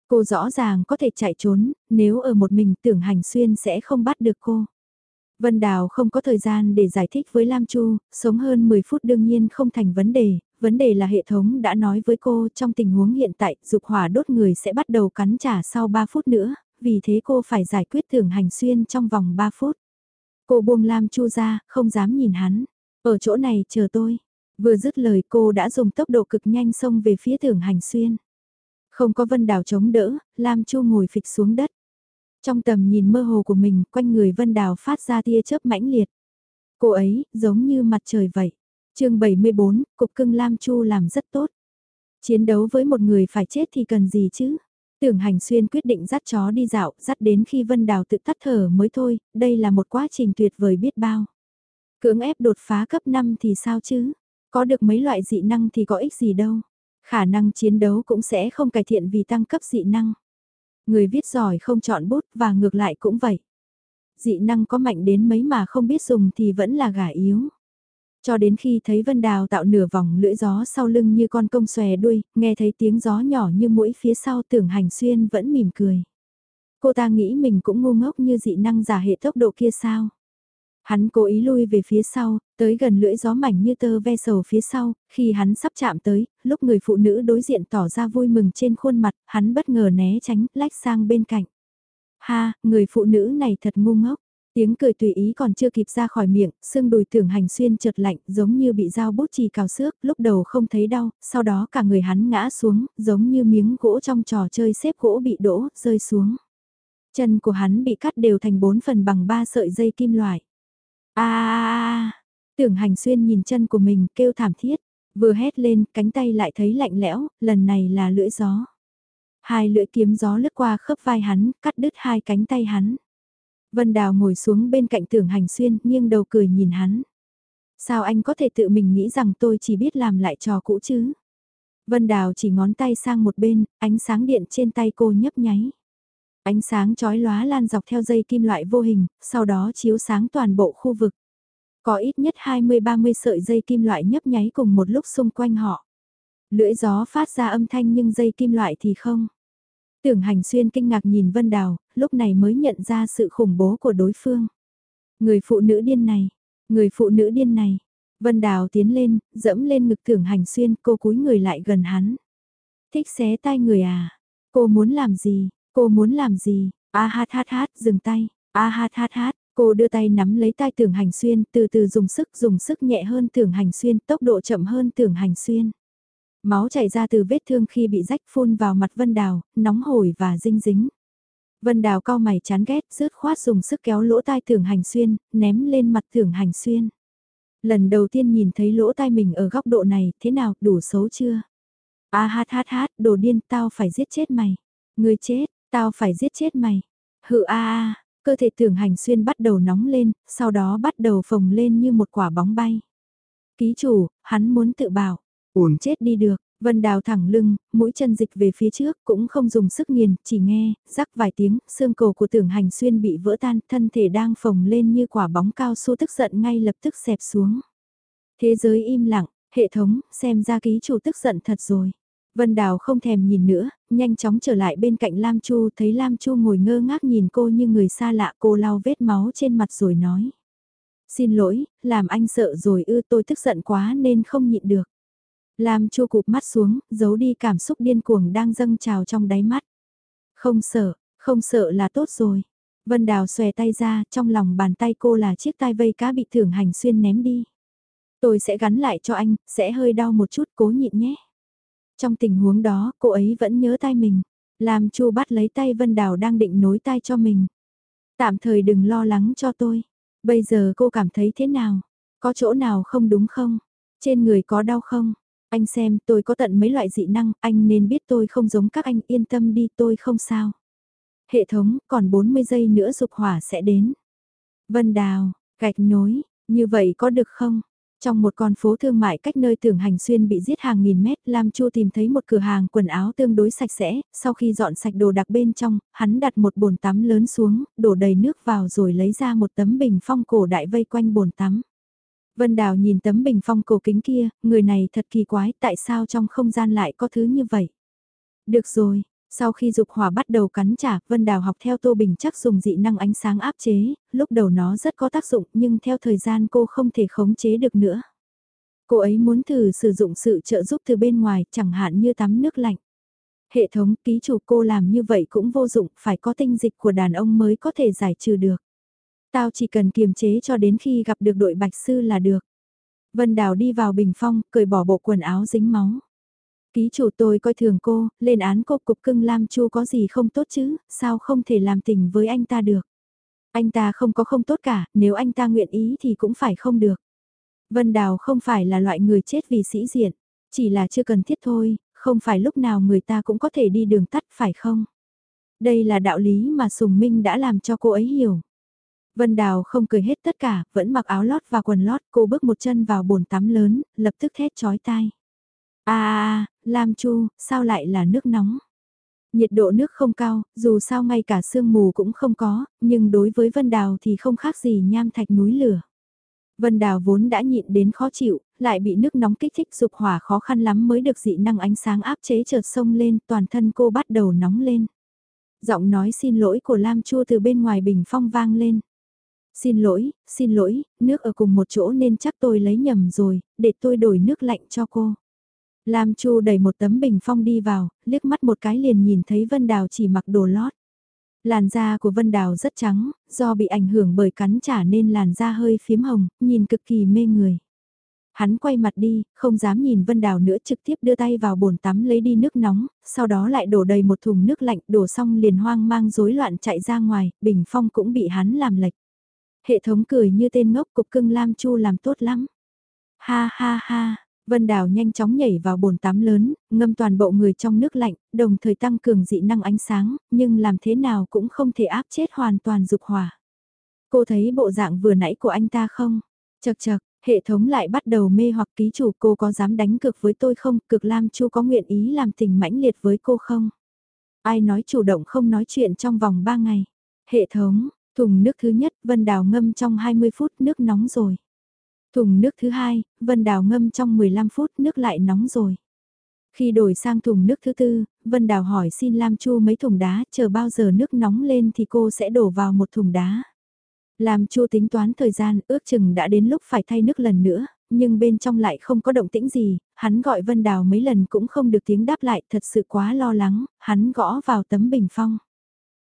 Cô rõ ràng có thể chạy trốn, nếu ở một mình tưởng hành xuyên sẽ không bắt được cô. Vân Đào không có thời gian để giải thích với Lam Chu, sống hơn 10 phút đương nhiên không thành vấn đề, vấn đề là hệ thống đã nói với cô trong tình huống hiện tại dục hỏa đốt người sẽ bắt đầu cắn trả sau 3 phút nữa, vì thế cô phải giải quyết thưởng hành xuyên trong vòng 3 phút. Cô buông Lam Chu ra, không dám nhìn hắn. Ở chỗ này chờ tôi. Vừa dứt lời cô đã dùng tốc độ cực nhanh xông về phía Thưởng hành xuyên. Không có Vân Đào chống đỡ, Lam Chu ngồi phịch xuống đất. Trong tầm nhìn mơ hồ của mình, quanh người Vân Đào phát ra tia chớp mãnh liệt. Cô ấy, giống như mặt trời vậy. chương 74, Cục Cưng Lam Chu làm rất tốt. Chiến đấu với một người phải chết thì cần gì chứ? Tưởng hành xuyên quyết định dắt chó đi dạo, dắt đến khi Vân Đào tự tắt thở mới thôi, đây là một quá trình tuyệt vời biết bao. Cưỡng ép đột phá cấp 5 thì sao chứ? Có được mấy loại dị năng thì có ích gì đâu. Khả năng chiến đấu cũng sẽ không cải thiện vì tăng cấp dị năng. Người viết giỏi không chọn bút và ngược lại cũng vậy. Dị năng có mạnh đến mấy mà không biết dùng thì vẫn là gà yếu. Cho đến khi thấy Vân Đào tạo nửa vòng lưỡi gió sau lưng như con công xòe đuôi, nghe thấy tiếng gió nhỏ như mũi phía sau tưởng hành xuyên vẫn mỉm cười. Cô ta nghĩ mình cũng ngu ngốc như dị năng giả hệ tốc độ kia sao. Hắn cố ý lui về phía sau, tới gần lưỡi gió mảnh như tơ ve sầu phía sau, khi hắn sắp chạm tới, lúc người phụ nữ đối diện tỏ ra vui mừng trên khuôn mặt, hắn bất ngờ né tránh, lách sang bên cạnh. Ha, người phụ nữ này thật ngu ngốc. Tiếng cười tùy ý còn chưa kịp ra khỏi miệng, xương đùi tưởng hành xuyên chợt lạnh giống như bị dao bút chì cào xước, lúc đầu không thấy đau, sau đó cả người hắn ngã xuống, giống như miếng gỗ trong trò chơi xếp gỗ bị đổ, rơi xuống. Chân của hắn bị cắt đều thành bốn phần bằng ba sợi dây kim loại a tưởng hành xuyên nhìn chân của mình kêu thảm thiết, vừa hét lên cánh tay lại thấy lạnh lẽo, lần này là lưỡi gió. Hai lưỡi kiếm gió lướt qua khớp vai hắn, cắt đứt hai cánh tay hắn. Vân Đào ngồi xuống bên cạnh tưởng hành xuyên, nghiêng đầu cười nhìn hắn. Sao anh có thể tự mình nghĩ rằng tôi chỉ biết làm lại trò cũ chứ? Vân Đào chỉ ngón tay sang một bên, ánh sáng điện trên tay cô nhấp nháy. Ánh sáng chói lóa lan dọc theo dây kim loại vô hình, sau đó chiếu sáng toàn bộ khu vực. Có ít nhất 20-30 sợi dây kim loại nhấp nháy cùng một lúc xung quanh họ. Lưỡi gió phát ra âm thanh nhưng dây kim loại thì không. Tưởng hành xuyên kinh ngạc nhìn Vân Đào, lúc này mới nhận ra sự khủng bố của đối phương. Người phụ nữ điên này, người phụ nữ điên này. Vân Đào tiến lên, dẫm lên ngực tưởng hành xuyên, cô cúi người lại gần hắn. Thích xé tay người à? Cô muốn làm gì? Cô muốn làm gì? A hát hát hát, dừng tay. A hát hát hát, cô đưa tay nắm lấy tay tưởng hành xuyên, từ từ dùng sức, dùng sức nhẹ hơn tưởng hành xuyên, tốc độ chậm hơn tưởng hành xuyên. Máu chảy ra từ vết thương khi bị rách phun vào mặt Vân Đào, nóng hổi và dinh dính. Vân Đào cao mày chán ghét, rớt khoát dùng sức kéo lỗ tai tưởng hành xuyên, ném lên mặt tưởng hành xuyên. Lần đầu tiên nhìn thấy lỗ tai mình ở góc độ này, thế nào, đủ xấu chưa? A hát hát hát, đồ điên, tao phải giết chết mày. Người chết, tao phải giết chết mày. Hự a a, cơ thể tưởng hành xuyên bắt đầu nóng lên, sau đó bắt đầu phồng lên như một quả bóng bay. Ký chủ, hắn muốn tự bảo, uổng chết đi được, Vân Đào thẳng lưng, mũi chân dịch về phía trước, cũng không dùng sức nghiền, chỉ nghe, rắc vài tiếng, xương cổ của tưởng hành xuyên bị vỡ tan, thân thể đang phồng lên như quả bóng cao su tức giận ngay lập tức xẹp xuống. Thế giới im lặng, hệ thống, xem ra ký chủ tức giận thật rồi. Vân Đào không thèm nhìn nữa, nhanh chóng trở lại bên cạnh Lam Chu, thấy Lam Chu ngồi ngơ ngác nhìn cô như người xa lạ cô lau vết máu trên mặt rồi nói. Xin lỗi, làm anh sợ rồi ư tôi tức giận quá nên không nhịn được. Lam Chu cụp mắt xuống, giấu đi cảm xúc điên cuồng đang dâng trào trong đáy mắt. Không sợ, không sợ là tốt rồi. Vân Đào xòe tay ra, trong lòng bàn tay cô là chiếc tai vây cá bị thưởng hành xuyên ném đi. Tôi sẽ gắn lại cho anh, sẽ hơi đau một chút cố nhịn nhé. Trong tình huống đó, cô ấy vẫn nhớ tay mình. Lam Chu bắt lấy tay Vân Đào đang định nối tay cho mình. Tạm thời đừng lo lắng cho tôi. Bây giờ cô cảm thấy thế nào? Có chỗ nào không đúng không? Trên người có đau không? Anh xem tôi có tận mấy loại dị năng, anh nên biết tôi không giống các anh yên tâm đi tôi không sao. Hệ thống, còn 40 giây nữa dục hỏa sẽ đến. Vân Đào, gạch nối, như vậy có được không? Trong một con phố thương mại cách nơi tưởng hành xuyên bị giết hàng nghìn mét, Lam Chu tìm thấy một cửa hàng quần áo tương đối sạch sẽ, sau khi dọn sạch đồ đặc bên trong, hắn đặt một bồn tắm lớn xuống, đổ đầy nước vào rồi lấy ra một tấm bình phong cổ đại vây quanh bồn tắm. Vân Đào nhìn tấm bình phong cổ kính kia, người này thật kỳ quái, tại sao trong không gian lại có thứ như vậy? Được rồi, sau khi dục hỏa bắt đầu cắn trả, Vân Đào học theo Tô Bình chắc dùng dị năng ánh sáng áp chế, lúc đầu nó rất có tác dụng nhưng theo thời gian cô không thể khống chế được nữa. Cô ấy muốn thử sử dụng sự trợ giúp từ bên ngoài, chẳng hạn như tắm nước lạnh. Hệ thống ký chủ cô làm như vậy cũng vô dụng, phải có tinh dịch của đàn ông mới có thể giải trừ được. Tao chỉ cần kiềm chế cho đến khi gặp được đội bạch sư là được. Vân Đào đi vào bình phong, cởi bỏ bộ quần áo dính máu. Ký chủ tôi coi thường cô, lên án cô cục cưng Lam Chu có gì không tốt chứ, sao không thể làm tình với anh ta được. Anh ta không có không tốt cả, nếu anh ta nguyện ý thì cũng phải không được. Vân Đào không phải là loại người chết vì sĩ diện, chỉ là chưa cần thiết thôi, không phải lúc nào người ta cũng có thể đi đường tắt phải không? Đây là đạo lý mà Sùng Minh đã làm cho cô ấy hiểu. Vân Đào không cười hết tất cả, vẫn mặc áo lót và quần lót, cô bước một chân vào bồn tắm lớn, lập tức thét chói tai a a Lam Chu, sao lại là nước nóng? Nhiệt độ nước không cao, dù sao ngay cả sương mù cũng không có, nhưng đối với Vân Đào thì không khác gì nham thạch núi lửa. Vân Đào vốn đã nhịn đến khó chịu, lại bị nước nóng kích thích dục hỏa khó khăn lắm mới được dị năng ánh sáng áp chế chợt sông lên, toàn thân cô bắt đầu nóng lên. Giọng nói xin lỗi của Lam Chua từ bên ngoài bình phong vang lên. Xin lỗi, xin lỗi, nước ở cùng một chỗ nên chắc tôi lấy nhầm rồi, để tôi đổi nước lạnh cho cô. Lam Chu đẩy một tấm bình phong đi vào, liếc mắt một cái liền nhìn thấy Vân Đào chỉ mặc đồ lót. Làn da của Vân Đào rất trắng, do bị ảnh hưởng bởi cắn trả nên làn da hơi phím hồng, nhìn cực kỳ mê người. Hắn quay mặt đi, không dám nhìn Vân Đào nữa trực tiếp đưa tay vào bồn tắm lấy đi nước nóng, sau đó lại đổ đầy một thùng nước lạnh đổ xong liền hoang mang rối loạn chạy ra ngoài, bình phong cũng bị hắn làm lệch. Hệ thống cười như tên ngốc cục cưng Lam Chu làm tốt lắm. Ha ha ha, Vân Đào nhanh chóng nhảy vào bồn tắm lớn, ngâm toàn bộ người trong nước lạnh, đồng thời tăng cường dị năng ánh sáng, nhưng làm thế nào cũng không thể áp chết hoàn toàn dục hỏa. Cô thấy bộ dạng vừa nãy của anh ta không? Chật chật, hệ thống lại bắt đầu mê hoặc ký chủ cô có dám đánh cực với tôi không? Cực Lam Chu có nguyện ý làm tình mãnh liệt với cô không? Ai nói chủ động không nói chuyện trong vòng 3 ngày? Hệ thống, thùng nước thứ nhất Vân Đào ngâm trong 20 phút nước nóng rồi. Thùng nước thứ hai, Vân Đào ngâm trong 15 phút nước lại nóng rồi. Khi đổi sang thùng nước thứ tư, Vân Đào hỏi xin Lam Chu mấy thùng đá, chờ bao giờ nước nóng lên thì cô sẽ đổ vào một thùng đá. Lam Chu tính toán thời gian, ước chừng đã đến lúc phải thay nước lần nữa, nhưng bên trong lại không có động tĩnh gì, hắn gọi Vân Đào mấy lần cũng không được tiếng đáp lại, thật sự quá lo lắng, hắn gõ vào tấm bình phong.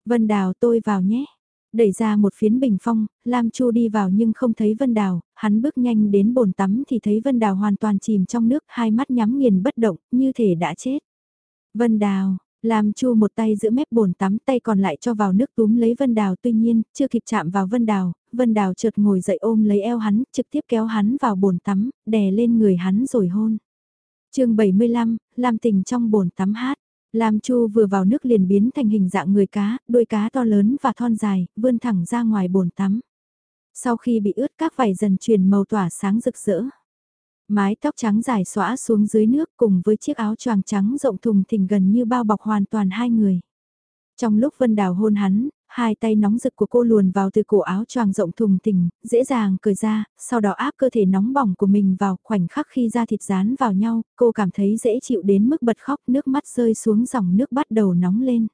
Vân Đào tôi vào nhé. Đẩy ra một phiến bình phong, Lam Chu đi vào nhưng không thấy Vân Đào, hắn bước nhanh đến bồn tắm thì thấy Vân Đào hoàn toàn chìm trong nước, hai mắt nhắm nghiền bất động, như thể đã chết. Vân Đào, Lam Chu một tay giữ mép bồn tắm tay còn lại cho vào nước túm lấy Vân Đào tuy nhiên, chưa kịp chạm vào Vân Đào, Vân Đào chợt ngồi dậy ôm lấy eo hắn, trực tiếp kéo hắn vào bồn tắm, đè lên người hắn rồi hôn. chương 75, Lam tình trong bồn tắm hát. Lam Chu vừa vào nước liền biến thành hình dạng người cá, đuôi cá to lớn và thon dài, vươn thẳng ra ngoài bồn tắm. Sau khi bị ướt các vảy dần chuyển màu tỏa sáng rực rỡ. Mái tóc trắng dài xõa xuống dưới nước cùng với chiếc áo choàng trắng rộng thùng thình gần như bao bọc hoàn toàn hai người. Trong lúc Vân Đào hôn hắn, hai tay nóng rực của cô luồn vào từ cổ áo choàng rộng thùng thình, dễ dàng cởi ra, sau đó áp cơ thể nóng bỏng của mình vào khoảnh khắc khi da thịt dán vào nhau, cô cảm thấy dễ chịu đến mức bật khóc nước mắt rơi xuống dòng nước bắt đầu nóng lên.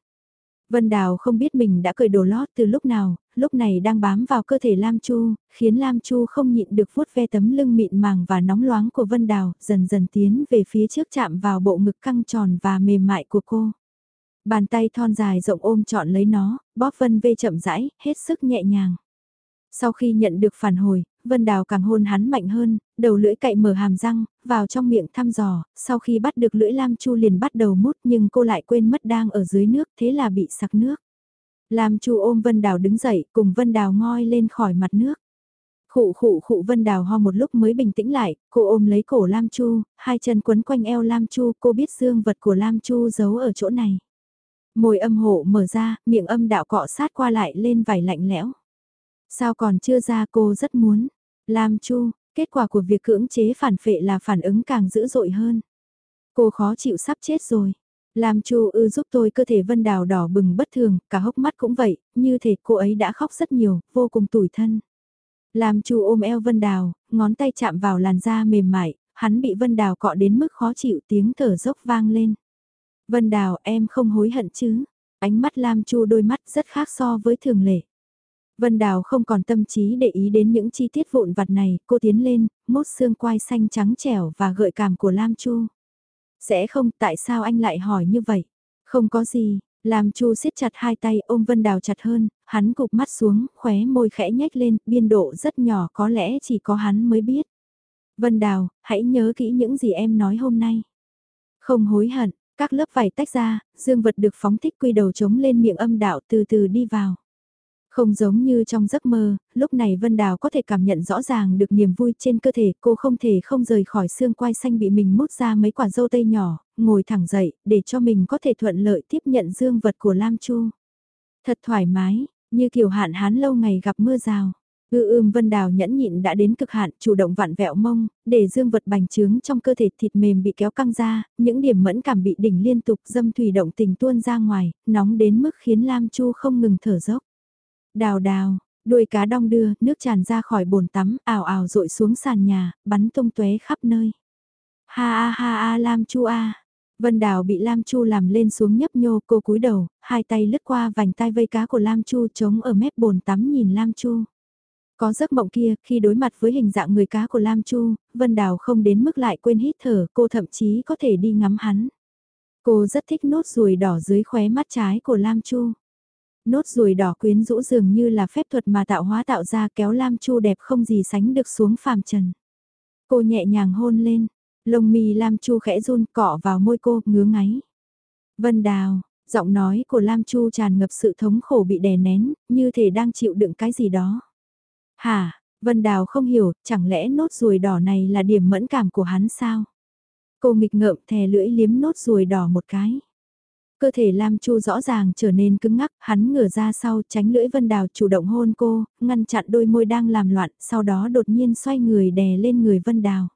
Vân Đào không biết mình đã cởi đồ lót từ lúc nào, lúc này đang bám vào cơ thể Lam Chu, khiến Lam Chu không nhịn được vuốt ve tấm lưng mịn màng và nóng loáng của Vân Đào, dần dần tiến về phía trước chạm vào bộ ngực căng tròn và mềm mại của cô. Bàn tay thon dài rộng ôm trọn lấy nó, bóp Vân Vê chậm rãi, hết sức nhẹ nhàng. Sau khi nhận được phản hồi, Vân Đào càng hôn hắn mạnh hơn, đầu lưỡi cậy mở hàm răng, vào trong miệng thăm dò, sau khi bắt được lưỡi Lam Chu liền bắt đầu mút nhưng cô lại quên mất đang ở dưới nước thế là bị sặc nước. Lam Chu ôm Vân Đào đứng dậy cùng Vân Đào ngoi lên khỏi mặt nước. Khụ khụ khụ Vân Đào ho một lúc mới bình tĩnh lại, cô ôm lấy cổ Lam Chu, hai chân quấn quanh eo Lam Chu, cô biết dương vật của Lam Chu giấu ở chỗ này. Môi âm hộ mở ra, miệng âm đạo cọ sát qua lại lên vải lạnh lẽo. Sao còn chưa ra cô rất muốn. Lam Chu, kết quả của việc cưỡng chế phản phệ là phản ứng càng dữ dội hơn. Cô khó chịu sắp chết rồi. Lam Chu ư giúp tôi cơ thể Vân Đào đỏ bừng bất thường, cả hốc mắt cũng vậy, như thể cô ấy đã khóc rất nhiều, vô cùng tủi thân. Lam Chu ôm eo Vân Đào, ngón tay chạm vào làn da mềm mại, hắn bị Vân Đào cọ đến mức khó chịu tiếng thở dốc vang lên. Vân Đào em không hối hận chứ? Ánh mắt Lam Chu đôi mắt rất khác so với thường lệ. Vân Đào không còn tâm trí để ý đến những chi tiết vụn vặt này, cô tiến lên, mốt xương quai xanh trắng trẻo và gợi cảm của Lam Chu. Sẽ không, tại sao anh lại hỏi như vậy? Không có gì, Lam Chu siết chặt hai tay ôm Vân Đào chặt hơn, hắn cục mắt xuống, khóe môi khẽ nhếch lên, biên độ rất nhỏ có lẽ chỉ có hắn mới biết. Vân Đào, hãy nhớ kỹ những gì em nói hôm nay. Không hối hận, các lớp vải tách ra, dương vật được phóng thích quy đầu trống lên miệng âm đạo từ từ đi vào. Không giống như trong giấc mơ, lúc này Vân Đào có thể cảm nhận rõ ràng được niềm vui trên cơ thể, cô không thể không rời khỏi xương quai xanh bị mình mút ra mấy quả dâu tây nhỏ, ngồi thẳng dậy, để cho mình có thể thuận lợi tiếp nhận dương vật của Lam Chu. Thật thoải mái, như kiểu hạn hán lâu ngày gặp mưa rào. Ngư ưm Vân Đào nhẫn nhịn đã đến cực hạn, chủ động vặn vẹo mông, để dương vật bành trướng trong cơ thể thịt mềm bị kéo căng ra, những điểm mẫn cảm bị đỉnh liên tục dâm thủy động tình tuôn ra ngoài, nóng đến mức khiến Lam Chu không ngừng thở dốc. Đào đào, đuôi cá đong đưa, nước tràn ra khỏi bồn tắm, ảo ảo rội xuống sàn nhà, bắn tung tóe khắp nơi. Ha a ha a Lam Chu a. Vân Đào bị Lam Chu làm lên xuống nhấp nhô, cô cúi đầu, hai tay lướt qua vành tai vây cá của Lam Chu trống ở mép bồn tắm nhìn Lam Chu. Có giấc mộng kia, khi đối mặt với hình dạng người cá của Lam Chu, Vân Đào không đến mức lại quên hít thở, cô thậm chí có thể đi ngắm hắn. Cô rất thích nốt ruồi đỏ dưới khóe mắt trái của Lam Chu. Nốt ruồi đỏ quyến rũ dường như là phép thuật mà tạo hóa tạo ra kéo Lam Chu đẹp không gì sánh được xuống phàm trần. Cô nhẹ nhàng hôn lên, lông mi Lam Chu khẽ run cọ vào môi cô, ngứa ngáy. Vân Đào, giọng nói của Lam Chu tràn ngập sự thống khổ bị đè nén, như thể đang chịu đựng cái gì đó. Hả, Vân Đào không hiểu, chẳng lẽ nốt ruồi đỏ này là điểm mẫn cảm của hắn sao? Cô nghịch ngợm thè lưỡi liếm nốt ruồi đỏ một cái. Cơ thể Lam Chu rõ ràng trở nên cứng ngắc, hắn ngửa ra sau tránh lưỡi Vân Đào chủ động hôn cô, ngăn chặn đôi môi đang làm loạn, sau đó đột nhiên xoay người đè lên người Vân Đào.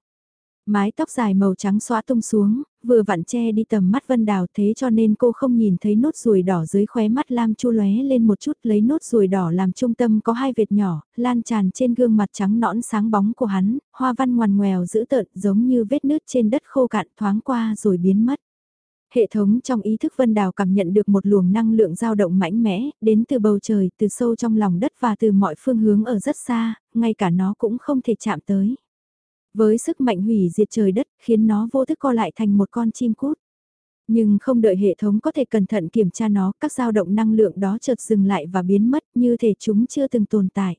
Mái tóc dài màu trắng xóa tung xuống, vừa vặn che đi tầm mắt Vân Đào thế cho nên cô không nhìn thấy nốt ruồi đỏ dưới khóe mắt Lam Chu lóe lên một chút lấy nốt ruồi đỏ làm trung tâm có hai vệt nhỏ, lan tràn trên gương mặt trắng nõn sáng bóng của hắn, hoa văn ngoằn ngoèo dữ tợn giống như vết nứt trên đất khô cạn thoáng qua rồi biến mất. Hệ thống trong ý thức Vân Đào cảm nhận được một luồng năng lượng dao động mạnh mẽ, đến từ bầu trời, từ sâu trong lòng đất và từ mọi phương hướng ở rất xa, ngay cả nó cũng không thể chạm tới. Với sức mạnh hủy diệt trời đất khiến nó vô thức co lại thành một con chim cút. Nhưng không đợi hệ thống có thể cẩn thận kiểm tra nó, các dao động năng lượng đó chợt dừng lại và biến mất như thể chúng chưa từng tồn tại.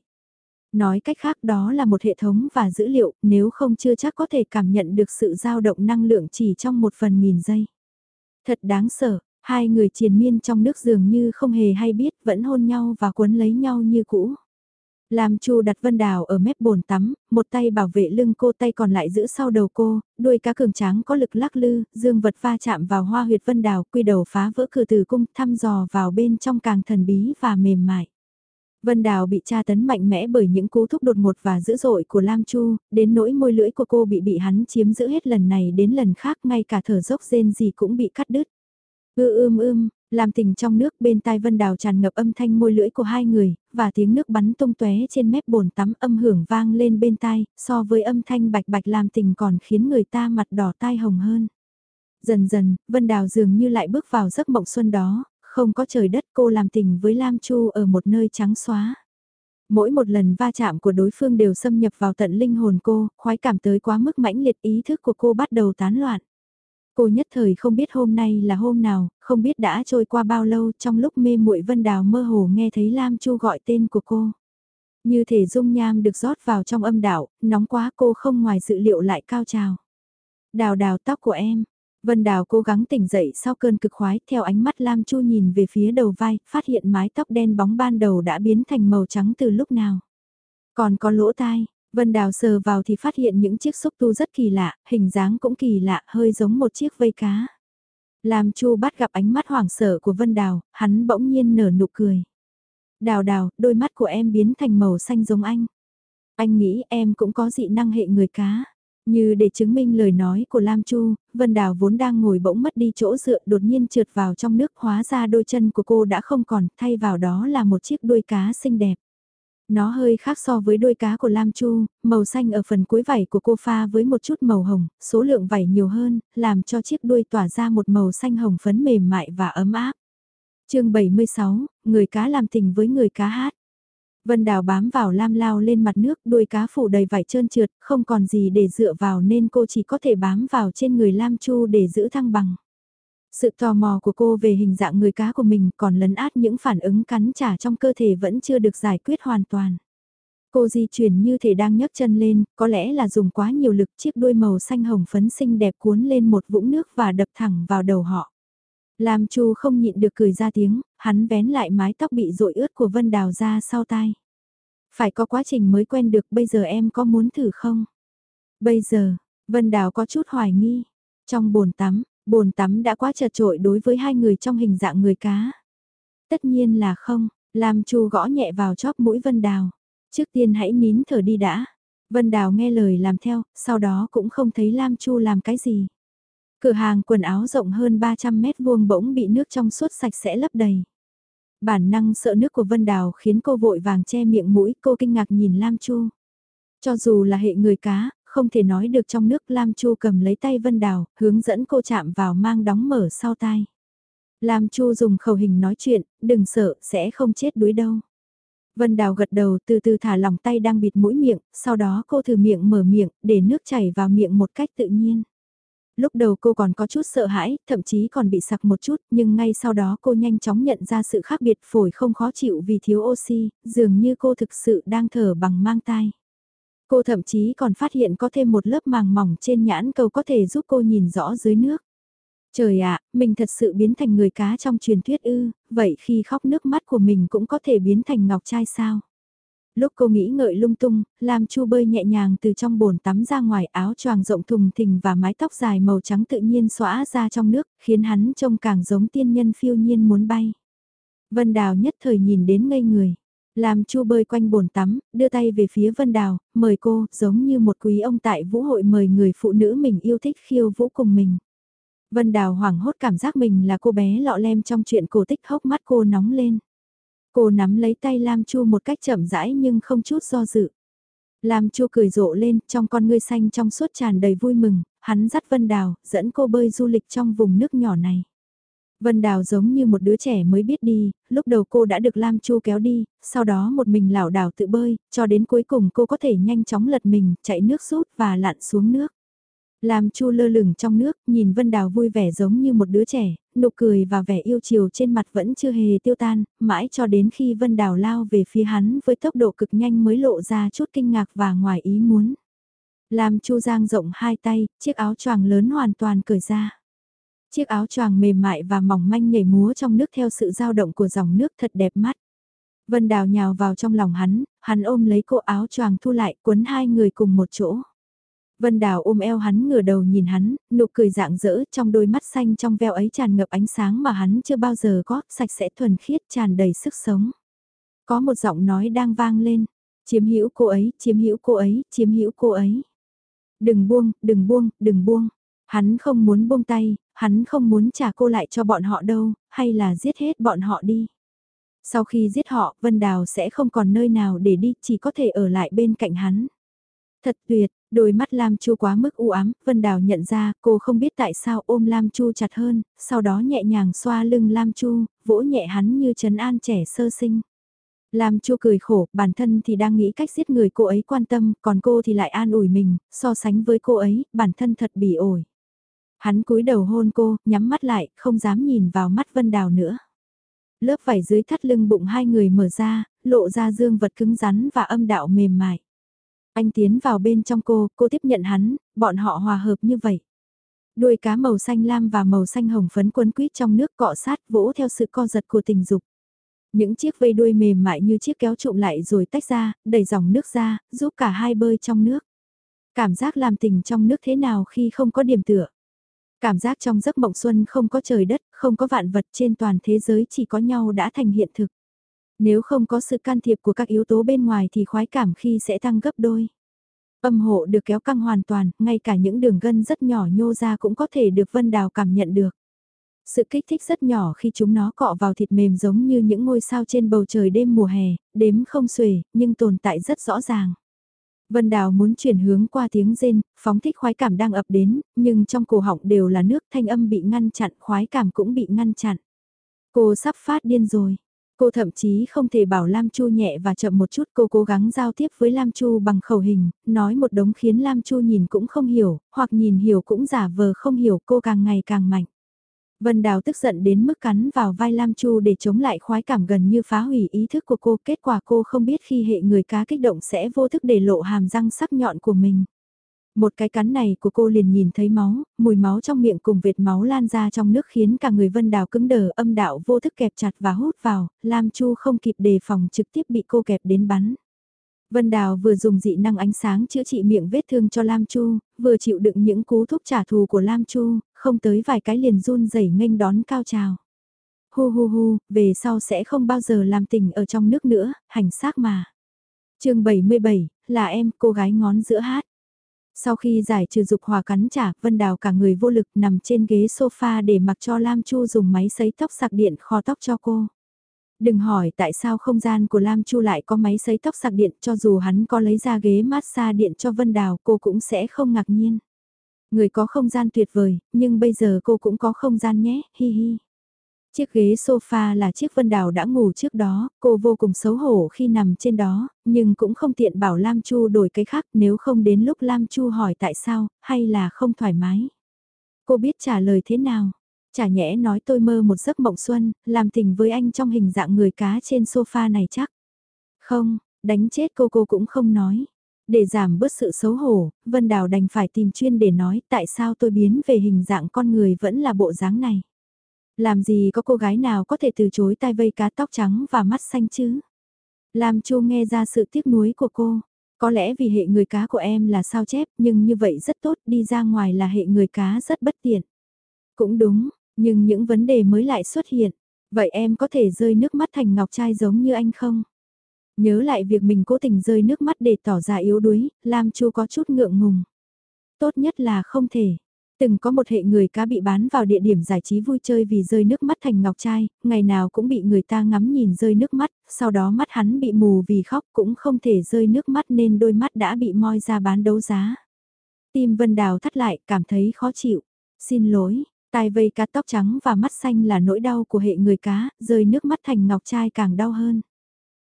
Nói cách khác đó là một hệ thống và dữ liệu, nếu không chưa chắc có thể cảm nhận được sự dao động năng lượng chỉ trong một phần nghìn giây. Thật đáng sợ, hai người triền miên trong nước dường như không hề hay biết vẫn hôn nhau và cuốn lấy nhau như cũ. Lam Chu đặt Vân Đào ở mép bồn tắm, một tay bảo vệ lưng cô tay còn lại giữ sau đầu cô, đuôi cá cường tráng có lực lắc lư, dương vật va chạm vào hoa huyệt Vân Đào, quy đầu phá vỡ cửa từ cung, thăm dò vào bên trong càng thần bí và mềm mại. Vân Đào bị tra tấn mạnh mẽ bởi những cú thúc đột ngột và dữ dội của Lam Chu, đến nỗi môi lưỡi của cô bị bị hắn chiếm giữ hết lần này đến lần khác ngay cả thở dốc rên gì cũng bị cắt đứt. Ư ưm ưm, làm tình trong nước bên tai Vân Đào tràn ngập âm thanh môi lưỡi của hai người, và tiếng nước bắn tung tóe trên mép bồn tắm âm hưởng vang lên bên tai, so với âm thanh bạch bạch làm tình còn khiến người ta mặt đỏ tai hồng hơn. Dần dần, Vân Đào dường như lại bước vào giấc mộng xuân đó, không có trời đất cô làm tình với Lam Chu ở một nơi trắng xóa. Mỗi một lần va chạm của đối phương đều xâm nhập vào tận linh hồn cô, khoái cảm tới quá mức mãnh liệt ý thức của cô bắt đầu tán loạn. Cô nhất thời không biết hôm nay là hôm nào, không biết đã trôi qua bao lâu trong lúc mê muội Vân Đào mơ hồ nghe thấy Lam Chu gọi tên của cô. Như thể dung nham được rót vào trong âm đạo, nóng quá cô không ngoài dự liệu lại cao trào. Đào đào tóc của em, Vân Đào cố gắng tỉnh dậy sau cơn cực khoái, theo ánh mắt Lam Chu nhìn về phía đầu vai, phát hiện mái tóc đen bóng ban đầu đã biến thành màu trắng từ lúc nào. Còn có lỗ tai, Vân Đào sờ vào thì phát hiện những chiếc xúc tu rất kỳ lạ, hình dáng cũng kỳ lạ, hơi giống một chiếc vây cá. Lam Chu bắt gặp ánh mắt hoảng sợ của Vân Đào, hắn bỗng nhiên nở nụ cười. Đào đào, đôi mắt của em biến thành màu xanh giống anh. Anh nghĩ em cũng có dị năng hệ người cá. Như để chứng minh lời nói của Lam Chu, Vân Đào vốn đang ngồi bỗng mất đi chỗ dựa đột nhiên trượt vào trong nước hóa ra đôi chân của cô đã không còn, thay vào đó là một chiếc đuôi cá xinh đẹp. Nó hơi khác so với đuôi cá của Lam Chu, màu xanh ở phần cuối vảy của cô pha với một chút màu hồng, số lượng vảy nhiều hơn, làm cho chiếc đuôi tỏa ra một màu xanh hồng phấn mềm mại và ấm áp. chương 76, người cá làm tình với người cá hát. Vân Đào bám vào lam lao lên mặt nước, đuôi cá phủ đầy vải trơn trượt, không còn gì để dựa vào nên cô chỉ có thể bám vào trên người Lam Chu để giữ thăng bằng. Sự tò mò của cô về hình dạng người cá của mình còn lấn át những phản ứng cắn trả trong cơ thể vẫn chưa được giải quyết hoàn toàn. Cô di chuyển như thể đang nhấc chân lên, có lẽ là dùng quá nhiều lực chiếc đuôi màu xanh hồng phấn xinh đẹp cuốn lên một vũng nước và đập thẳng vào đầu họ. Lam Chu không nhịn được cười ra tiếng, hắn vén lại mái tóc bị rội ướt của Vân Đào ra sau tai. Phải có quá trình mới quen được, bây giờ em có muốn thử không? Bây giờ, Vân Đào có chút hoài nghi. Trong bồn tắm, bồn tắm đã quá chật trội đối với hai người trong hình dạng người cá. Tất nhiên là không, Lam Chu gõ nhẹ vào chóp mũi Vân Đào. Trước tiên hãy nín thở đi đã. Vân Đào nghe lời làm theo, sau đó cũng không thấy Lam Chu làm cái gì. Cửa hàng quần áo rộng hơn 300 mét vuông bỗng bị nước trong suốt sạch sẽ lấp đầy. Bản năng sợ nước của Vân Đào khiến cô vội vàng che miệng mũi, cô kinh ngạc nhìn Lam Chu. Cho dù là hệ người cá, không thể nói được trong nước Lam Chu cầm lấy tay Vân Đào, hướng dẫn cô chạm vào mang đóng mở sau tai. Lam Chu dùng khẩu hình nói chuyện, đừng sợ, sẽ không chết đuối đâu. Vân Đào gật đầu từ từ thả lỏng tay đang bịt mũi miệng, sau đó cô thử miệng mở miệng, để nước chảy vào miệng một cách tự nhiên. Lúc đầu cô còn có chút sợ hãi, thậm chí còn bị sặc một chút, nhưng ngay sau đó cô nhanh chóng nhận ra sự khác biệt phổi không khó chịu vì thiếu oxy, dường như cô thực sự đang thở bằng mang tai. Cô thậm chí còn phát hiện có thêm một lớp màng mỏng trên nhãn cầu có thể giúp cô nhìn rõ dưới nước. Trời ạ, mình thật sự biến thành người cá trong truyền thuyết ư, vậy khi khóc nước mắt của mình cũng có thể biến thành ngọc trai sao? Lúc cô nghĩ ngợi lung tung, lam chu bơi nhẹ nhàng từ trong bồn tắm ra ngoài áo choàng rộng thùng thình và mái tóc dài màu trắng tự nhiên xóa ra trong nước, khiến hắn trông càng giống tiên nhân phiêu nhiên muốn bay. Vân Đào nhất thời nhìn đến ngây người. Làm chu bơi quanh bồn tắm, đưa tay về phía Vân Đào, mời cô, giống như một quý ông tại vũ hội mời người phụ nữ mình yêu thích khiêu vũ cùng mình. Vân Đào hoảng hốt cảm giác mình là cô bé lọ lem trong chuyện cổ tích hốc mắt cô nóng lên. Cô nắm lấy tay Lam Chu một cách chậm rãi nhưng không chút do dự. Lam Chu cười rộ lên, trong con ngươi xanh trong suốt tràn đầy vui mừng, hắn dắt Vân Đào, dẫn cô bơi du lịch trong vùng nước nhỏ này. Vân Đào giống như một đứa trẻ mới biết đi, lúc đầu cô đã được Lam Chu kéo đi, sau đó một mình lảo đảo tự bơi, cho đến cuối cùng cô có thể nhanh chóng lật mình, chạy nước rút và lặn xuống nước. Lam Chu lơ lửng trong nước, nhìn Vân Đào vui vẻ giống như một đứa trẻ, nụ cười và vẻ yêu chiều trên mặt vẫn chưa hề tiêu tan, mãi cho đến khi Vân Đào lao về phía hắn với tốc độ cực nhanh mới lộ ra chút kinh ngạc và ngoài ý muốn. Lam Chu giang rộng hai tay, chiếc áo choàng lớn hoàn toàn cởi ra. Chiếc áo choàng mềm mại và mỏng manh nhảy múa trong nước theo sự dao động của dòng nước thật đẹp mắt. Vân Đào nhào vào trong lòng hắn, hắn ôm lấy cô áo choàng thu lại quấn hai người cùng một chỗ. Vân Đào ôm eo hắn ngửa đầu nhìn hắn, nụ cười dạng dỡ trong đôi mắt xanh trong veo ấy tràn ngập ánh sáng mà hắn chưa bao giờ có, sạch sẽ thuần khiết tràn đầy sức sống. Có một giọng nói đang vang lên, chiếm hữu cô ấy, chiếm hữu cô ấy, chiếm hữu cô ấy. Đừng buông, đừng buông, đừng buông. Hắn không muốn buông tay, hắn không muốn trả cô lại cho bọn họ đâu, hay là giết hết bọn họ đi. Sau khi giết họ, Vân Đào sẽ không còn nơi nào để đi, chỉ có thể ở lại bên cạnh hắn. Thật tuyệt, đôi mắt Lam Chu quá mức u ám, Vân Đào nhận ra cô không biết tại sao ôm Lam Chu chặt hơn, sau đó nhẹ nhàng xoa lưng Lam Chu, vỗ nhẹ hắn như trấn an trẻ sơ sinh. Lam Chu cười khổ, bản thân thì đang nghĩ cách giết người cô ấy quan tâm, còn cô thì lại an ủi mình, so sánh với cô ấy, bản thân thật bỉ ổi. Hắn cúi đầu hôn cô, nhắm mắt lại, không dám nhìn vào mắt Vân Đào nữa. Lớp vải dưới thắt lưng bụng hai người mở ra, lộ ra dương vật cứng rắn và âm đạo mềm mại. Anh tiến vào bên trong cô, cô tiếp nhận hắn, bọn họ hòa hợp như vậy. Đuôi cá màu xanh lam và màu xanh hồng phấn quấn quýt trong nước cọ sát vỗ theo sự co giật của tình dục. Những chiếc vây đuôi mềm mại như chiếc kéo trụm lại rồi tách ra, đẩy dòng nước ra, giúp cả hai bơi trong nước. Cảm giác làm tình trong nước thế nào khi không có điểm tựa. Cảm giác trong giấc mộng xuân không có trời đất, không có vạn vật trên toàn thế giới chỉ có nhau đã thành hiện thực. Nếu không có sự can thiệp của các yếu tố bên ngoài thì khoái cảm khi sẽ tăng gấp đôi. Âm hộ được kéo căng hoàn toàn, ngay cả những đường gân rất nhỏ nhô ra cũng có thể được Vân Đào cảm nhận được. Sự kích thích rất nhỏ khi chúng nó cọ vào thịt mềm giống như những ngôi sao trên bầu trời đêm mùa hè, đếm không xuể, nhưng tồn tại rất rõ ràng. Vân Đào muốn chuyển hướng qua tiếng rên, phóng thích khoái cảm đang ập đến, nhưng trong cổ họng đều là nước thanh âm bị ngăn chặn, khoái cảm cũng bị ngăn chặn. Cô sắp phát điên rồi. Cô thậm chí không thể bảo Lam Chu nhẹ và chậm một chút cô cố gắng giao tiếp với Lam Chu bằng khẩu hình, nói một đống khiến Lam Chu nhìn cũng không hiểu, hoặc nhìn hiểu cũng giả vờ không hiểu cô càng ngày càng mạnh. Vân Đào tức giận đến mức cắn vào vai Lam Chu để chống lại khoái cảm gần như phá hủy ý thức của cô. Kết quả cô không biết khi hệ người cá kích động sẽ vô thức để lộ hàm răng sắc nhọn của mình. Một cái cắn này của cô liền nhìn thấy máu, mùi máu trong miệng cùng vệt máu lan ra trong nước khiến cả người Vân Đào cứng đờ âm đạo vô thức kẹp chặt và hút vào, Lam Chu không kịp đề phòng trực tiếp bị cô kẹp đến bắn. Vân Đào vừa dùng dị năng ánh sáng chữa trị miệng vết thương cho Lam Chu, vừa chịu đựng những cú thuốc trả thù của Lam Chu, không tới vài cái liền run rẩy nghênh đón cao trào. Hu hu hu, về sau sẽ không bao giờ làm tình ở trong nước nữa, hành xác mà. chương 77, là em, cô gái ngón giữa hát. Sau khi giải trừ dục hòa cắn trả, Vân Đào cả người vô lực nằm trên ghế sofa để mặc cho Lam Chu dùng máy sấy tóc sạc điện kho tóc cho cô. Đừng hỏi tại sao không gian của Lam Chu lại có máy sấy tóc sạc điện cho dù hắn có lấy ra ghế massage điện cho Vân Đào cô cũng sẽ không ngạc nhiên. Người có không gian tuyệt vời, nhưng bây giờ cô cũng có không gian nhé, hi hi. Chiếc ghế sofa là chiếc Vân Đào đã ngủ trước đó, cô vô cùng xấu hổ khi nằm trên đó, nhưng cũng không tiện bảo Lam Chu đổi cái khác nếu không đến lúc Lam Chu hỏi tại sao, hay là không thoải mái. Cô biết trả lời thế nào, chả nhẽ nói tôi mơ một giấc mộng xuân, làm tình với anh trong hình dạng người cá trên sofa này chắc. Không, đánh chết cô cô cũng không nói. Để giảm bớt sự xấu hổ, Vân Đào đành phải tìm chuyên để nói tại sao tôi biến về hình dạng con người vẫn là bộ dáng này. Làm gì có cô gái nào có thể từ chối tai vây cá tóc trắng và mắt xanh chứ? Lam Chu nghe ra sự tiếc nuối của cô. Có lẽ vì hệ người cá của em là sao chép nhưng như vậy rất tốt đi ra ngoài là hệ người cá rất bất tiện. Cũng đúng, nhưng những vấn đề mới lại xuất hiện. Vậy em có thể rơi nước mắt thành ngọc trai giống như anh không? Nhớ lại việc mình cố tình rơi nước mắt để tỏ ra yếu đuối, Lam Chu có chút ngượng ngùng. Tốt nhất là không thể. Từng có một hệ người cá bị bán vào địa điểm giải trí vui chơi vì rơi nước mắt thành ngọc trai, ngày nào cũng bị người ta ngắm nhìn rơi nước mắt, sau đó mắt hắn bị mù vì khóc cũng không thể rơi nước mắt nên đôi mắt đã bị moi ra bán đấu giá. Tim Vân Đào thắt lại, cảm thấy khó chịu. Xin lỗi, tai vây cá tóc trắng và mắt xanh là nỗi đau của hệ người cá, rơi nước mắt thành ngọc trai càng đau hơn.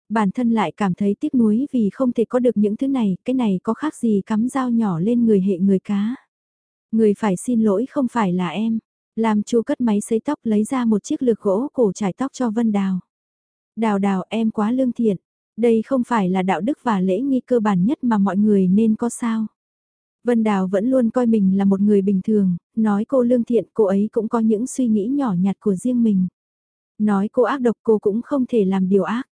Bản thân lại cảm thấy tiếc nuối vì không thể có được những thứ này, cái này có khác gì cắm dao nhỏ lên người hệ người cá. Người phải xin lỗi không phải là em. Làm chu cất máy sấy tóc lấy ra một chiếc lược gỗ cổ trải tóc cho Vân Đào. Đào đào em quá lương thiện. Đây không phải là đạo đức và lễ nghi cơ bản nhất mà mọi người nên có sao. Vân Đào vẫn luôn coi mình là một người bình thường, nói cô lương thiện cô ấy cũng có những suy nghĩ nhỏ nhặt của riêng mình. Nói cô ác độc cô cũng không thể làm điều ác.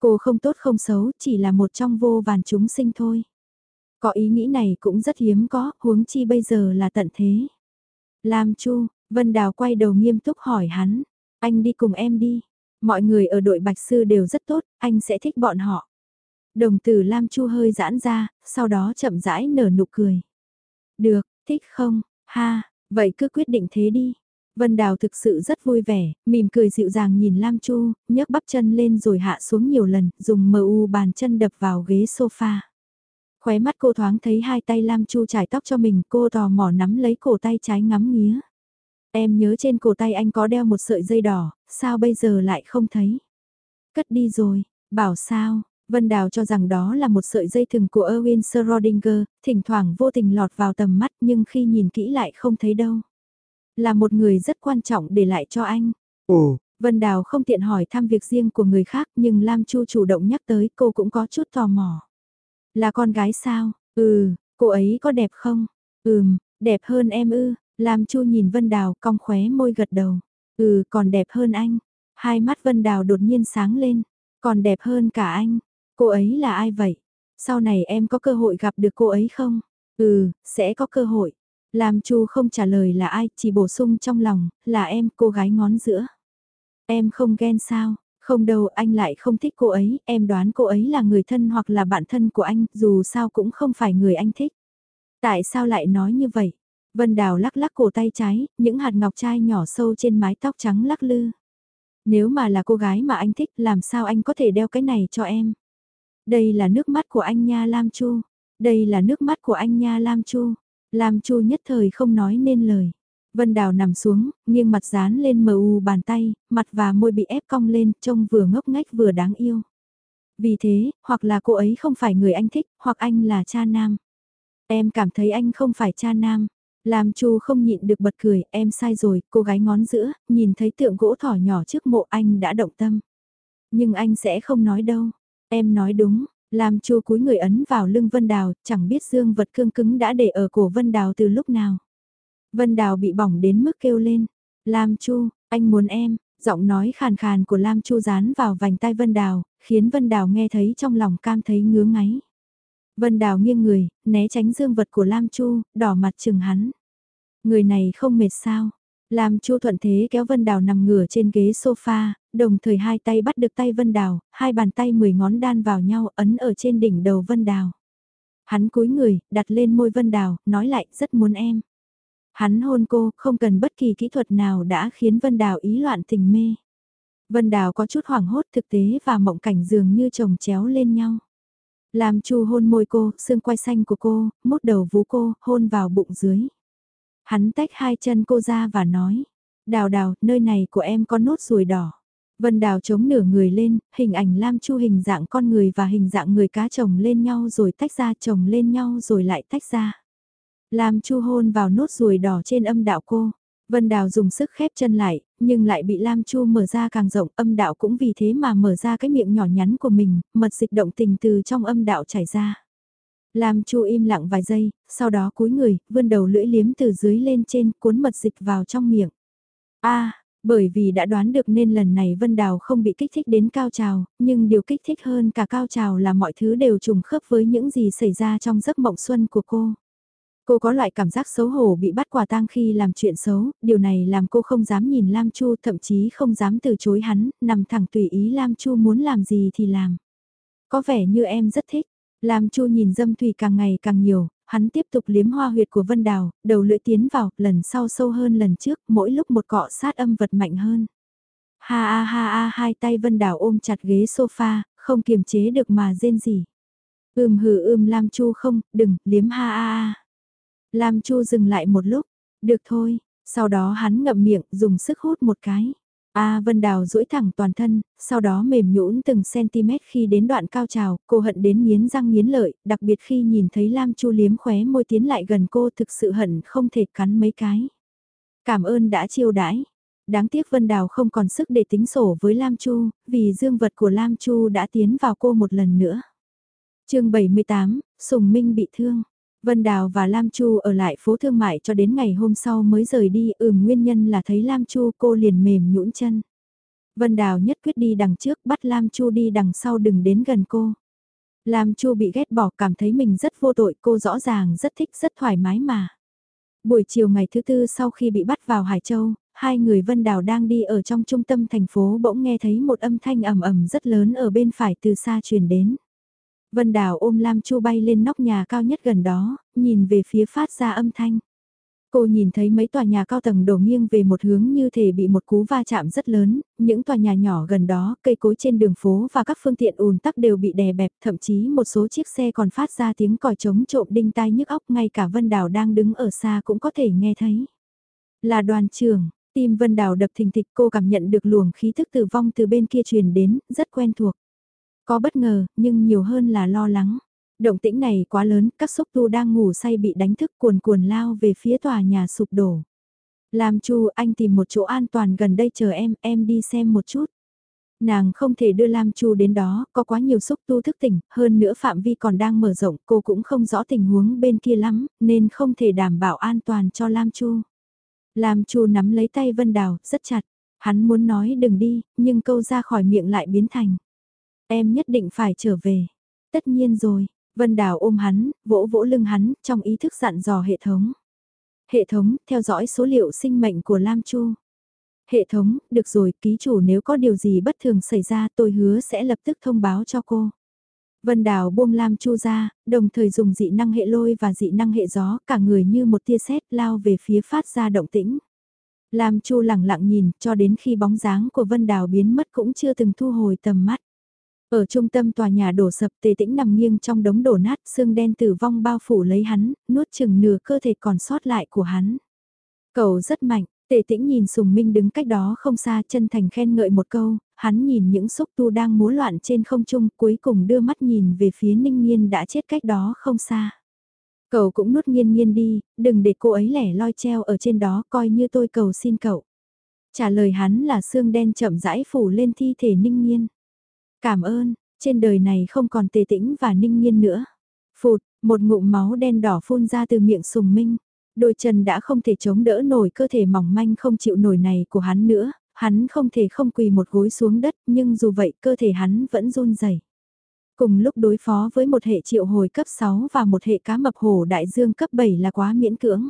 Cô không tốt không xấu, chỉ là một trong vô vàn chúng sinh thôi. Có ý nghĩ này cũng rất hiếm có, huống chi bây giờ là tận thế. Lam Chu, Vân Đào quay đầu nghiêm túc hỏi hắn, anh đi cùng em đi. Mọi người ở đội Bạch Sư đều rất tốt, anh sẽ thích bọn họ. Đồng tử Lam Chu hơi giãn ra, sau đó chậm rãi nở nụ cười. Được, thích không, ha, vậy cứ quyết định thế đi. Vân Đào thực sự rất vui vẻ, mỉm cười dịu dàng nhìn Lam Chu, nhấc bắp chân lên rồi hạ xuống nhiều lần, dùng mờ u bàn chân đập vào ghế sofa. Khóe mắt cô thoáng thấy hai tay Lam Chu trải tóc cho mình, cô tò mò nắm lấy cổ tay trái ngắm nghía. Em nhớ trên cổ tay anh có đeo một sợi dây đỏ, sao bây giờ lại không thấy? Cất đi rồi, bảo sao? Vân Đào cho rằng đó là một sợi dây thừng của Erwin Schrödinger, thỉnh thoảng vô tình lọt vào tầm mắt nhưng khi nhìn kỹ lại không thấy đâu. Là một người rất quan trọng để lại cho anh. Ồ, Vân Đào không tiện hỏi thăm việc riêng của người khác nhưng Lam Chu chủ động nhắc tới cô cũng có chút tò mò. Là con gái sao? Ừ, cô ấy có đẹp không? Ừm, đẹp hơn em ư. Lam Chu nhìn Vân Đào cong khóe môi gật đầu. Ừ, còn đẹp hơn anh. Hai mắt Vân Đào đột nhiên sáng lên. Còn đẹp hơn cả anh. Cô ấy là ai vậy? Sau này em có cơ hội gặp được cô ấy không? Ừ, sẽ có cơ hội. Lam Chu không trả lời là ai, chỉ bổ sung trong lòng, là em, cô gái ngón giữa. Em không ghen sao? Không đâu, anh lại không thích cô ấy, em đoán cô ấy là người thân hoặc là bạn thân của anh, dù sao cũng không phải người anh thích. Tại sao lại nói như vậy? Vân Đào lắc lắc cổ tay trái, những hạt ngọc trai nhỏ sâu trên mái tóc trắng lắc lư. Nếu mà là cô gái mà anh thích, làm sao anh có thể đeo cái này cho em? Đây là nước mắt của anh nha Lam Chu. Đây là nước mắt của anh nha Lam Chu. Lam Chu nhất thời không nói nên lời. Vân Đào nằm xuống, nghiêng mặt dán lên mờ u bàn tay, mặt và môi bị ép cong lên, trông vừa ngốc nghếch vừa đáng yêu. Vì thế, hoặc là cô ấy không phải người anh thích, hoặc anh là cha nam. Em cảm thấy anh không phải cha nam. Lam Chu không nhịn được bật cười, em sai rồi, cô gái ngón giữa, nhìn thấy tượng gỗ thỏ nhỏ trước mộ anh đã động tâm. Nhưng anh sẽ không nói đâu. Em nói đúng, Lam Chu cúi người ấn vào lưng Vân Đào, chẳng biết dương vật cương cứng đã để ở cổ Vân Đào từ lúc nào. Vân Đào bị bỏng đến mức kêu lên. Lam Chu, anh muốn em, giọng nói khàn khàn của Lam Chu dán vào vành tai Vân Đào, khiến Vân Đào nghe thấy trong lòng cam thấy ngứa ngáy. Vân Đào nghiêng người, né tránh dương vật của Lam Chu, đỏ mặt chừng hắn. Người này không mệt sao? Làm Chu thuận thế kéo Vân Đào nằm ngửa trên ghế sofa, đồng thời hai tay bắt được tay Vân Đào, hai bàn tay mười ngón đan vào nhau ấn ở trên đỉnh đầu Vân Đào. Hắn cúi người, đặt lên môi Vân Đào, nói lại rất muốn em. Hắn hôn cô, không cần bất kỳ kỹ thuật nào đã khiến Vân Đào ý loạn tình mê. Vân Đào có chút hoảng hốt thực tế và mộng cảnh dường như chồng chéo lên nhau. Làm chu hôn môi cô, xương quai xanh của cô, mốt đầu vú cô, hôn vào bụng dưới. Hắn tách hai chân cô ra và nói, đào đào, nơi này của em có nốt ruồi đỏ. Vân Đào chống nửa người lên, hình ảnh Lam Chu hình dạng con người và hình dạng người cá chồng lên nhau rồi tách ra chồng lên nhau rồi lại tách ra. Lam Chu hôn vào nốt ruồi đỏ trên âm đạo cô. Vân Đào dùng sức khép chân lại, nhưng lại bị Lam Chu mở ra càng rộng, âm đạo cũng vì thế mà mở ra cái miệng nhỏ nhắn của mình, mật dịch động tình từ trong âm đạo chảy ra. Lam Chu im lặng vài giây, sau đó cúi người, vươn đầu lưỡi liếm từ dưới lên trên, cuốn mật dịch vào trong miệng. A, bởi vì đã đoán được nên lần này Vân Đào không bị kích thích đến cao trào, nhưng điều kích thích hơn cả cao trào là mọi thứ đều trùng khớp với những gì xảy ra trong giấc mộng xuân của cô. Cô có loại cảm giác xấu hổ bị bắt quả tang khi làm chuyện xấu, điều này làm cô không dám nhìn Lam Chu thậm chí không dám từ chối hắn, nằm thẳng tùy ý Lam Chu muốn làm gì thì làm. Có vẻ như em rất thích, Lam Chu nhìn dâm thủy càng ngày càng nhiều, hắn tiếp tục liếm hoa huyệt của Vân Đào, đầu lưỡi tiến vào, lần sau sâu hơn lần trước, mỗi lúc một cọ sát âm vật mạnh hơn. Ha a ha a hai tay Vân Đào ôm chặt ghế sofa, không kiềm chế được mà rên gì. Ưm hừ ưm Lam Chu không, đừng, liếm ha a a. Lam Chu dừng lại một lúc, được thôi, sau đó hắn ngậm miệng dùng sức hút một cái. A Vân Đào duỗi thẳng toàn thân, sau đó mềm nhũn từng cm khi đến đoạn cao trào, cô hận đến nghiến răng nghiến lợi, đặc biệt khi nhìn thấy Lam Chu liếm khóe môi tiến lại gần cô thực sự hận không thể cắn mấy cái. Cảm ơn đã chiêu đãi. Đáng tiếc Vân Đào không còn sức để tính sổ với Lam Chu, vì dương vật của Lam Chu đã tiến vào cô một lần nữa. chương 78, Sùng Minh bị thương. Vân Đào và Lam Chu ở lại phố thương mại cho đến ngày hôm sau mới rời đi, ừm nguyên nhân là thấy Lam Chu cô liền mềm nhũn chân. Vân Đào nhất quyết đi đằng trước bắt Lam Chu đi đằng sau đừng đến gần cô. Lam Chu bị ghét bỏ cảm thấy mình rất vô tội cô rõ ràng rất thích rất thoải mái mà. Buổi chiều ngày thứ tư sau khi bị bắt vào Hải Châu, hai người Vân Đào đang đi ở trong trung tâm thành phố bỗng nghe thấy một âm thanh ầm ầm rất lớn ở bên phải từ xa truyền đến. Vân Đào ôm Lam Chu bay lên nóc nhà cao nhất gần đó, nhìn về phía phát ra âm thanh. Cô nhìn thấy mấy tòa nhà cao tầng đổ nghiêng về một hướng như thể bị một cú va chạm rất lớn, những tòa nhà nhỏ gần đó, cây cối trên đường phố và các phương tiện ùn tắc đều bị đè bẹp, thậm chí một số chiếc xe còn phát ra tiếng còi trống trộm đinh tai nhức óc ngay cả Vân Đào đang đứng ở xa cũng có thể nghe thấy. Là đoàn trưởng, tim Vân Đào đập thình thịch cô cảm nhận được luồng khí thức tử vong từ bên kia truyền đến, rất quen thuộc. Có bất ngờ, nhưng nhiều hơn là lo lắng. Động tĩnh này quá lớn, các xúc tu đang ngủ say bị đánh thức cuồn cuồn lao về phía tòa nhà sụp đổ. Làm chu anh tìm một chỗ an toàn gần đây chờ em, em đi xem một chút. Nàng không thể đưa Lam Chu đến đó, có quá nhiều xúc tu thức tỉnh, hơn nữa phạm vi còn đang mở rộng, cô cũng không rõ tình huống bên kia lắm, nên không thể đảm bảo an toàn cho Lam Chu. Lam Chu nắm lấy tay Vân Đào, rất chặt. Hắn muốn nói đừng đi, nhưng câu ra khỏi miệng lại biến thành. Em nhất định phải trở về. Tất nhiên rồi, Vân Đào ôm hắn, vỗ vỗ lưng hắn, trong ý thức dặn dò hệ thống. Hệ thống, theo dõi số liệu sinh mệnh của Lam Chu. Hệ thống, được rồi, ký chủ nếu có điều gì bất thường xảy ra tôi hứa sẽ lập tức thông báo cho cô. Vân Đào buông Lam Chu ra, đồng thời dùng dị năng hệ lôi và dị năng hệ gió, cả người như một tia sét lao về phía phát ra động tĩnh. Lam Chu lặng lặng nhìn, cho đến khi bóng dáng của Vân Đào biến mất cũng chưa từng thu hồi tầm mắt. Ở trung tâm tòa nhà đổ sập tề tĩnh nằm nghiêng trong đống đổ nát xương đen tử vong bao phủ lấy hắn, nuốt chừng nửa cơ thể còn sót lại của hắn. cậu rất mạnh, tề tĩnh nhìn Sùng Minh đứng cách đó không xa chân thành khen ngợi một câu, hắn nhìn những xúc tu đang múa loạn trên không trung cuối cùng đưa mắt nhìn về phía ninh nhiên đã chết cách đó không xa. Cậu cũng nuốt nghiên nghiên đi, đừng để cô ấy lẻ loi treo ở trên đó coi như tôi cầu xin cậu. Trả lời hắn là xương đen chậm rãi phủ lên thi thể ninh Nhiên. Cảm ơn, trên đời này không còn tề tĩnh và ninh nhiên nữa. Phụt, một ngụm máu đen đỏ phun ra từ miệng sùng minh. Đôi chân đã không thể chống đỡ nổi cơ thể mỏng manh không chịu nổi này của hắn nữa, hắn không thể không quỳ một gối xuống đất nhưng dù vậy cơ thể hắn vẫn run rẩy. Cùng lúc đối phó với một hệ triệu hồi cấp 6 và một hệ cá mập hổ đại dương cấp 7 là quá miễn cưỡng.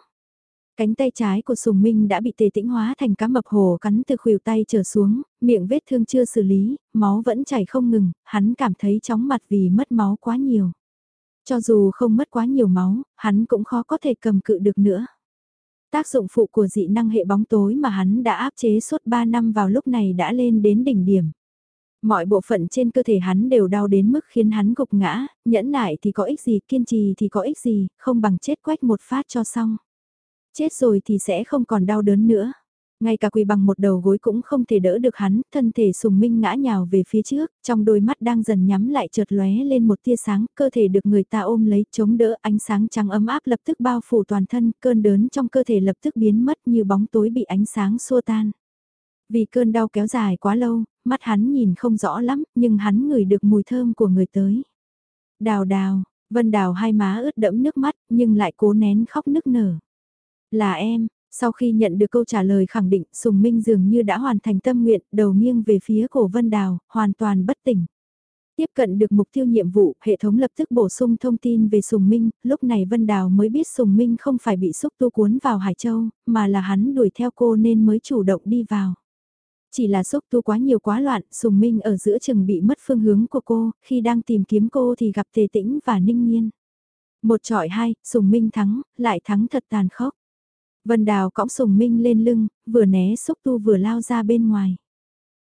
Cánh tay trái của Sùng Minh đã bị tề tĩnh hóa thành cá mập hồ cắn từ khuỷu tay trở xuống, miệng vết thương chưa xử lý, máu vẫn chảy không ngừng, hắn cảm thấy chóng mặt vì mất máu quá nhiều. Cho dù không mất quá nhiều máu, hắn cũng khó có thể cầm cự được nữa. Tác dụng phụ của dị năng hệ bóng tối mà hắn đã áp chế suốt 3 năm vào lúc này đã lên đến đỉnh điểm. Mọi bộ phận trên cơ thể hắn đều đau đến mức khiến hắn gục ngã, nhẫn nại thì có ích gì, kiên trì thì có ích gì, không bằng chết quách một phát cho xong. Chết rồi thì sẽ không còn đau đớn nữa. Ngay cả quỳ bằng một đầu gối cũng không thể đỡ được hắn, thân thể sùng minh ngã nhào về phía trước, trong đôi mắt đang dần nhắm lại chợt lóe lên một tia sáng, cơ thể được người ta ôm lấy chống đỡ ánh sáng trắng ấm áp lập tức bao phủ toàn thân, cơn đớn trong cơ thể lập tức biến mất như bóng tối bị ánh sáng xua tan. Vì cơn đau kéo dài quá lâu, mắt hắn nhìn không rõ lắm, nhưng hắn ngửi được mùi thơm của người tới. Đào đào, vân đào hai má ướt đẫm nước mắt, nhưng lại cố nén khóc nức nở. Là em, sau khi nhận được câu trả lời khẳng định, Sùng Minh dường như đã hoàn thành tâm nguyện, đầu nghiêng về phía cổ Vân Đào, hoàn toàn bất tỉnh. Tiếp cận được mục tiêu nhiệm vụ, hệ thống lập tức bổ sung thông tin về Sùng Minh, lúc này Vân Đào mới biết Sùng Minh không phải bị xúc tu cuốn vào Hải Châu, mà là hắn đuổi theo cô nên mới chủ động đi vào. Chỉ là xúc tu quá nhiều quá loạn, Sùng Minh ở giữa chừng bị mất phương hướng của cô, khi đang tìm kiếm cô thì gặp Tề Tĩnh và Ninh Nhiên. Một trọi hai, Sùng Minh thắng, lại thắng thật tàn khốc. Vân Đào cõng Sùng Minh lên lưng, vừa né xúc tu vừa lao ra bên ngoài.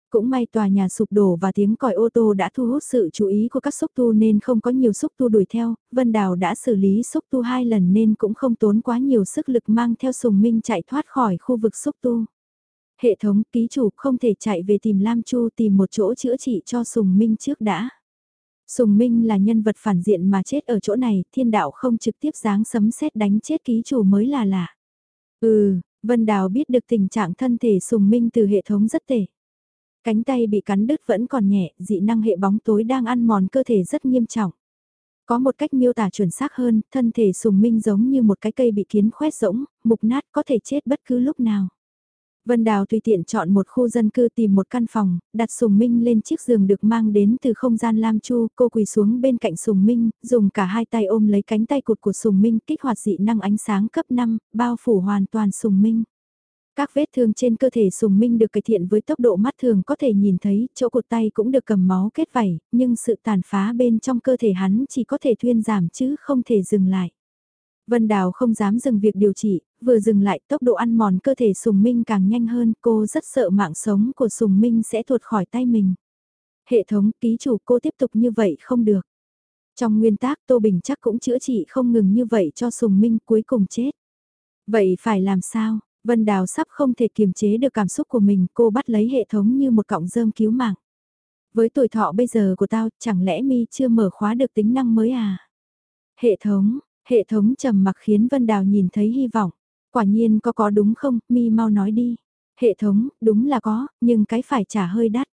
Cũng may tòa nhà sụp đổ và tiếng còi ô tô đã thu hút sự chú ý của các xúc tu nên không có nhiều xúc tu đuổi theo, Vân Đào đã xử lý xúc tu hai lần nên cũng không tốn quá nhiều sức lực mang theo Sùng Minh chạy thoát khỏi khu vực xúc tu. Hệ thống ký chủ không thể chạy về tìm Lam Chu tìm một chỗ chữa trị cho Sùng Minh trước đã. Sùng Minh là nhân vật phản diện mà chết ở chỗ này, thiên đạo không trực tiếp giáng sấm sét đánh chết ký chủ mới là lạ. Ừ, Vân Đào biết được tình trạng thân thể Sùng Minh từ hệ thống rất tệ. Cánh tay bị cắn đứt vẫn còn nhẹ, dị năng hệ bóng tối đang ăn mòn cơ thể rất nghiêm trọng. Có một cách miêu tả chuẩn xác hơn, thân thể Sùng Minh giống như một cái cây bị kiến khoét rỗng, mục nát có thể chết bất cứ lúc nào. Vân Đào tùy tiện chọn một khu dân cư tìm một căn phòng, đặt Sùng Minh lên chiếc giường được mang đến từ không gian Lam Chu, cô quỳ xuống bên cạnh Sùng Minh, dùng cả hai tay ôm lấy cánh tay cụt của Sùng Minh kích hoạt dị năng ánh sáng cấp 5, bao phủ hoàn toàn Sùng Minh. Các vết thương trên cơ thể Sùng Minh được cải thiện với tốc độ mắt thường có thể nhìn thấy, chỗ cụt tay cũng được cầm máu kết vảy, nhưng sự tàn phá bên trong cơ thể hắn chỉ có thể thuyên giảm chứ không thể dừng lại. Vân Đào không dám dừng việc điều trị, vừa dừng lại tốc độ ăn mòn cơ thể Sùng Minh càng nhanh hơn, cô rất sợ mạng sống của Sùng Minh sẽ tuột khỏi tay mình. Hệ thống ký chủ cô tiếp tục như vậy không được. Trong nguyên tắc, Tô Bình chắc cũng chữa trị không ngừng như vậy cho Sùng Minh cuối cùng chết. Vậy phải làm sao? Vân Đào sắp không thể kiềm chế được cảm xúc của mình, cô bắt lấy hệ thống như một cọng rơm cứu mạng. Với tuổi thọ bây giờ của tao, chẳng lẽ mi chưa mở khóa được tính năng mới à? Hệ thống, hệ thống trầm mặc khiến Vân Đào nhìn thấy hy vọng. Quả nhiên có có đúng không, mi mau nói đi. Hệ thống, đúng là có, nhưng cái phải trả hơi đắt.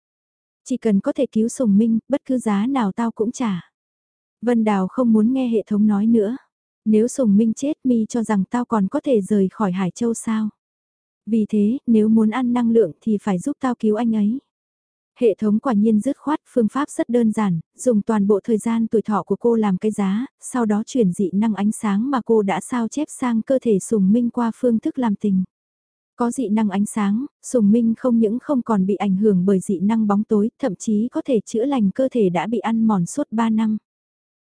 Chỉ cần có thể cứu Sùng Minh, bất cứ giá nào tao cũng trả. Vân Đào không muốn nghe hệ thống nói nữa. Nếu Sùng Minh chết mi cho rằng tao còn có thể rời khỏi Hải Châu sao? Vì thế, nếu muốn ăn năng lượng thì phải giúp tao cứu anh ấy. Hệ thống quả nhiên dứt khoát, phương pháp rất đơn giản, dùng toàn bộ thời gian tuổi thọ của cô làm cái giá, sau đó chuyển dị năng ánh sáng mà cô đã sao chép sang cơ thể Sùng Minh qua phương thức làm tình. Có dị năng ánh sáng, Sùng Minh không những không còn bị ảnh hưởng bởi dị năng bóng tối, thậm chí có thể chữa lành cơ thể đã bị ăn mòn suốt 3 năm.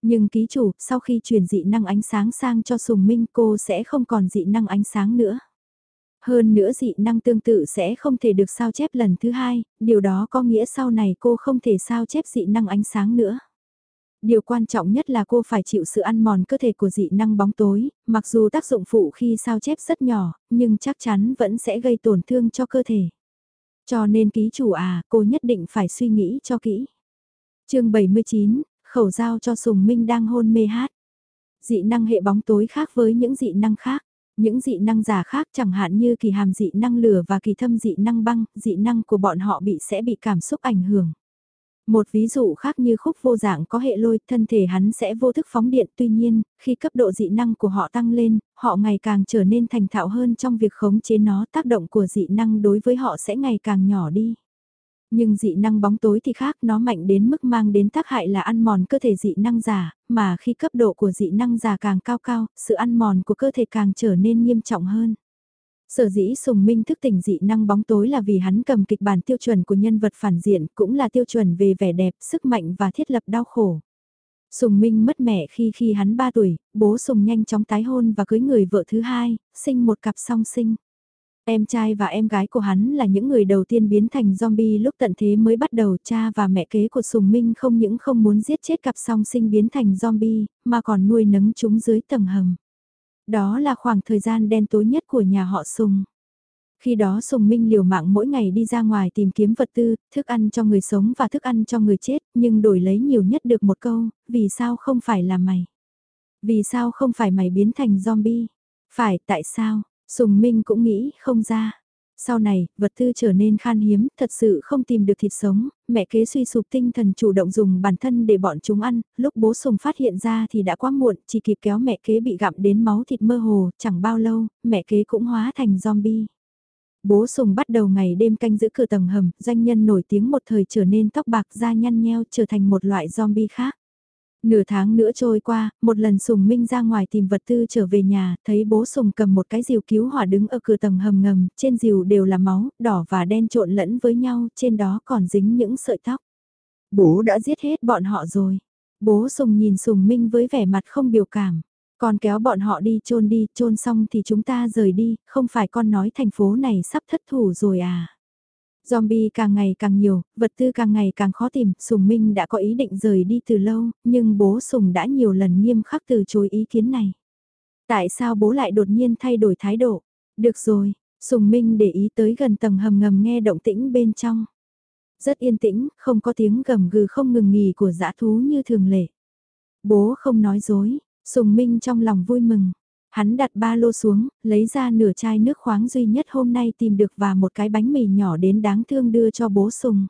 Nhưng ký chủ, sau khi chuyển dị năng ánh sáng sang cho Sùng Minh cô sẽ không còn dị năng ánh sáng nữa. Hơn nữa dị năng tương tự sẽ không thể được sao chép lần thứ hai, điều đó có nghĩa sau này cô không thể sao chép dị năng ánh sáng nữa. Điều quan trọng nhất là cô phải chịu sự ăn mòn cơ thể của dị năng bóng tối, mặc dù tác dụng phụ khi sao chép rất nhỏ, nhưng chắc chắn vẫn sẽ gây tổn thương cho cơ thể. Cho nên ký chủ à, cô nhất định phải suy nghĩ cho kỹ. chương 79, khẩu giao cho Sùng Minh đang hôn mê hát. Dị năng hệ bóng tối khác với những dị năng khác. Những dị năng giả khác chẳng hạn như kỳ hàm dị năng lửa và kỳ thâm dị năng băng, dị năng của bọn họ bị sẽ bị cảm xúc ảnh hưởng. Một ví dụ khác như khúc vô dạng có hệ lôi, thân thể hắn sẽ vô thức phóng điện, tuy nhiên, khi cấp độ dị năng của họ tăng lên, họ ngày càng trở nên thành thạo hơn trong việc khống chế nó, tác động của dị năng đối với họ sẽ ngày càng nhỏ đi. Nhưng dị năng bóng tối thì khác, nó mạnh đến mức mang đến tác hại là ăn mòn cơ thể dị năng giả, mà khi cấp độ của dị năng giả càng cao cao, sự ăn mòn của cơ thể càng trở nên nghiêm trọng hơn. Sở dĩ Sùng Minh thức tỉnh dị năng bóng tối là vì hắn cầm kịch bản tiêu chuẩn của nhân vật phản diện cũng là tiêu chuẩn về vẻ đẹp, sức mạnh và thiết lập đau khổ. Sùng Minh mất mẹ khi khi hắn 3 tuổi, bố Sùng nhanh chóng tái hôn và cưới người vợ thứ hai, sinh một cặp song sinh. Em trai và em gái của hắn là những người đầu tiên biến thành zombie lúc tận thế mới bắt đầu cha và mẹ kế của Sùng Minh không những không muốn giết chết cặp song sinh biến thành zombie, mà còn nuôi nấng chúng dưới tầng hầm. Đó là khoảng thời gian đen tối nhất của nhà họ Sùng. Khi đó Sùng Minh liều mạng mỗi ngày đi ra ngoài tìm kiếm vật tư, thức ăn cho người sống và thức ăn cho người chết, nhưng đổi lấy nhiều nhất được một câu, vì sao không phải là mày? Vì sao không phải mày biến thành zombie? Phải, tại sao? Sùng Minh cũng nghĩ không ra. Sau này, vật tư trở nên khan hiếm, thật sự không tìm được thịt sống, mẹ kế suy sụp tinh thần chủ động dùng bản thân để bọn chúng ăn, lúc bố Sùng phát hiện ra thì đã quá muộn, chỉ kịp kéo mẹ kế bị gặm đến máu thịt mơ hồ, chẳng bao lâu, mẹ kế cũng hóa thành zombie. Bố Sùng bắt đầu ngày đêm canh giữ cửa tầng hầm, doanh nhân nổi tiếng một thời trở nên tóc bạc da nhăn nheo trở thành một loại zombie khác. Nửa tháng nữa trôi qua, một lần Sùng Minh ra ngoài tìm vật tư trở về nhà, thấy bố Sùng cầm một cái rìu cứu hỏa đứng ở cửa tầng hầm ngầm, trên rìu đều là máu, đỏ và đen trộn lẫn với nhau, trên đó còn dính những sợi tóc. Bố đã giết hết bọn họ rồi. Bố Sùng nhìn Sùng Minh với vẻ mặt không biểu cảm. Con kéo bọn họ đi chôn đi, chôn xong thì chúng ta rời đi, không phải con nói thành phố này sắp thất thủ rồi à. Zombie càng ngày càng nhiều, vật tư càng ngày càng khó tìm, Sùng Minh đã có ý định rời đi từ lâu, nhưng bố Sùng đã nhiều lần nghiêm khắc từ chối ý kiến này. Tại sao bố lại đột nhiên thay đổi thái độ? Được rồi, Sùng Minh để ý tới gần tầng hầm ngầm nghe động tĩnh bên trong. Rất yên tĩnh, không có tiếng gầm gừ không ngừng nghỉ của dã thú như thường lệ. Bố không nói dối, Sùng Minh trong lòng vui mừng. Hắn đặt ba lô xuống, lấy ra nửa chai nước khoáng duy nhất hôm nay tìm được và một cái bánh mì nhỏ đến đáng thương đưa cho bố Sùng.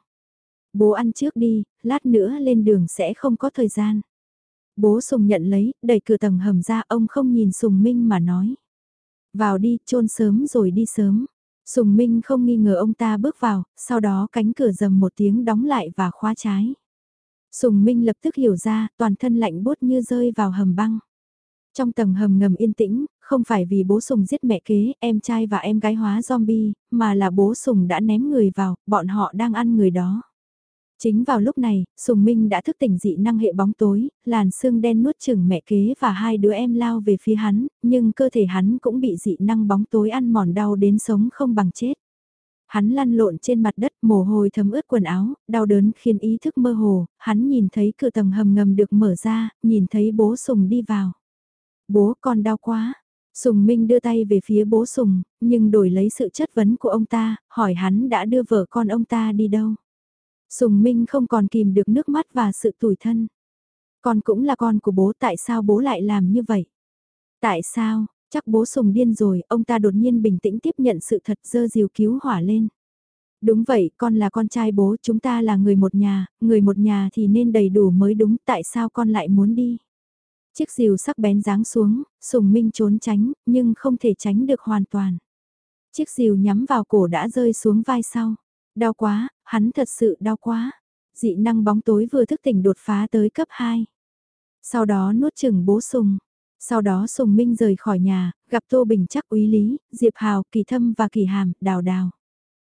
Bố ăn trước đi, lát nữa lên đường sẽ không có thời gian. Bố Sùng nhận lấy, đẩy cửa tầng hầm ra ông không nhìn Sùng Minh mà nói. Vào đi, trôn sớm rồi đi sớm. Sùng Minh không nghi ngờ ông ta bước vào, sau đó cánh cửa dầm một tiếng đóng lại và khóa trái. Sùng Minh lập tức hiểu ra, toàn thân lạnh bốt như rơi vào hầm băng. Trong tầng hầm ngầm yên tĩnh, không phải vì bố Sùng giết mẹ kế, em trai và em gái hóa zombie, mà là bố Sùng đã ném người vào, bọn họ đang ăn người đó. Chính vào lúc này, Sùng Minh đã thức tỉnh dị năng hệ bóng tối, làn xương đen nuốt chừng mẹ kế và hai đứa em lao về phía hắn, nhưng cơ thể hắn cũng bị dị năng bóng tối ăn mòn đau đến sống không bằng chết. Hắn lăn lộn trên mặt đất mồ hôi thấm ướt quần áo, đau đớn khiến ý thức mơ hồ, hắn nhìn thấy cửa tầng hầm ngầm được mở ra, nhìn thấy bố Sùng đi vào. Bố con đau quá. Sùng Minh đưa tay về phía bố Sùng, nhưng đổi lấy sự chất vấn của ông ta, hỏi hắn đã đưa vợ con ông ta đi đâu. Sùng Minh không còn kìm được nước mắt và sự tủi thân. Con cũng là con của bố tại sao bố lại làm như vậy? Tại sao, chắc bố Sùng điên rồi, ông ta đột nhiên bình tĩnh tiếp nhận sự thật dơ diều cứu hỏa lên. Đúng vậy, con là con trai bố, chúng ta là người một nhà, người một nhà thì nên đầy đủ mới đúng, tại sao con lại muốn đi? Chiếc rìu sắc bén giáng xuống, Sùng Minh trốn tránh, nhưng không thể tránh được hoàn toàn. Chiếc rìu nhắm vào cổ đã rơi xuống vai sau. Đau quá, hắn thật sự đau quá. Dị năng bóng tối vừa thức tỉnh đột phá tới cấp 2. Sau đó nuốt chừng bố Sùng. Sau đó Sùng Minh rời khỏi nhà, gặp Tô Bình chắc úy lý, Diệp Hào, Kỳ Thâm và Kỳ Hàm, Đào Đào.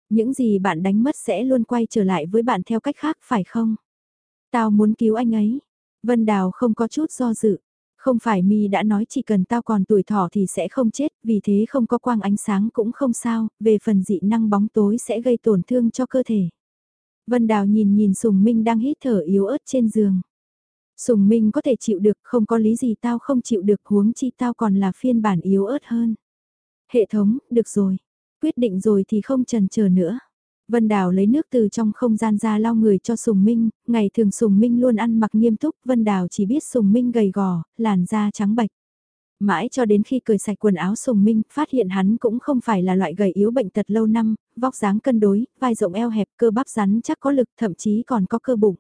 Những gì bạn đánh mất sẽ luôn quay trở lại với bạn theo cách khác phải không? Tao muốn cứu anh ấy. Vân Đào không có chút do dự. Không phải mi đã nói chỉ cần tao còn tuổi thọ thì sẽ không chết, vì thế không có quang ánh sáng cũng không sao, về phần dị năng bóng tối sẽ gây tổn thương cho cơ thể. Vân Đào nhìn nhìn Sùng Minh đang hít thở yếu ớt trên giường. Sùng Minh có thể chịu được, không có lý gì tao không chịu được huống chi tao còn là phiên bản yếu ớt hơn. Hệ thống, được rồi. Quyết định rồi thì không trần chờ nữa. Vân Đào lấy nước từ trong không gian ra lau người cho Sùng Minh, ngày thường Sùng Minh luôn ăn mặc nghiêm túc, Vân Đào chỉ biết Sùng Minh gầy gò, làn da trắng bạch. Mãi cho đến khi cởi sạch quần áo Sùng Minh, phát hiện hắn cũng không phải là loại gầy yếu bệnh tật lâu năm, vóc dáng cân đối, vai rộng eo hẹp, cơ bắp rắn chắc có lực, thậm chí còn có cơ bụng.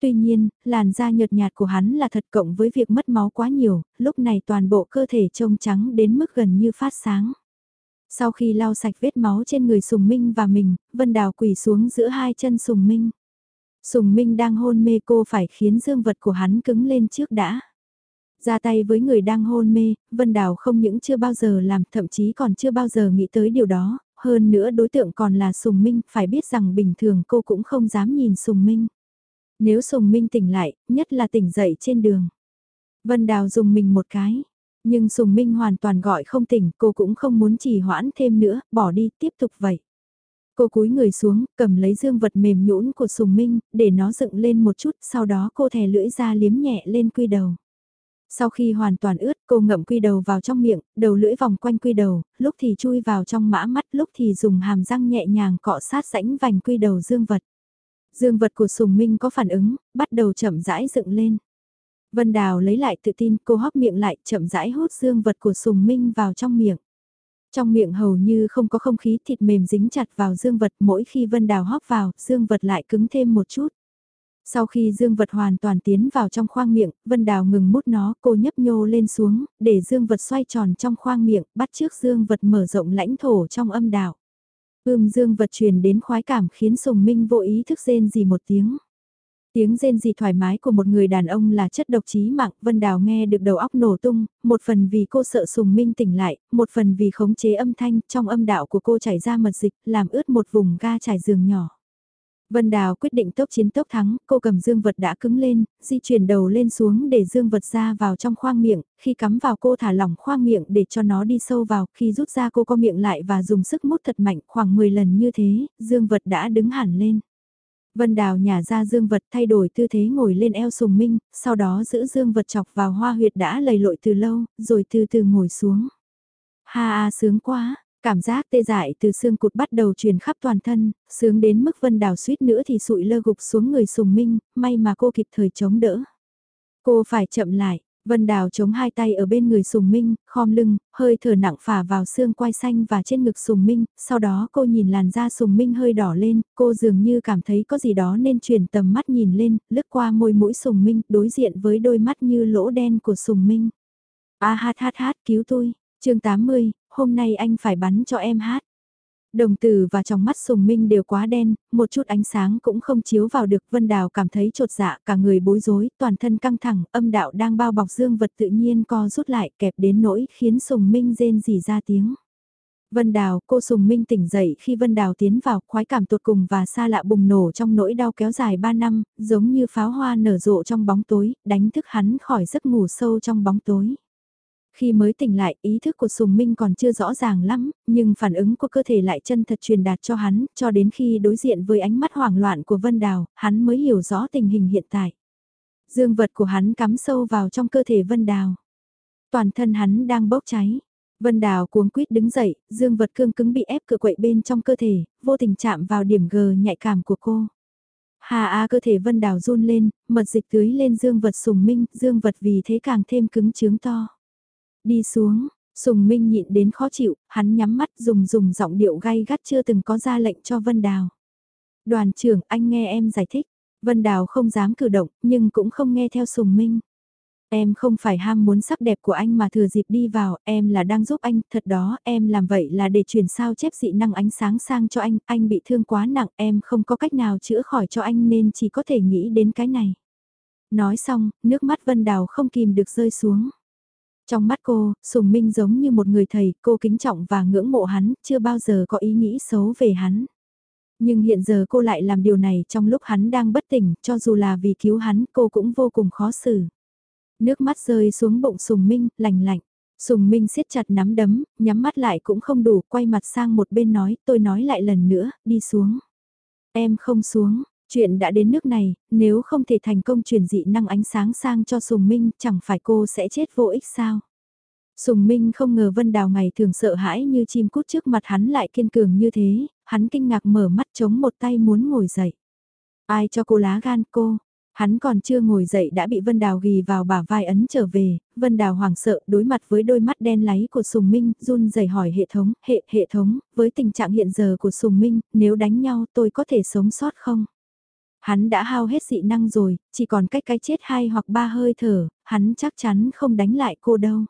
Tuy nhiên, làn da nhợt nhạt của hắn là thật cộng với việc mất máu quá nhiều, lúc này toàn bộ cơ thể trông trắng đến mức gần như phát sáng. Sau khi lau sạch vết máu trên người Sùng Minh và mình, Vân Đào quỳ xuống giữa hai chân Sùng Minh. Sùng Minh đang hôn mê cô phải khiến dương vật của hắn cứng lên trước đã. Ra tay với người đang hôn mê, Vân Đào không những chưa bao giờ làm, thậm chí còn chưa bao giờ nghĩ tới điều đó, hơn nữa đối tượng còn là Sùng Minh, phải biết rằng bình thường cô cũng không dám nhìn Sùng Minh. Nếu Sùng Minh tỉnh lại, nhất là tỉnh dậy trên đường. Vân Đào dùng mình một cái, nhưng Sùng Minh hoàn toàn gọi không tỉnh, cô cũng không muốn trì hoãn thêm nữa, bỏ đi, tiếp tục vậy. Cô cúi người xuống, cầm lấy dương vật mềm nhũn của Sùng Minh, để nó dựng lên một chút, sau đó cô thè lưỡi ra liếm nhẹ lên quy đầu. Sau khi hoàn toàn ướt, cô ngậm quy đầu vào trong miệng, đầu lưỡi vòng quanh quy đầu, lúc thì chui vào trong mã mắt, lúc thì dùng hàm răng nhẹ nhàng cọ sát rãnh vành quy đầu dương vật. Dương vật của Sùng Minh có phản ứng, bắt đầu chậm rãi dựng lên. Vân Đào lấy lại tự tin, cô hóc miệng lại, chậm rãi hút dương vật của Sùng Minh vào trong miệng. Trong miệng hầu như không có không khí thịt mềm dính chặt vào dương vật mỗi khi Vân Đào hóc vào, dương vật lại cứng thêm một chút. Sau khi dương vật hoàn toàn tiến vào trong khoang miệng, Vân Đào ngừng mút nó, cô nhấp nhô lên xuống, để dương vật xoay tròn trong khoang miệng, bắt trước dương vật mở rộng lãnh thổ trong âm đạo. Ưm dương vật truyền đến khoái cảm khiến Sùng Minh vô ý thức rên gì một tiếng. Tiếng rên gì thoải mái của một người đàn ông là chất độc chí mạng, Vân Đào nghe được đầu óc nổ tung, một phần vì cô sợ Sùng Minh tỉnh lại, một phần vì khống chế âm thanh, trong âm đạo của cô chảy ra mật dịch, làm ướt một vùng ga trải giường nhỏ. Vân Đào quyết định tốc chiến tốc thắng, cô cầm dương vật đã cứng lên, di chuyển đầu lên xuống để dương vật ra vào trong khoang miệng, khi cắm vào cô thả lỏng khoang miệng để cho nó đi sâu vào, khi rút ra cô co miệng lại và dùng sức mút thật mạnh khoảng 10 lần như thế, dương vật đã đứng hẳn lên. Vân Đào nhả ra dương vật thay đổi tư thế ngồi lên eo sùng minh, sau đó giữ dương vật chọc vào hoa huyệt đã lầy lội từ lâu, rồi từ từ ngồi xuống. Ha a sướng quá, Cảm giác tê dại từ xương cụt bắt đầu truyền khắp toàn thân, sướng đến mức Vân Đào suýt nữa thì sụi lơ gục xuống người Sùng Minh, may mà cô kịp thời chống đỡ. Cô phải chậm lại, Vân Đào chống hai tay ở bên người Sùng Minh, khom lưng, hơi thở nặng phả vào xương quai xanh và trên ngực Sùng Minh, sau đó cô nhìn làn da Sùng Minh hơi đỏ lên, cô dường như cảm thấy có gì đó nên chuyển tầm mắt nhìn lên, lướt qua môi mũi Sùng Minh, đối diện với đôi mắt như lỗ đen của Sùng Minh. A hát hát hát cứu tôi, chương 80, hôm nay anh phải bắn cho em hát. Đồng tử và trong mắt sùng minh đều quá đen, một chút ánh sáng cũng không chiếu vào được Vân Đào cảm thấy trột dạ cả người bối rối, toàn thân căng thẳng, âm đạo đang bao bọc dương vật tự nhiên co rút lại kẹp đến nỗi khiến sùng minh rên rỉ ra tiếng. Vân Đào, cô Sùng Minh tỉnh dậy khi Vân Đào tiến vào, khoái cảm tột cùng và xa lạ bùng nổ trong nỗi đau kéo dài 3 năm, giống như pháo hoa nở rộ trong bóng tối, đánh thức hắn khỏi giấc ngủ sâu trong bóng tối. Khi mới tỉnh lại, ý thức của Sùng Minh còn chưa rõ ràng lắm, nhưng phản ứng của cơ thể lại chân thật truyền đạt cho hắn, cho đến khi đối diện với ánh mắt hoảng loạn của Vân Đào, hắn mới hiểu rõ tình hình hiện tại. Dương vật của hắn cắm sâu vào trong cơ thể Vân Đào. Toàn thân hắn đang bốc cháy. Vân Đào cuống quýt đứng dậy, dương vật cương cứng bị ép cựa quậy bên trong cơ thể, vô tình chạm vào điểm gờ nhạy cảm của cô. Hà a cơ thể Vân Đào run lên, mật dịch tưới lên dương vật sùng minh, dương vật vì thế càng thêm cứng chướng to. Đi xuống, Sùng Minh nhịn đến khó chịu, hắn nhắm mắt dùng dùng giọng điệu gay gắt chưa từng có ra lệnh cho Vân Đào. Đoàn trưởng, anh nghe em giải thích. Vân Đào không dám cử động, nhưng cũng không nghe theo Sùng Minh. Em không phải ham muốn sắc đẹp của anh mà thừa dịp đi vào, em là đang giúp anh, thật đó, em làm vậy là để chuyển sao chép dị năng ánh sáng sang cho anh, anh bị thương quá nặng, em không có cách nào chữa khỏi cho anh nên chỉ có thể nghĩ đến cái này. Nói xong, nước mắt Vân Đào không kìm được rơi xuống. Trong mắt cô, Sùng Minh giống như một người thầy, cô kính trọng và ngưỡng mộ hắn, chưa bao giờ có ý nghĩ xấu về hắn. Nhưng hiện giờ cô lại làm điều này trong lúc hắn đang bất tỉnh, cho dù là vì cứu hắn, cô cũng vô cùng khó xử. Nước mắt rơi xuống bụng Sùng Minh, lành lạnh. Sùng Minh siết chặt nắm đấm, nhắm mắt lại cũng không đủ, quay mặt sang một bên nói, tôi nói lại lần nữa, đi xuống. Em không xuống, Chuyện đã đến nước này, nếu không thể thành công truyền dị năng ánh sáng sang cho Sùng Minh chẳng phải cô sẽ chết vô ích sao? Sùng Minh không ngờ Vân Đào ngày thường sợ hãi như chim cút trước mặt hắn lại kiên cường như thế, hắn kinh ngạc mở mắt chống một tay muốn ngồi dậy. Ai cho cô lá gan cô? Hắn còn chưa ngồi dậy đã bị Vân Đào ghi vào bả vai ấn trở về, Vân Đào hoảng sợ đối mặt với đôi mắt đen láy của Sùng Minh, run rẩy hỏi hệ thống, hệ, hệ thống, với tình trạng hiện giờ của Sùng Minh, nếu đánh nhau tôi có thể sống sót không? Hắn đã hao hết dị năng rồi, chỉ còn cách cái chết hai hoặc ba hơi thở, hắn chắc chắn không đánh lại cô đâu.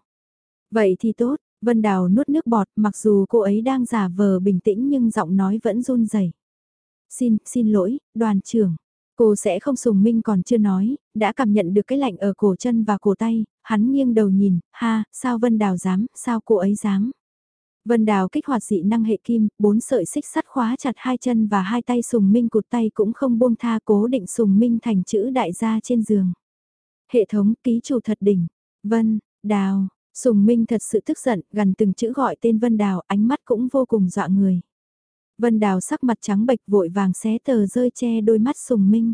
Vậy thì tốt, Vân Đào nuốt nước bọt mặc dù cô ấy đang giả vờ bình tĩnh nhưng giọng nói vẫn run rẩy. Xin, xin lỗi, đoàn trưởng. Cô sẽ không sùng minh còn chưa nói, đã cảm nhận được cái lạnh ở cổ chân và cổ tay, hắn nghiêng đầu nhìn, ha, sao Vân Đào dám, sao cô ấy dám. Vân Đào kích hoạt dị năng hệ kim, bốn sợi xích sắt khóa chặt hai chân và hai tay sùng minh cụt tay cũng không buông tha cố định sùng minh thành chữ đại gia trên giường. Hệ thống ký chủ thật đỉnh. Vân, Đào, sùng minh thật sự tức giận, gần từng chữ gọi tên Vân Đào, ánh mắt cũng vô cùng dọa người. Vân Đào sắc mặt trắng bệch vội vàng xé tờ rơi che đôi mắt sùng minh.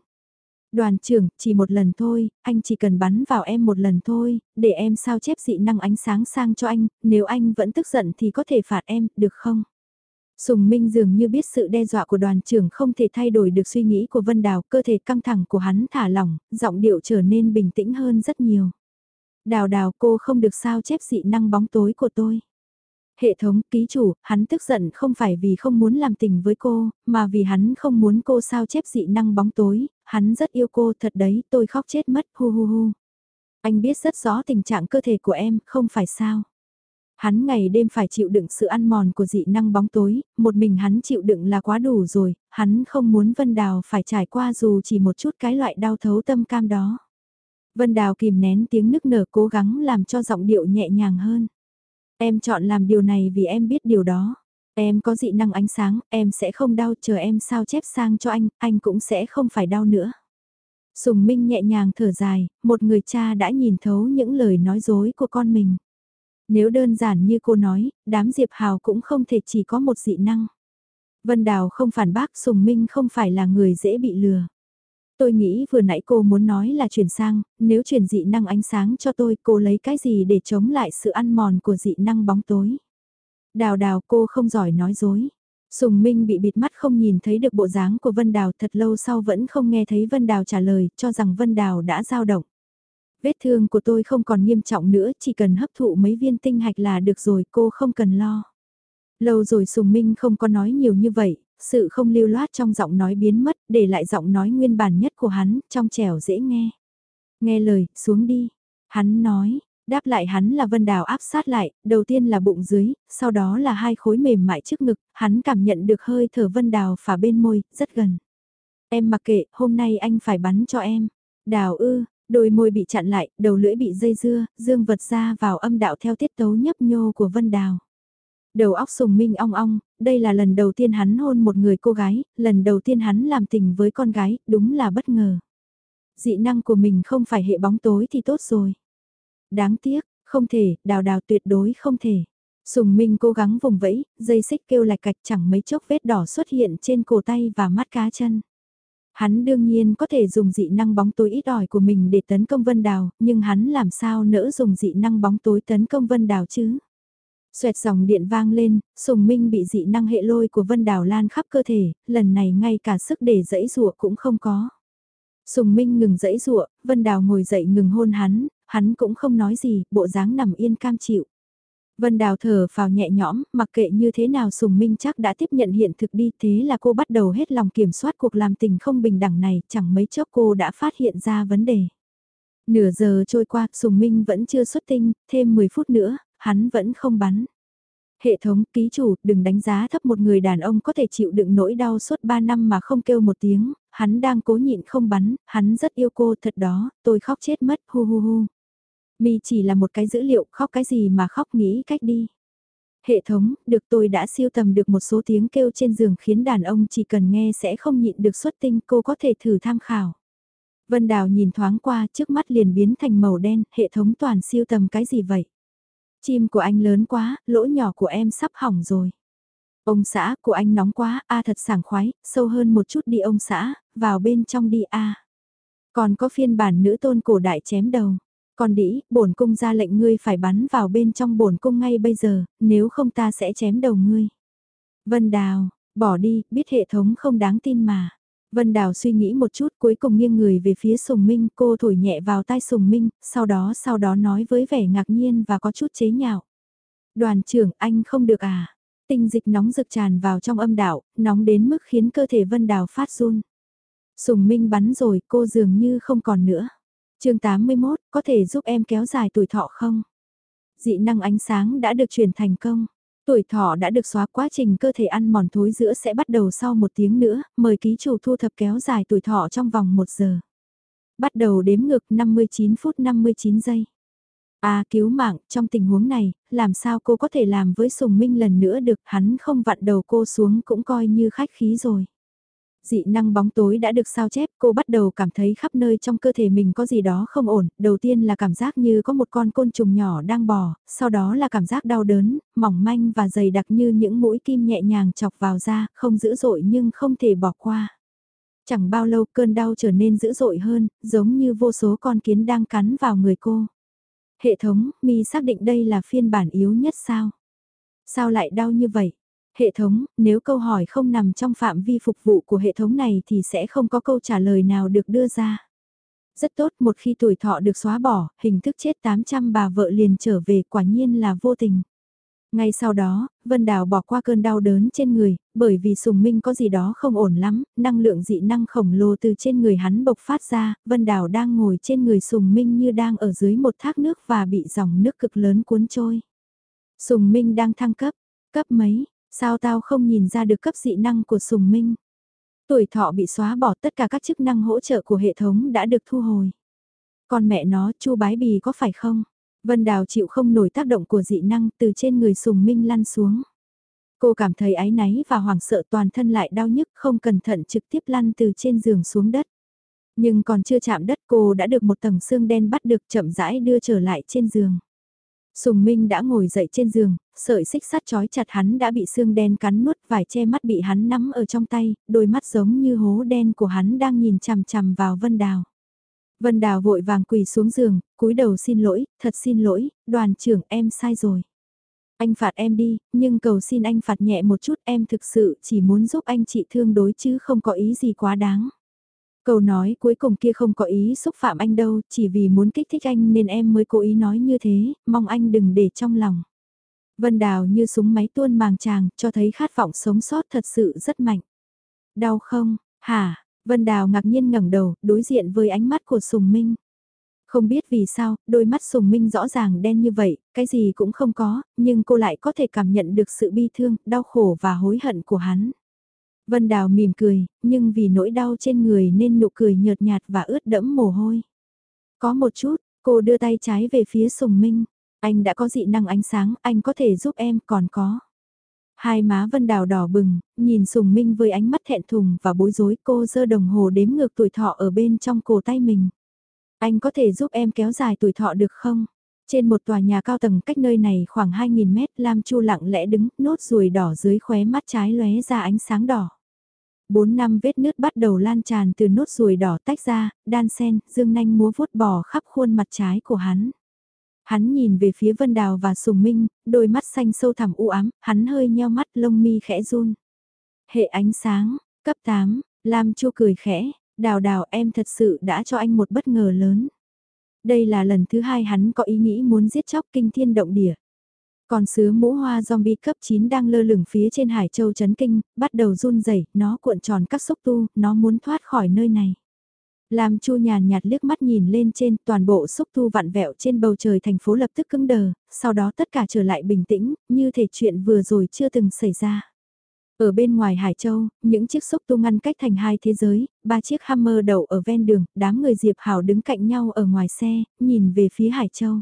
Đoàn trưởng, chỉ một lần thôi, anh chỉ cần bắn vào em một lần thôi, để em sao chép dị năng ánh sáng sang cho anh, nếu anh vẫn tức giận thì có thể phạt em, được không? Sùng Minh dường như biết sự đe dọa của đoàn trưởng không thể thay đổi được suy nghĩ của Vân Đào, cơ thể căng thẳng của hắn thả lỏng, giọng điệu trở nên bình tĩnh hơn rất nhiều. Đào đào cô không được sao chép dị năng bóng tối của tôi. Hệ thống, ký chủ, hắn tức giận không phải vì không muốn làm tình với cô, mà vì hắn không muốn cô sao chép dị năng bóng tối, hắn rất yêu cô thật đấy, tôi khóc chết mất, hu hu hu. Anh biết rất rõ tình trạng cơ thể của em, không phải sao. Hắn ngày đêm phải chịu đựng sự ăn mòn của dị năng bóng tối, một mình hắn chịu đựng là quá đủ rồi, hắn không muốn Vân Đào phải trải qua dù chỉ một chút cái loại đau thấu tâm cam đó. Vân Đào kìm nén tiếng nức nở cố gắng làm cho giọng điệu nhẹ nhàng hơn. Em chọn làm điều này vì em biết điều đó. Em có dị năng ánh sáng, em sẽ không đau chờ em sao chép sang cho anh, anh cũng sẽ không phải đau nữa. Sùng Minh nhẹ nhàng thở dài, một người cha đã nhìn thấu những lời nói dối của con mình. Nếu đơn giản như cô nói, đám Diệp Hào cũng không thể chỉ có một dị năng. Vân Đào không phản bác Sùng Minh không phải là người dễ bị lừa. Tôi nghĩ vừa nãy cô muốn nói là chuyển sang, nếu chuyển dị năng ánh sáng cho tôi cô lấy cái gì để chống lại sự ăn mòn của dị năng bóng tối. Đào đào cô không giỏi nói dối. Sùng Minh bị bịt mắt không nhìn thấy được bộ dáng của Vân Đào thật lâu sau vẫn không nghe thấy Vân Đào trả lời, cho rằng Vân Đào đã giao động. Vết thương của tôi không còn nghiêm trọng nữa, chỉ cần hấp thụ mấy viên tinh hạch là được rồi, cô không cần lo. Lâu rồi Sùng Minh không có nói nhiều như vậy, sự không lưu loát trong giọng nói biến mất, để lại giọng nói nguyên bản nhất của hắn, trong trẻo dễ nghe. Nghe lời, xuống đi. Hắn nói, đáp lại hắn là Vân Đào áp sát lại, đầu tiên là bụng dưới, sau đó là hai khối mềm mại trước ngực, hắn cảm nhận được hơi thở Vân Đào phả bên môi, rất gần. Em mặc kệ, hôm nay anh phải bắn cho em. Đào ư, đôi môi bị chặn lại, đầu lưỡi bị dây dưa, dương vật ra vào âm đạo theo tiết tấu nhấp nhô của Vân Đào. Đầu óc sùng minh ong ong, đây là lần đầu tiên hắn hôn một người cô gái, lần đầu tiên hắn làm tình với con gái, đúng là bất ngờ. Dị năng của mình không phải hệ bóng tối thì tốt rồi. Đáng tiếc, không thể, đào đào tuyệt đối không thể. Sùng Minh cố gắng vùng vẫy, dây xích kêu lạch cạch chẳng mấy chốc vết đỏ xuất hiện trên cổ tay và mắt cá chân. Hắn đương nhiên có thể dùng dị năng bóng tối ít ỏi của mình để tấn công Vân Đào, nhưng hắn làm sao nỡ dùng dị năng bóng tối tấn công Vân Đào chứ? Xoẹt dòng điện vang lên, Sùng Minh bị dị năng hệ lôi của Vân Đào lan khắp cơ thể, lần này ngay cả sức để dẫy rụa cũng không có. Sùng Minh ngừng dẫy rụa, Vân Đào ngồi dậy ngừng hôn hắn, hắn cũng không nói gì, bộ dáng nằm yên cam chịu. Vân Đào thở vào nhẹ nhõm, mặc kệ như thế nào Sùng Minh chắc đã tiếp nhận hiện thực đi, thế là cô bắt đầu hết lòng kiểm soát cuộc làm tình không bình đẳng này, chẳng mấy chốc cô đã phát hiện ra vấn đề. Nửa giờ trôi qua, Sùng Minh vẫn chưa xuất tinh, thêm 10 phút nữa, hắn vẫn không bắn. Hệ thống ký chủ đừng đánh giá thấp một người đàn ông có thể chịu đựng nỗi đau suốt 3 năm mà không kêu một tiếng, hắn đang cố nhịn không bắn, hắn rất yêu cô thật đó, tôi khóc chết mất, hu hu hu. Mi chỉ là một cái dữ liệu, khóc cái gì mà khóc nghĩ cách đi. Hệ thống, được tôi đã siêu tầm được một số tiếng kêu trên giường khiến đàn ông chỉ cần nghe sẽ không nhịn được xuất tinh, cô có thể thử tham khảo. Vân Đào nhìn thoáng qua trước mắt liền biến thành màu đen, hệ thống toàn siêu tầm cái gì vậy? Chim của anh lớn quá, lỗ nhỏ của em sắp hỏng rồi. Ông xã của anh nóng quá, a thật sảng khoái, sâu hơn một chút đi ông xã, vào bên trong đi a. Còn có phiên bản nữ tôn cổ đại chém đầu. còn đĩ, bổn cung ra lệnh ngươi phải bắn vào bên trong bổn cung ngay bây giờ, nếu không ta sẽ chém đầu ngươi. Vân Đào, bỏ đi, biết hệ thống không đáng tin mà. Vân Đào suy nghĩ một chút cuối cùng nghiêng người về phía Sùng Minh, cô thổi nhẹ vào tai Sùng Minh, sau đó sau đó nói với vẻ ngạc nhiên và có chút chế nhạo. Đoàn trưởng anh không được à? Tinh dịch nóng rực tràn vào trong âm đạo, nóng đến mức khiến cơ thể Vân Đào phát run. Sùng Minh bắn rồi, cô dường như không còn nữa. chương 81, có thể giúp em kéo dài tuổi thọ không? Dị năng ánh sáng đã được truyền thành công. Tuổi thọ đã được xóa quá trình cơ thể ăn mòn thối giữa sẽ bắt đầu sau một tiếng nữa, mời ký chủ thu thập kéo dài tuổi thọ trong vòng một giờ. Bắt đầu đếm ngược 59 phút 59 giây. À cứu mạng, trong tình huống này, làm sao cô có thể làm với Sùng Minh lần nữa được, hắn không vặn đầu cô xuống cũng coi như khách khí rồi. Dị năng bóng tối đã được sao chép, cô bắt đầu cảm thấy khắp nơi trong cơ thể mình có gì đó không ổn, đầu tiên là cảm giác như có một con côn trùng nhỏ đang bò, sau đó là cảm giác đau đớn, mỏng manh và dày đặc như những mũi kim nhẹ nhàng chọc vào da, không dữ dội nhưng không thể bỏ qua. Chẳng bao lâu cơn đau trở nên dữ dội hơn, giống như vô số con kiến đang cắn vào người cô. Hệ thống, mi xác định đây là phiên bản yếu nhất sao? Sao lại đau như vậy? Hệ thống, nếu câu hỏi không nằm trong phạm vi phục vụ của hệ thống này thì sẽ không có câu trả lời nào được đưa ra. Rất tốt, một khi tuổi thọ được xóa bỏ, hình thức chết 800 bà vợ liền trở về quả nhiên là vô tình. Ngay sau đó, Vân Đào bỏ qua cơn đau đớn trên người, bởi vì Sùng Minh có gì đó không ổn lắm, năng lượng dị năng khổng lồ từ trên người hắn bộc phát ra, Vân Đào đang ngồi trên người Sùng Minh như đang ở dưới một thác nước và bị dòng nước cực lớn cuốn trôi. Sùng Minh đang thăng cấp, cấp mấy, sao tao không nhìn ra được cấp dị năng của Sùng Minh? Tuổi thọ bị xóa bỏ tất cả các chức năng hỗ trợ của hệ thống đã được thu hồi. Còn mẹ nó, chu bái bì có phải không? Vân Đào chịu không nổi tác động của dị năng từ trên người Sùng Minh lăn xuống. Cô cảm thấy áy náy và hoảng sợ toàn thân lại đau nhức không cẩn thận trực tiếp lăn từ trên giường xuống đất. Nhưng còn chưa chạm đất cô đã được một tầng xương đen bắt được chậm rãi đưa trở lại trên giường. Sùng Minh đã ngồi dậy trên giường, sợi xích sắt trói chặt hắn đã bị xương đen cắn nuốt vài che mắt bị hắn nắm ở trong tay, đôi mắt giống như hố đen của hắn đang nhìn chằm chằm vào Vân Đào. Vân Đào vội vàng quỳ xuống giường, cúi đầu xin lỗi, thật xin lỗi, đoàn trưởng em sai rồi. Anh phạt em đi, nhưng cầu xin anh phạt nhẹ một chút em thực sự chỉ muốn giúp anh trị thương đối chứ không có ý gì quá đáng. Câu nói cuối cùng kia không có ý xúc phạm anh đâu, chỉ vì muốn kích thích anh nên em mới cố ý nói như thế, mong anh đừng để trong lòng. Vân Đào như súng máy tuôn màng chàng, cho thấy khát vọng sống sót thật sự rất mạnh. Đau không, hả, Vân Đào ngạc nhiên ngẩng đầu, đối diện với ánh mắt của Sùng Minh. Không biết vì sao, đôi mắt Sùng Minh rõ ràng đen như vậy, cái gì cũng không có, nhưng cô lại có thể cảm nhận được sự bi thương, đau khổ và hối hận của hắn. Vân Đào mỉm cười, nhưng vì nỗi đau trên người nên nụ cười nhợt nhạt và ướt đẫm mồ hôi. Có một chút, cô đưa tay trái về phía Sùng Minh. Anh đã có dị năng ánh sáng, anh có thể giúp em, còn có. Hai má Vân Đào đỏ bừng, nhìn Sùng Minh với ánh mắt thẹn thùng và bối rối cô giơ đồng hồ đếm ngược tuổi thọ ở bên trong cổ tay mình. Anh có thể giúp em kéo dài tuổi thọ được không? Trên một tòa nhà cao tầng cách nơi này khoảng 2.000 mét Lam Chu lặng lẽ đứng, nốt ruồi đỏ dưới khóe mắt trái lóe ra ánh sáng đỏ. Bốn năm vết nứt bắt đầu lan tràn từ nốt ruồi đỏ tách ra, đan sen, dương nanh múa vuốt bò khắp khuôn mặt trái của hắn. Hắn nhìn về phía Vân Đào và Sùng Minh, đôi mắt xanh sâu thẳm u ám, hắn hơi nheo mắt lông mi khẽ run. Hệ ánh sáng, cấp 8, Lam Chu cười khẽ, đào đào em thật sự đã cho anh một bất ngờ lớn. Đây là lần thứ hai hắn có ý nghĩ muốn giết chóc kinh thiên động địa. Còn sứ mũ hoa zombie cấp 9 đang lơ lửng phía trên Hải Châu chấn kinh, bắt đầu run rẩy, nó cuộn tròn các xúc tu, nó muốn thoát khỏi nơi này. Lam Chu nhàn nhạt liếc mắt nhìn lên trên toàn bộ xúc tu vặn vẹo trên bầu trời thành phố lập tức cứng đờ, sau đó tất cả trở lại bình tĩnh, như thể chuyện vừa rồi chưa từng xảy ra. Ở bên ngoài Hải Châu, những chiếc xúc tu ngăn cách thành hai thế giới, ba chiếc Hammer đậu ở ven đường, đám người Diệp Hảo đứng cạnh nhau ở ngoài xe, nhìn về phía Hải Châu.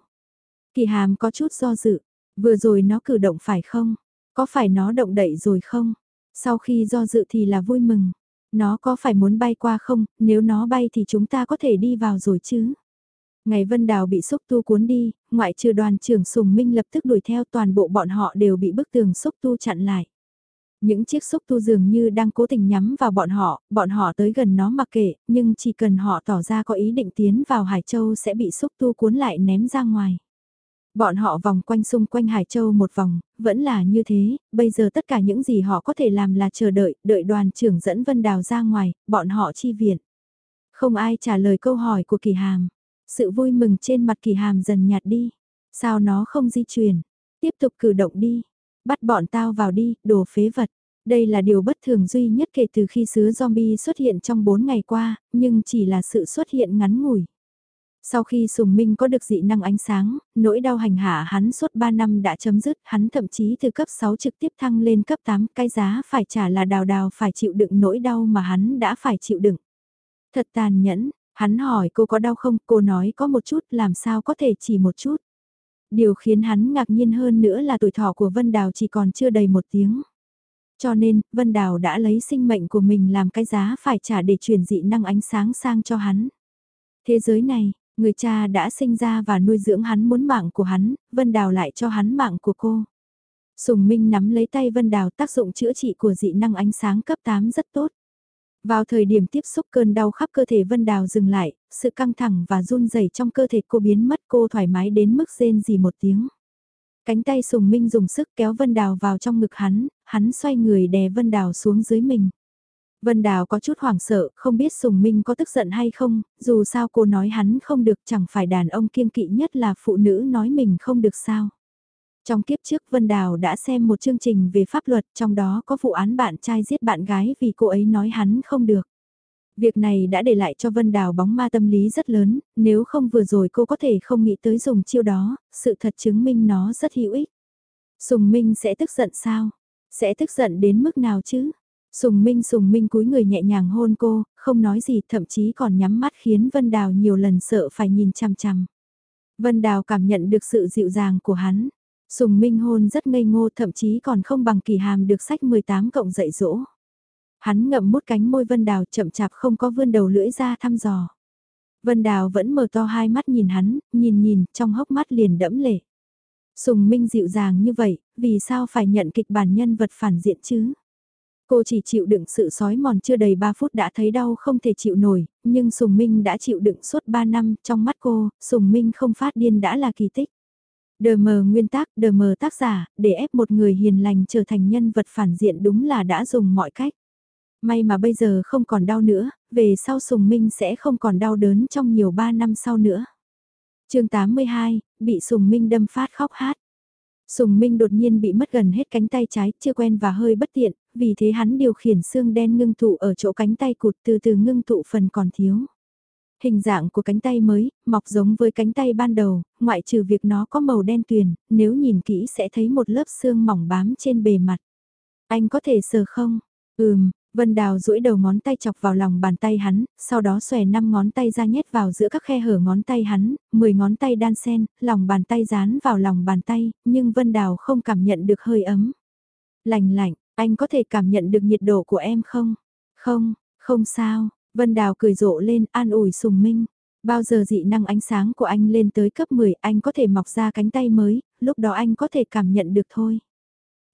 Kỳ hàm có chút do dự, vừa rồi nó cử động phải không? Có phải nó động đậy rồi không? Sau khi do dự thì là vui mừng. Nó có phải muốn bay qua không, nếu nó bay thì chúng ta có thể đi vào rồi chứ. Ngày Vân Đào bị xúc tu cuốn đi, ngoại trừ đoàn trưởng Sùng Minh lập tức đuổi theo toàn bộ bọn họ đều bị bức tường xúc tu chặn lại. Những chiếc xúc tu dường như đang cố tình nhắm vào bọn họ, bọn họ tới gần nó mặc kệ, nhưng chỉ cần họ tỏ ra có ý định tiến vào Hải Châu sẽ bị xúc tu cuốn lại ném ra ngoài. Bọn họ vòng quanh xung quanh Hải Châu một vòng, vẫn là như thế, bây giờ tất cả những gì họ có thể làm là chờ đợi, đợi đoàn trưởng dẫn Vân Đào ra ngoài, bọn họ chi viện. Không ai trả lời câu hỏi của Kỳ Hàm. Sự vui mừng trên mặt Kỳ Hàm dần nhạt đi. Sao nó không di chuyển? Tiếp tục cử động đi. Bắt bọn tao vào đi, đồ phế vật. Đây là điều bất thường duy nhất kể từ khi sứ zombie xuất hiện trong 4 ngày qua, nhưng chỉ là sự xuất hiện ngắn ngủi. Sau khi Sùng Minh có được dị năng ánh sáng, nỗi đau hành hạ hắn suốt 3 năm đã chấm dứt, hắn thậm chí từ cấp 6 trực tiếp thăng lên cấp 8, cái giá phải trả là đào đào phải chịu đựng nỗi đau mà hắn đã phải chịu đựng. Thật tàn nhẫn, hắn hỏi cô có đau không, cô nói có một chút, làm sao có thể chỉ một chút. Điều khiến hắn ngạc nhiên hơn nữa là tuổi thọ của Vân Đào chỉ còn chưa đầy một tiếng. Cho nên, Vân Đào đã lấy sinh mệnh của mình làm cái giá phải trả để truyền dị năng ánh sáng sang cho hắn. Thế giới này, người cha đã sinh ra và nuôi dưỡng hắn muốn mạng của hắn, Vân Đào lại cho hắn mạng của cô. Sùng Minh nắm lấy tay Vân Đào tác dụng chữa trị của dị năng ánh sáng cấp 8 rất tốt. Vào thời điểm tiếp xúc cơn đau khắp cơ thể Vân Đào dừng lại, sự căng thẳng và run rẩy trong cơ thể cô biến mất cô thoải mái đến mức rên gì một tiếng. Cánh tay Sùng Minh dùng sức kéo Vân Đào vào trong ngực hắn, hắn xoay người đè Vân Đào xuống dưới mình. Vân Đào có chút hoảng sợ, không biết Sùng Minh có tức giận hay không, dù sao cô nói hắn không được chẳng phải đàn ông kiêng kỵ nhất là phụ nữ nói mình không được sao. Trong kiếp trước Vân Đào đã xem một chương trình về pháp luật trong đó có vụ án bạn trai giết bạn gái vì cô ấy nói hắn không được. Việc này đã để lại cho Vân Đào bóng ma tâm lý rất lớn, nếu không vừa rồi cô có thể không nghĩ tới dùng chiêu đó, sự thật chứng minh nó rất hữu ích. Sùng Minh sẽ tức giận sao? Sẽ tức giận đến mức nào chứ? Sùng Minh Sùng Minh cúi người nhẹ nhàng hôn cô, không nói gì thậm chí còn nhắm mắt khiến Vân Đào nhiều lần sợ phải nhìn chằm chằm. Vân Đào cảm nhận được sự dịu dàng của hắn. Sùng Minh hôn rất ngây ngô thậm chí còn không bằng kỳ hàm được sách 18 cộng dạy dỗ. Hắn ngậm mút cánh môi Vân Đào chậm chạp không có vươn đầu lưỡi ra thăm dò. Vân Đào vẫn mở to hai mắt nhìn hắn, nhìn nhìn, trong hốc mắt liền đẫm lệ. Sùng Minh dịu dàng như vậy, vì sao phải nhận kịch bản nhân vật phản diện chứ? Cô chỉ chịu đựng sự sói mòn chưa đầy 3 phút đã thấy đau không thể chịu nổi, nhưng Sùng Minh đã chịu đựng suốt 3 năm, trong mắt cô, Sùng Minh không phát điên đã là kỳ tích. Đờ mờ nguyên tác, đờ mờ tác giả, để ép một người hiền lành trở thành nhân vật phản diện đúng là đã dùng mọi cách. May mà bây giờ không còn đau nữa, về sau Sùng Minh sẽ không còn đau đớn trong nhiều ba năm sau nữa. chương 82, bị Sùng Minh đâm phát khóc hát. Sùng Minh đột nhiên bị mất gần hết cánh tay trái, chưa quen và hơi bất tiện, vì thế hắn điều khiển xương đen ngưng tụ ở chỗ cánh tay cụt từ từ ngưng tụ phần còn thiếu. Hình dạng của cánh tay mới, mọc giống với cánh tay ban đầu, ngoại trừ việc nó có màu đen tuyền, nếu nhìn kỹ sẽ thấy một lớp xương mỏng bám trên bề mặt. Anh có thể sờ không? Ừm, Vân Đào duỗi đầu ngón tay chọc vào lòng bàn tay hắn, sau đó xòe năm ngón tay ra nhét vào giữa các khe hở ngón tay hắn, 10 ngón tay đan sen, lòng bàn tay dán vào lòng bàn tay, nhưng Vân Đào không cảm nhận được hơi ấm. Lạnh lạnh, anh có thể cảm nhận được nhiệt độ của em không? Không, không sao, Vân Đào cười rộ lên an ủi Sùng Minh. Bao giờ dị năng ánh sáng của anh lên tới cấp 10 anh có thể mọc ra cánh tay mới, lúc đó anh có thể cảm nhận được thôi.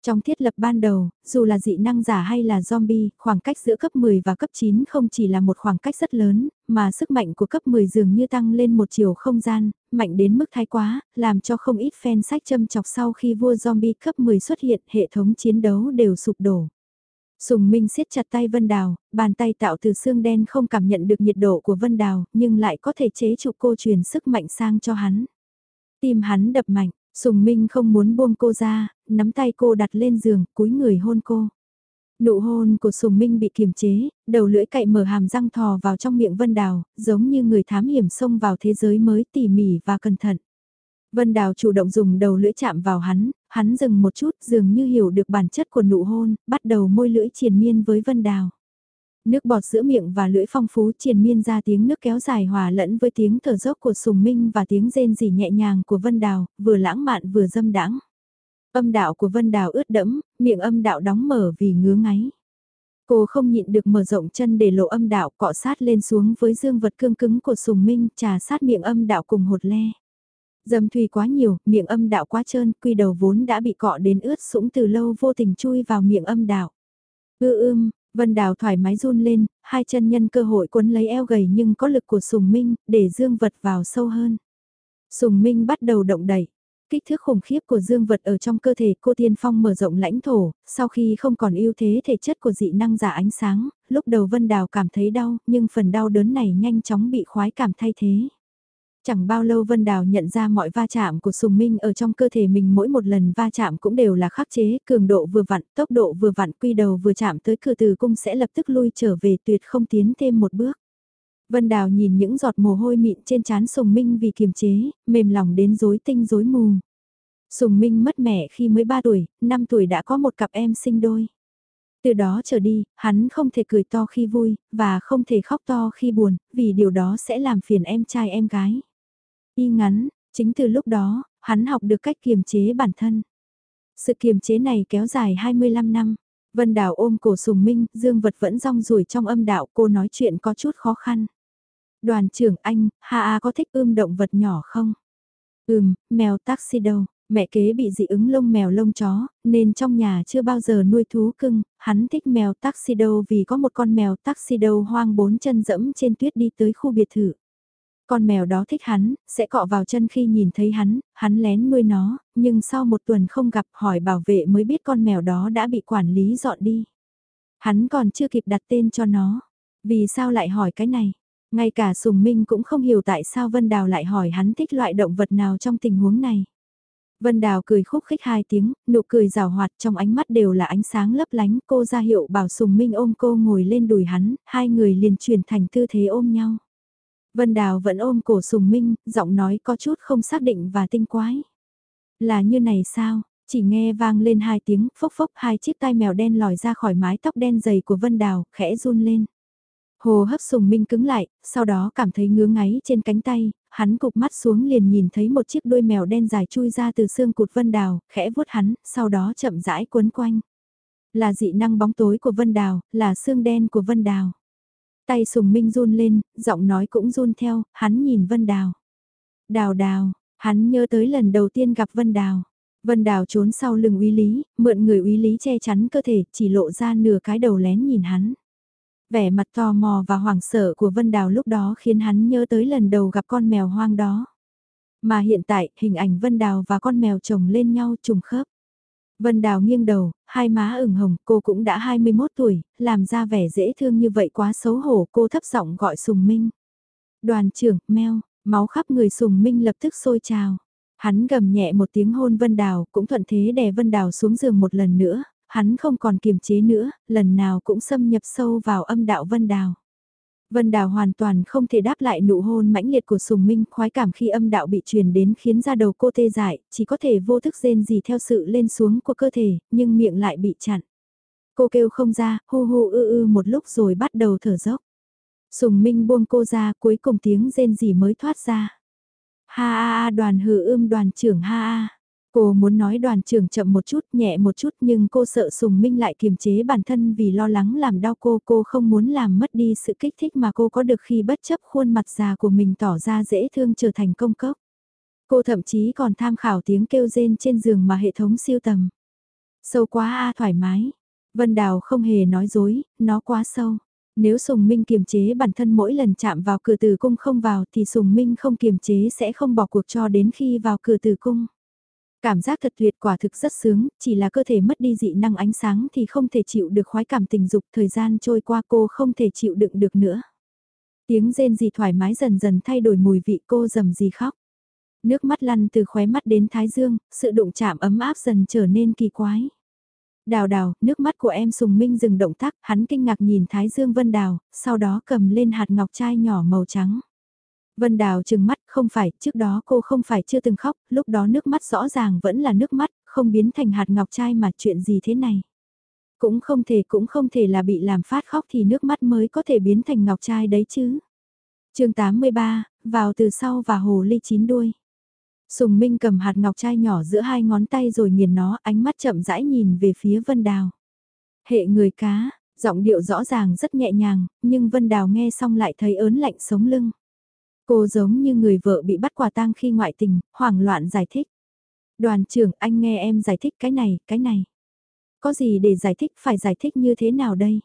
Trong thiết lập ban đầu, dù là dị năng giả hay là zombie, khoảng cách giữa cấp 10 và cấp 9 không chỉ là một khoảng cách rất lớn, mà sức mạnh của cấp 10 dường như tăng lên một chiều không gian, mạnh đến mức thái quá, làm cho không ít fan sách châm chọc sau khi vua zombie cấp 10 xuất hiện, hệ thống chiến đấu đều sụp đổ. Sùng Minh siết chặt tay Vân Đào, bàn tay tạo từ xương đen không cảm nhận được nhiệt độ của Vân Đào, nhưng lại có thể chế trụ cô truyền sức mạnh sang cho hắn. Tim hắn đập mạnh, Sùng Minh không muốn buông cô ra, nắm tay cô đặt lên giường, cúi người hôn cô. Nụ hôn của Sùng Minh bị kiềm chế, đầu lưỡi cậy mở hàm răng thò vào trong miệng Vân Đào, giống như người thám hiểm xông vào thế giới mới tỉ mỉ và cẩn thận. Vân Đào chủ động dùng đầu lưỡi chạm vào hắn, hắn dừng một chút dường như hiểu được bản chất của nụ hôn, bắt đầu môi lưỡi triền miên với Vân Đào. Nước bọt giữa miệng và lưỡi phong phú triền miên ra tiếng nước kéo dài hòa lẫn với tiếng thở dốc của Sùng Minh và tiếng rên rỉ nhẹ nhàng của Vân Đào, vừa lãng mạn vừa dâm đãng. Âm đạo của Vân Đào ướt đẫm, miệng âm đạo đóng mở vì ngứa ngáy. Cô không nhịn được mở rộng chân để lộ âm đạo cọ sát lên xuống với dương vật cương cứng của Sùng Minh trà sát miệng âm đạo cùng hột le. Dâm thùy quá nhiều, miệng âm đạo quá trơn, quy đầu vốn đã bị cọ đến ướt sũng từ lâu vô tình chui vào miệng âm đạo. Ư ưm, Vân Đào thoải mái run lên, hai chân nhân cơ hội cuốn lấy eo gầy nhưng có lực của Sùng Minh, để dương vật vào sâu hơn. Sùng Minh bắt đầu động đẩy. Kích thước khủng khiếp của dương vật ở trong cơ thể cô Tiên Phong mở rộng lãnh thổ, sau khi không còn ưu thế thể chất của dị năng giả ánh sáng, lúc đầu Vân Đào cảm thấy đau, nhưng phần đau đớn này nhanh chóng bị khoái cảm thay thế. Chẳng bao lâu Vân Đào nhận ra mọi va chạm của Sùng Minh ở trong cơ thể mình mỗi một lần va chạm cũng đều là khắc chế, cường độ vừa vặn, tốc độ vừa vặn, quy đầu vừa chạm tới cửa từ cung sẽ lập tức lui trở về tuyệt không tiến thêm một bước. Vân Đào nhìn những giọt mồ hôi mịn trên trán Sùng Minh vì kiềm chế, mềm lòng đến rối tinh rối mù. Sùng Minh mất mẹ khi mới 3 tuổi, 5 tuổi đã có một cặp em sinh đôi. Từ đó trở đi, hắn không thể cười to khi vui, và không thể khóc to khi buồn, vì điều đó sẽ làm phiền em trai em gái. Y ngắn, chính từ lúc đó, hắn học được cách kiềm chế bản thân. Sự kiềm chế này kéo dài 25 năm. Vân Đào ôm cổ Sùng Minh, Dương Vật vẫn rong ruổi trong âm đạo, cô nói chuyện có chút khó khăn. Đoàn trưởng anh, ha a có thích ươm động vật nhỏ không? Ừm, mèo taxi đâu? Mẹ kế bị dị ứng lông mèo lông chó, nên trong nhà chưa bao giờ nuôi thú cưng, hắn thích mèo taxi đâu vì có một con mèo taxi đâu hoang bốn chân dẫm trên tuyết đi tới khu biệt thự. Con mèo đó thích hắn, sẽ cọ vào chân khi nhìn thấy hắn, hắn lén nuôi nó, nhưng sau một tuần không gặp hỏi bảo vệ mới biết con mèo đó đã bị quản lý dọn đi. Hắn còn chưa kịp đặt tên cho nó. Vì sao lại hỏi cái này? Ngay cả Sùng Minh cũng không hiểu tại sao Vân Đào lại hỏi hắn thích loại động vật nào trong tình huống này. Vân Đào cười khúc khích hai tiếng, nụ cười rào hoạt trong ánh mắt đều là ánh sáng lấp lánh. Cô ra hiệu bảo Sùng Minh ôm cô ngồi lên đùi hắn, hai người liền chuyển thành tư thế ôm nhau. Vân Đào vẫn ôm cổ Sùng Minh, giọng nói có chút không xác định và tinh quái. Là như này sao? Chỉ nghe vang lên hai tiếng, phốc phốc hai chiếc tai mèo đen lòi ra khỏi mái tóc đen dày của Vân Đào, khẽ run lên. Hồ hấp Sùng Minh cứng lại, sau đó cảm thấy ngứa ngáy trên cánh tay, hắn cụp mắt xuống liền nhìn thấy một chiếc đuôi mèo đen dài chui ra từ xương cụt Vân Đào, khẽ vuốt hắn, sau đó chậm rãi quấn quanh. Là dị năng bóng tối của Vân Đào, là xương đen của Vân Đào. Tay sùng minh run lên, giọng nói cũng run theo, hắn nhìn Vân Đào. Đào đào, hắn nhớ tới lần đầu tiên gặp Vân Đào. Vân Đào trốn sau lưng uy lý, mượn người uy lý che chắn cơ thể, chỉ lộ ra nửa cái đầu lén nhìn hắn. Vẻ mặt tò mò và hoảng sợ của Vân Đào lúc đó khiến hắn nhớ tới lần đầu gặp con mèo hoang đó. Mà hiện tại, hình ảnh Vân Đào và con mèo chồng lên nhau trùng khớp. Vân Đào nghiêng đầu, hai má ửng hồng, cô cũng đã 21 tuổi, làm ra vẻ dễ thương như vậy quá xấu hổ, cô thấp giọng gọi Sùng Minh. Đoàn trưởng, meo, máu khắp người Sùng Minh lập tức sôi trào. Hắn gầm nhẹ một tiếng hôn Vân Đào, cũng thuận thế đè Vân Đào xuống giường một lần nữa, hắn không còn kiềm chế nữa, lần nào cũng xâm nhập sâu vào âm đạo Vân Đào. Vân Đào hoàn toàn không thể đáp lại nụ hôn mãnh liệt của Sùng Minh, khoái cảm khi âm đạo bị truyền đến khiến da đầu cô tê dại, chỉ có thể vô thức rên gì theo sự lên xuống của cơ thể, nhưng miệng lại bị chặn. Cô kêu không ra, hu hu ư ư một lúc rồi bắt đầu thở dốc. Sùng Minh buông cô ra, cuối cùng tiếng rên gì mới thoát ra. Ha a a đoàn hừ ưm đoàn trưởng ha a. Cô muốn nói đoàn trưởng chậm một chút, nhẹ một chút nhưng cô sợ Sùng Minh lại kiềm chế bản thân vì lo lắng làm đau cô. Cô không muốn làm mất đi sự kích thích mà cô có được khi bất chấp khuôn mặt già của mình tỏ ra dễ thương trở thành công cốc. Cô thậm chí còn tham khảo tiếng kêu rên trên giường mà hệ thống siêu tầm. Sâu quá a thoải mái. Vân Đào không hề nói dối, nó quá sâu. Nếu Sùng Minh kiềm chế bản thân mỗi lần chạm vào cửa tử cung không vào thì Sùng Minh không kiềm chế sẽ không bỏ cuộc cho đến khi vào cửa tử cung. Cảm giác thật tuyệt quả thực rất sướng, chỉ là cơ thể mất đi dị năng ánh sáng thì không thể chịu được khoái cảm tình dục, thời gian trôi qua cô không thể chịu đựng được nữa. Tiếng rên gì thoải mái dần dần thay đổi mùi vị cô dầm gì khóc. Nước mắt lăn từ khóe mắt đến thái dương, sự đụng chạm ấm áp dần trở nên kỳ quái. Đào đào, nước mắt của em sùng minh dừng động tác, hắn kinh ngạc nhìn thái dương vân đào, sau đó cầm lên hạt ngọc trai nhỏ màu trắng. Vân Đào chừng mắt, không phải, trước đó cô không phải chưa từng khóc, lúc đó nước mắt rõ ràng vẫn là nước mắt, không biến thành hạt ngọc trai mà chuyện gì thế này. Cũng không thể cũng không thể là bị làm phát khóc thì nước mắt mới có thể biến thành ngọc trai đấy chứ. chương 83, vào từ sau và hồ ly chín đuôi. Sùng Minh cầm hạt ngọc trai nhỏ giữa hai ngón tay rồi nghiền nó, ánh mắt chậm rãi nhìn về phía Vân Đào. Hệ người cá, giọng điệu rõ ràng rất nhẹ nhàng, nhưng Vân Đào nghe xong lại thấy ớn lạnh sống lưng. Cô giống như người vợ bị bắt quả tang khi ngoại tình, hoảng loạn giải thích. Đoàn trưởng anh nghe em giải thích cái này, cái này. Có gì để giải thích phải giải thích như thế nào đây?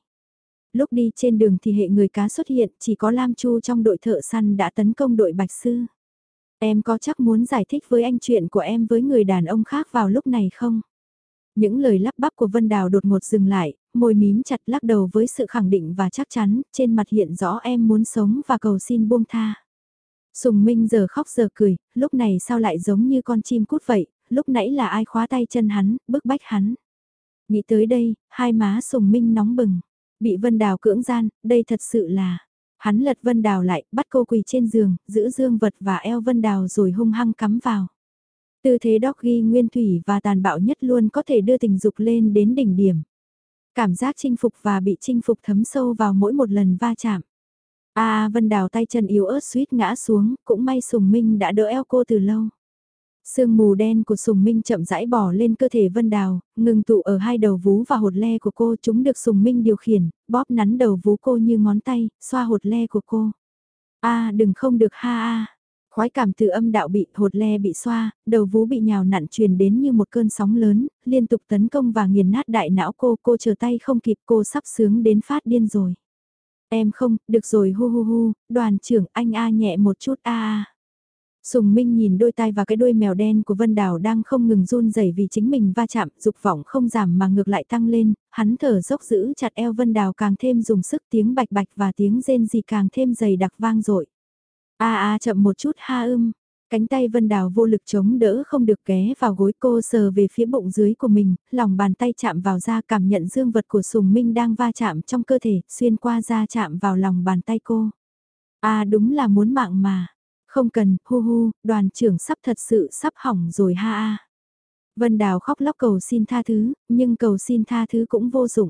Lúc đi trên đường thì hệ người cá xuất hiện, chỉ có Lam Chu trong đội thợ săn đã tấn công đội Bạch Sư. Em có chắc muốn giải thích với anh chuyện của em với người đàn ông khác vào lúc này không? Những lời lắp bắp của Vân Đào đột ngột dừng lại, môi mím chặt lắc đầu với sự khẳng định và chắc chắn, trên mặt hiện rõ em muốn sống và cầu xin buông tha. Sùng Minh giờ khóc giờ cười, lúc này sao lại giống như con chim cút vậy, lúc nãy là ai khóa tay chân hắn, bức bách hắn. Nghĩ tới đây, hai má Sùng Minh nóng bừng, bị Vân Đào cưỡng gian, đây thật sự là... Hắn lật Vân Đào lại, bắt cô quỳ trên giường, giữ dương vật và eo Vân Đào rồi hung hăng cắm vào. Tư thế ghi nguyên thủy và tàn bạo nhất luôn có thể đưa tình dục lên đến đỉnh điểm. Cảm giác chinh phục và bị chinh phục thấm sâu vào mỗi một lần va chạm. A Vân Đào tay chân yếu ớt suýt ngã xuống, cũng may Sùng Minh đã đỡ eo cô từ lâu. Sương mù đen của Sùng Minh chậm rãi bỏ lên cơ thể Vân Đào, ngừng tụ ở hai đầu vú và hột le của cô chúng được Sùng Minh điều khiển, bóp nắn đầu vú cô như ngón tay, xoa hột le của cô. A đừng không được ha a. Khói cảm từ âm đạo bị hột le bị xoa, đầu vú bị nhào nặn truyền đến như một cơn sóng lớn, liên tục tấn công và nghiền nát đại não cô, cô chờ tay không kịp cô sắp sướng đến phát điên rồi. Em không, được rồi hu hu hu, đoàn trưởng anh A nhẹ một chút A A. Sùng Minh nhìn đôi tai và cái đuôi mèo đen của Vân Đào đang không ngừng run rẩy vì chính mình va chạm, dục vọng không giảm mà ngược lại tăng lên, hắn thở dốc giữ chặt eo Vân Đào càng thêm dùng sức tiếng bạch bạch và tiếng rên gì càng thêm dày đặc vang dội. A a chậm một chút ha ưm, cánh tay Vân Đào vô lực chống đỡ không được ké vào gối cô sờ về phía bụng dưới của mình, lòng bàn tay chạm vào da cảm nhận dương vật của Sùng Minh đang va chạm trong cơ thể, xuyên qua da chạm vào lòng bàn tay cô. A đúng là muốn mạng mà. Không cần, hu hu, đoàn trưởng sắp thật sự sắp hỏng rồi ha a. Vân Đào khóc lóc cầu xin tha thứ, nhưng cầu xin tha thứ cũng vô dụng.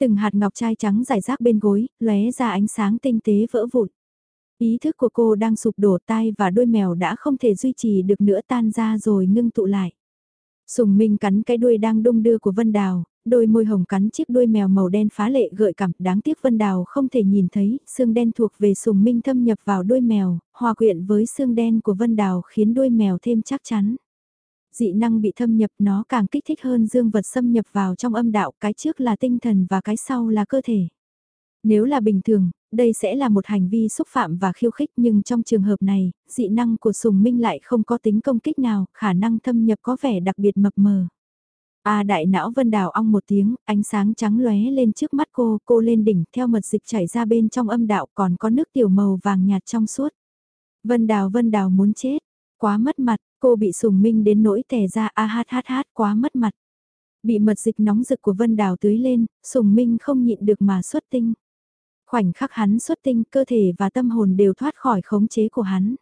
Từng hạt ngọc trai trắng rải rác bên gối, lóe ra ánh sáng tinh tế vỡ vụn. Ý thức của cô đang sụp đổ tai và đôi mèo đã không thể duy trì được nữa tan ra rồi ngưng tụ lại. Sùng Minh cắn cái đuôi đang đung đưa của Vân Đào, đôi môi hồng cắn chiếc đuôi mèo màu đen phá lệ gợi cảm, đáng tiếc Vân Đào không thể nhìn thấy, xương đen thuộc về Sùng Minh thâm nhập vào đuôi mèo, hòa quyện với xương đen của Vân Đào khiến đuôi mèo thêm chắc chắn. Dị năng bị thâm nhập nó càng kích thích hơn dương vật xâm nhập vào trong âm đạo, cái trước là tinh thần và cái sau là cơ thể. Nếu là bình thường, đây sẽ là một hành vi xúc phạm và khiêu khích nhưng trong trường hợp này, dị năng của Sùng Minh lại không có tính công kích nào, khả năng thâm nhập có vẻ đặc biệt mập mờ. A đại não vân đào ong một tiếng, ánh sáng trắng lóe lên trước mắt cô, cô lên đỉnh theo mật dịch chảy ra bên trong âm đạo còn có nước tiểu màu vàng nhạt trong suốt. Vân đào vân đào muốn chết, quá mất mặt, cô bị sùng minh đến nỗi tè ra a hát hát hát quá mất mặt. Bị mật dịch nóng rực của vân đào tưới lên, sùng minh không nhịn được mà xuất tinh. Khoảnh khắc hắn xuất tinh cơ thể và tâm hồn đều thoát khỏi khống chế của hắn.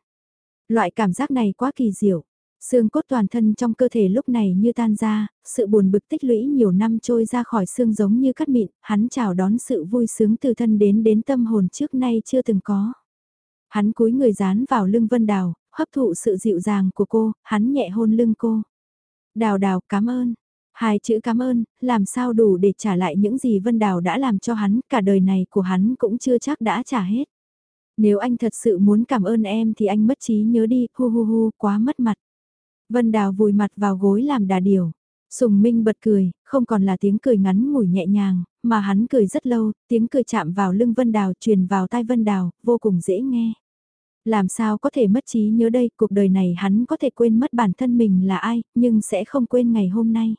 Loại cảm giác này quá kỳ diệu. Xương cốt toàn thân trong cơ thể lúc này như tan ra, sự buồn bực tích lũy nhiều năm trôi ra khỏi xương giống như cắt mịn, hắn chào đón sự vui sướng từ thân đến đến tâm hồn trước nay chưa từng có. Hắn cúi người dán vào lưng Vân Đào, hấp thụ sự dịu dàng của cô, hắn nhẹ hôn lưng cô. Đào đào cảm ơn. Hai chữ cảm ơn, làm sao đủ để trả lại những gì Vân Đào đã làm cho hắn, cả đời này của hắn cũng chưa chắc đã trả hết. Nếu anh thật sự muốn cảm ơn em thì anh mất trí nhớ đi, hu hu hu, quá mất mặt. Vân Đào vùi mặt vào gối làm đà điều. Sùng Minh bật cười, không còn là tiếng cười ngắn ngủi nhẹ nhàng, mà hắn cười rất lâu, tiếng cười chạm vào lưng Vân Đào truyền vào tai Vân Đào, vô cùng dễ nghe. Làm sao có thể mất trí nhớ đây, cuộc đời này hắn có thể quên mất bản thân mình là ai, nhưng sẽ không quên ngày hôm nay.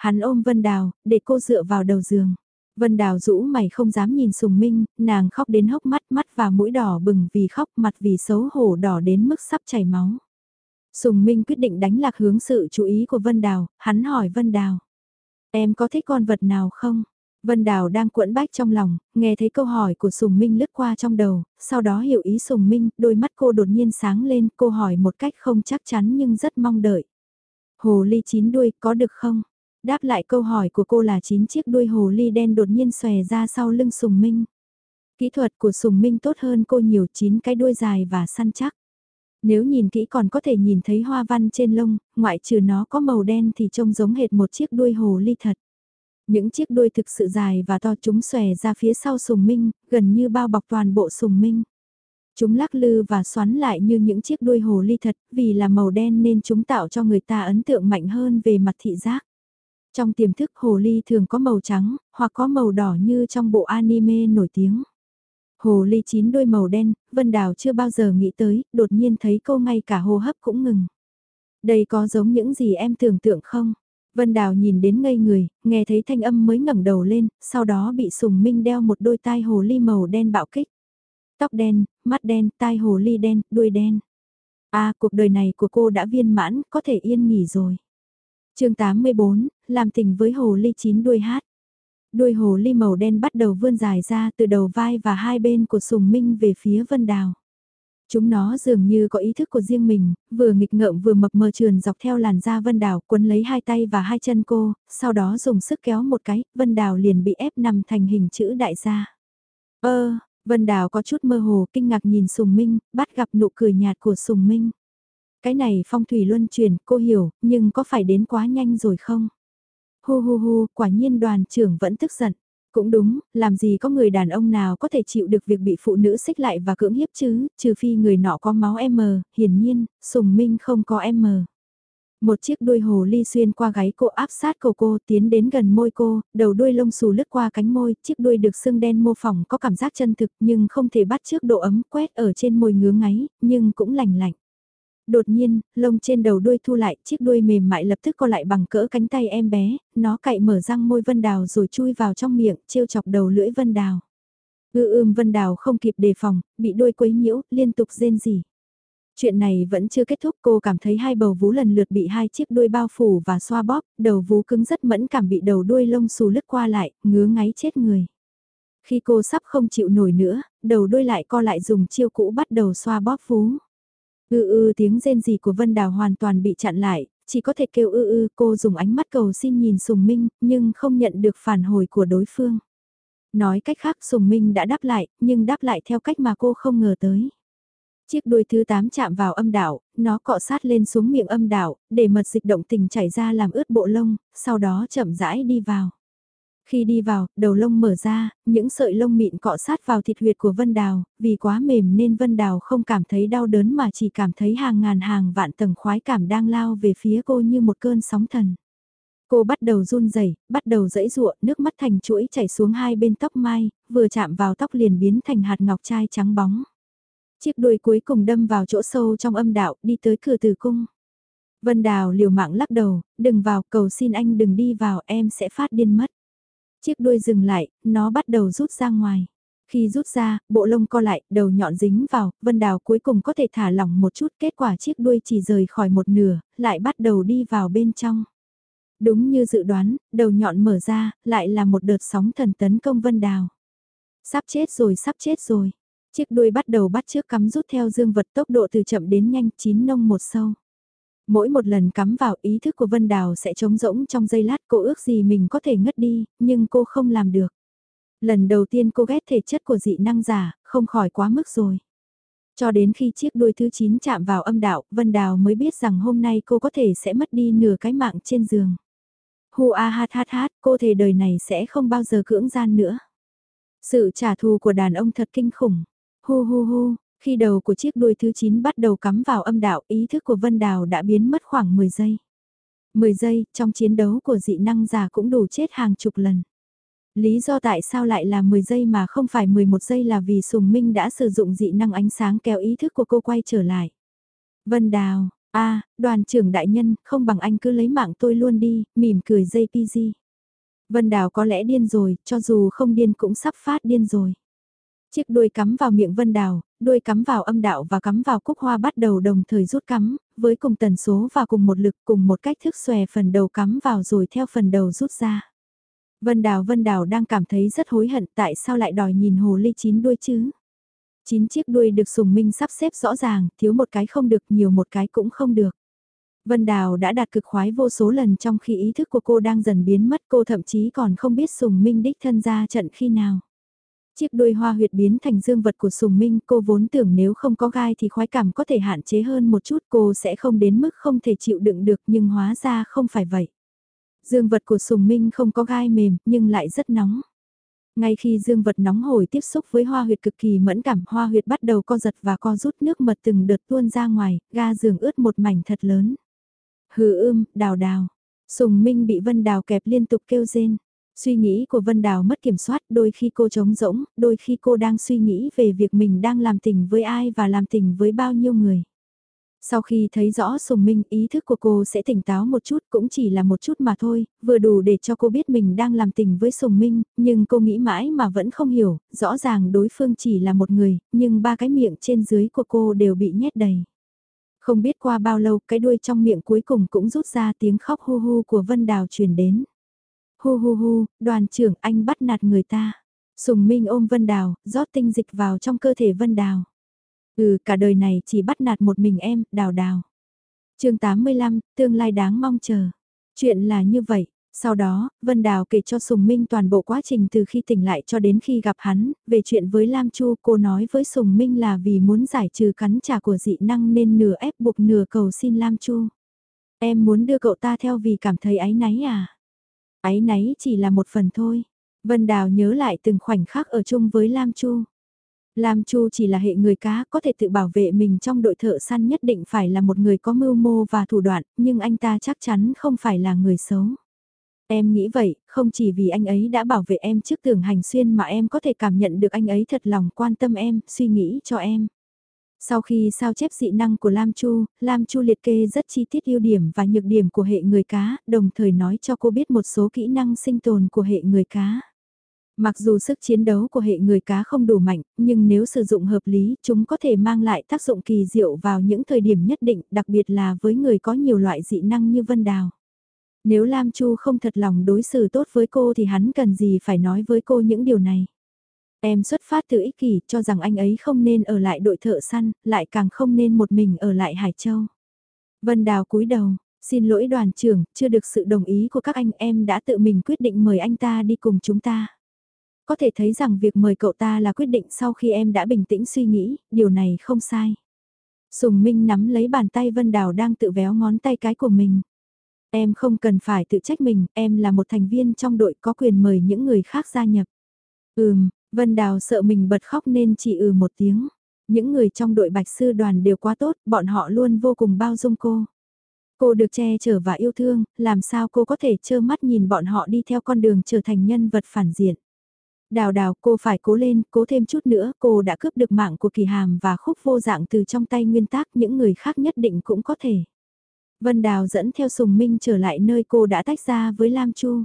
Hắn ôm Vân Đào, để cô dựa vào đầu giường. Vân Đào rũ mày không dám nhìn Sùng Minh, nàng khóc đến hốc mắt mắt và mũi đỏ bừng vì khóc mặt vì xấu hổ đỏ đến mức sắp chảy máu. Sùng Minh quyết định đánh lạc hướng sự chú ý của Vân Đào, hắn hỏi Vân Đào. Em có thích con vật nào không? Vân Đào đang cuộn bách trong lòng, nghe thấy câu hỏi của Sùng Minh lướt qua trong đầu, sau đó hiểu ý Sùng Minh, đôi mắt cô đột nhiên sáng lên, cô hỏi một cách không chắc chắn nhưng rất mong đợi. Hồ ly chín đuôi, có được không? Đáp lại câu hỏi của cô là chín chiếc đuôi hồ ly đen đột nhiên xòe ra sau lưng Sùng Minh. Kỹ thuật của Sùng Minh tốt hơn cô nhiều chín cái đuôi dài và săn chắc. Nếu nhìn kỹ còn có thể nhìn thấy hoa văn trên lông, ngoại trừ nó có màu đen thì trông giống hệt một chiếc đuôi hồ ly thật. Những chiếc đuôi thực sự dài và to chúng xòe ra phía sau sùng minh, gần như bao bọc toàn bộ sùng minh. Chúng lắc lư và xoắn lại như những chiếc đuôi hồ ly thật, vì là màu đen nên chúng tạo cho người ta ấn tượng mạnh hơn về mặt thị giác. Trong tiềm thức hồ ly thường có màu trắng, hoặc có màu đỏ như trong bộ anime nổi tiếng. Hồ ly chín đôi màu đen, Vân Đào chưa bao giờ nghĩ tới, đột nhiên thấy cô ngay cả hô hấp cũng ngừng. Đây có giống những gì em tưởng tượng không? Vân Đào nhìn đến ngây người, nghe thấy thanh âm mới ngẩng đầu lên, sau đó bị Sùng Minh đeo một đôi tai hồ ly màu đen bạo kích. Tóc đen, mắt đen, tai hồ ly đen, đuôi đen. À, cuộc đời này của cô đã viên mãn, có thể yên nghỉ rồi chương 84, làm tình với hồ ly chín đuôi hát. Đuôi hồ ly màu đen bắt đầu vươn dài ra từ đầu vai và hai bên của Sùng Minh về phía Vân Đào. Chúng nó dường như có ý thức của riêng mình, vừa nghịch ngợm vừa mập mờ trườn dọc theo làn da Vân Đào quấn lấy hai tay và hai chân cô, sau đó dùng sức kéo một cái, Vân Đào liền bị ép nằm thành hình chữ đại gia. Ơ, Vân Đào có chút mơ hồ kinh ngạc nhìn Sùng Minh, bắt gặp nụ cười nhạt của Sùng Minh. Cái này phong thủy luân truyền cô hiểu, nhưng có phải đến quá nhanh rồi không? Hu hu hu, quả nhiên đoàn trưởng vẫn tức giận. Cũng đúng, làm gì có người đàn ông nào có thể chịu được việc bị phụ nữ xích lại và cưỡng hiếp chứ, trừ phi người nọ có máu M, hiển nhiên, Sùng Minh không có M. Một chiếc đuôi hồ ly xuyên qua gáy cô áp sát cổ cô tiến đến gần môi cô, đầu đuôi lông xù lướt qua cánh môi, chiếc đuôi được xương đen mô phỏng có cảm giác chân thực nhưng không thể bắt trước độ ấm quét ở trên môi ngứa ngáy, nhưng cũng lành lạnh. Đột nhiên, lông trên đầu đuôi thu lại, chiếc đuôi mềm mại lập tức co lại bằng cỡ cánh tay em bé, nó cậy mở răng môi Vân Đào rồi chui vào trong miệng, trêu chọc đầu lưỡi Vân Đào. Ư ưm Vân Đào không kịp đề phòng, bị đuôi quấy nhiễu, liên tục rên rỉ. Chuyện này vẫn chưa kết thúc cô cảm thấy hai bầu vú lần lượt bị hai chiếc đuôi bao phủ và xoa bóp, đầu vú cứng rất mẫn cảm bị đầu đuôi lông xù lứt qua lại, ngứa ngáy chết người. Khi cô sắp không chịu nổi nữa, đầu đuôi lại co lại dùng chiêu cũ bắt đầu xoa bóp vú. Ư ư tiếng rên rỉ của Vân Đào hoàn toàn bị chặn lại, chỉ có thể kêu ư ư cô dùng ánh mắt cầu xin nhìn Sùng Minh, nhưng không nhận được phản hồi của đối phương. Nói cách khác Sùng Minh đã đáp lại, nhưng đáp lại theo cách mà cô không ngờ tới. Chiếc đuôi thứ 8 chạm vào âm đạo, nó cọ sát lên xuống miệng âm đạo, để mật dịch động tình chảy ra làm ướt bộ lông, sau đó chậm rãi đi vào. Khi đi vào, đầu lông mở ra, những sợi lông mịn cọ sát vào thịt huyệt của Vân Đào, vì quá mềm nên Vân Đào không cảm thấy đau đớn mà chỉ cảm thấy hàng ngàn hàng vạn tầng khoái cảm đang lao về phía cô như một cơn sóng thần. Cô bắt đầu run rẩy, bắt đầu dẫy ruộng, nước mắt thành chuỗi chảy xuống hai bên tóc mai, vừa chạm vào tóc liền biến thành hạt ngọc trai trắng bóng. Chiếc đuôi cuối cùng đâm vào chỗ sâu trong âm đạo, đi tới cửa tử cung. Vân Đào liều mạng lắc đầu, đừng vào, cầu xin anh đừng đi vào, em sẽ phát điên mất. Chiếc đuôi dừng lại, nó bắt đầu rút ra ngoài. Khi rút ra, bộ lông co lại, đầu nhọn dính vào, Vân Đào cuối cùng có thể thả lỏng một chút, kết quả chiếc đuôi chỉ rời khỏi một nửa, lại bắt đầu đi vào bên trong. Đúng như dự đoán, đầu nhọn mở ra, lại là một đợt sóng thần tấn công Vân Đào. Sắp chết rồi, sắp chết rồi. Chiếc đuôi bắt đầu bắt trước cắm rút theo dương vật tốc độ từ chậm đến nhanh chín nông một sâu. Mỗi một lần cắm vào ý thức của Vân Đào sẽ trống rỗng trong giây lát cô ước gì mình có thể ngất đi, nhưng cô không làm được. Lần đầu tiên cô ghét thể chất của dị năng giả, không khỏi quá mức rồi. Cho đến khi chiếc đuôi thứ 9 chạm vào âm đạo, Vân Đào mới biết rằng hôm nay cô có thể sẽ mất đi nửa cái mạng trên giường. Hu a hát hát hát, cô thề đời này sẽ không bao giờ cưỡng gian nữa. Sự trả thù của đàn ông thật kinh khủng. Hu hu hu, khi đầu của chiếc đuôi thứ 9 bắt đầu cắm vào âm đạo, ý thức của Vân Đào đã biến mất khoảng 10 giây. 10 giây, trong chiến đấu của dị năng giả cũng đủ chết hàng chục lần. Lý do tại sao lại là 10 giây mà không phải 11 giây là vì Sùng Minh đã sử dụng dị năng ánh sáng kéo ý thức của cô quay trở lại. Vân Đào, a đoàn trưởng đại nhân, không bằng anh cứ lấy mạng tôi luôn đi, mỉm cười dây JPG. Vân Đào có lẽ điên rồi, cho dù không điên cũng sắp phát điên rồi. Chiếc đuôi cắm vào miệng Vân Đào, đuôi cắm vào âm đạo và cắm vào cúc hoa bắt đầu đồng thời rút cắm, với cùng tần số và cùng một lực cùng một cách thức xòe phần đầu cắm vào rồi theo phần đầu rút ra. Vân Đào Vân Đào đang cảm thấy rất hối hận tại sao lại đòi nhìn hồ ly chín đuôi chứ. Chín chiếc đuôi được Sùng Minh sắp xếp rõ ràng, thiếu một cái không được, nhiều một cái cũng không được. Vân Đào đã đạt cực khoái vô số lần trong khi ý thức của cô đang dần biến mất cô thậm chí còn không biết Sùng Minh đích thân ra trận khi nào. Chiếc đuôi hoa huyệt biến thành dương vật của Sùng Minh cô vốn tưởng nếu không có gai thì khoái cảm có thể hạn chế hơn một chút cô sẽ không đến mức không thể chịu đựng được nhưng hóa ra không phải vậy. Dương vật của Sùng Minh không có gai mềm nhưng lại rất nóng. Ngay khi dương vật nóng hổi tiếp xúc với hoa huyệt cực kỳ mẫn cảm, hoa huyệt bắt đầu co giật và co rút nước mật từng đợt tuôn ra ngoài, ga giường ướt một mảnh thật lớn. Hừ ưm, đào đào. Sùng Minh bị Vân Đào kẹp liên tục kêu rên. Suy nghĩ của Vân Đào mất kiểm soát, đôi khi cô trống rỗng, đôi khi cô đang suy nghĩ về việc mình đang làm tình với ai và làm tình với bao nhiêu người. Sau khi thấy rõ Sùng Minh, ý thức của cô sẽ tỉnh táo một chút, cũng chỉ là một chút mà thôi, vừa đủ để cho cô biết mình đang làm tình với Sùng Minh, nhưng cô nghĩ mãi mà vẫn không hiểu, rõ ràng đối phương chỉ là một người, nhưng ba cái miệng trên dưới của cô đều bị nhét đầy. Không biết qua bao lâu cái đuôi trong miệng cuối cùng cũng rút ra tiếng khóc hu hu của Vân Đào truyền đến. Hu hu hu, đoàn trưởng anh bắt nạt người ta. Sùng Minh ôm Vân Đào, rót tinh dịch vào trong cơ thể Vân Đào. Ừ, cả đời này chỉ bắt nạt một mình em, Đào Đào. chương 85, tương lai đáng mong chờ. Chuyện là như vậy, sau đó, Vân Đào kể cho Sùng Minh toàn bộ quá trình từ khi tỉnh lại cho đến khi gặp hắn, về chuyện với Lam Chu cô nói với Sùng Minh là vì muốn giải trừ cắn trả của dị năng nên nửa ép buộc nửa cầu xin Lam Chu. Em muốn đưa cậu ta theo vì cảm thấy áy náy à? Áy náy chỉ là một phần thôi. Vân Đào nhớ lại từng khoảnh khắc ở chung với Lam Chu. Lam Chu chỉ là hệ người cá, có thể tự bảo vệ mình trong đội thợ săn nhất định phải là một người có mưu mô và thủ đoạn, nhưng anh ta chắc chắn không phải là người xấu. Em nghĩ vậy, không chỉ vì anh ấy đã bảo vệ em trước tường hành xuyên mà em có thể cảm nhận được anh ấy thật lòng quan tâm em, suy nghĩ cho em. Sau khi sao chép dị năng của Lam Chu, Lam Chu liệt kê rất chi tiết ưu điểm và nhược điểm của hệ người cá, đồng thời nói cho cô biết một số kỹ năng sinh tồn của hệ người cá. Mặc dù sức chiến đấu của hệ người cá không đủ mạnh, nhưng nếu sử dụng hợp lý, chúng có thể mang lại tác dụng kỳ diệu vào những thời điểm nhất định, đặc biệt là với người có nhiều loại dị năng như Vân Đào. Nếu Lam Chu không thật lòng đối xử tốt với cô thì hắn cần gì phải nói với cô những điều này. Em xuất phát từ ích kỷ cho rằng anh ấy không nên ở lại đội thợ săn, lại càng không nên một mình ở lại Hải Châu. Vân Đào cúi đầu, xin lỗi đoàn trưởng, chưa được sự đồng ý của các anh em đã tự mình quyết định mời anh ta đi cùng chúng ta. Có thể thấy rằng việc mời cậu ta là quyết định sau khi em đã bình tĩnh suy nghĩ, điều này không sai. Sùng Minh nắm lấy bàn tay Vân Đào đang tự véo ngón tay cái của mình. Em không cần phải tự trách mình, em là một thành viên trong đội có quyền mời những người khác gia nhập. Ừm, Vân Đào sợ mình bật khóc nên chỉ ừ một tiếng. Những người trong đội bạch sư đoàn đều quá tốt, bọn họ luôn vô cùng bao dung cô. Cô được che chở và yêu thương, làm sao cô có thể trơ mắt nhìn bọn họ đi theo con đường trở thành nhân vật phản diện. Đào đào cô phải cố lên, cố thêm chút nữa, cô đã cướp được mạng của kỳ hàm và khúc vô dạng từ trong tay nguyên tác những người khác nhất định cũng có thể. Vân Đào dẫn theo Sùng Minh trở lại nơi cô đã tách ra với Lam Chu.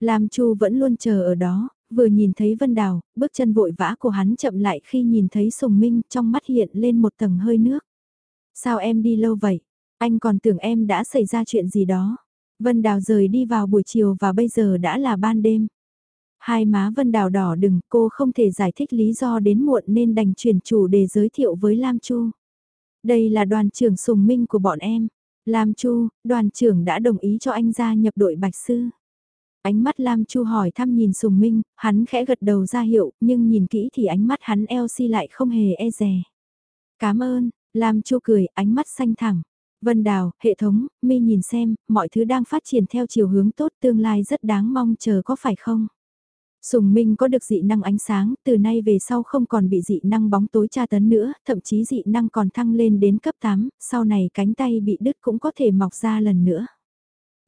Lam Chu vẫn luôn chờ ở đó, vừa nhìn thấy Vân Đào, bước chân vội vã của hắn chậm lại khi nhìn thấy Sùng Minh trong mắt hiện lên một tầng hơi nước. Sao em đi lâu vậy? Anh còn tưởng em đã xảy ra chuyện gì đó. Vân Đào rời đi vào buổi chiều và bây giờ đã là ban đêm. Hai má Vân Đào đỏ đừng, cô không thể giải thích lý do đến muộn nên đành chuyển chủ để giới thiệu với Lam Chu. Đây là đoàn trưởng Sùng Minh của bọn em. Lam Chu, đoàn trưởng đã đồng ý cho anh gia nhập đội Bạch Sư. Ánh mắt Lam Chu hỏi thăm nhìn Sùng Minh, hắn khẽ gật đầu ra hiệu, nhưng nhìn kỹ thì ánh mắt hắn eo si lại không hề e dè. Cảm ơn, Lam Chu cười, ánh mắt xanh thẳng. Vân Đào, hệ thống, mi nhìn xem, mọi thứ đang phát triển theo chiều hướng tốt tương lai rất đáng mong chờ có phải không? Sùng Minh có được dị năng ánh sáng, từ nay về sau không còn bị dị năng bóng tối tra tấn nữa, thậm chí dị năng còn thăng lên đến cấp 8, sau này cánh tay bị đứt cũng có thể mọc ra lần nữa.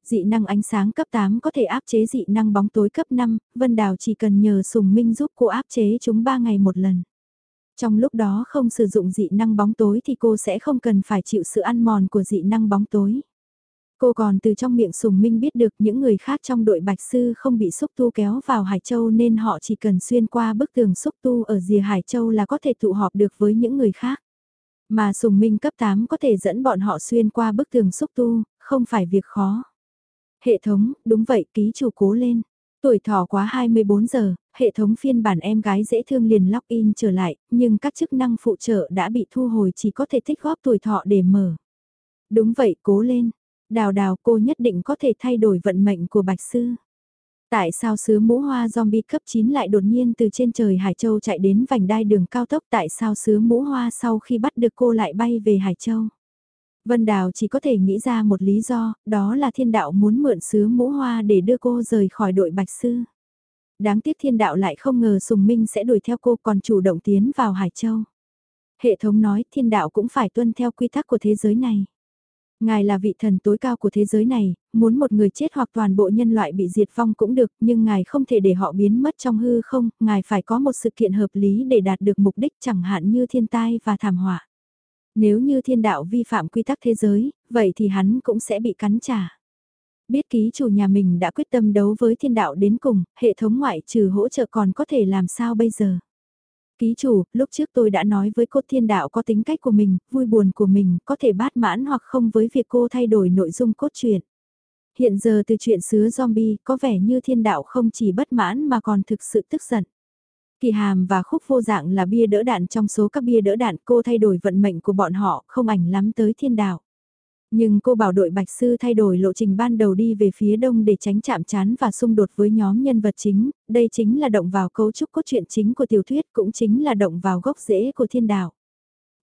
Dị năng ánh sáng cấp 8 có thể áp chế dị năng bóng tối cấp 5, Vân Đào chỉ cần nhờ Sùng Minh giúp cô áp chế chúng 3 ngày một lần. Trong lúc đó không sử dụng dị năng bóng tối thì cô sẽ không cần phải chịu sự ăn mòn của dị năng bóng tối. Cô còn từ trong miệng Sùng Minh biết được những người khác trong đội Bạch Sư không bị xúc tu kéo vào Hải Châu nên họ chỉ cần xuyên qua bức tường xúc tu ở rìa Hải Châu là có thể tụ họp được với những người khác. Mà Sùng Minh cấp 8 có thể dẫn bọn họ xuyên qua bức tường xúc tu, không phải việc khó. Hệ thống, đúng vậy, ký chủ cố lên. Tuổi thọ quá 24 giờ, hệ thống phiên bản em gái dễ thương liền login trở lại, nhưng các chức năng phụ trợ đã bị thu hồi chỉ có thể tích góp tuổi thọ để mở. Đúng vậy, cố lên. Đào đào cô nhất định có thể thay đổi vận mệnh của Bạch Sư. Tại sao sứ mũ hoa zombie cấp 9 lại đột nhiên từ trên trời Hải Châu chạy đến vành đai đường cao tốc tại sao sứ mũ hoa sau khi bắt được cô lại bay về Hải Châu? Vân Đào chỉ có thể nghĩ ra một lý do, đó là thiên đạo muốn mượn sứ mũ hoa để đưa cô rời khỏi đội Bạch Sư. Đáng tiếc thiên đạo lại không ngờ Sùng Minh sẽ đuổi theo cô còn chủ động tiến vào Hải Châu. Hệ thống nói thiên đạo cũng phải tuân theo quy tắc của thế giới này. Ngài là vị thần tối cao của thế giới này, muốn một người chết hoặc toàn bộ nhân loại bị diệt vong cũng được, nhưng Ngài không thể để họ biến mất trong hư không, Ngài phải có một sự kiện hợp lý để đạt được mục đích chẳng hạn như thiên tai và thảm họa. Nếu như thiên đạo vi phạm quy tắc thế giới, vậy thì hắn cũng sẽ bị cắn trả. Biết ký chủ nhà mình đã quyết tâm đấu với thiên đạo đến cùng, hệ thống ngoại trừ hỗ trợ còn có thể làm sao bây giờ. Ký chủ, lúc trước tôi đã nói với cô thiên đạo có tính cách của mình, vui buồn của mình, có thể bát mãn hoặc không với việc cô thay đổi nội dung cốt truyện. Hiện giờ từ chuyện sứa zombie có vẻ như thiên đạo không chỉ bất mãn mà còn thực sự tức giận. Kỳ hàm và khúc vô dạng là bia đỡ đạn trong số các bia đỡ đạn cô thay đổi vận mệnh của bọn họ không ảnh lắm tới thiên đạo. Nhưng cô bảo đội Bạch Sư thay đổi lộ trình ban đầu đi về phía đông để tránh chạm chán và xung đột với nhóm nhân vật chính, đây chính là động vào cấu trúc cốt truyện chính của tiểu thuyết cũng chính là động vào gốc rễ của thiên đạo.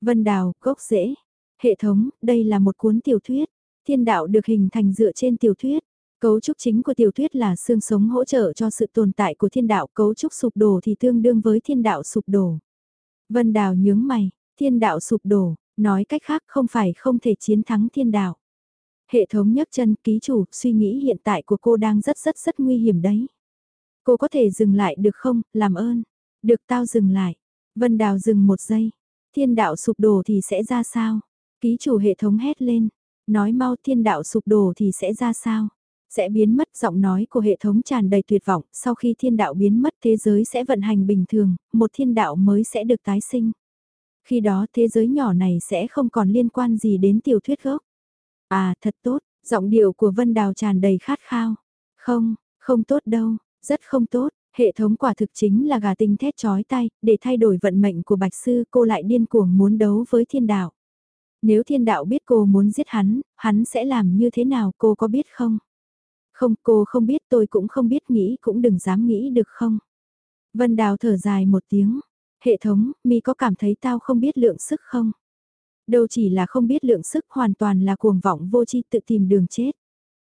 Vân Đào, gốc rễ. Hệ thống, đây là một cuốn tiểu thuyết. Thiên đạo được hình thành dựa trên tiểu thuyết. Cấu trúc chính của tiểu thuyết là xương sống hỗ trợ cho sự tồn tại của thiên đạo, cấu trúc sụp đổ thì tương đương với thiên đạo sụp đổ. Vân Đào nhướng mày, thiên đạo sụp đổ, nói cách khác không phải không thể chiến thắng thiên đạo. Hệ thống nhấc chân ký chủ, suy nghĩ hiện tại của cô đang rất rất rất nguy hiểm đấy. Cô có thể dừng lại được không, làm ơn. Được tao dừng lại. Vân Đào dừng một giây. Thiên đạo sụp đổ thì sẽ ra sao? Ký chủ hệ thống hét lên. Nói mau thiên đạo sụp đổ thì sẽ ra sao? Sẽ biến mất giọng nói của hệ thống tràn đầy tuyệt vọng. Sau khi thiên đạo biến mất thế giới sẽ vận hành bình thường, một thiên đạo mới sẽ được tái sinh. Khi đó thế giới nhỏ này sẽ không còn liên quan gì đến tiểu thuyết gốc. À thật tốt, giọng điệu của Vân Đào tràn đầy khát khao. Không, không tốt đâu, rất không tốt, hệ thống quả thực chính là gà tinh thét chói tay, để thay đổi vận mệnh của Bạch Sư cô lại điên cuồng muốn đấu với thiên đạo. Nếu thiên đạo biết cô muốn giết hắn, hắn sẽ làm như thế nào cô có biết không? Không, cô không biết tôi cũng không biết nghĩ cũng đừng dám nghĩ được không? Vân Đào thở dài một tiếng. Hệ thống, mi có cảm thấy tao không biết lượng sức không? Đâu chỉ là không biết lượng sức hoàn toàn là cuồng vọng vô chi tự tìm đường chết.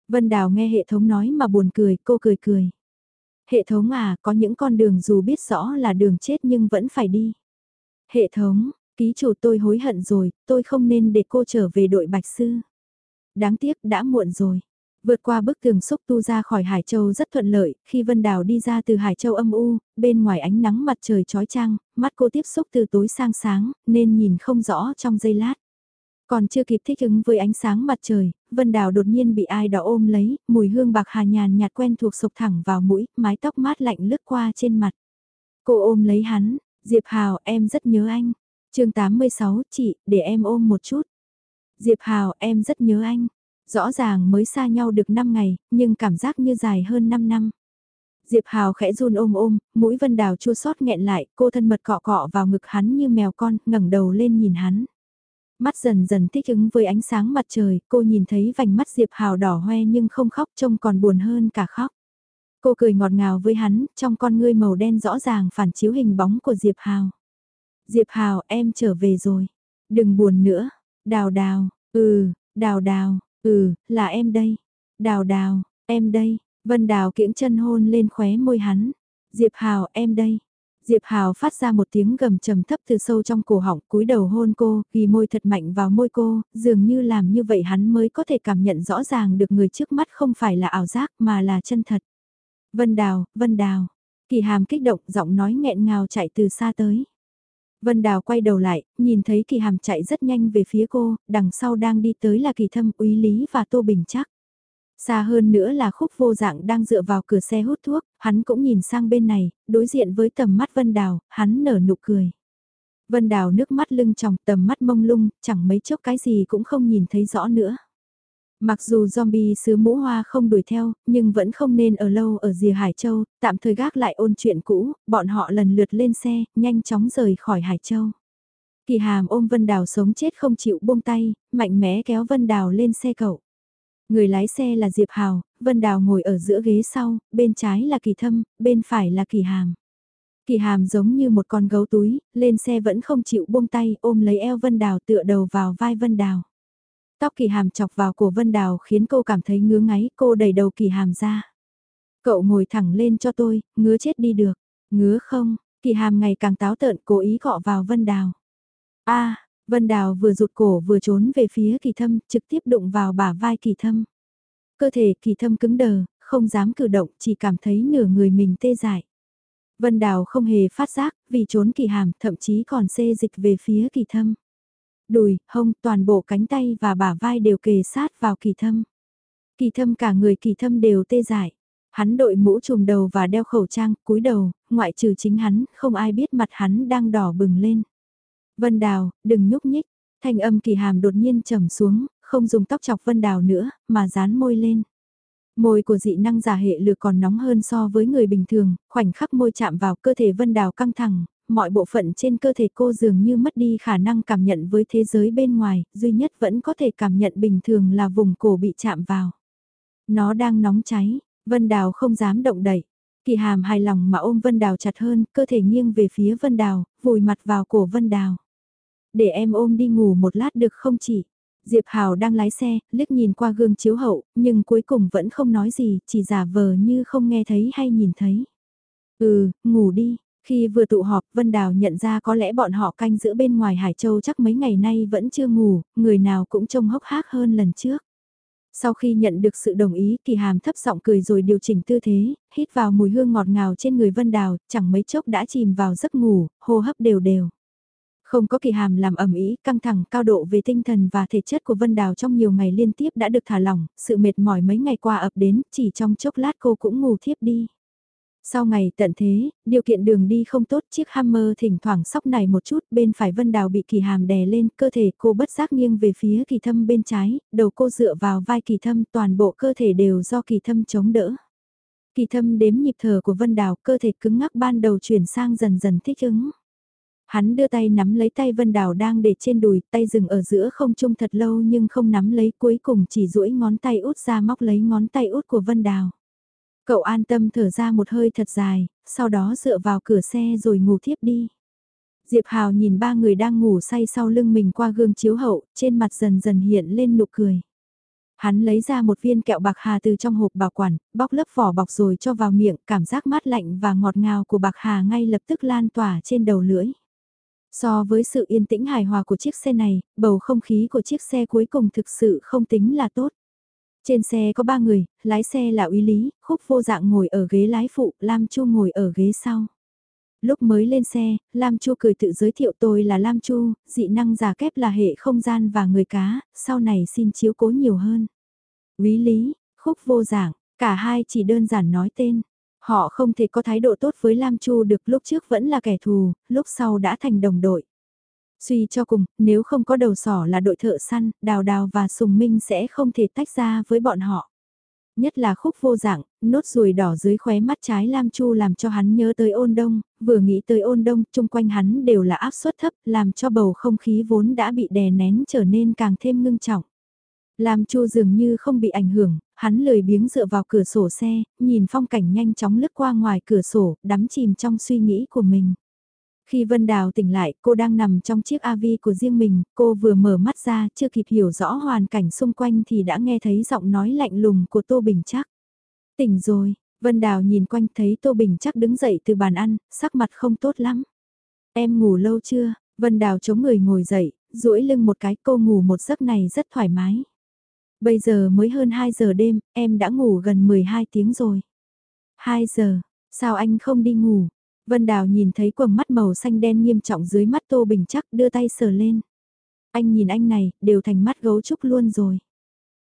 Vân Đào nghe hệ thống nói mà buồn cười, cô cười cười. Hệ thống à, có những con đường dù biết rõ là đường chết nhưng vẫn phải đi. Hệ thống, ký chủ tôi hối hận rồi, tôi không nên để cô trở về đội Bạch Sư. Đáng tiếc đã muộn rồi. Vượt qua bức tường xúc tu ra khỏi Hải Châu rất thuận lợi, khi Vân Đào đi ra từ Hải Châu âm u, bên ngoài ánh nắng mặt trời chói chang, mắt cô tiếp xúc từ tối sang sáng, nên nhìn không rõ trong giây lát. Còn chưa kịp thích ứng với ánh sáng mặt trời, Vân Đào đột nhiên bị ai đó ôm lấy, mùi hương bạc hà nhàn nhạt quen thuộc sộc thẳng vào mũi, mái tóc mát lạnh lướt qua trên mặt. Cô ôm lấy hắn, Diệp Hào em rất nhớ anh. chương 86, chị, để em ôm một chút. Diệp Hào em rất nhớ anh. Rõ ràng mới xa nhau được 5 ngày, nhưng cảm giác như dài hơn 5 năm. Diệp Hào khẽ run ôm ôm, mũi Vân Đào chua xót nghẹn lại, cô thân mật cọ cọ vào ngực hắn như mèo con, ngẩng đầu lên nhìn hắn. Mắt dần dần thích ứng với ánh sáng mặt trời, cô nhìn thấy vành mắt Diệp Hào đỏ hoe nhưng không khóc trông còn buồn hơn cả khóc. Cô cười ngọt ngào với hắn, trong con ngươi màu đen rõ ràng phản chiếu hình bóng của Diệp Hào. Diệp Hào, em trở về rồi. Đừng buồn nữa. Đào đào, ừ, đào đào, Ừ, là em đây. Đào đào, em đây. Vân Đào kiễng chân hôn lên khóe môi hắn. Diệp Hào, em đây. Diệp Hào phát ra một tiếng gầm trầm thấp từ sâu trong cổ họng, cúi đầu hôn cô, ghi môi thật mạnh vào môi cô, dường như làm như vậy hắn mới có thể cảm nhận rõ ràng được người trước mắt không phải là ảo giác mà là chân thật. Vân Đào, Vân Đào. Kỳ hàm kích động, giọng nói nghẹn ngào chạy từ xa tới. Vân Đào quay đầu lại, nhìn thấy kỳ hàm chạy rất nhanh về phía cô, đằng sau đang đi tới là kỳ thâm, úy lý và tô bình chắc. Xa hơn nữa là khúc vô dạng đang dựa vào cửa xe hút thuốc, hắn cũng nhìn sang bên này, đối diện với tầm mắt Vân Đào, hắn nở nụ cười. Vân Đào nước mắt lưng tròng tầm mắt mông lung, chẳng mấy chốc cái gì cũng không nhìn thấy rõ nữa. Mặc dù zombie sứ mũ hoa không đuổi theo, nhưng vẫn không nên ở lâu ở rìa Hải Châu, tạm thời gác lại ôn chuyện cũ, bọn họ lần lượt lên xe, nhanh chóng rời khỏi Hải Châu. Kỳ hàm ôm Vân Đào sống chết không chịu buông tay, mạnh mẽ kéo Vân Đào lên xe cậu. Người lái xe là Diệp Hào, Vân Đào ngồi ở giữa ghế sau, bên trái là Kỳ Thâm, bên phải là Kỳ Hàm. Kỳ Hàm giống như một con gấu túi, lên xe vẫn không chịu buông tay, ôm lấy eo Vân Đào tựa đầu vào vai Vân Đào. Tóc kỳ hàm chọc vào cổ Vân Đào khiến cô cảm thấy ngứa ngáy, cô đẩy đầu kỳ hàm ra. Cậu ngồi thẳng lên cho tôi, ngứa chết đi được. Ngứa không, kỳ hàm ngày càng táo tợn cố ý cọ vào Vân Đào. a Vân Đào vừa rụt cổ vừa trốn về phía kỳ thâm, trực tiếp đụng vào bả vai kỳ thâm. Cơ thể kỳ thâm cứng đờ, không dám cử động, chỉ cảm thấy nửa người mình tê dại. Vân Đào không hề phát giác, vì trốn kỳ hàm, thậm chí còn xê dịch về phía kỳ thâm. Đùi, hông, toàn bộ cánh tay và bả vai đều kề sát vào kỳ thâm. Kỳ thâm cả người kỳ thâm đều tê dại. Hắn đội mũ trùm đầu và đeo khẩu trang, cúi đầu, ngoại trừ chính hắn, không ai biết mặt hắn đang đỏ bừng lên. Vân Đào, đừng nhúc nhích. Thanh âm kỳ hàm đột nhiên trầm xuống, không dùng tóc chọc Vân Đào nữa, mà dán môi lên. Môi của dị năng giả hệ lược còn nóng hơn so với người bình thường, khoảnh khắc môi chạm vào cơ thể Vân Đào căng thẳng, mọi bộ phận trên cơ thể cô dường như mất đi khả năng cảm nhận với thế giới bên ngoài, duy nhất vẫn có thể cảm nhận bình thường là vùng cổ bị chạm vào. Nó đang nóng cháy, Vân Đào không dám động đậy. Kỳ hàm hài lòng mà ôm Vân Đào chặt hơn, cơ thể nghiêng về phía Vân Đào, vùi mặt vào cổ Vân Đào. Để em ôm đi ngủ một lát được không chị? Diệp Hào đang lái xe, liếc nhìn qua gương chiếu hậu, nhưng cuối cùng vẫn không nói gì, chỉ giả vờ như không nghe thấy hay nhìn thấy. Ừ, ngủ đi. Khi vừa tụ họp, Vân Đào nhận ra có lẽ bọn họ canh giữa bên ngoài Hải Châu chắc mấy ngày nay vẫn chưa ngủ, người nào cũng trông hốc hác hơn lần trước. Sau khi nhận được sự đồng ý, kỳ hàm thấp giọng cười rồi điều chỉnh tư thế, hít vào mùi hương ngọt ngào trên người Vân Đào, chẳng mấy chốc đã chìm vào giấc ngủ, hô hấp đều đều. Không có kỳ hàm làm ẩm ý, căng thẳng cao độ về tinh thần và thể chất của Vân Đào trong nhiều ngày liên tiếp đã được thả lỏng, sự mệt mỏi mấy ngày qua ập đến, chỉ trong chốc lát cô cũng ngủ thiếp đi. Sau ngày tận thế, điều kiện đường đi không tốt, chiếc Hammer thỉnh thoảng sóc này một chút, bên phải Vân Đào bị kỳ hàm đè lên, cơ thể cô bất giác nghiêng về phía kỳ thâm bên trái, đầu cô dựa vào vai kỳ thâm, toàn bộ cơ thể đều do kỳ thâm chống đỡ. Kỳ thâm đếm nhịp thở của Vân Đào, cơ thể cứng ngắc ban đầu chuyển sang dần dần thích ứng. Hắn đưa tay nắm lấy tay Vân Đào đang để trên đùi, tay dừng ở giữa không trung thật lâu nhưng không nắm lấy cuối cùng chỉ duỗi ngón tay út ra móc lấy ngón tay út của Vân Đào. Cậu an tâm thở ra một hơi thật dài, sau đó dựa vào cửa xe rồi ngủ thiếp đi. Diệp Hào nhìn ba người đang ngủ say sau lưng mình qua gương chiếu hậu, trên mặt dần dần hiện lên nụ cười. Hắn lấy ra một viên kẹo bạc hà từ trong hộp bảo quản, bóc lớp vỏ bọc rồi cho vào miệng, cảm giác mát lạnh và ngọt ngào của bạc hà ngay lập tức lan tỏa trên đầu lưỡi. So với sự yên tĩnh hài hòa của chiếc xe này, bầu không khí của chiếc xe cuối cùng thực sự không tính là tốt. Trên xe có ba người, lái xe là Uy Lý, Khúc Vô Dạng ngồi ở ghế lái phụ, Lam Chu ngồi ở ghế sau. Lúc mới lên xe, Lam Chu cười tự giới thiệu tôi là Lam Chu, dị năng giả kép là hệ không gian và người cá, sau này xin chiếu cố nhiều hơn. Uy Lý, Khúc Vô Dạng, cả hai chỉ đơn giản nói tên. Họ không thể có thái độ tốt với Lam Chu được lúc trước vẫn là kẻ thù, lúc sau đã thành đồng đội. Suy cho cùng, nếu không có đầu sỏ là đội thợ săn, Đào Đào và Sùng Minh sẽ không thể tách ra với bọn họ. Nhất là khúc vô dạng, nốt ruồi đỏ dưới khóe mắt trái Lam Chu làm cho hắn nhớ tới ôn đông, vừa nghĩ tới ôn đông, chung quanh hắn đều là áp suất thấp, làm cho bầu không khí vốn đã bị đè nén trở nên càng thêm ngưng trọng. Lam Chu dường như không bị ảnh hưởng, hắn lười biếng dựa vào cửa sổ xe, nhìn phong cảnh nhanh chóng lướt qua ngoài cửa sổ, đắm chìm trong suy nghĩ của mình. Khi Vân Đào tỉnh lại, cô đang nằm trong chiếc AV của riêng mình, cô vừa mở mắt ra, chưa kịp hiểu rõ hoàn cảnh xung quanh thì đã nghe thấy giọng nói lạnh lùng của Tô Bình Chắc. Tỉnh rồi, Vân Đào nhìn quanh thấy Tô Bình Chắc đứng dậy từ bàn ăn, sắc mặt không tốt lắm. Em ngủ lâu chưa? Vân Đào chống người ngồi dậy, duỗi lưng một cái cô ngủ một giấc này rất thoải mái. Bây giờ mới hơn 2 giờ đêm, em đã ngủ gần 12 tiếng rồi. 2 giờ, sao anh không đi ngủ? Vân Đào nhìn thấy quầng mắt màu xanh đen nghiêm trọng dưới mắt Tô Bình chắc đưa tay sờ lên. Anh nhìn anh này, đều thành mắt gấu trúc luôn rồi.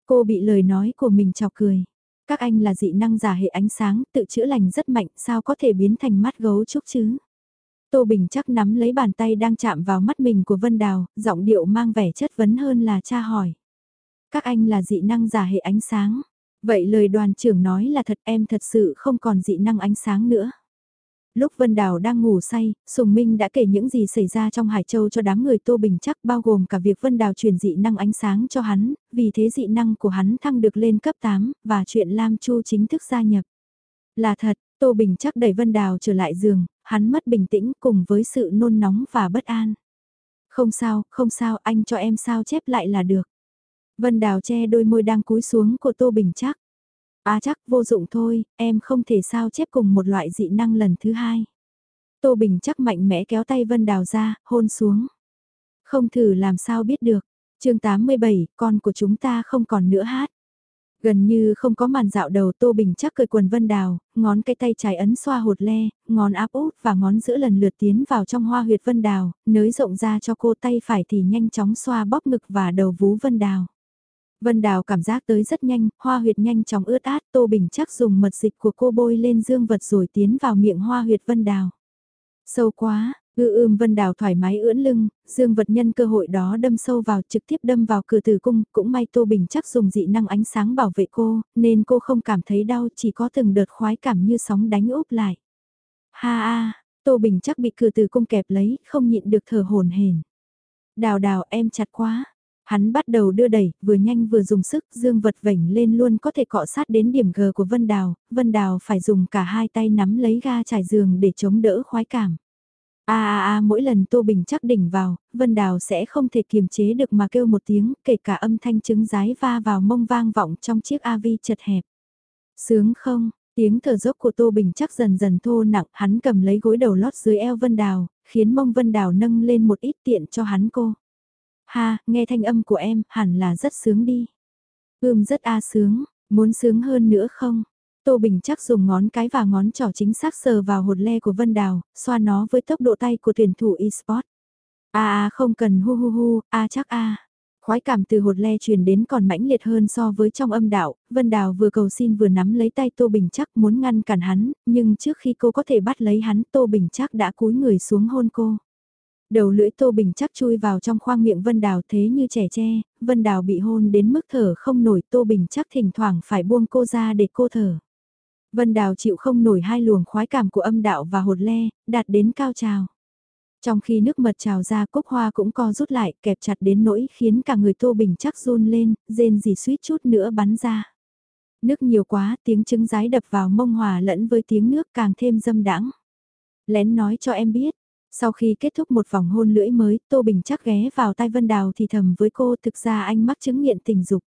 Cô bị lời nói của mình chọc cười. Các anh là dị năng giả hệ ánh sáng, tự chữa lành rất mạnh, sao có thể biến thành mắt gấu trúc chứ? Tô Bình chắc nắm lấy bàn tay đang chạm vào mắt mình của Vân Đào, giọng điệu mang vẻ chất vấn hơn là cha hỏi. Các anh là dị năng giả hệ ánh sáng. Vậy lời đoàn trưởng nói là thật em thật sự không còn dị năng ánh sáng nữa. Lúc Vân Đào đang ngủ say, Sùng Minh đã kể những gì xảy ra trong Hải Châu cho đám người Tô Bình chắc bao gồm cả việc Vân Đào truyền dị năng ánh sáng cho hắn, vì thế dị năng của hắn thăng được lên cấp 8, và chuyện Lam Chu chính thức gia nhập. Là thật, Tô Bình chắc đẩy Vân Đào trở lại giường, hắn mất bình tĩnh cùng với sự nôn nóng và bất an. Không sao, không sao, anh cho em sao chép lại là được. Vân Đào che đôi môi đang cúi xuống của Tô Bình chắc. À chắc vô dụng thôi, em không thể sao chép cùng một loại dị năng lần thứ hai. Tô Bình chắc mạnh mẽ kéo tay Vân Đào ra, hôn xuống. Không thử làm sao biết được. chương 87, con của chúng ta không còn nữa hát. Gần như không có màn dạo đầu Tô Bình chắc cười quần vân đào, ngón cái tay trái ấn xoa hột le, ngón áp út và ngón giữa lần lượt tiến vào trong hoa huyệt vân đào, nới rộng ra cho cô tay phải thì nhanh chóng xoa bóp ngực và đầu vú vân đào. Vân đào cảm giác tới rất nhanh, hoa huyệt nhanh chóng ướt át, Tô Bình chắc dùng mật dịch của cô bôi lên dương vật rồi tiến vào miệng hoa huyệt vân đào. Sâu quá, Ư ưm vân đào thoải mái ưỡn lưng, dương vật nhân cơ hội đó đâm sâu vào trực tiếp đâm vào cửa tử cung, cũng may Tô Bình chắc dùng dị năng ánh sáng bảo vệ cô, nên cô không cảm thấy đau chỉ có từng đợt khoái cảm như sóng đánh úp lại. Ha a, Tô Bình chắc bị cửa tử cung kẹp lấy, không nhịn được thở hồn hển. Đào đào em chặt quá. Hắn bắt đầu đưa đẩy, vừa nhanh vừa dùng sức, dương vật vảnh lên luôn có thể cọ sát đến điểm G của Vân Đào, Vân Đào phải dùng cả hai tay nắm lấy ga trải giường để chống đỡ khoái cảm. A a a mỗi lần Tô Bình chắc đỉnh vào, Vân Đào sẽ không thể kiềm chế được mà kêu một tiếng, kể cả âm thanh trứng rái va vào mông vang vọng trong chiếc AV chật hẹp. Sướng không, tiếng thở dốc của Tô Bình chắc dần dần thô nặng, hắn cầm lấy gối đầu lót dưới eo Vân Đào, khiến mông Vân Đào nâng lên một ít tiện cho hắn cô. Ha, nghe thanh âm của em, hẳn là rất sướng đi. Ưm rất a sướng, muốn sướng hơn nữa không? Tô Bình chắc dùng ngón cái và ngón trỏ chính xác sờ vào hột le của Vân Đào, xoa nó với tốc độ tay của tuyển thủ eSport. A a không cần hu hu hu, a chắc a. Khói cảm từ hột le truyền đến còn mãnh liệt hơn so với trong âm đạo, Vân Đào vừa cầu xin vừa nắm lấy tay Tô Bình chắc muốn ngăn cản hắn, nhưng trước khi cô có thể bắt lấy hắn Tô Bình chắc đã cúi người xuống hôn cô. Đầu lưỡi Tô Bình chắc chui vào trong khoang miệng Vân Đào thế như trẻ tre, Vân Đào bị hôn đến mức thở không nổi Tô Bình chắc thỉnh thoảng phải buông cô ra để cô thở. Vân Đào chịu không nổi hai luồng khoái cảm của âm đạo và hột le, đạt đến cao trào. Trong khi nước mật trào ra cúc hoa cũng co rút lại kẹp chặt đến nỗi khiến cả người Tô Bình chắc run lên, rên gì suýt chút nữa bắn ra. Nước nhiều quá, tiếng trứng rái đập vào mông hòa lẫn với tiếng nước càng thêm dâm đãng. Lén nói cho em biết, sau khi kết thúc một vòng hôn lưỡi mới, Tô Bình chắc ghé vào tai Vân Đào thì thầm với cô thực ra anh mắc chứng nghiện tình dục.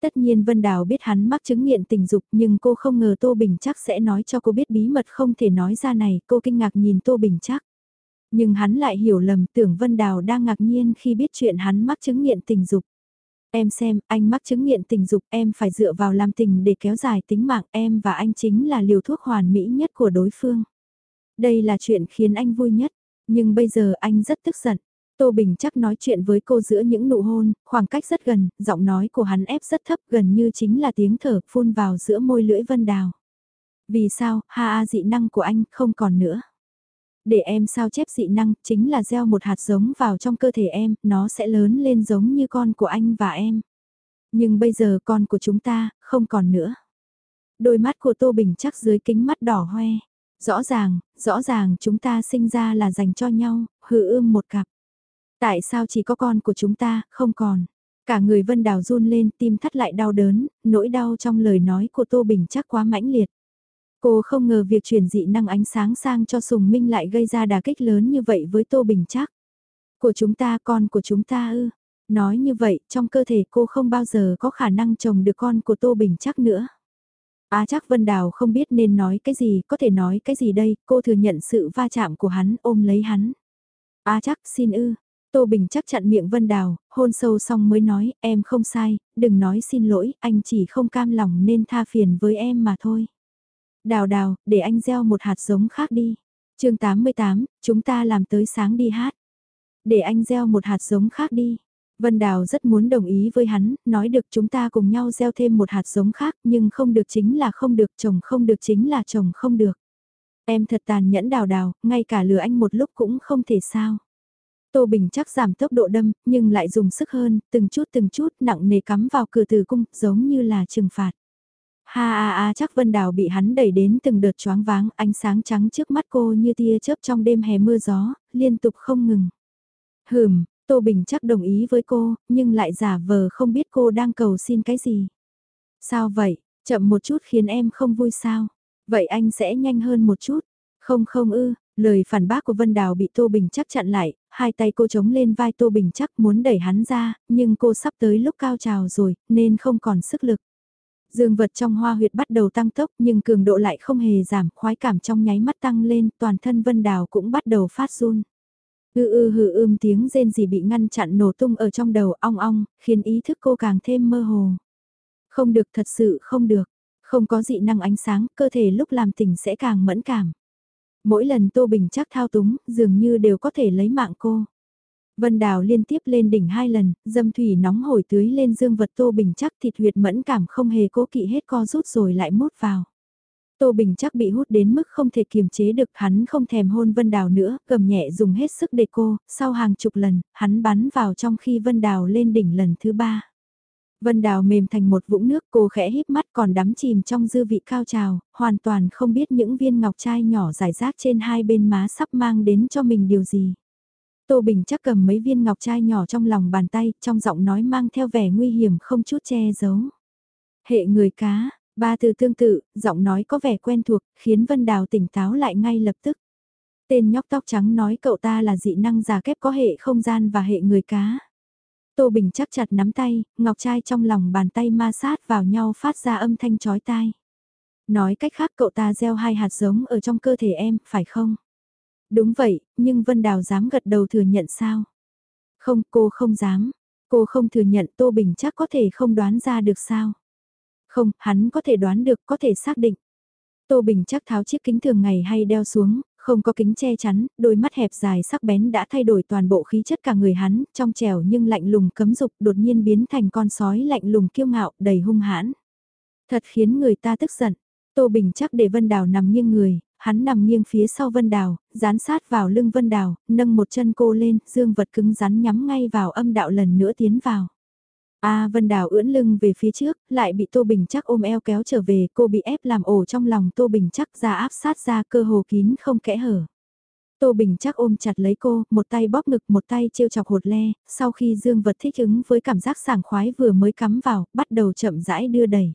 Tất nhiên Vân Đào biết hắn mắc chứng nghiện tình dục nhưng cô không ngờ Tô Bình chắc sẽ nói cho cô biết bí mật không thể nói ra này, cô kinh ngạc nhìn Tô Bình chắc. Nhưng hắn lại hiểu lầm tưởng Vân Đào đang ngạc nhiên khi biết chuyện hắn mắc chứng nghiện tình dục. Em xem, anh mắc chứng nghiện tình dục, em phải dựa vào làm tình để kéo dài tính mạng em và anh chính là liều thuốc hoàn mỹ nhất của đối phương. Đây là chuyện khiến anh vui nhất, nhưng bây giờ anh rất tức giận. Tô Bình chắc nói chuyện với cô giữa những nụ hôn, khoảng cách rất gần, giọng nói của hắn ép rất thấp gần như chính là tiếng thở phun vào giữa môi lưỡi vân đào. Vì sao, ha a dị năng của anh không còn nữa. Để em sao chép dị năng chính là gieo một hạt giống vào trong cơ thể em, nó sẽ lớn lên giống như con của anh và em. Nhưng bây giờ con của chúng ta, không còn nữa. Đôi mắt của Tô Bình chắc dưới kính mắt đỏ hoe. Rõ ràng, rõ ràng chúng ta sinh ra là dành cho nhau, hư ươm một cặp. Tại sao chỉ có con của chúng ta, không còn? Cả người Vân Đào run lên, tim thắt lại đau đớn, nỗi đau trong lời nói của Tô Bình chắc quá mãnh liệt. Cô không ngờ việc chuyển dị năng ánh sáng sang cho Sùng Minh lại gây ra đà kích lớn như vậy với Tô Bình chắc. Của chúng ta, con của chúng ta ư. Nói như vậy, trong cơ thể cô không bao giờ có khả năng trồng được con của Tô Bình chắc nữa. Á chắc Vân Đào không biết nên nói cái gì, có thể nói cái gì đây, cô thừa nhận sự va chạm của hắn, ôm lấy hắn. Á chắc, xin ư, Tô Bình chắc chặn miệng Vân Đào, hôn sâu xong mới nói, em không sai, đừng nói xin lỗi, anh chỉ không cam lòng nên tha phiền với em mà thôi. Đào đào, để anh gieo một hạt giống khác đi. chương 88, chúng ta làm tới sáng đi hát. Để anh gieo một hạt giống khác đi. Vân Đào rất muốn đồng ý với hắn, nói được chúng ta cùng nhau gieo thêm một hạt giống khác nhưng không được chính là không được, chồng không được chính là chồng không được. Em thật tàn nhẫn đào đào, ngay cả lừa anh một lúc cũng không thể sao. Tô Bình chắc giảm tốc độ đâm, nhưng lại dùng sức hơn, từng chút từng chút nặng nề cắm vào cửa từ cung, giống như là trừng phạt. Ha a a chắc Vân Đào bị hắn đẩy đến từng đợt choáng váng, ánh sáng trắng trước mắt cô như tia chớp trong đêm hè mưa gió, liên tục không ngừng. Hừm, Tô Bình chắc đồng ý với cô, nhưng lại giả vờ không biết cô đang cầu xin cái gì. Sao vậy, chậm một chút khiến em không vui sao? Vậy anh sẽ nhanh hơn một chút. Không không ư, lời phản bác của Vân Đào bị Tô Bình chắc chặn lại, hai tay cô chống lên vai Tô Bình chắc muốn đẩy hắn ra, nhưng cô sắp tới lúc cao trào rồi, nên không còn sức lực. Dương vật trong hoa huyệt bắt đầu tăng tốc nhưng cường độ lại không hề giảm, khoái cảm trong nháy mắt tăng lên, toàn thân Vân Đào cũng bắt đầu phát run. Ư ư ừ, hừ ưm tiếng rên gì bị ngăn chặn nổ tung ở trong đầu ong ong, khiến ý thức cô càng thêm mơ hồ. Không được thật sự không được, không có dị năng ánh sáng, cơ thể lúc làm tỉnh sẽ càng mẫn cảm. Mỗi lần Tô Bình chắc thao túng, dường như đều có thể lấy mạng cô. Vân Đào liên tiếp lên đỉnh hai lần, dâm thủy nóng hổi tưới lên dương vật Tô Bình chắc thịt huyệt mẫn cảm không hề cố kỵ hết co rút rồi lại mút vào. Tô Bình chắc bị hút đến mức không thể kiềm chế được hắn không thèm hôn Vân Đào nữa, cầm nhẹ dùng hết sức để cô, sau hàng chục lần, hắn bắn vào trong khi Vân Đào lên đỉnh lần thứ ba. Vân Đào mềm thành một vũng nước cô khẽ híp mắt còn đắm chìm trong dư vị cao trào, hoàn toàn không biết những viên ngọc trai nhỏ rải rác trên hai bên má sắp mang đến cho mình điều gì. Tô Bình chắc cầm mấy viên ngọc trai nhỏ trong lòng bàn tay, trong giọng nói mang theo vẻ nguy hiểm không chút che giấu. Hệ người cá, ba từ tương tự, giọng nói có vẻ quen thuộc, khiến Vân Đào tỉnh táo lại ngay lập tức. Tên nhóc tóc trắng nói cậu ta là dị năng giả kép có hệ không gian và hệ người cá. Tô Bình chắc chặt nắm tay, ngọc trai trong lòng bàn tay ma sát vào nhau phát ra âm thanh chói tai. Nói cách khác cậu ta gieo hai hạt giống ở trong cơ thể em, phải không? Đúng vậy, nhưng Vân Đào dám gật đầu thừa nhận sao? Không, cô không dám. Cô không thừa nhận Tô Bình chắc có thể không đoán ra được sao? Không, hắn có thể đoán được, có thể xác định. Tô Bình chắc tháo chiếc kính thường ngày hay đeo xuống, không có kính che chắn, đôi mắt hẹp dài sắc bén đã thay đổi toàn bộ khí chất cả người hắn, trong trẻo nhưng lạnh lùng cấm dục đột nhiên biến thành con sói lạnh lùng kiêu ngạo, đầy hung hãn. Thật khiến người ta tức giận. Tô Bình chắc để Vân Đào nằm nghiêng người, hắn nằm nghiêng phía sau Vân Đào, dán sát vào lưng Vân Đào, nâng một chân cô lên, dương vật cứng rắn nhắm ngay vào âm đạo lần nữa tiến vào. A Vân Đào ưỡn lưng về phía trước, lại bị Tô Bình chắc ôm eo kéo trở về, cô bị ép làm ổ trong lòng Tô Bình chắc ra áp sát ra cơ hồ kín không kẽ hở. Tô Bình chắc ôm chặt lấy cô, một tay bóp ngực một tay trêu chọc hột le, sau khi dương vật thích ứng với cảm giác sảng khoái vừa mới cắm vào, bắt đầu chậm rãi đưa đẩy.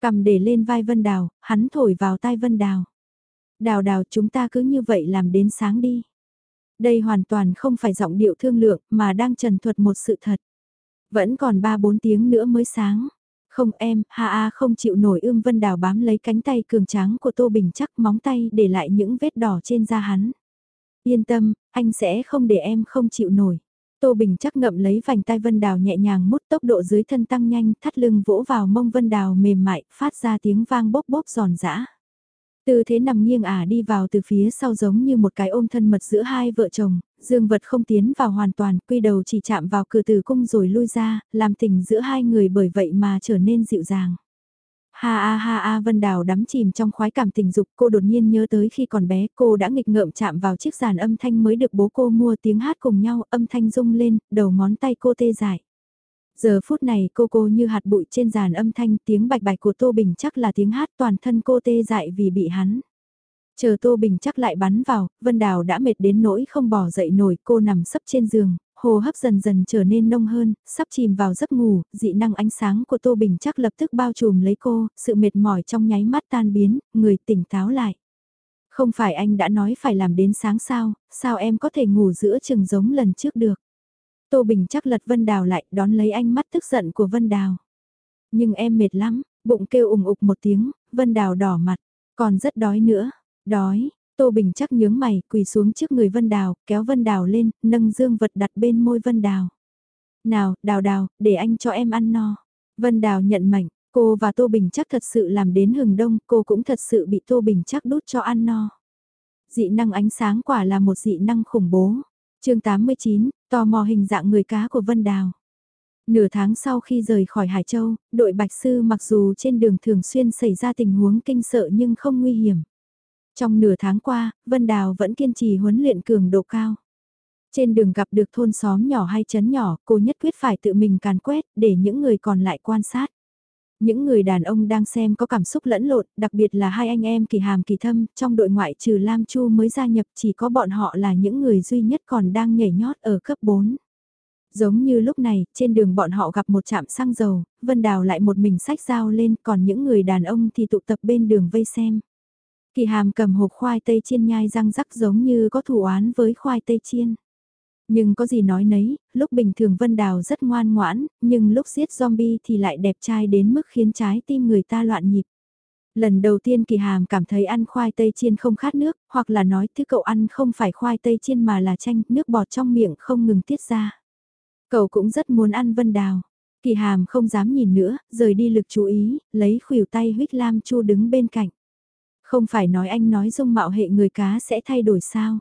Cầm để lên vai Vân Đào, hắn thổi vào tai Vân Đào. Đào đào chúng ta cứ như vậy làm đến sáng đi. Đây hoàn toàn không phải giọng điệu thương lượng mà đang trần thuật một sự thật. Vẫn còn 3-4 tiếng nữa mới sáng. Không em, ha a không chịu nổi ương vân đào bám lấy cánh tay cường tráng của Tô Bình chắc móng tay để lại những vết đỏ trên da hắn. Yên tâm, anh sẽ không để em không chịu nổi. Tô Bình chắc ngậm lấy vành tay Vân Đào nhẹ nhàng mút tốc độ dưới thân tăng nhanh, thắt lưng vỗ vào mông Vân Đào mềm mại, phát ra tiếng vang bốc bốc giòn giã. Tư thế nằm nghiêng ả đi vào từ phía sau giống như một cái ôm thân mật giữa hai vợ chồng, dương vật không tiến vào hoàn toàn, quy đầu chỉ chạm vào cửa tử cung rồi lui ra, làm tình giữa hai người bởi vậy mà trở nên dịu dàng. Ha a ha a Vân Đào đắm chìm trong khoái cảm tình dục cô đột nhiên nhớ tới khi còn bé cô đã nghịch ngợm chạm vào chiếc giàn âm thanh mới được bố cô mua tiếng hát cùng nhau âm thanh rung lên, đầu ngón tay cô tê dại. Giờ phút này cô cô như hạt bụi trên giàn âm thanh tiếng bạch bạch của Tô Bình chắc là tiếng hát toàn thân cô tê dại vì bị hắn. Chờ Tô Bình chắc lại bắn vào, Vân Đào đã mệt đến nỗi không bỏ dậy nổi cô nằm sấp trên giường, hồ hấp dần dần trở nên nông hơn, sắp chìm vào giấc ngủ, dị năng ánh sáng của Tô Bình chắc lập tức bao trùm lấy cô, sự mệt mỏi trong nháy mắt tan biến, người tỉnh táo lại. Không phải anh đã nói phải làm đến sáng sao, sao em có thể ngủ giữa chừng giống lần trước được. Tô Bình chắc lật Vân Đào lại đón lấy ánh mắt tức giận của Vân Đào. Nhưng em mệt lắm, bụng kêu ủng ục một tiếng, Vân Đào đỏ mặt, còn rất đói nữa, đói. Tô Bình chắc nhướng mày, quỳ xuống trước người Vân Đào, kéo Vân Đào lên, nâng dương vật đặt bên môi Vân Đào. Nào, Đào Đào, để anh cho em ăn no. Vân Đào nhận mệnh, cô và Tô Bình chắc thật sự làm đến hừng đông, cô cũng thật sự bị Tô Bình chắc đút cho ăn no. Dị năng ánh sáng quả là một dị năng khủng bố chương 89, tò mò hình dạng người cá của Vân Đào. Nửa tháng sau khi rời khỏi Hải Châu, đội Bạch Sư mặc dù trên đường thường xuyên xảy ra tình huống kinh sợ nhưng không nguy hiểm. Trong nửa tháng qua, Vân Đào vẫn kiên trì huấn luyện cường độ cao. Trên đường gặp được thôn xóm nhỏ hay chấn nhỏ, cô nhất quyết phải tự mình càn quét để những người còn lại quan sát. Những người đàn ông đang xem có cảm xúc lẫn lộn, đặc biệt là hai anh em kỳ hàm kỳ thâm, trong đội ngoại trừ Lam Chu mới gia nhập chỉ có bọn họ là những người duy nhất còn đang nhảy nhót ở cấp 4. Giống như lúc này, trên đường bọn họ gặp một trạm xăng dầu, Vân Đào lại một mình sách dao lên, còn những người đàn ông thì tụ tập bên đường vây xem. Kỳ hàm cầm hộp khoai tây chiên nhai răng rắc giống như có thủ án với khoai tây chiên. Nhưng có gì nói nấy, lúc bình thường Vân Đào rất ngoan ngoãn, nhưng lúc giết zombie thì lại đẹp trai đến mức khiến trái tim người ta loạn nhịp. Lần đầu tiên kỳ hàm cảm thấy ăn khoai tây chiên không khát nước, hoặc là nói thứ cậu ăn không phải khoai tây chiên mà là chanh, nước bọt trong miệng không ngừng tiết ra. Cậu cũng rất muốn ăn vân đào. Kỳ hàm không dám nhìn nữa, rời đi lực chú ý, lấy khuỷu tay huyết lam chu đứng bên cạnh. Không phải nói anh nói dung mạo hệ người cá sẽ thay đổi sao?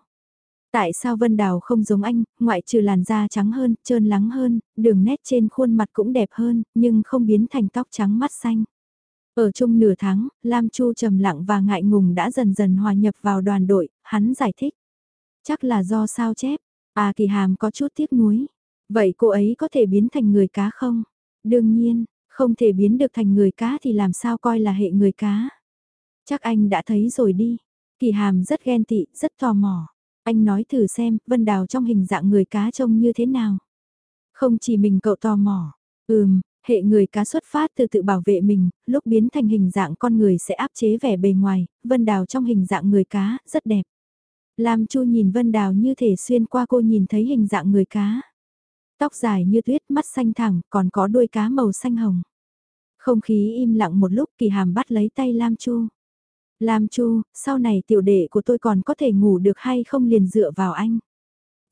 Tại sao Vân Đào không giống anh, ngoại trừ làn da trắng hơn, trơn lắng hơn, đường nét trên khuôn mặt cũng đẹp hơn, nhưng không biến thành tóc trắng mắt xanh. Ở chung nửa tháng, Lam Chu trầm lặng và ngại ngùng đã dần dần hòa nhập vào đoàn đội, hắn giải thích. Chắc là do sao chép, à kỳ hàm có chút tiếc nuối. Vậy cô ấy có thể biến thành người cá không? Đương nhiên, không thể biến được thành người cá thì làm sao coi là hệ người cá. Chắc anh đã thấy rồi đi. Kỳ hàm rất ghen tị, rất tò mò. Anh nói thử xem, Vân Đào trong hình dạng người cá trông như thế nào. Không chỉ mình cậu tò mò. Ừm, hệ người cá xuất phát từ tự bảo vệ mình, lúc biến thành hình dạng con người sẽ áp chế vẻ bề ngoài, Vân Đào trong hình dạng người cá, rất đẹp. Lam Chu nhìn Vân Đào như thể xuyên qua cô nhìn thấy hình dạng người cá. Tóc dài như tuyết, mắt xanh thẳng, còn có đuôi cá màu xanh hồng. Không khí im lặng một lúc kỳ hàm bắt lấy tay Lam Chu. Lam Chu, sau này tiểu đệ của tôi còn có thể ngủ được hay không liền dựa vào anh.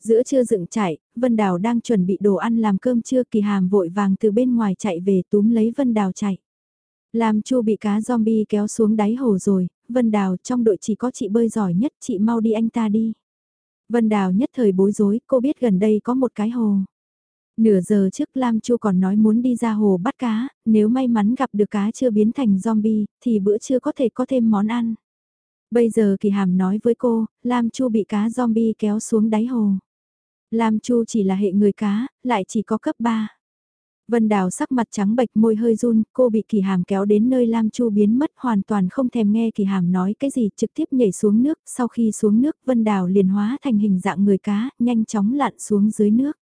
Giữa trưa dựng chạy, Vân Đào đang chuẩn bị đồ ăn làm cơm trưa kỳ hàm vội vàng từ bên ngoài chạy về túm lấy Vân Đào chạy. Lam Chu bị cá zombie kéo xuống đáy hồ rồi, Vân Đào trong đội chỉ có chị bơi giỏi nhất, chị mau đi anh ta đi. Vân Đào nhất thời bối rối, cô biết gần đây có một cái hồ. Nửa giờ trước Lam Chu còn nói muốn đi ra hồ bắt cá, nếu may mắn gặp được cá chưa biến thành zombie, thì bữa trưa có thể có thêm món ăn. Bây giờ Kỳ Hàm nói với cô, Lam Chu bị cá zombie kéo xuống đáy hồ. Lam Chu chỉ là hệ người cá, lại chỉ có cấp 3. Vân Đào sắc mặt trắng bệch môi hơi run, cô bị Kỳ Hàm kéo đến nơi Lam Chu biến mất hoàn toàn không thèm nghe Kỳ Hàm nói cái gì trực tiếp nhảy xuống nước, sau khi xuống nước Vân Đào liền hóa thành hình dạng người cá, nhanh chóng lặn xuống dưới nước.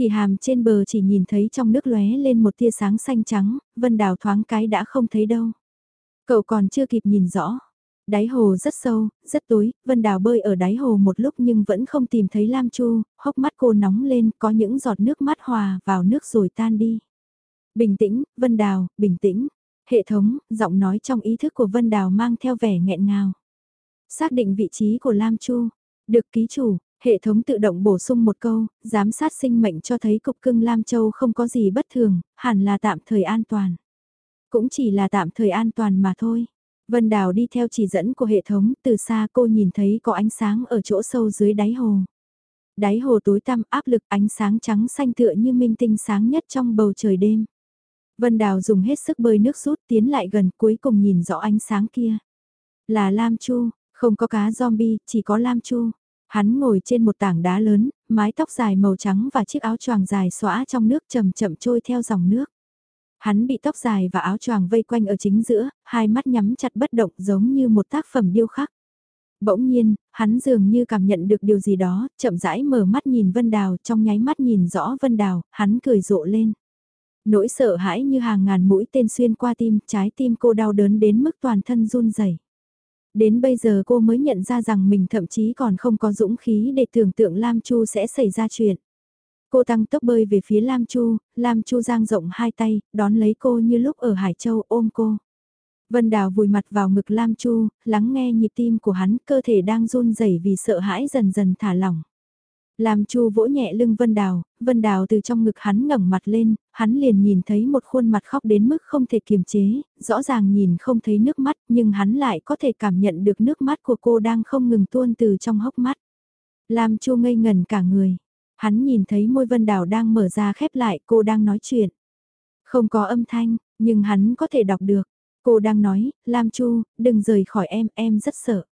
Kỳ hàm trên bờ chỉ nhìn thấy trong nước lóe lên một tia sáng xanh trắng, vân đào thoáng cái đã không thấy đâu. Cậu còn chưa kịp nhìn rõ. Đáy hồ rất sâu, rất tối, Vân Đào bơi ở đáy hồ một lúc nhưng vẫn không tìm thấy Lam Chu, hốc mắt cô nóng lên, có những giọt nước mắt hòa vào nước rồi tan đi. Bình tĩnh, Vân Đào, bình tĩnh. Hệ thống, giọng nói trong ý thức của Vân Đào mang theo vẻ nghẹn ngào. Xác định vị trí của Lam Chu. Được ký chủ, Hệ thống tự động bổ sung một câu, giám sát sinh mệnh cho thấy cục cưng Lam Châu không có gì bất thường, hẳn là tạm thời an toàn. Cũng chỉ là tạm thời an toàn mà thôi. Vân Đào đi theo chỉ dẫn của hệ thống, từ xa cô nhìn thấy có ánh sáng ở chỗ sâu dưới đáy hồ. Đáy hồ tối tăm áp lực ánh sáng trắng xanh tựa như minh tinh sáng nhất trong bầu trời đêm. Vân Đào dùng hết sức bơi nước rút tiến lại gần cuối cùng nhìn rõ ánh sáng kia. Là Lam Chu, không có cá zombie, chỉ có Lam Chu. Hắn ngồi trên một tảng đá lớn, mái tóc dài màu trắng và chiếc áo choàng dài xõa trong nước chậm chậm trôi theo dòng nước. Hắn bị tóc dài và áo choàng vây quanh ở chính giữa, hai mắt nhắm chặt bất động giống như một tác phẩm điêu khắc. Bỗng nhiên, hắn dường như cảm nhận được điều gì đó, chậm rãi mở mắt nhìn Vân Đào, trong nháy mắt nhìn rõ Vân Đào, hắn cười rộ lên. Nỗi sợ hãi như hàng ngàn mũi tên xuyên qua tim, trái tim cô đau đớn đến mức toàn thân run rẩy. Đến bây giờ cô mới nhận ra rằng mình thậm chí còn không có dũng khí để tưởng tượng Lam Chu sẽ xảy ra chuyện. Cô tăng tốc bơi về phía Lam Chu, Lam Chu giang rộng hai tay, đón lấy cô như lúc ở Hải Châu ôm cô. Vân Đào vùi mặt vào ngực Lam Chu, lắng nghe nhịp tim của hắn, cơ thể đang run rẩy vì sợ hãi dần dần thả lỏng. Lam Chu vỗ nhẹ lưng Vân Đào, Vân Đào từ trong ngực hắn ngẩng mặt lên, hắn liền nhìn thấy một khuôn mặt khóc đến mức không thể kiềm chế, rõ ràng nhìn không thấy nước mắt nhưng hắn lại có thể cảm nhận được nước mắt của cô đang không ngừng tuôn từ trong hốc mắt. Lam Chu ngây ngần cả người, hắn nhìn thấy môi Vân Đào đang mở ra khép lại cô đang nói chuyện. Không có âm thanh, nhưng hắn có thể đọc được. Cô đang nói, Lam Chu, đừng rời khỏi em, em rất sợ.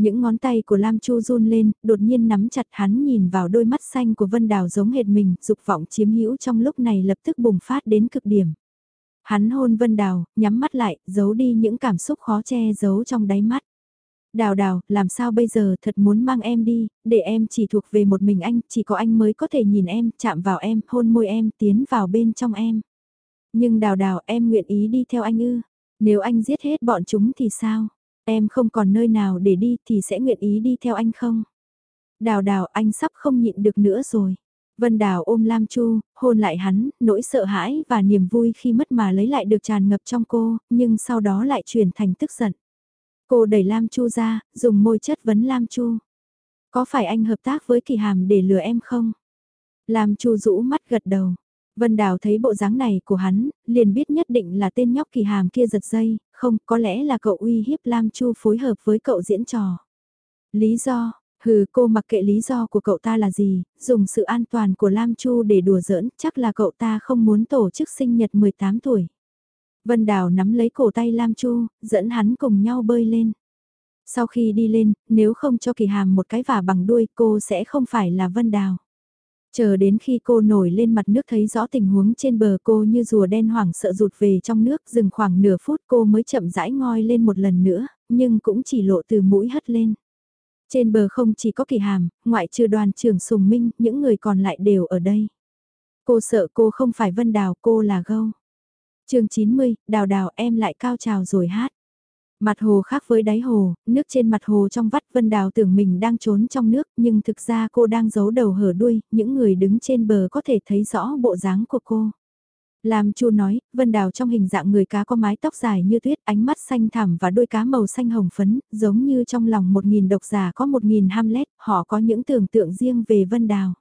Những ngón tay của Lam Chu run lên, đột nhiên nắm chặt hắn nhìn vào đôi mắt xanh của Vân Đào giống hệt mình, dục vọng chiếm hữu trong lúc này lập tức bùng phát đến cực điểm. Hắn hôn Vân Đào, nhắm mắt lại, giấu đi những cảm xúc khó che giấu trong đáy mắt. Đào đào, làm sao bây giờ thật muốn mang em đi, để em chỉ thuộc về một mình anh, chỉ có anh mới có thể nhìn em, chạm vào em, hôn môi em, tiến vào bên trong em. Nhưng đào đào em nguyện ý đi theo anh ư, nếu anh giết hết bọn chúng thì sao? Em không còn nơi nào để đi thì sẽ nguyện ý đi theo anh không? Đào đào anh sắp không nhịn được nữa rồi. Vân Đào ôm Lam Chu, hôn lại hắn, nỗi sợ hãi và niềm vui khi mất mà lấy lại được tràn ngập trong cô, nhưng sau đó lại chuyển thành tức giận. Cô đẩy Lam Chu ra, dùng môi chất vấn Lam Chu. Có phải anh hợp tác với kỳ hàm để lừa em không? Lam Chu rũ mắt gật đầu. Vân Đào thấy bộ dáng này của hắn, liền biết nhất định là tên nhóc kỳ hàm kia giật dây, không, có lẽ là cậu uy hiếp Lam Chu phối hợp với cậu diễn trò. Lý do, hừ cô mặc kệ lý do của cậu ta là gì, dùng sự an toàn của Lam Chu để đùa giỡn, chắc là cậu ta không muốn tổ chức sinh nhật 18 tuổi. Vân Đào nắm lấy cổ tay Lam Chu, dẫn hắn cùng nhau bơi lên. Sau khi đi lên, nếu không cho kỳ hàm một cái vả bằng đuôi cô sẽ không phải là Vân Đào. Chờ đến khi cô nổi lên mặt nước thấy rõ tình huống trên bờ cô như rùa đen hoảng sợ rụt về trong nước dừng khoảng nửa phút cô mới chậm rãi ngoi lên một lần nữa, nhưng cũng chỉ lộ từ mũi hất lên. Trên bờ không chỉ có kỳ hàm, ngoại trừ đoàn trưởng Sùng Minh, những người còn lại đều ở đây. Cô sợ cô không phải Vân Đào, cô là Gâu. chương 90, Đào Đào em lại cao trào rồi hát. Mặt hồ khác với đáy hồ, nước trên mặt hồ trong vắt Vân Đào tưởng mình đang trốn trong nước nhưng thực ra cô đang giấu đầu hở đuôi, những người đứng trên bờ có thể thấy rõ bộ dáng của cô. làm Chu nói, Vân Đào trong hình dạng người cá có mái tóc dài như tuyết, ánh mắt xanh thẳm và đôi cá màu xanh hồng phấn, giống như trong lòng một nghìn độc giả có một nghìn Hamlet, họ có những tưởng tượng riêng về Vân Đào.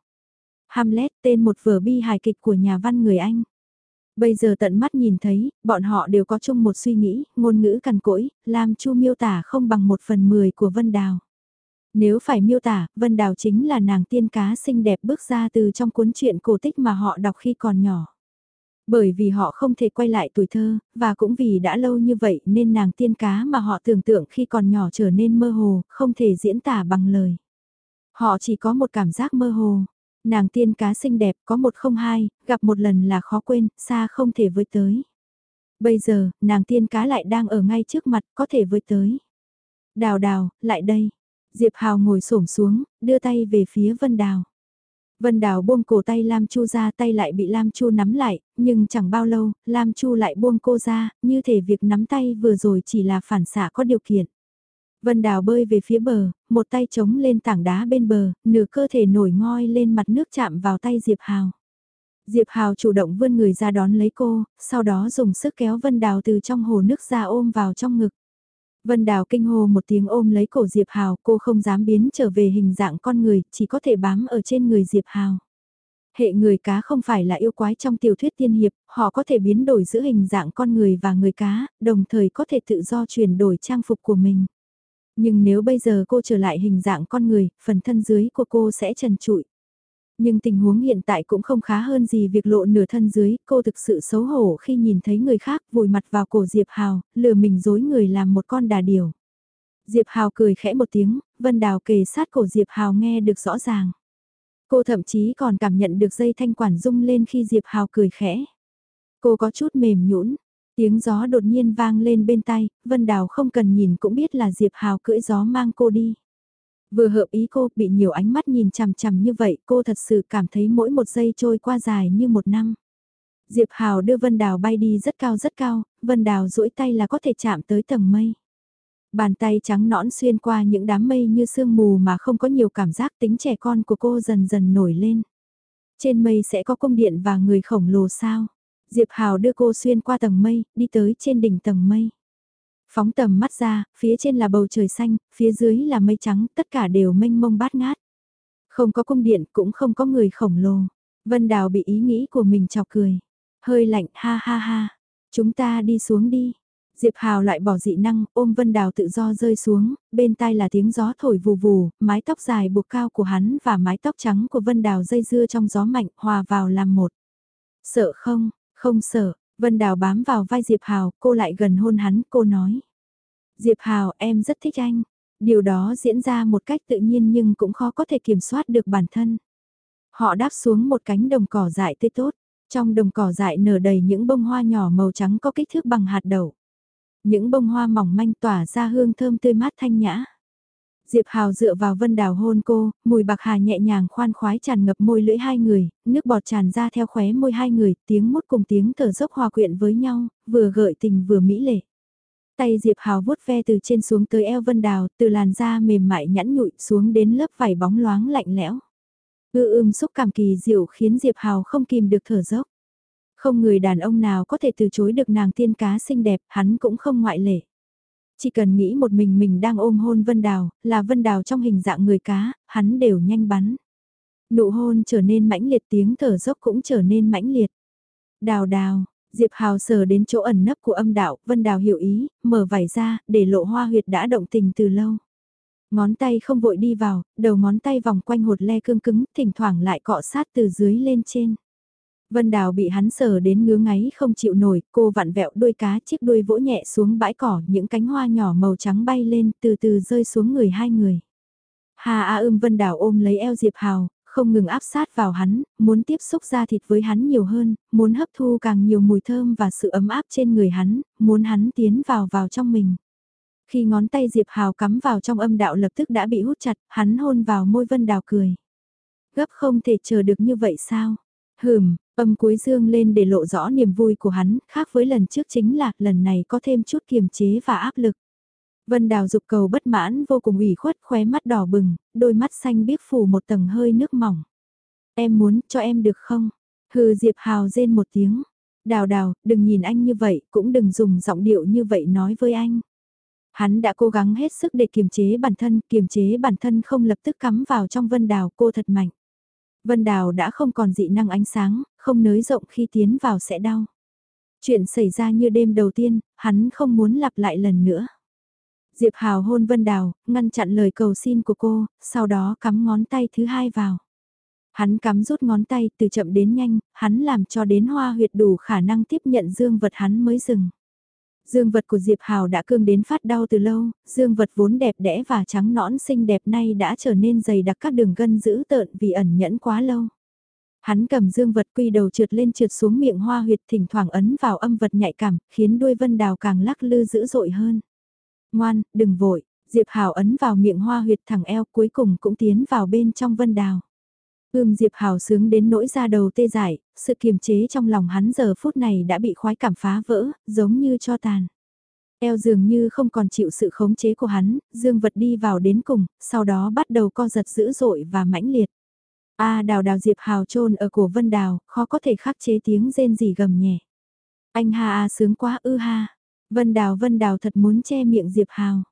Hamlet tên một vở bi hài kịch của nhà văn người Anh. Bây giờ tận mắt nhìn thấy, bọn họ đều có chung một suy nghĩ, ngôn ngữ cằn cỗi, Lam Chu miêu tả không bằng một phần mười của Vân Đào. Nếu phải miêu tả, Vân Đào chính là nàng tiên cá xinh đẹp bước ra từ trong cuốn truyện cổ tích mà họ đọc khi còn nhỏ. Bởi vì họ không thể quay lại tuổi thơ, và cũng vì đã lâu như vậy nên nàng tiên cá mà họ tưởng tượng khi còn nhỏ trở nên mơ hồ, không thể diễn tả bằng lời. Họ chỉ có một cảm giác mơ hồ. Nàng tiên cá xinh đẹp có một không hai, gặp một lần là khó quên, xa không thể với tới. Bây giờ, nàng tiên cá lại đang ở ngay trước mặt, có thể với tới. Đào đào, lại đây. Diệp Hào ngồi xổm xuống, đưa tay về phía Vân Đào. Vân Đào buông cổ tay Lam Chu ra tay lại bị Lam Chu nắm lại, nhưng chẳng bao lâu, Lam Chu lại buông cô ra, như thể việc nắm tay vừa rồi chỉ là phản xạ có điều kiện. Vân Đào bơi về phía bờ, một tay chống lên tảng đá bên bờ, nửa cơ thể nổi ngoi lên mặt nước chạm vào tay Diệp Hào. Diệp Hào chủ động vươn người ra đón lấy cô, sau đó dùng sức kéo Vân Đào từ trong hồ nước ra ôm vào trong ngực. Vân Đào kinh hồ một tiếng ôm lấy cổ Diệp Hào, cô không dám biến trở về hình dạng con người, chỉ có thể bám ở trên người Diệp Hào. Hệ người cá không phải là yêu quái trong tiểu thuyết tiên hiệp, họ có thể biến đổi giữa hình dạng con người và người cá, đồng thời có thể tự do chuyển đổi trang phục của mình. Nhưng nếu bây giờ cô trở lại hình dạng con người, phần thân dưới của cô sẽ trần trụi. Nhưng tình huống hiện tại cũng không khá hơn gì việc lộ nửa thân dưới, cô thực sự xấu hổ khi nhìn thấy người khác vùi mặt vào cổ Diệp Hào, lừa mình dối người làm một con đà điểu. Diệp Hào cười khẽ một tiếng, Vân Đào kề sát cổ Diệp Hào nghe được rõ ràng. Cô thậm chí còn cảm nhận được dây thanh quản rung lên khi Diệp Hào cười khẽ. Cô có chút mềm nhũn, tiếng gió đột nhiên vang lên bên tay, Vân Đào không cần nhìn cũng biết là Diệp Hào cưỡi gió mang cô đi. Vừa hợp ý cô bị nhiều ánh mắt nhìn chằm chằm như vậy cô thật sự cảm thấy mỗi một giây trôi qua dài như một năm. Diệp Hào đưa Vân Đào bay đi rất cao rất cao, Vân Đào duỗi tay là có thể chạm tới tầng mây. Bàn tay trắng nõn xuyên qua những đám mây như sương mù mà không có nhiều cảm giác tính trẻ con của cô dần dần nổi lên. Trên mây sẽ có cung điện và người khổng lồ sao? Diệp Hào đưa cô xuyên qua tầng mây, đi tới trên đỉnh tầng mây. Phóng tầm mắt ra, phía trên là bầu trời xanh, phía dưới là mây trắng, tất cả đều mênh mông bát ngát. Không có cung điện, cũng không có người khổng lồ. Vân Đào bị ý nghĩ của mình chọc cười. Hơi lạnh, ha ha ha. Chúng ta đi xuống đi. Diệp Hào lại bỏ dị năng, ôm Vân Đào tự do rơi xuống, bên tai là tiếng gió thổi vù vù, mái tóc dài buộc cao của hắn và mái tóc trắng của Vân Đào dây dưa trong gió mạnh hòa vào làm một. Sợ không, không sợ, Vân Đào bám vào vai Diệp Hào, cô lại gần hôn hắn, cô nói. Diệp Hào, em rất thích anh. Điều đó diễn ra một cách tự nhiên nhưng cũng khó có thể kiểm soát được bản thân. Họ đáp xuống một cánh đồng cỏ dại tươi tốt. Trong đồng cỏ dại nở đầy những bông hoa nhỏ màu trắng có kích thước bằng hạt đậu. Những bông hoa mỏng manh tỏa ra hương thơm tươi mát thanh nhã. Diệp Hào dựa vào vân đào hôn cô, mùi bạc hà nhẹ nhàng khoan khoái tràn ngập môi lưỡi hai người, nước bọt tràn ra theo khóe môi hai người, tiếng mút cùng tiếng thở dốc hòa quyện với nhau, vừa gợi tình vừa mỹ lệ. Tay Diệp Hào vuốt ve từ trên xuống tới eo vân đào, từ làn da mềm mại nhẵn nhụi xuống đến lớp vải bóng loáng lạnh lẽo. Ư ưm xúc cảm kỳ diệu khiến Diệp Hào không kìm được thở dốc. Không người đàn ông nào có thể từ chối được nàng tiên cá xinh đẹp, hắn cũng không ngoại lệ. Chỉ cần nghĩ một mình mình đang ôm hôn Vân Đào, là Vân Đào trong hình dạng người cá, hắn đều nhanh bắn. Nụ hôn trở nên mãnh liệt tiếng thở dốc cũng trở nên mãnh liệt. Đào đào, Diệp Hào sờ đến chỗ ẩn nấp của âm đạo, Vân Đào hiểu ý, mở vải ra, để lộ hoa huyệt đã động tình từ lâu. Ngón tay không vội đi vào, đầu ngón tay vòng quanh hột le cương cứng, thỉnh thoảng lại cọ sát từ dưới lên trên. Vân Đào bị hắn sờ đến ngứa ngáy không chịu nổi, cô vặn vẹo đuôi cá chiếc đuôi vỗ nhẹ xuống bãi cỏ, những cánh hoa nhỏ màu trắng bay lên từ từ rơi xuống người hai người. Hà A ưm Vân Đào ôm lấy eo Diệp Hào, không ngừng áp sát vào hắn, muốn tiếp xúc da thịt với hắn nhiều hơn, muốn hấp thu càng nhiều mùi thơm và sự ấm áp trên người hắn, muốn hắn tiến vào vào trong mình. Khi ngón tay Diệp Hào cắm vào trong âm đạo lập tức đã bị hút chặt, hắn hôn vào môi Vân Đào cười. Gấp không thể chờ được như vậy sao? Hừm, âm cuối dương lên để lộ rõ niềm vui của hắn, khác với lần trước chính là lần này có thêm chút kiềm chế và áp lực. Vân Đào dục cầu bất mãn vô cùng ủy khuất khóe mắt đỏ bừng, đôi mắt xanh biếc phủ một tầng hơi nước mỏng. Em muốn cho em được không? Hừ Diệp Hào rên một tiếng. Đào đào, đừng nhìn anh như vậy, cũng đừng dùng giọng điệu như vậy nói với anh. Hắn đã cố gắng hết sức để kiềm chế bản thân, kiềm chế bản thân không lập tức cắm vào trong Vân Đào cô thật mạnh. Vân Đào đã không còn dị năng ánh sáng, không nới rộng khi tiến vào sẽ đau. Chuyện xảy ra như đêm đầu tiên, hắn không muốn lặp lại lần nữa. Diệp Hào hôn Vân Đào, ngăn chặn lời cầu xin của cô, sau đó cắm ngón tay thứ hai vào. Hắn cắm rút ngón tay từ chậm đến nhanh, hắn làm cho đến hoa huyệt đủ khả năng tiếp nhận dương vật hắn mới dừng. Dương vật của Diệp Hào đã cương đến phát đau từ lâu, dương vật vốn đẹp đẽ và trắng nõn xinh đẹp nay đã trở nên dày đặc các đường gân dữ tợn vì ẩn nhẫn quá lâu. Hắn cầm dương vật quy đầu trượt lên trượt xuống miệng hoa huyệt thỉnh thoảng ấn vào âm vật nhạy cảm, khiến đuôi vân đào càng lắc lư dữ dội hơn. Ngoan, đừng vội, Diệp Hào ấn vào miệng hoa huyệt thẳng eo cuối cùng cũng tiến vào bên trong vân đào. Ưm Diệp Hào sướng đến nỗi ra đầu tê dại, sự kiềm chế trong lòng hắn giờ phút này đã bị khoái cảm phá vỡ, giống như cho tàn. Eo dường như không còn chịu sự khống chế của hắn, dương vật đi vào đến cùng, sau đó bắt đầu co giật dữ dội và mãnh liệt. A đào đào Diệp Hào trôn ở cổ vân đào, khó có thể khắc chế tiếng rên rỉ gầm nhẹ. Anh ha a sướng quá ư ha. Vân đào vân đào thật muốn che miệng Diệp Hào.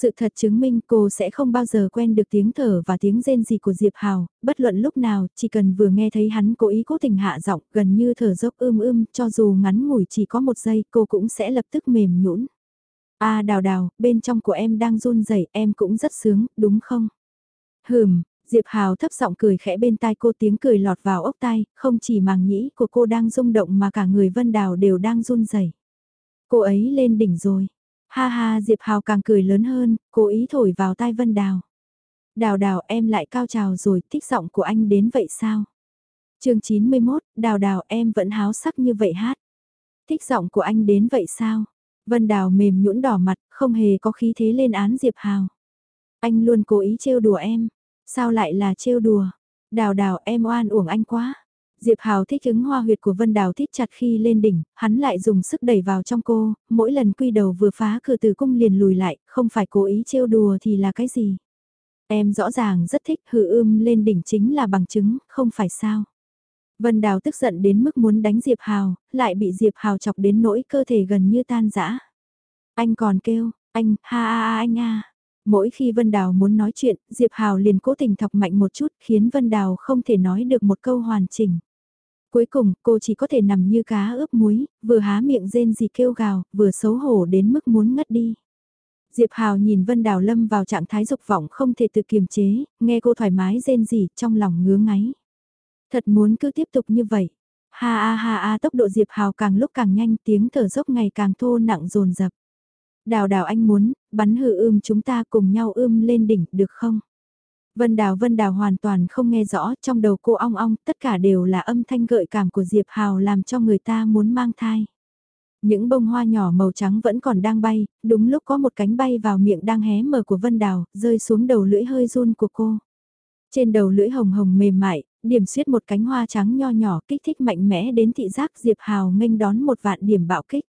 Sự thật chứng minh cô sẽ không bao giờ quen được tiếng thở và tiếng rên gì của Diệp Hào, bất luận lúc nào, chỉ cần vừa nghe thấy hắn cố ý cố tình hạ giọng, gần như thở dốc ưm ưm, cho dù ngắn ngủi chỉ có một giây, cô cũng sẽ lập tức mềm nhũn. A đào đào, bên trong của em đang run rẩy, em cũng rất sướng, đúng không? Hừm, Diệp Hào thấp giọng cười khẽ bên tai cô tiếng cười lọt vào ốc tai, không chỉ màng nhĩ của cô đang rung động mà cả người Vân Đào đều đang run rẩy. Cô ấy lên đỉnh rồi. Ha ha Diệp Hào càng cười lớn hơn, cố ý thổi vào tai Vân Đào. Đào đào em lại cao trào rồi, thích giọng của anh đến vậy sao? chương 91, đào đào em vẫn háo sắc như vậy hát. Thích giọng của anh đến vậy sao? Vân đào mềm nhũn đỏ mặt, không hề có khí thế lên án Diệp Hào. Anh luôn cố ý trêu đùa em. Sao lại là trêu đùa? Đào đào em oan uổng anh quá. Diệp Hào thích ứng hoa huyệt của Vân Đào thích chặt khi lên đỉnh, hắn lại dùng sức đẩy vào trong cô, mỗi lần quy đầu vừa phá cửa từ cung liền lùi lại, không phải cố ý trêu đùa thì là cái gì. Em rõ ràng rất thích hư ưm lên đỉnh chính là bằng chứng, không phải sao. Vân Đào tức giận đến mức muốn đánh Diệp Hào, lại bị Diệp Hào chọc đến nỗi cơ thể gần như tan rã. Anh còn kêu, anh, ha a a anh a. Mỗi khi Vân Đào muốn nói chuyện, Diệp Hào liền cố tình thọc mạnh một chút khiến Vân Đào không thể nói được một câu hoàn chỉnh. Cuối cùng, cô chỉ có thể nằm như cá ướp muối, vừa há miệng rên gì kêu gào, vừa xấu hổ đến mức muốn ngất đi. Diệp Hào nhìn Vân Đào Lâm vào trạng thái dục vọng không thể tự kiềm chế, nghe cô thoải mái rên gì trong lòng ngứa ngáy. Thật muốn cứ tiếp tục như vậy. Ha a ha a tốc độ Diệp Hào càng lúc càng nhanh tiếng thở dốc ngày càng thô nặng dồn dập. Đào đào anh muốn, bắn hư ươm chúng ta cùng nhau ươm lên đỉnh được không? Vân Đào Vân Đào hoàn toàn không nghe rõ, trong đầu cô ong ong, tất cả đều là âm thanh gợi cảm của Diệp Hào làm cho người ta muốn mang thai. Những bông hoa nhỏ màu trắng vẫn còn đang bay, đúng lúc có một cánh bay vào miệng đang hé mở của Vân Đào, rơi xuống đầu lưỡi hơi run của cô. Trên đầu lưỡi hồng hồng mềm mại, điểm xuyết một cánh hoa trắng nho nhỏ kích thích mạnh mẽ đến thị giác Diệp Hào nghênh đón một vạn điểm bạo kích.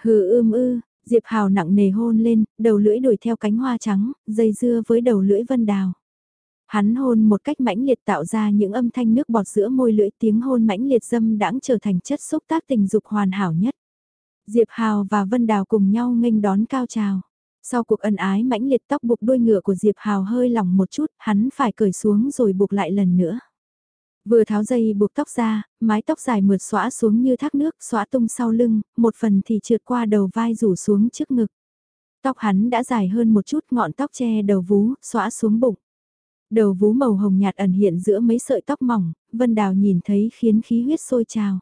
Hừ ưm ư, Diệp Hào nặng nề hôn lên, đầu lưỡi đuổi theo cánh hoa trắng, dây dưa với đầu lưỡi Vân Đào. Hắn hôn một cách mãnh liệt tạo ra những âm thanh nước bọt giữa môi lưỡi tiếng hôn mãnh liệt dâm đãng trở thành chất xúc tác tình dục hoàn hảo nhất. Diệp Hào và Vân Đào cùng nhau nghênh đón cao trào. Sau cuộc ân ái mãnh liệt tóc buộc đuôi ngựa của Diệp Hào hơi lỏng một chút, hắn phải cởi xuống rồi buộc lại lần nữa. Vừa tháo dây buộc tóc ra, mái tóc dài mượt xõa xuống như thác nước, xõa tung sau lưng, một phần thì trượt qua đầu vai rủ xuống trước ngực. Tóc hắn đã dài hơn một chút ngọn tóc che đầu vú, xõa xuống bụng. Đầu vú màu hồng nhạt ẩn hiện giữa mấy sợi tóc mỏng, Vân Đào nhìn thấy khiến khí huyết sôi trào.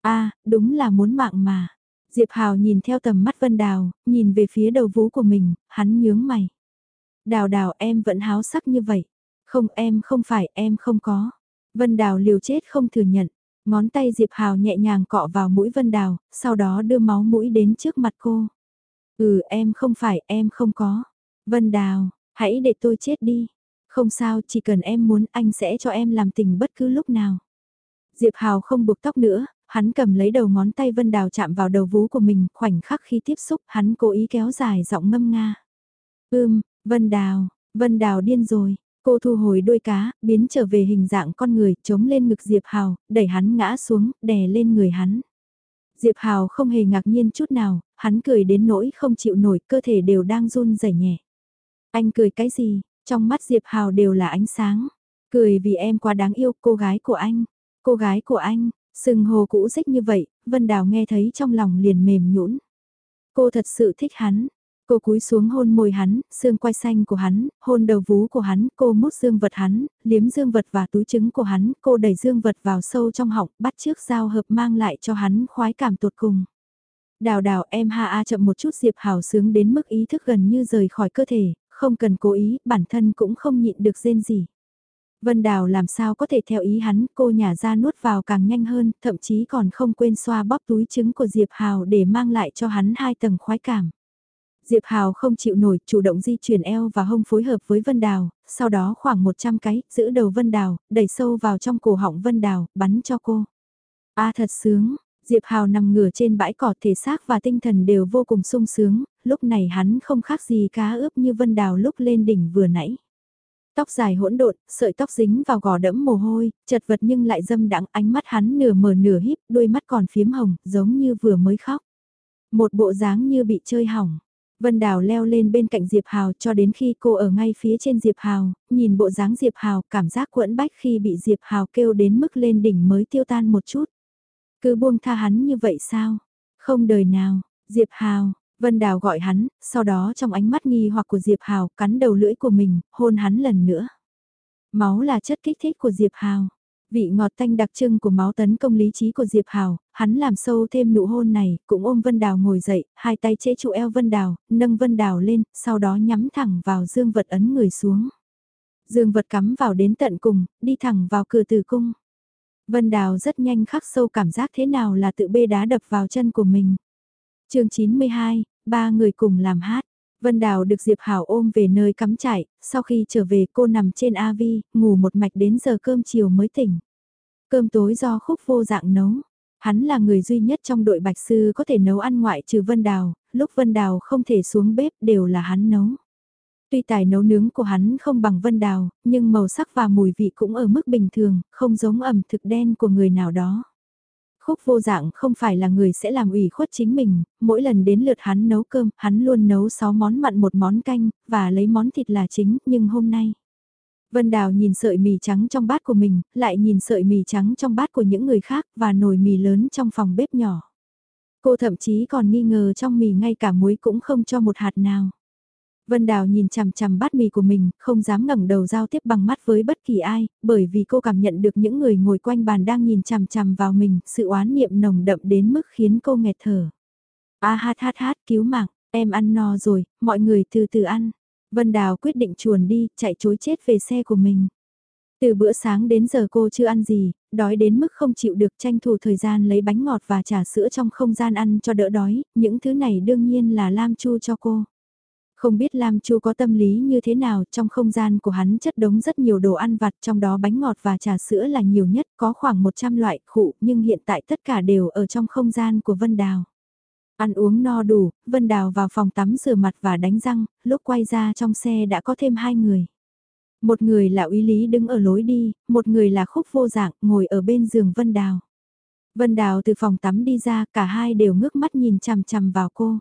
a đúng là muốn mạng mà. Diệp Hào nhìn theo tầm mắt Vân Đào, nhìn về phía đầu vú của mình, hắn nhướng mày. Đào đào em vẫn háo sắc như vậy. Không em không phải em không có. Vân Đào liều chết không thừa nhận. Ngón tay Diệp Hào nhẹ nhàng cọ vào mũi Vân Đào, sau đó đưa máu mũi đến trước mặt cô. Ừ em không phải em không có. Vân Đào, hãy để tôi chết đi. Không sao chỉ cần em muốn anh sẽ cho em làm tình bất cứ lúc nào. Diệp Hào không buộc tóc nữa, hắn cầm lấy đầu ngón tay Vân Đào chạm vào đầu vú của mình, khoảnh khắc khi tiếp xúc hắn cố ý kéo dài giọng ngâm nga. Ưm, Vân Đào, Vân Đào điên rồi, cô thu hồi đuôi cá, biến trở về hình dạng con người, chống lên ngực Diệp Hào, đẩy hắn ngã xuống, đè lên người hắn. Diệp Hào không hề ngạc nhiên chút nào, hắn cười đến nỗi không chịu nổi, cơ thể đều đang run rẩy nhẹ. Anh cười cái gì, trong mắt Diệp Hào đều là ánh sáng. Cười vì em quá đáng yêu cô gái của anh. Cô gái của anh, sừng hồ cũ dích như vậy, Vân Đào nghe thấy trong lòng liền mềm nhũn. Cô thật sự thích hắn. Cô cúi xuống hôn môi hắn, xương quai xanh của hắn, hôn đầu vú của hắn, cô mút dương vật hắn, liếm dương vật và túi trứng của hắn, cô đẩy dương vật vào sâu trong họng, bắt trước dao hợp mang lại cho hắn khoái cảm tột cùng. Đào đào em ha a chậm một chút Diệp Hào sướng đến mức ý thức gần như rời khỏi cơ thể, không cần cố ý, bản thân cũng không nhịn được rên gì. Vân Đào làm sao có thể theo ý hắn, cô nhả ra nuốt vào càng nhanh hơn, thậm chí còn không quên xoa bóp túi trứng của Diệp Hào để mang lại cho hắn hai tầng khoái cảm. Diệp Hào không chịu nổi, chủ động di chuyển eo và hông phối hợp với Vân Đào, sau đó khoảng 100 cái, giữ đầu Vân Đào, đẩy sâu vào trong cổ họng Vân Đào, bắn cho cô. A thật sướng, Diệp Hào nằm ngửa trên bãi cỏ thể xác và tinh thần đều vô cùng sung sướng, lúc này hắn không khác gì cá ướp như vân đào lúc lên đỉnh vừa nãy. Tóc dài hỗn độn, sợi tóc dính vào gò đẫm mồ hôi, chật vật nhưng lại dâm đắng ánh mắt hắn nửa mở nửa híp, đôi mắt còn phiếm hồng, giống như vừa mới khóc. Một bộ dáng như bị chơi hỏng. Vân Đào leo lên bên cạnh Diệp Hào cho đến khi cô ở ngay phía trên Diệp Hào, nhìn bộ dáng Diệp Hào cảm giác quẫn bách khi bị Diệp Hào kêu đến mức lên đỉnh mới tiêu tan một chút. Cứ buông tha hắn như vậy sao? Không đời nào, Diệp Hào, Vân Đào gọi hắn, sau đó trong ánh mắt nghi hoặc của Diệp Hào cắn đầu lưỡi của mình, hôn hắn lần nữa. Máu là chất kích thích của Diệp Hào. Vị ngọt tanh đặc trưng của máu tấn công lý trí của Diệp Hào, hắn làm sâu thêm nụ hôn này, cũng ôm Vân Đào ngồi dậy, hai tay chế trụ eo Vân Đào, nâng Vân Đào lên, sau đó nhắm thẳng vào dương vật ấn người xuống. Dương vật cắm vào đến tận cùng, đi thẳng vào cửa tử cung. Vân Đào rất nhanh khắc sâu cảm giác thế nào là tự bê đá đập vào chân của mình. chương 92, ba người cùng làm hát. Vân Đào được Diệp Hảo ôm về nơi cắm trại, sau khi trở về cô nằm trên AV, ngủ một mạch đến giờ cơm chiều mới tỉnh. Cơm tối do khúc vô dạng nấu. Hắn là người duy nhất trong đội bạch sư có thể nấu ăn ngoại trừ Vân Đào, lúc Vân Đào không thể xuống bếp đều là hắn nấu. Tuy tài nấu nướng của hắn không bằng vân đào, nhưng màu sắc và mùi vị cũng ở mức bình thường, không giống ẩm thực đen của người nào đó. Khúc vô dạng không phải là người sẽ làm ủy khuất chính mình, mỗi lần đến lượt hắn nấu cơm, hắn luôn nấu 6 món mặn một món canh, và lấy món thịt là chính, nhưng hôm nay... Vân Đào nhìn sợi mì trắng trong bát của mình, lại nhìn sợi mì trắng trong bát của những người khác và nồi mì lớn trong phòng bếp nhỏ. Cô thậm chí còn nghi ngờ trong mì ngay cả muối cũng không cho một hạt nào. Vân Đào nhìn chằm chằm bát mì của mình, không dám ngẩng đầu giao tiếp bằng mắt với bất kỳ ai, bởi vì cô cảm nhận được những người ngồi quanh bàn đang nhìn chằm chằm vào mình, sự oán niệm nồng đậm đến mức khiến cô nghẹt thở. A hát hát hát cứu mạng, em ăn no rồi, mọi người từ từ ăn. Vân Đào quyết định chuồn đi, chạy chối chết về xe của mình. Từ bữa sáng đến giờ cô chưa ăn gì, đói đến mức không chịu được tranh thủ thời gian lấy bánh ngọt và trà sữa trong không gian ăn cho đỡ đói, những thứ này đương nhiên là Lam Chu cho cô. Không biết Lam Chu có tâm lý như thế nào, trong không gian của hắn chất đống rất nhiều đồ ăn vặt, trong đó bánh ngọt và trà sữa là nhiều nhất, có khoảng 100 loại khụ, nhưng hiện tại tất cả đều ở trong không gian của Vân Đào. Ăn uống no đủ, Vân Đào vào phòng tắm rửa mặt và đánh răng, lúc quay ra trong xe đã có thêm hai người. Một người là uy lý đứng ở lối đi, một người là khúc vô dạng ngồi ở bên giường Vân Đào. Vân Đào từ phòng tắm đi ra, cả hai đều ngước mắt nhìn chằm chằm vào cô.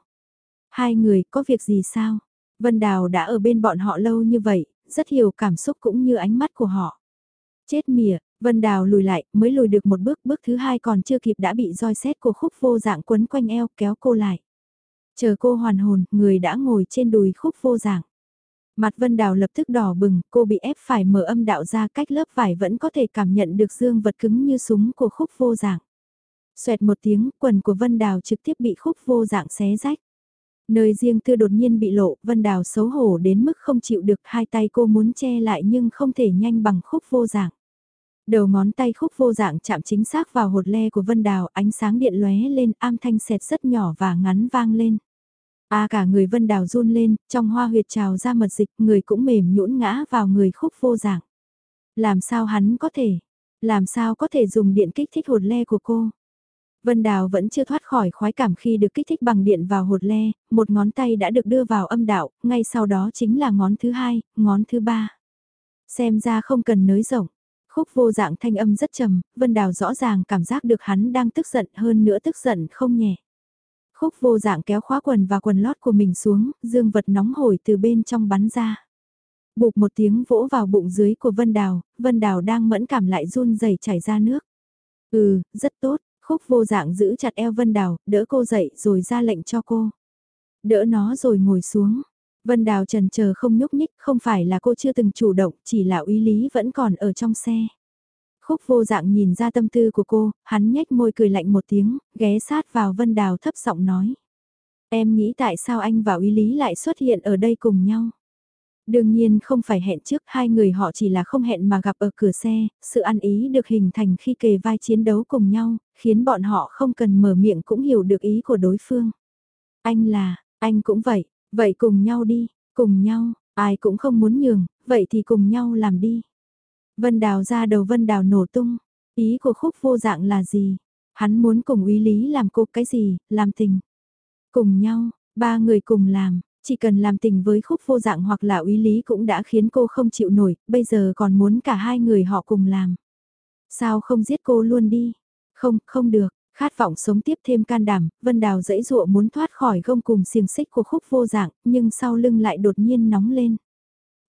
Hai người có việc gì sao? Vân Đào đã ở bên bọn họ lâu như vậy, rất hiểu cảm xúc cũng như ánh mắt của họ. Chết mỉa, Vân Đào lùi lại, mới lùi được một bước, bước thứ hai còn chưa kịp đã bị roi xét của khúc vô dạng quấn quanh eo kéo cô lại. Chờ cô hoàn hồn, người đã ngồi trên đùi khúc vô dạng. Mặt Vân Đào lập tức đỏ bừng, cô bị ép phải mở âm đạo ra cách lớp vải vẫn có thể cảm nhận được dương vật cứng như súng của khúc vô dạng. Xoẹt một tiếng, quần của Vân Đào trực tiếp bị khúc vô dạng xé rách. Nơi riêng tư đột nhiên bị lộ, Vân Đào xấu hổ đến mức không chịu được hai tay cô muốn che lại nhưng không thể nhanh bằng khúc vô dạng. Đầu ngón tay khúc vô dạng chạm chính xác vào hột le của Vân Đào, ánh sáng điện lóe lên, am thanh sẹt rất nhỏ và ngắn vang lên. A cả người Vân Đào run lên, trong hoa huyệt trào ra mật dịch, người cũng mềm nhũn ngã vào người khúc vô dạng. Làm sao hắn có thể, làm sao có thể dùng điện kích thích hột le của cô? Vân Đào vẫn chưa thoát khỏi khoái cảm khi được kích thích bằng điện vào hột le, một ngón tay đã được đưa vào âm đạo, ngay sau đó chính là ngón thứ hai, ngón thứ ba. Xem ra không cần nới rộng. Khúc vô dạng thanh âm rất trầm, Vân Đào rõ ràng cảm giác được hắn đang tức giận hơn nữa tức giận không nhẹ. Khúc vô dạng kéo khóa quần và quần lót của mình xuống, dương vật nóng hổi từ bên trong bắn ra. Bụp một tiếng vỗ vào bụng dưới của Vân Đào, Vân Đào đang mẫn cảm lại run rẩy chảy ra nước. Ừ, rất tốt, khúc vô dạng giữ chặt eo Vân Đào, đỡ cô dậy rồi ra lệnh cho cô. Đỡ nó rồi ngồi xuống. Vân Đào trần chờ không nhúc nhích, không phải là cô chưa từng chủ động, chỉ là uy lý vẫn còn ở trong xe. Khúc vô dạng nhìn ra tâm tư của cô, hắn nhếch môi cười lạnh một tiếng, ghé sát vào Vân Đào thấp giọng nói. Em nghĩ tại sao anh và uy lý lại xuất hiện ở đây cùng nhau? Đương nhiên không phải hẹn trước, hai người họ chỉ là không hẹn mà gặp ở cửa xe, sự ăn ý được hình thành khi kề vai chiến đấu cùng nhau, khiến bọn họ không cần mở miệng cũng hiểu được ý của đối phương. Anh là, anh cũng vậy, vậy cùng nhau đi, cùng nhau, ai cũng không muốn nhường, vậy thì cùng nhau làm đi. Vân Đào ra đầu Vân Đào nổ tung, ý của khúc vô dạng là gì? Hắn muốn cùng uy lý làm cô cái gì, làm tình. Cùng nhau, ba người cùng làm, chỉ cần làm tình với khúc vô dạng hoặc là uy lý cũng đã khiến cô không chịu nổi, bây giờ còn muốn cả hai người họ cùng làm. Sao không giết cô luôn đi? Không, không được, khát vọng sống tiếp thêm can đảm, Vân Đào dẫy dụa muốn thoát khỏi gông cùng xiềng xích của khúc vô dạng, nhưng sau lưng lại đột nhiên nóng lên.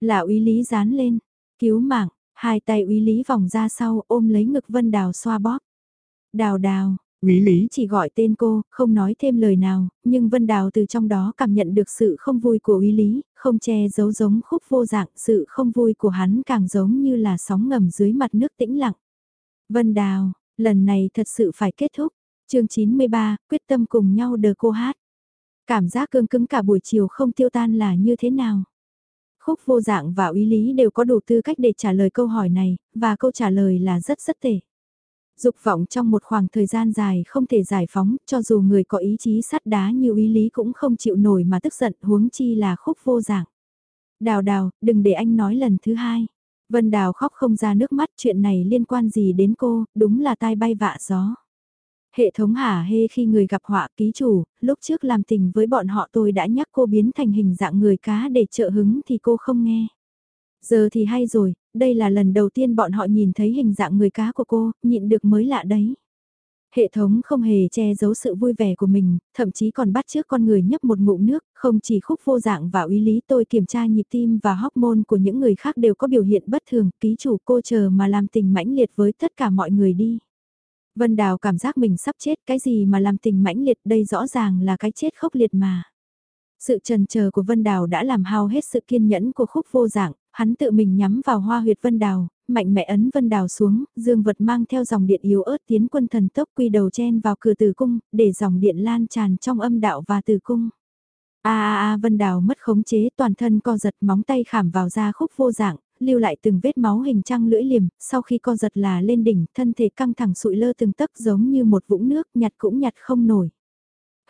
Lão uy lý dán lên, cứu mạng, hai tay úy lý vòng ra sau ôm lấy ngực Vân Đào xoa bóp. Đào đào, Quý Lý chỉ gọi tên cô, không nói thêm lời nào, nhưng Vân Đào từ trong đó cảm nhận được sự không vui của quý Lý, không che giấu giống khúc vô dạng, sự không vui của hắn càng giống như là sóng ngầm dưới mặt nước tĩnh lặng. Vân Đào, lần này thật sự phải kết thúc. chương 93, quyết tâm cùng nhau đờ cô hát. Cảm giác cương cứng cả buổi chiều không tiêu tan là như thế nào? Khúc vô dạng và Uy lý đều có đủ tư cách để trả lời câu hỏi này, và câu trả lời là rất rất tệ. Dục vọng trong một khoảng thời gian dài không thể giải phóng, cho dù người có ý chí sắt đá như ý lý cũng không chịu nổi mà tức giận huống chi là khúc vô dạng. Đào đào, đừng để anh nói lần thứ hai. Vân Đào khóc không ra nước mắt chuyện này liên quan gì đến cô, đúng là tai bay vạ gió. Hệ thống hả hê khi người gặp họa ký chủ, lúc trước làm tình với bọn họ tôi đã nhắc cô biến thành hình dạng người cá để trợ hứng thì cô không nghe. Giờ thì hay rồi, đây là lần đầu tiên bọn họ nhìn thấy hình dạng người cá của cô, nhịn được mới lạ đấy. Hệ thống không hề che giấu sự vui vẻ của mình, thậm chí còn bắt trước con người nhấp một ngụm nước, không chỉ khúc vô dạng và uy lý tôi kiểm tra nhịp tim và hormone của những người khác đều có biểu hiện bất thường, ký chủ cô chờ mà làm tình mãnh liệt với tất cả mọi người đi. Vân Đào cảm giác mình sắp chết cái gì mà làm tình mãnh liệt đây rõ ràng là cái chết khốc liệt mà. Sự trần chờ của Vân Đào đã làm hao hết sự kiên nhẫn của khúc vô dạng, hắn tự mình nhắm vào hoa huyệt Vân Đào, mạnh mẽ ấn Vân Đào xuống, dương vật mang theo dòng điện yếu ớt tiến quân thần tốc quy đầu chen vào cửa tử cung, để dòng điện lan tràn trong âm đạo và tử cung. A a a Vân Đào mất khống chế toàn thân co giật móng tay khảm vào da khúc vô dạng, lưu lại từng vết máu hình trăng lưỡi liềm, sau khi co giật là lên đỉnh, thân thể căng thẳng sụi lơ từng tấc giống như một vũng nước, nhặt cũng nhặt không nổi.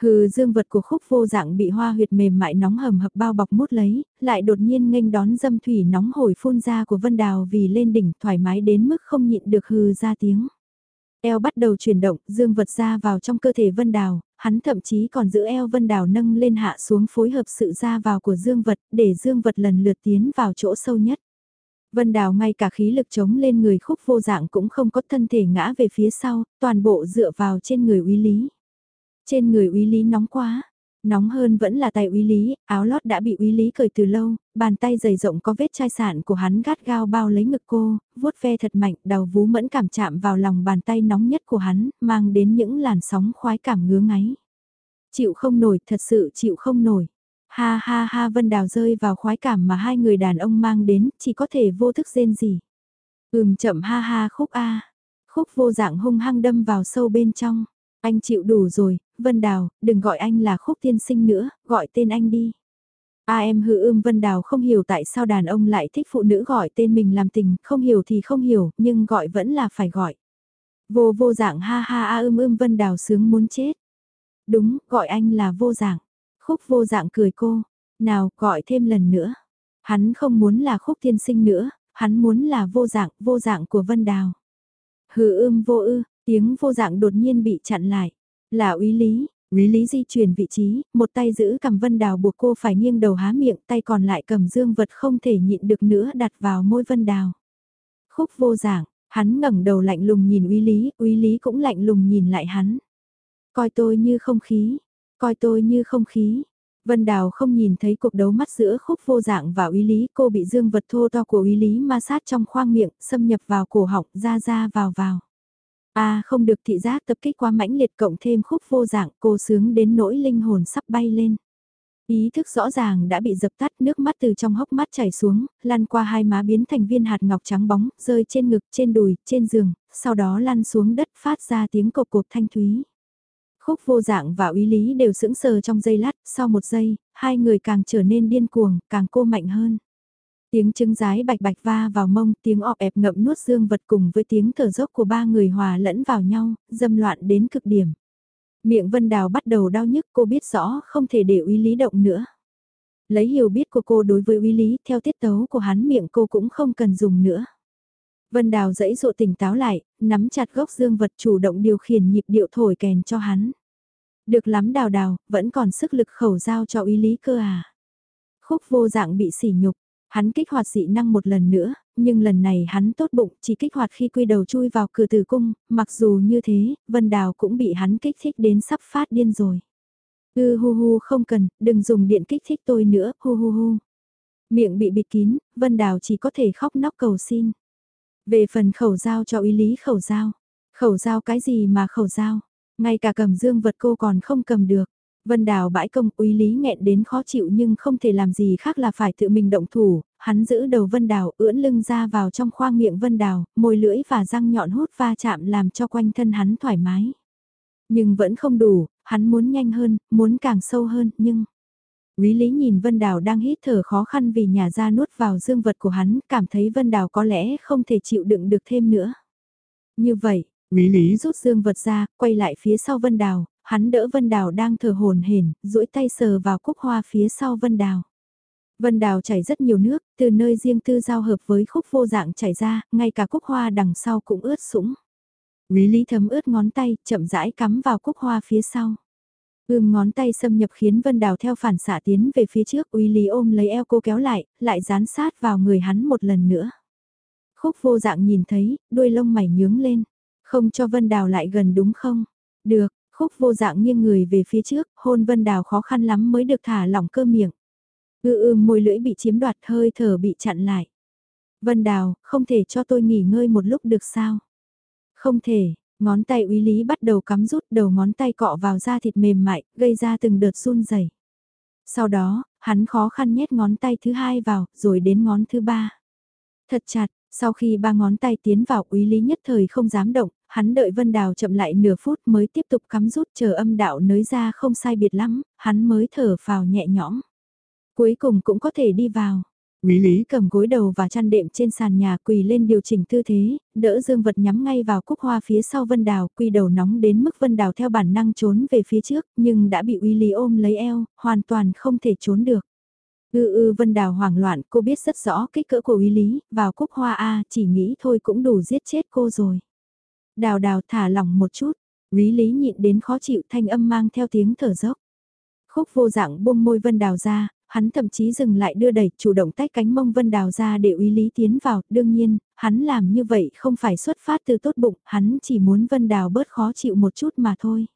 Hừ dương vật của khúc vô dạng bị hoa huyệt mềm mại nóng hầm hập bao bọc mút lấy, lại đột nhiên nghênh đón dâm thủy nóng hổi phun ra của Vân Đào vì lên đỉnh thoải mái đến mức không nhịn được hừ ra tiếng. Eo bắt đầu chuyển động, dương vật ra vào trong cơ thể Vân Đào, hắn thậm chí còn giữ eo Vân Đào nâng lên hạ xuống phối hợp sự ra vào của dương vật để dương vật lần lượt tiến vào chỗ sâu nhất. Vân Đào ngay cả khí lực chống lên người khúc vô dạng cũng không có thân thể ngã về phía sau, toàn bộ dựa vào trên người uy lý. Trên người uy lý nóng quá, nóng hơn vẫn là tay uy lý, áo lót đã bị uy lý cởi từ lâu, bàn tay dày rộng có vết chai sạn của hắn gắt gao bao lấy ngực cô, vuốt ve thật mạnh, đầu vú mẫn cảm chạm vào lòng bàn tay nóng nhất của hắn, mang đến những làn sóng khoái cảm ngứa ngáy. Chịu không nổi, thật sự chịu không nổi. Ha ha ha Vân Đào rơi vào khoái cảm mà hai người đàn ông mang đến, chỉ có thể vô thức rên gì. Ừm chậm ha ha khúc a Khúc vô dạng hung hăng đâm vào sâu bên trong. Anh chịu đủ rồi, Vân Đào, đừng gọi anh là khúc tiên sinh nữa, gọi tên anh đi. A em hư ưm Vân Đào không hiểu tại sao đàn ông lại thích phụ nữ gọi tên mình làm tình, không hiểu thì không hiểu, nhưng gọi vẫn là phải gọi. Vô vô dạng ha ha a ưm ưm Vân Đào sướng muốn chết. Đúng, gọi anh là vô dạng. Khúc vô dạng cười cô, nào gọi thêm lần nữa. Hắn không muốn là khúc tiên sinh nữa, hắn muốn là vô dạng, vô dạng của Vân Đào. Hừ ưm vô ư, tiếng vô dạng đột nhiên bị chặn lại. Là úy lý, úy lý di chuyển vị trí, một tay giữ cầm Vân Đào buộc cô phải nghiêng đầu há miệng, tay còn lại cầm dương vật không thể nhịn được nữa đặt vào môi Vân Đào. Khúc vô dạng, hắn ngẩng đầu lạnh lùng nhìn úy lý, úy lý cũng lạnh lùng nhìn lại hắn. Coi tôi như không khí, coi tôi như không khí. Vân Đào không nhìn thấy cuộc đấu mắt giữa khúc vô dạng và uy lý, cô bị dương vật thô to của uy lý ma sát trong khoang miệng, xâm nhập vào cổ họng, ra ra vào vào. À không được thị giác tập kích quá mãnh liệt cộng thêm khúc vô dạng, cô sướng đến nỗi linh hồn sắp bay lên. Ý thức rõ ràng đã bị dập tắt nước mắt từ trong hốc mắt chảy xuống, lăn qua hai má biến thành viên hạt ngọc trắng bóng, rơi trên ngực, trên đùi, trên giường, sau đó lăn xuống đất phát ra tiếng cộc cộp thanh thúy. Khúc vô dạng và uy lý đều sững sờ trong giây lát, sau một giây, hai người càng trở nên điên cuồng, càng cô mạnh hơn. Tiếng trứng rái bạch bạch va vào mông, tiếng ọp ẹp ngậm nuốt dương vật cùng với tiếng thở dốc của ba người hòa lẫn vào nhau, dâm loạn đến cực điểm. Miệng Vân Đào bắt đầu đau nhức cô biết rõ không thể để uy lý động nữa. Lấy hiểu biết của cô đối với uy lý theo tiết tấu của hắn miệng cô cũng không cần dùng nữa. Vân Đào dẫy dụ tỉnh táo lại, nắm chặt gốc dương vật chủ động điều khiển nhịp điệu thổi kèn cho hắn. Được lắm đào đào, vẫn còn sức lực khẩu giao cho uy lý cơ à. Khúc vô dạng bị sỉ nhục, hắn kích hoạt dị năng một lần nữa, nhưng lần này hắn tốt bụng chỉ kích hoạt khi quy đầu chui vào cửa tử cung, mặc dù như thế, Vân Đào cũng bị hắn kích thích đến sắp phát điên rồi. Ư hu hu không cần, đừng dùng điện kích thích tôi nữa, hu hu hu. Miệng bị bịt kín, Vân Đào chỉ có thể khóc nóc cầu xin. Về phần khẩu giao cho ý lý khẩu giao. Khẩu giao cái gì mà khẩu giao? Ngay cả cầm dương vật cô còn không cầm được. Vân Đào bãi công úy lý nghẹn đến khó chịu nhưng không thể làm gì khác là phải tự mình động thủ, hắn giữ đầu Vân Đào ưỡn lưng ra vào trong khoang miệng Vân Đào, môi lưỡi và răng nhọn hút va chạm làm cho quanh thân hắn thoải mái. Nhưng vẫn không đủ, hắn muốn nhanh hơn, muốn càng sâu hơn, nhưng... Quý Lý nhìn Vân Đào đang hít thở khó khăn vì nhà ra nuốt vào dương vật của hắn, cảm thấy Vân Đào có lẽ không thể chịu đựng được thêm nữa. Như vậy, Quý Lý rút dương vật ra, quay lại phía sau Vân Đào, hắn đỡ Vân Đào đang thở hồn hển, duỗi tay sờ vào cúc hoa phía sau Vân Đào. Vân Đào chảy rất nhiều nước, từ nơi riêng tư giao hợp với khúc vô dạng chảy ra, ngay cả cúc hoa đằng sau cũng ướt sũng. Quý Lý thấm ướt ngón tay, chậm rãi cắm vào cúc hoa phía sau. Ưm ngón tay xâm nhập khiến Vân Đào theo phản xạ tiến về phía trước, Uy Lý ôm lấy eo cô kéo lại, lại dán sát vào người hắn một lần nữa. Khúc vô dạng nhìn thấy, đuôi lông mày nhướng lên. Không cho Vân Đào lại gần đúng không? Được, khúc vô dạng nghiêng người về phía trước, hôn Vân Đào khó khăn lắm mới được thả lỏng cơ miệng. Ư ư môi lưỡi bị chiếm đoạt hơi thở bị chặn lại. Vân Đào, không thể cho tôi nghỉ ngơi một lúc được sao? Không thể, ngón tay úy lý bắt đầu cắm rút đầu ngón tay cọ vào da thịt mềm mại, gây ra từng đợt run rẩy. Sau đó, hắn khó khăn nhét ngón tay thứ hai vào, rồi đến ngón thứ ba. Thật chặt, sau khi ba ngón tay tiến vào úy lý nhất thời không dám động, hắn đợi Vân Đào chậm lại nửa phút mới tiếp tục cắm rút chờ âm đạo nới ra không sai biệt lắm, hắn mới thở vào nhẹ nhõm. Cuối cùng cũng có thể đi vào. Quý Lý cầm gối đầu và chăn đệm trên sàn nhà quỳ lên điều chỉnh tư thế, đỡ dương vật nhắm ngay vào cúc hoa phía sau Vân Đào, quỳ đầu nóng đến mức Vân Đào theo bản năng trốn về phía trước, nhưng đã bị Quý Lý ôm lấy eo, hoàn toàn không thể trốn được. Ư ư Vân Đào hoảng loạn, cô biết rất rõ kích cỡ của Quý Lý, vào cúc hoa A, chỉ nghĩ thôi cũng đủ giết chết cô rồi. Đào đào thả lỏng một chút, Quý Lý nhịn đến khó chịu thanh âm mang theo tiếng thở dốc. Khúc vô dạng buông môi Vân Đào ra, hắn thậm chí dừng lại đưa đẩy, chủ động tách cánh mông Vân Đào ra để Uy lý tiến vào, đương nhiên, hắn làm như vậy không phải xuất phát từ tốt bụng, hắn chỉ muốn Vân Đào bớt khó chịu một chút mà thôi.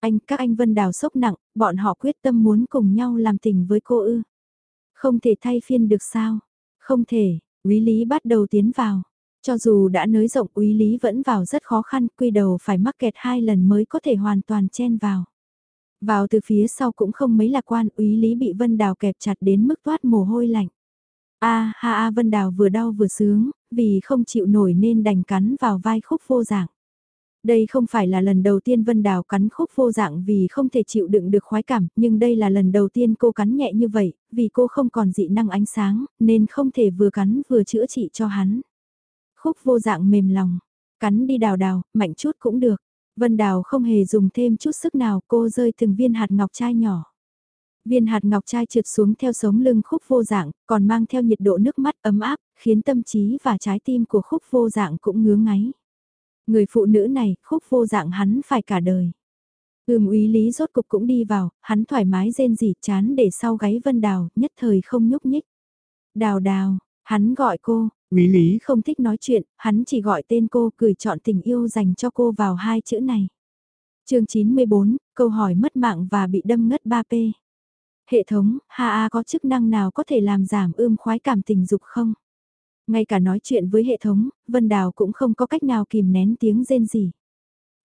Anh, các anh Vân Đào sốc nặng, bọn họ quyết tâm muốn cùng nhau làm tình với cô ư. Không thể thay phiên được sao? Không thể, Uy lý bắt đầu tiến vào. Cho dù đã nới rộng úy lý vẫn vào rất khó khăn, quy đầu phải mắc kẹt hai lần mới có thể hoàn toàn chen vào. Vào từ phía sau cũng không mấy lạc quan, úy lý bị Vân Đào kẹp chặt đến mức toát mồ hôi lạnh. A ha a Vân Đào vừa đau vừa sướng, vì không chịu nổi nên đành cắn vào vai khúc vô dạng. Đây không phải là lần đầu tiên Vân Đào cắn khúc vô dạng vì không thể chịu đựng được khoái cảm, nhưng đây là lần đầu tiên cô cắn nhẹ như vậy, vì cô không còn dị năng ánh sáng, nên không thể vừa cắn vừa chữa trị cho hắn. Khúc vô dạng mềm lòng, cắn đi đào đào, mạnh chút cũng được. Vân Đào không hề dùng thêm chút sức nào cô rơi từng viên hạt ngọc trai nhỏ. Viên hạt ngọc trai trượt xuống theo sống lưng khúc vô dạng, còn mang theo nhiệt độ nước mắt ấm áp, khiến tâm trí và trái tim của khúc vô dạng cũng ngứa ngáy. Người phụ nữ này, khúc vô dạng hắn phải cả đời. Ưm úy lý rốt cục cũng đi vào, hắn thoải mái rên rỉ chán để sau gáy Vân Đào, nhất thời không nhúc nhích. Đào đào, hắn gọi cô, Quý lý không thích nói chuyện, hắn chỉ gọi tên cô cười chọn tình yêu dành cho cô vào hai chữ này. chương 94, câu hỏi mất mạng và bị đâm ngất 3P. Hệ thống, HA có chức năng nào có thể làm giảm ươm khoái cảm tình dục không? Ngay cả nói chuyện với hệ thống, Vân Đào cũng không có cách nào kìm nén tiếng rên gì.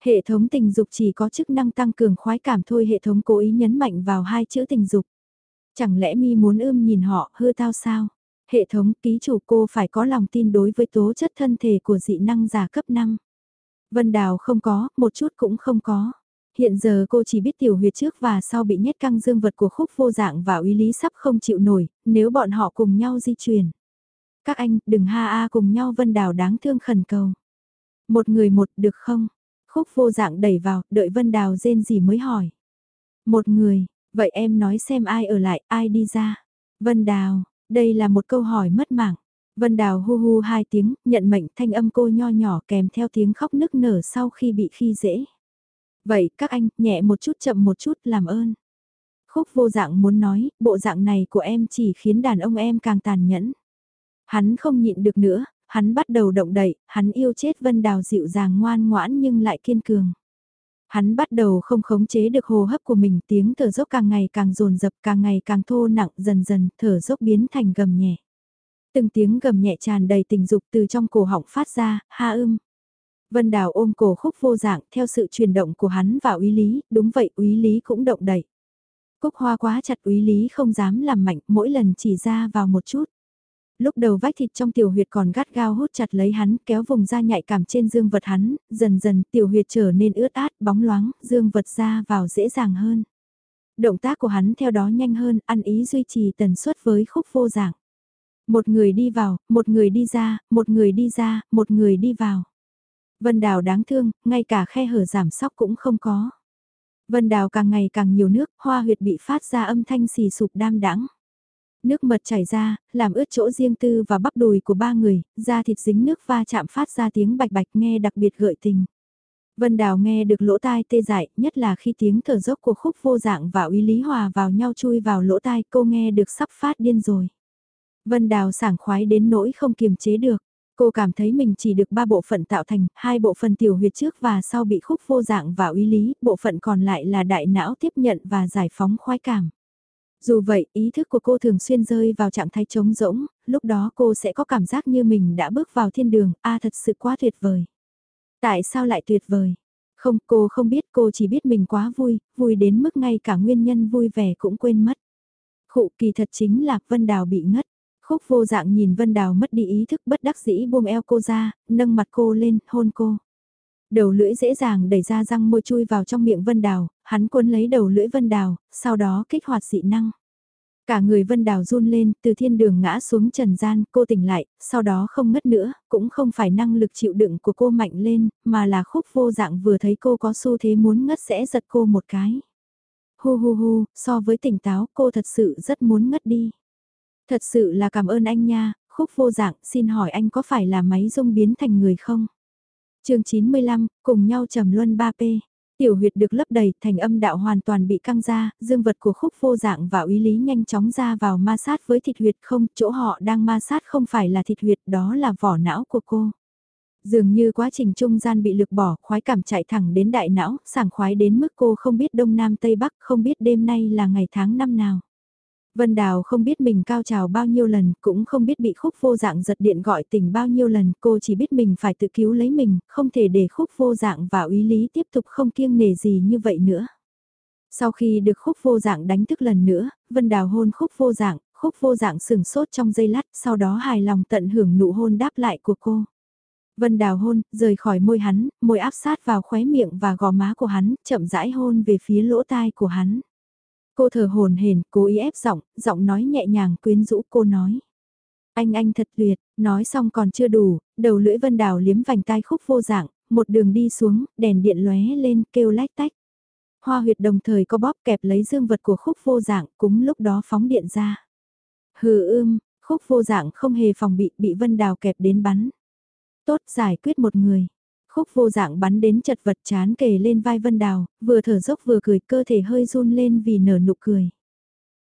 Hệ thống tình dục chỉ có chức năng tăng cường khoái cảm thôi hệ thống cố ý nhấn mạnh vào hai chữ tình dục. Chẳng lẽ mi muốn ươm nhìn họ hư tao sao? Hệ thống ký chủ cô phải có lòng tin đối với tố chất thân thể của dị năng giả cấp 5. Vân Đào không có, một chút cũng không có. Hiện giờ cô chỉ biết tiểu huyệt trước và sau bị nhét căng dương vật của khúc vô dạng và uy lý sắp không chịu nổi, nếu bọn họ cùng nhau di chuyển. Các anh, đừng ha a cùng nhau Vân Đào đáng thương khẩn cầu. Một người một được không? Khúc vô dạng đẩy vào, đợi Vân Đào rên gì mới hỏi. Một người, vậy em nói xem ai ở lại, ai đi ra. Vân Đào, đây là một câu hỏi mất mạng. Vân Đào hu hu hai tiếng, nhận mệnh thanh âm cô nho nhỏ kèm theo tiếng khóc nức nở sau khi bị khi dễ. Vậy các anh, nhẹ một chút chậm một chút làm ơn. Khúc vô dạng muốn nói, bộ dạng này của em chỉ khiến đàn ông em càng tàn nhẫn. Hắn không nhịn được nữa, hắn bắt đầu động đậy, hắn yêu chết Vân Đào dịu dàng ngoan ngoãn nhưng lại kiên cường. Hắn bắt đầu không khống chế được hô hấp của mình, tiếng thở dốc càng ngày càng dồn dập, càng ngày càng thô nặng, dần dần, thở dốc biến thành gầm nhẹ. Từng tiếng gầm nhẹ tràn đầy tình dục từ trong cổ họng phát ra, ha ưm. Vân Đào ôm cổ khúc vô dạng theo sự chuyển động của hắn và úy lý, đúng vậy úy lý cũng động đậy. Cúc hoa quá chặt úy lý không dám làm mạnh, mỗi lần chỉ ra vào một chút. Lúc đầu vách thịt trong tiểu huyệt còn gắt gao hút chặt lấy hắn, kéo vùng da nhạy cảm trên dương vật hắn, dần dần tiểu huyệt trở nên ướt át, bóng loáng, dương vật ra vào dễ dàng hơn. Động tác của hắn theo đó nhanh hơn, ăn ý duy trì tần suất với khúc vô dạng. Một người đi vào, một người đi ra, một người đi ra, một người đi vào. Vân Đào đáng thương, ngay cả khe hở giảm sóc cũng không có. Vân Đào càng ngày càng nhiều nước, hoa huyệt bị phát ra âm thanh xì sụp đam đãng. Nước mật chảy ra, làm ướt chỗ riêng tư và bắp đùi của ba người, da thịt dính nước va chạm phát ra tiếng bạch bạch nghe đặc biệt gợi tình. Vân Đào nghe được lỗ tai tê dại, nhất là khi tiếng thở dốc của khúc vô dạng và uy lý hòa vào nhau chui vào lỗ tai cô nghe được sắp phát điên rồi. Vân Đào sảng khoái đến nỗi không kiềm chế được. Cô cảm thấy mình chỉ được ba bộ phận tạo thành, hai bộ phận tiểu huyệt trước và sau bị khúc vô dạng và uy lý, bộ phận còn lại là đại não tiếp nhận và giải phóng khoái cảm. Dù vậy, ý thức của cô thường xuyên rơi vào trạng thái trống rỗng, lúc đó cô sẽ có cảm giác như mình đã bước vào thiên đường, a thật sự quá tuyệt vời. Tại sao lại tuyệt vời? Không, cô không biết, cô chỉ biết mình quá vui, vui đến mức ngay cả nguyên nhân vui vẻ cũng quên mất. Khụ kỳ thật chính là Vân Đào bị ngất. Khúc vô dạng nhìn Vân Đào mất đi ý thức bất đắc dĩ buông eo cô ra, nâng mặt cô lên, hôn cô. Đầu lưỡi dễ dàng đẩy ra răng môi chui vào trong miệng Vân Đào, hắn cuốn lấy đầu lưỡi Vân Đào, sau đó kích hoạt dị năng. Cả người Vân Đào run lên, từ thiên đường ngã xuống trần gian, cô tỉnh lại, sau đó không ngất nữa, cũng không phải năng lực chịu đựng của cô mạnh lên, mà là khúc vô dạng vừa thấy cô có xu thế muốn ngất sẽ giật cô một cái. Hu hu hu, so với tỉnh táo cô thật sự rất muốn ngất đi. Thật sự là cảm ơn anh nha, khúc vô dạng, xin hỏi anh có phải là máy dung biến thành người không? Chương 95, cùng nhau trầm luân 3P. Tiểu huyệt được lấp đầy, thành âm đạo hoàn toàn bị căng ra, dương vật của khúc vô dạng và uy lý nhanh chóng ra vào ma sát với thịt huyệt không, chỗ họ đang ma sát không phải là thịt huyệt, đó là vỏ não của cô. Dường như quá trình trung gian bị lực bỏ, khoái cảm chạy thẳng đến đại não, sảng khoái đến mức cô không biết đông nam tây bắc, không biết đêm nay là ngày tháng năm nào. Vân Đào không biết mình cao trào bao nhiêu lần, cũng không biết bị khúc vô dạng giật điện gọi tình bao nhiêu lần, cô chỉ biết mình phải tự cứu lấy mình, không thể để khúc vô dạng và úy lý tiếp tục không kiêng nề gì như vậy nữa. Sau khi được khúc vô dạng đánh thức lần nữa, Vân Đào hôn khúc vô dạng, khúc vô dạng sừng sốt trong giây lát, sau đó hài lòng tận hưởng nụ hôn đáp lại của cô. Vân Đào hôn, rời khỏi môi hắn, môi áp sát vào khóe miệng và gò má của hắn, chậm rãi hôn về phía lỗ tai của hắn. Cô thở hồn hển, cố ý ép giọng, giọng nói nhẹ nhàng quyến rũ cô nói. Anh anh thật tuyệt, nói xong còn chưa đủ, đầu lưỡi Vân Đào liếm vành tai khúc vô dạng, một đường đi xuống, đèn điện lóe lên kêu lách tách. Hoa huyệt đồng thời có bóp kẹp lấy dương vật của khúc vô dạng, cúng lúc đó phóng điện ra. Hừ ưm, khúc vô dạng không hề phòng bị, bị Vân Đào kẹp đến bắn. Tốt giải quyết một người. Khúc vô dạng bắn đến chật vật chán kề lên vai Vân Đào, vừa thở dốc vừa cười cơ thể hơi run lên vì nở nụ cười.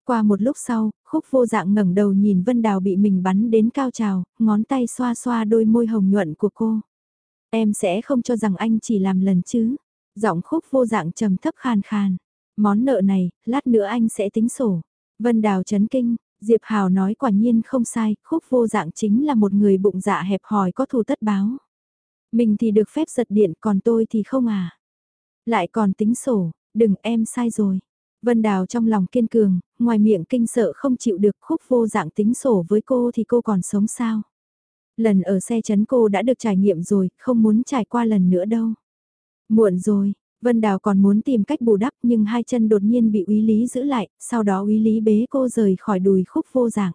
Qua một lúc sau, khúc vô dạng ngẩng đầu nhìn Vân Đào bị mình bắn đến cao trào, ngón tay xoa xoa đôi môi hồng nhuận của cô. Em sẽ không cho rằng anh chỉ làm lần chứ. Giọng khúc vô dạng trầm thấp khàn khàn. Món nợ này, lát nữa anh sẽ tính sổ. Vân Đào chấn kinh, Diệp Hào nói quả nhiên không sai, khúc vô dạng chính là một người bụng dạ hẹp hòi có thù tất báo. Mình thì được phép giật điện còn tôi thì không à. Lại còn tính sổ, đừng em sai rồi. Vân Đào trong lòng kiên cường, ngoài miệng kinh sợ không chịu được khúc vô dạng tính sổ với cô thì cô còn sống sao. Lần ở xe chấn cô đã được trải nghiệm rồi, không muốn trải qua lần nữa đâu. Muộn rồi, Vân Đào còn muốn tìm cách bù đắp nhưng hai chân đột nhiên bị úy lý giữ lại, sau đó úy lý bế cô rời khỏi đùi khúc vô dạng.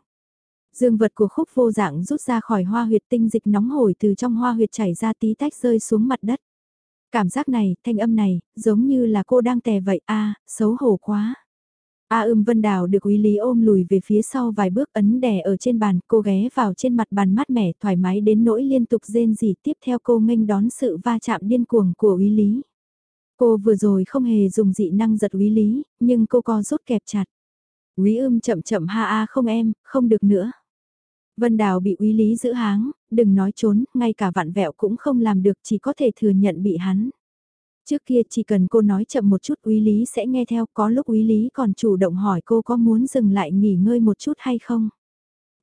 Dương vật của khúc vô dạng rút ra khỏi hoa huyệt tinh dịch nóng hổi từ trong hoa huyệt chảy ra tí tách rơi xuống mặt đất. Cảm giác này, thanh âm này, giống như là cô đang tè vậy, a xấu hổ quá. A ưm Vân Đào được Quý Lý ôm lùi về phía sau vài bước ấn đè ở trên bàn, cô ghé vào trên mặt bàn mát mẻ thoải mái đến nỗi liên tục rên rỉ tiếp theo cô nghênh đón sự va chạm điên cuồng của Quý Lý. Cô vừa rồi không hề dùng dị năng giật Quý Lý, nhưng cô co rút kẹp chặt. Quý ưm chậm chậm ha a không em, không được nữa. Vân Đào bị Uy Lý giữ háng, đừng nói trốn, ngay cả vạn vẹo cũng không làm được chỉ có thể thừa nhận bị hắn. Trước kia chỉ cần cô nói chậm một chút Uy Lý sẽ nghe theo, có lúc Uy Lý còn chủ động hỏi cô có muốn dừng lại nghỉ ngơi một chút hay không.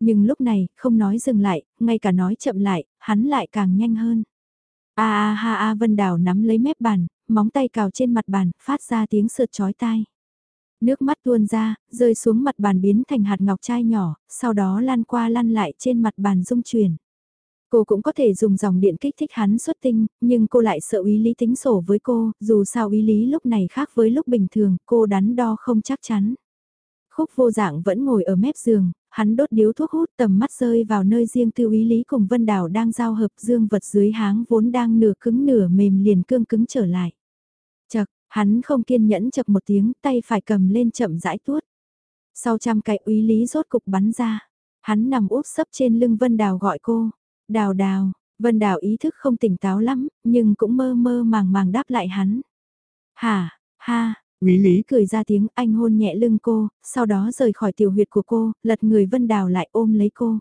Nhưng lúc này, không nói dừng lại, ngay cả nói chậm lại, hắn lại càng nhanh hơn. A a ha a Vân Đào nắm lấy mép bàn, móng tay cào trên mặt bàn, phát ra tiếng sượt chói tai. Nước mắt tuôn ra, rơi xuống mặt bàn biến thành hạt ngọc trai nhỏ, sau đó lan qua lan lại trên mặt bàn dung chuyển. Cô cũng có thể dùng dòng điện kích thích hắn xuất tinh, nhưng cô lại sợ ý lý tính sổ với cô, dù sao ý lý lúc này khác với lúc bình thường, cô đắn đo không chắc chắn. Khúc vô dạng vẫn ngồi ở mép giường, hắn đốt điếu thuốc hút tầm mắt rơi vào nơi riêng tư ý lý cùng Vân Đào đang giao hợp dương vật dưới háng vốn đang nửa cứng nửa mềm liền cương cứng trở lại. Hắn không kiên nhẫn chập một tiếng tay phải cầm lên chậm rãi tuốt. Sau trăm cái úy lý rốt cục bắn ra. Hắn nằm úp sấp trên lưng Vân Đào gọi cô. Đào đào, Vân Đào ý thức không tỉnh táo lắm, nhưng cũng mơ mơ màng màng đáp lại hắn. hà ha, Quý Lý cười ra tiếng anh hôn nhẹ lưng cô, sau đó rời khỏi tiểu huyệt của cô, lật người Vân Đào lại ôm lấy cô.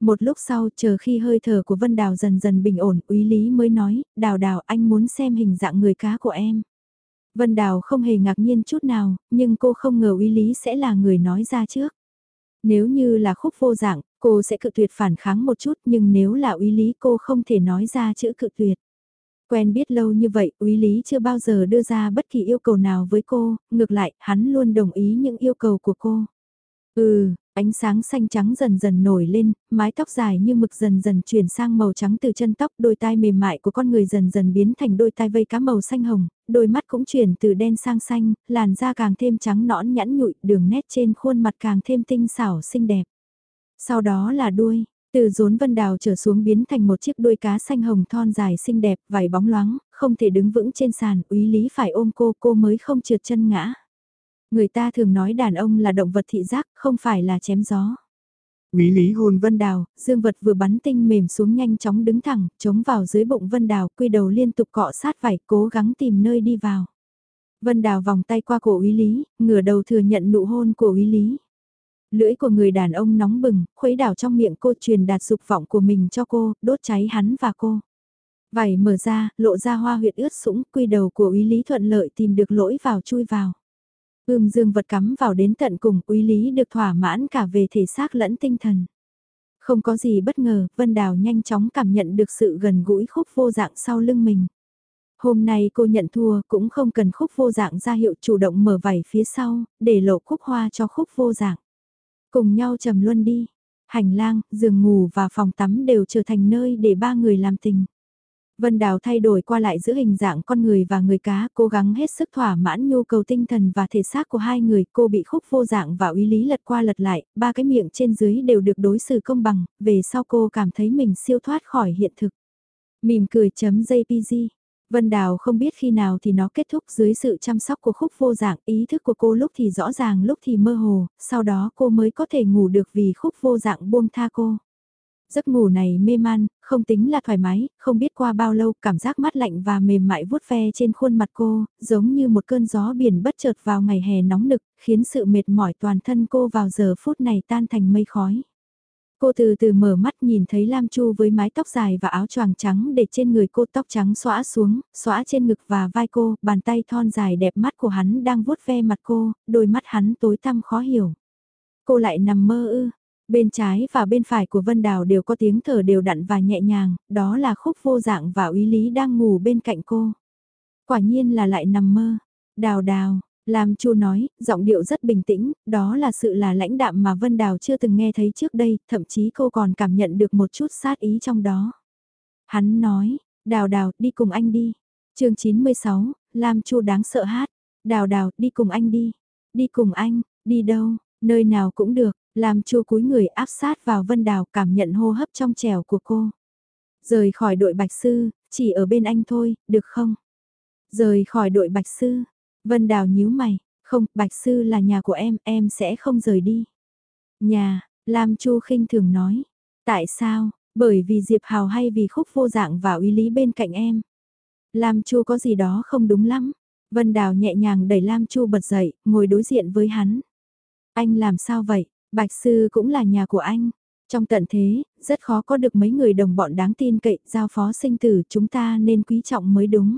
Một lúc sau chờ khi hơi thở của Vân Đào dần dần bình ổn, Quý Lý mới nói, Đào Đào anh muốn xem hình dạng người cá của em. Vân Đào không hề ngạc nhiên chút nào, nhưng cô không ngờ uy lý sẽ là người nói ra trước. Nếu như là khúc vô dạng, cô sẽ cự tuyệt phản kháng một chút nhưng nếu là uy lý cô không thể nói ra chữ cự tuyệt. Quen biết lâu như vậy, uy lý chưa bao giờ đưa ra bất kỳ yêu cầu nào với cô, ngược lại, hắn luôn đồng ý những yêu cầu của cô. Ừ, Ánh sáng xanh trắng dần dần nổi lên, mái tóc dài như mực dần dần chuyển sang màu trắng từ chân tóc, đôi tai mềm mại của con người dần dần biến thành đôi tai vây cá màu xanh hồng, đôi mắt cũng chuyển từ đen sang xanh, làn da càng thêm trắng nõn nhẵn nhụi, đường nét trên khuôn mặt càng thêm tinh xảo xinh đẹp. Sau đó là đuôi, từ rốn vân đào trở xuống biến thành một chiếc đuôi cá xanh hồng thon dài xinh đẹp, vảy bóng loáng, không thể đứng vững trên sàn, úy lý phải ôm cô, cô mới không trượt chân ngã. Người ta thường nói đàn ông là động vật thị giác, không phải là chém gió. Quý lý hôn Vân Đào, dương vật vừa bắn tinh mềm xuống nhanh chóng đứng thẳng, chống vào dưới bụng Vân Đào, quy đầu liên tục cọ sát vải, cố gắng tìm nơi đi vào. Vân Đào vòng tay qua cổ úy lý, ngửa đầu thừa nhận nụ hôn của úy lý. Lưỡi của người đàn ông nóng bừng, khuấy đảo trong miệng cô truyền đạt dục vọng của mình cho cô, đốt cháy hắn và cô. Vảy mở ra, lộ ra hoa huyệt ướt sũng, quy đầu của úy lý thuận lợi tìm được lỗi vào chui vào. Ươm dương vật cắm vào đến tận cùng, quý lý được thỏa mãn cả về thể xác lẫn tinh thần. Không có gì bất ngờ, Vân Đào nhanh chóng cảm nhận được sự gần gũi khúc vô dạng sau lưng mình. Hôm nay cô nhận thua cũng không cần khúc vô dạng ra hiệu chủ động mở vảy phía sau, để lộ khúc hoa cho khúc vô dạng. Cùng nhau trầm luân đi. Hành lang, giường ngủ và phòng tắm đều trở thành nơi để ba người làm tình. Vân Đào thay đổi qua lại giữa hình dạng con người và người cá, cố gắng hết sức thỏa mãn nhu cầu tinh thần và thể xác của hai người, cô bị khúc vô dạng và uy lý lật qua lật lại, ba cái miệng trên dưới đều được đối xử công bằng, về sau cô cảm thấy mình siêu thoát khỏi hiện thực. Mỉm cười chấm JPG. Vân Đào không biết khi nào thì nó kết thúc dưới sự chăm sóc của khúc vô dạng, ý thức của cô lúc thì rõ ràng lúc thì mơ hồ, sau đó cô mới có thể ngủ được vì khúc vô dạng buông tha cô. Giấc ngủ này mê man, không tính là thoải mái, không biết qua bao lâu cảm giác mát lạnh và mềm mại vuốt ve trên khuôn mặt cô, giống như một cơn gió biển bất chợt vào ngày hè nóng nực, khiến sự mệt mỏi toàn thân cô vào giờ phút này tan thành mây khói. Cô từ từ mở mắt nhìn thấy Lam Chu với mái tóc dài và áo choàng trắng để trên người cô tóc trắng xõa xuống, xõa trên ngực và vai cô, bàn tay thon dài đẹp mắt của hắn đang vuốt ve mặt cô, đôi mắt hắn tối tăm khó hiểu. Cô lại nằm mơ ư, Bên trái và bên phải của Vân Đào đều có tiếng thở đều đặn và nhẹ nhàng, đó là khúc vô dạng và úy lý đang ngủ bên cạnh cô. Quả nhiên là lại nằm mơ. Đào đào, Lam Chu nói, giọng điệu rất bình tĩnh, đó là sự là lãnh đạm mà Vân Đào chưa từng nghe thấy trước đây, thậm chí cô còn cảm nhận được một chút sát ý trong đó. Hắn nói, đào đào, đi cùng anh đi. chương 96, Lam Chu đáng sợ hát. Đào đào, đi cùng anh đi. Đi cùng anh, đi đâu, nơi nào cũng được, làm chu cúi người áp sát vào Vân Đào cảm nhận hô hấp trong trẻo của cô. Rời khỏi đội Bạch Sư, chỉ ở bên anh thôi, được không? Rời khỏi đội Bạch Sư. Vân Đào nhíu mày, không, Bạch Sư là nhà của em, em sẽ không rời đi. Nhà, Lam Chu khinh thường nói. Tại sao? Bởi vì Diệp Hào hay vì khúc vô dạng và uy lý bên cạnh em. Lam Chu có gì đó không đúng lắm. Vân Đào nhẹ nhàng đẩy Lam Chu bật dậy, ngồi đối diện với hắn. Anh làm sao vậy? Bạch Sư cũng là nhà của anh. Trong tận thế, rất khó có được mấy người đồng bọn đáng tin cậy, giao phó sinh tử chúng ta nên quý trọng mới đúng.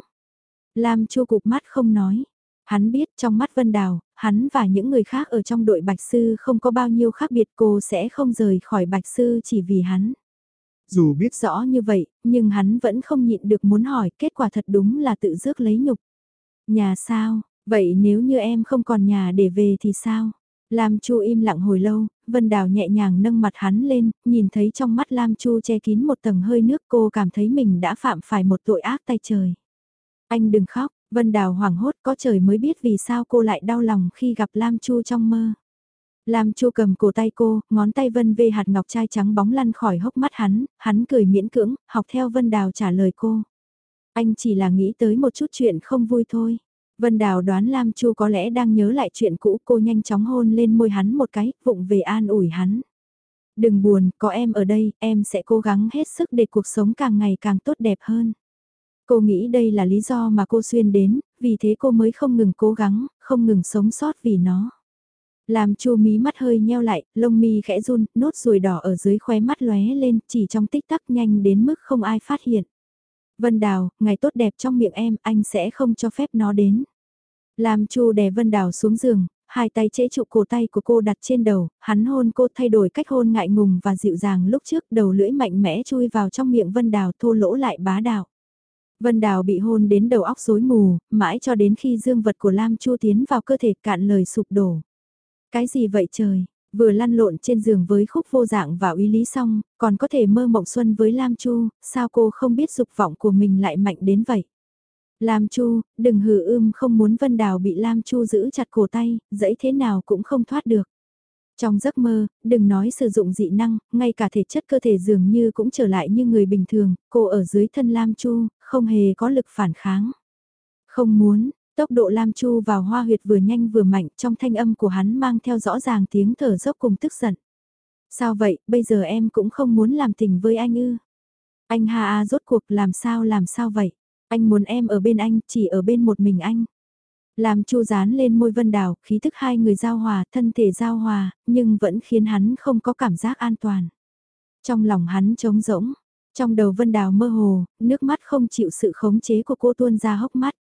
Lam Chu cục mắt không nói. Hắn biết trong mắt Vân Đào, hắn và những người khác ở trong đội Bạch Sư không có bao nhiêu khác biệt cô sẽ không rời khỏi Bạch Sư chỉ vì hắn. Dù biết rõ như vậy, nhưng hắn vẫn không nhịn được muốn hỏi kết quả thật đúng là tự rước lấy nhục. Nhà sao, vậy nếu như em không còn nhà để về thì sao? Lam Chu im lặng hồi lâu, Vân Đào nhẹ nhàng nâng mặt hắn lên, nhìn thấy trong mắt Lam Chu che kín một tầng hơi nước cô cảm thấy mình đã phạm phải một tội ác tay trời. Anh đừng khóc, Vân Đào hoảng hốt có trời mới biết vì sao cô lại đau lòng khi gặp Lam Chu trong mơ. Lam Chu cầm cổ tay cô, ngón tay Vân về hạt ngọc trai trắng bóng lăn khỏi hốc mắt hắn, hắn cười miễn cưỡng, học theo Vân Đào trả lời cô. Anh chỉ là nghĩ tới một chút chuyện không vui thôi. Vân Đào đoán Lam Chu có lẽ đang nhớ lại chuyện cũ cô nhanh chóng hôn lên môi hắn một cái, vụng về an ủi hắn. Đừng buồn, có em ở đây, em sẽ cố gắng hết sức để cuộc sống càng ngày càng tốt đẹp hơn. Cô nghĩ đây là lý do mà cô xuyên đến, vì thế cô mới không ngừng cố gắng, không ngừng sống sót vì nó. Làm chu mí mắt hơi nheo lại, lông mi khẽ run, nốt ruồi đỏ ở dưới khóe mắt lóe lên, chỉ trong tích tắc nhanh đến mức không ai phát hiện. Vân Đào, ngày tốt đẹp trong miệng em, anh sẽ không cho phép nó đến. Lam Chu đè Vân Đào xuống giường, hai tay chế trụ cổ tay của cô đặt trên đầu, hắn hôn cô thay đổi cách hôn ngại ngùng và dịu dàng lúc trước đầu lưỡi mạnh mẽ chui vào trong miệng Vân Đào thô lỗ lại bá đạo. Vân Đào bị hôn đến đầu óc rối mù, mãi cho đến khi dương vật của Lam Chu tiến vào cơ thể cạn lời sụp đổ. Cái gì vậy trời? Vừa lăn lộn trên giường với khúc vô dạng và uy lý xong, còn có thể mơ mộng xuân với Lam Chu, sao cô không biết dục vọng của mình lại mạnh đến vậy? Lam Chu, đừng hừ ưm không muốn Vân Đào bị Lam Chu giữ chặt cổ tay, dẫy thế nào cũng không thoát được. Trong giấc mơ, đừng nói sử dụng dị năng, ngay cả thể chất cơ thể dường như cũng trở lại như người bình thường, cô ở dưới thân Lam Chu, không hề có lực phản kháng. Không muốn, Tốc độ Lam Chu vào hoa huyệt vừa nhanh vừa mạnh trong thanh âm của hắn mang theo rõ ràng tiếng thở dốc cùng tức giận. Sao vậy, bây giờ em cũng không muốn làm tình với anh ư? Anh Hà A rốt cuộc làm sao làm sao vậy? Anh muốn em ở bên anh, chỉ ở bên một mình anh. Làm chu dán lên môi vân đào, khí thức hai người giao hòa, thân thể giao hòa, nhưng vẫn khiến hắn không có cảm giác an toàn. Trong lòng hắn trống rỗng, trong đầu vân đào mơ hồ, nước mắt không chịu sự khống chế của cô tuôn ra hốc mắt.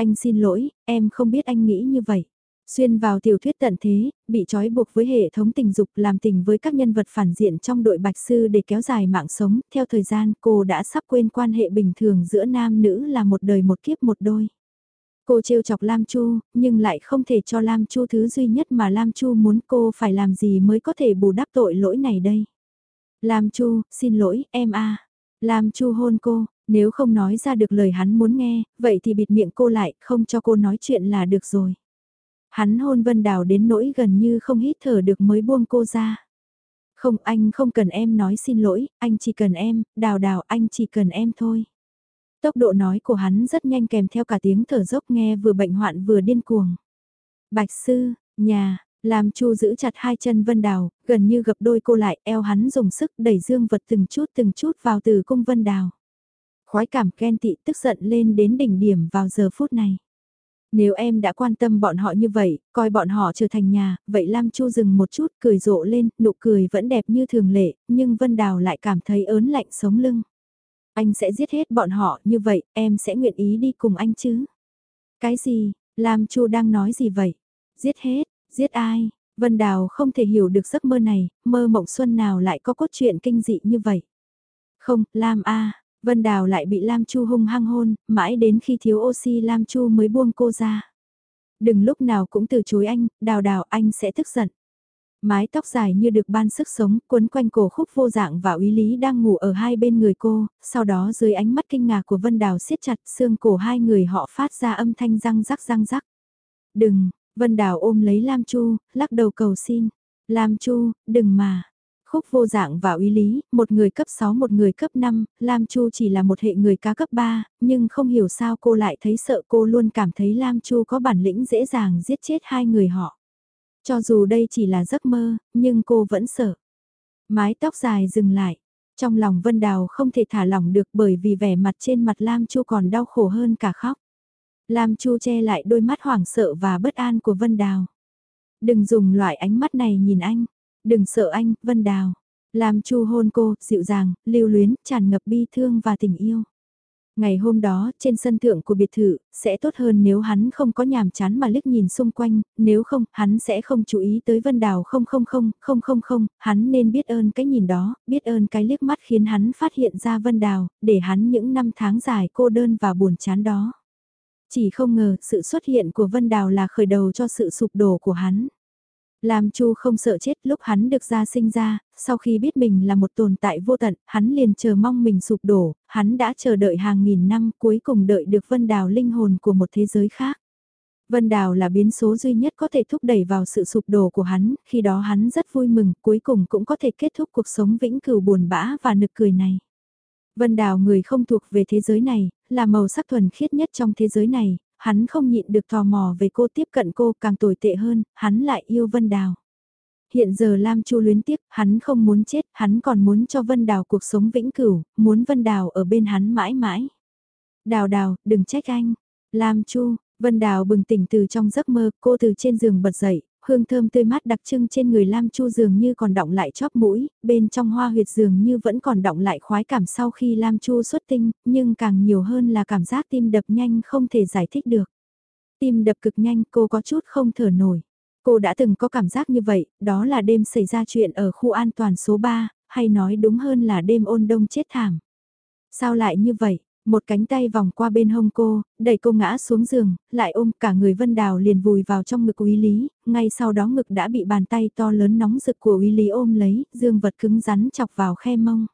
Anh xin lỗi, em không biết anh nghĩ như vậy. Xuyên vào tiểu thuyết tận thế, bị trói buộc với hệ thống tình dục làm tình với các nhân vật phản diện trong đội bạch sư để kéo dài mạng sống, theo thời gian cô đã sắp quên quan hệ bình thường giữa nam nữ là một đời một kiếp một đôi. Cô trêu chọc Lam Chu, nhưng lại không thể cho Lam Chu thứ duy nhất mà Lam Chu muốn cô phải làm gì mới có thể bù đắp tội lỗi này đây. Lam Chu, xin lỗi, em a. Lam Chu hôn cô, nếu không nói ra được lời hắn muốn nghe, vậy thì bịt miệng cô lại, không cho cô nói chuyện là được rồi. Hắn hôn Vân Đào đến nỗi gần như không hít thở được mới buông cô ra. Không anh không cần em nói xin lỗi, anh chỉ cần em, đào đào anh chỉ cần em thôi. Tốc độ nói của hắn rất nhanh kèm theo cả tiếng thở dốc nghe vừa bệnh hoạn vừa điên cuồng. Bạch sư, nhà, làm chu giữ chặt hai chân Vân Đào, gần như gập đôi cô lại, eo hắn dùng sức đẩy dương vật từng chút từng chút vào từ cung Vân Đào. Khói cảm ghen tị tức giận lên đến đỉnh điểm vào giờ phút này. Nếu em đã quan tâm bọn họ như vậy, coi bọn họ trở thành nhà, vậy Lam Chu dừng một chút cười rộ lên, nụ cười vẫn đẹp như thường lệ, nhưng Vân Đào lại cảm thấy ớn lạnh sống lưng. Anh sẽ giết hết bọn họ như vậy, em sẽ nguyện ý đi cùng anh chứ? Cái gì, Lam Chu đang nói gì vậy? Giết hết, giết ai? Vân Đào không thể hiểu được giấc mơ này, mơ mộng xuân nào lại có cốt truyện kinh dị như vậy. Không, Lam A, Vân Đào lại bị Lam Chu hung hăng hôn, mãi đến khi thiếu oxy Lam Chu mới buông cô ra. Đừng lúc nào cũng từ chối anh, đào đào anh sẽ tức giận. Mái tóc dài như được ban sức sống, quấn quanh cổ khúc vô dạng và úy lý đang ngủ ở hai bên người cô, sau đó dưới ánh mắt kinh ngạc của Vân Đào siết chặt xương cổ hai người họ phát ra âm thanh răng rắc răng rắc. Đừng, Vân Đào ôm lấy Lam Chu, lắc đầu cầu xin. Lam Chu, đừng mà. Khúc vô dạng và uy lý, một người cấp 6 một người cấp 5, Lam Chu chỉ là một hệ người cá cấp 3, nhưng không hiểu sao cô lại thấy sợ cô luôn cảm thấy Lam Chu có bản lĩnh dễ dàng giết chết hai người họ. Cho dù đây chỉ là giấc mơ, nhưng cô vẫn sợ. Mái tóc dài dừng lại. Trong lòng Vân Đào không thể thả lỏng được bởi vì vẻ mặt trên mặt Lam Chu còn đau khổ hơn cả khóc. Lam Chu che lại đôi mắt hoảng sợ và bất an của Vân Đào. Đừng dùng loại ánh mắt này nhìn anh. Đừng sợ anh, Vân Đào. làm Chu hôn cô, dịu dàng, lưu luyến, tràn ngập bi thương và tình yêu. Ngày hôm đó, trên sân thượng của biệt thự, sẽ tốt hơn nếu hắn không có nhàm chán mà liếc nhìn xung quanh, nếu không, hắn sẽ không chú ý tới Vân Đào không không không, không không không, hắn nên biết ơn cái nhìn đó, biết ơn cái liếc mắt khiến hắn phát hiện ra Vân Đào, để hắn những năm tháng dài cô đơn và buồn chán đó. Chỉ không ngờ, sự xuất hiện của Vân Đào là khởi đầu cho sự sụp đổ của hắn. Lam Chu không sợ chết lúc hắn được ra sinh ra, sau khi biết mình là một tồn tại vô tận, hắn liền chờ mong mình sụp đổ, hắn đã chờ đợi hàng nghìn năm cuối cùng đợi được Vân Đào linh hồn của một thế giới khác. Vân Đào là biến số duy nhất có thể thúc đẩy vào sự sụp đổ của hắn, khi đó hắn rất vui mừng, cuối cùng cũng có thể kết thúc cuộc sống vĩnh cửu buồn bã và nực cười này. Vân Đào người không thuộc về thế giới này, là màu sắc thuần khiết nhất trong thế giới này, hắn không nhịn được tò mò về cô tiếp cận cô càng tồi tệ hơn, hắn lại yêu Vân Đào. Hiện giờ Lam Chu luyến tiếc, hắn không muốn chết, hắn còn muốn cho Vân Đào cuộc sống vĩnh cửu, muốn Vân Đào ở bên hắn mãi mãi. Đào đào, đừng trách anh. Lam Chu, Vân Đào bừng tỉnh từ trong giấc mơ, cô từ trên giường bật dậy, hương thơm tươi mát đặc trưng trên người Lam Chu dường như còn động lại chóp mũi, bên trong hoa huyệt dường như vẫn còn động lại khoái cảm sau khi Lam Chu xuất tinh, nhưng càng nhiều hơn là cảm giác tim đập nhanh không thể giải thích được. Tim đập cực nhanh cô có chút không thở nổi. Cô đã từng có cảm giác như vậy, đó là đêm xảy ra chuyện ở khu an toàn số 3, hay nói đúng hơn là đêm ôn đông chết thảm. Sao lại như vậy? Một cánh tay vòng qua bên hông cô, đẩy cô ngã xuống giường, lại ôm cả người Vân Đào liền vùi vào trong ngực Uy Lý, ngay sau đó ngực đã bị bàn tay to lớn nóng rực của Uy Lý ôm lấy, dương vật cứng rắn chọc vào khe mông.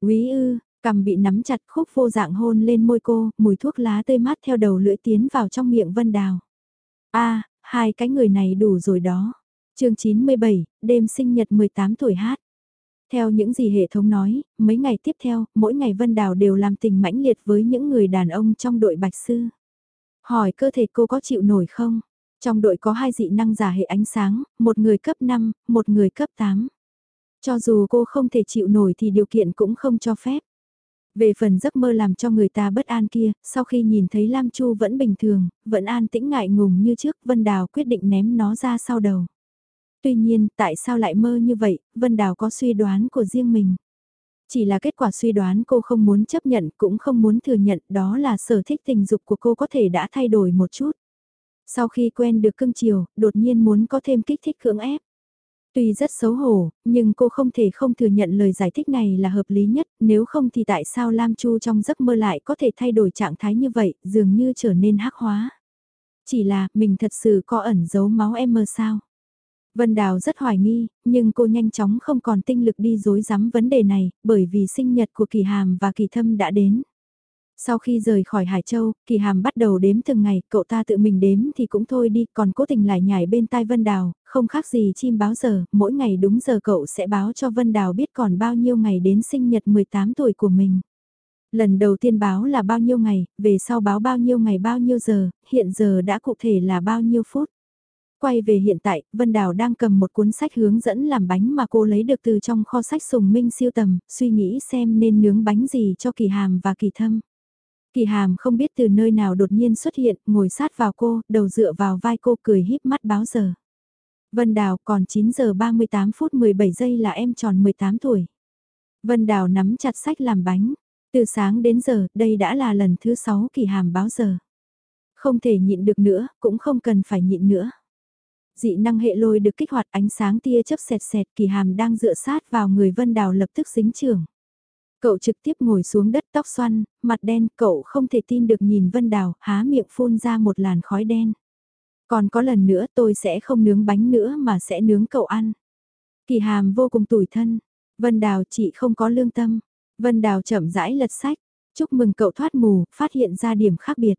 Úy ư, cầm bị nắm chặt khúc vô dạng hôn lên môi cô, mùi thuốc lá tê mát theo đầu lưỡi tiến vào trong miệng Vân Đào. a hai cái người này đủ rồi đó. chương 97, đêm sinh nhật 18 tuổi hát. Theo những gì hệ thống nói, mấy ngày tiếp theo, mỗi ngày Vân Đào đều làm tình mãnh liệt với những người đàn ông trong đội bạch sư. Hỏi cơ thể cô có chịu nổi không? Trong đội có hai dị năng giả hệ ánh sáng, một người cấp 5, một người cấp 8. Cho dù cô không thể chịu nổi thì điều kiện cũng không cho phép. Về phần giấc mơ làm cho người ta bất an kia, sau khi nhìn thấy Lam Chu vẫn bình thường, vẫn an tĩnh ngại ngùng như trước, Vân Đào quyết định ném nó ra sau đầu. Tuy nhiên, tại sao lại mơ như vậy, Vân Đào có suy đoán của riêng mình. Chỉ là kết quả suy đoán cô không muốn chấp nhận cũng không muốn thừa nhận đó là sở thích tình dục của cô có thể đã thay đổi một chút. Sau khi quen được cưng chiều, đột nhiên muốn có thêm kích thích cưỡng ép. Tuy rất xấu hổ, nhưng cô không thể không thừa nhận lời giải thích này là hợp lý nhất, nếu không thì tại sao Lam Chu trong giấc mơ lại có thể thay đổi trạng thái như vậy, dường như trở nên hắc hóa. Chỉ là, mình thật sự có ẩn giấu máu em mơ sao? Vân Đào rất hoài nghi, nhưng cô nhanh chóng không còn tinh lực đi dối rắm vấn đề này, bởi vì sinh nhật của Kỳ Hàm và Kỳ Thâm đã đến. Sau khi rời khỏi Hải Châu, Kỳ Hàm bắt đầu đếm từng ngày, cậu ta tự mình đếm thì cũng thôi đi, còn cố tình lại nhảy bên tai Vân Đào, không khác gì chim báo giờ, mỗi ngày đúng giờ cậu sẽ báo cho Vân Đào biết còn bao nhiêu ngày đến sinh nhật 18 tuổi của mình. Lần đầu tiên báo là bao nhiêu ngày, về sau báo bao nhiêu ngày bao nhiêu giờ, hiện giờ đã cụ thể là bao nhiêu phút. Quay về hiện tại, Vân Đào đang cầm một cuốn sách hướng dẫn làm bánh mà cô lấy được từ trong kho sách sùng minh siêu tầm, suy nghĩ xem nên nướng bánh gì cho kỳ hàm và kỳ thâm. Kỳ hàm không biết từ nơi nào đột nhiên xuất hiện, ngồi sát vào cô, đầu dựa vào vai cô cười híp mắt báo giờ. Vân Đào còn 9 giờ 38 phút 17 giây là em tròn 18 tuổi. Vân Đào nắm chặt sách làm bánh. Từ sáng đến giờ, đây đã là lần thứ 6 kỳ hàm báo giờ. Không thể nhịn được nữa, cũng không cần phải nhịn nữa. Dị năng hệ lôi được kích hoạt ánh sáng tia chớp sẹt sẹt kỳ hàm đang dựa sát vào người Vân Đào lập tức dính trường. Cậu trực tiếp ngồi xuống đất tóc xoăn, mặt đen, cậu không thể tin được nhìn Vân Đào, há miệng phun ra một làn khói đen. Còn có lần nữa tôi sẽ không nướng bánh nữa mà sẽ nướng cậu ăn. Kỳ hàm vô cùng tủi thân. Vân Đào chị không có lương tâm. Vân Đào chậm rãi lật sách. Chúc mừng cậu thoát mù, phát hiện ra điểm khác biệt.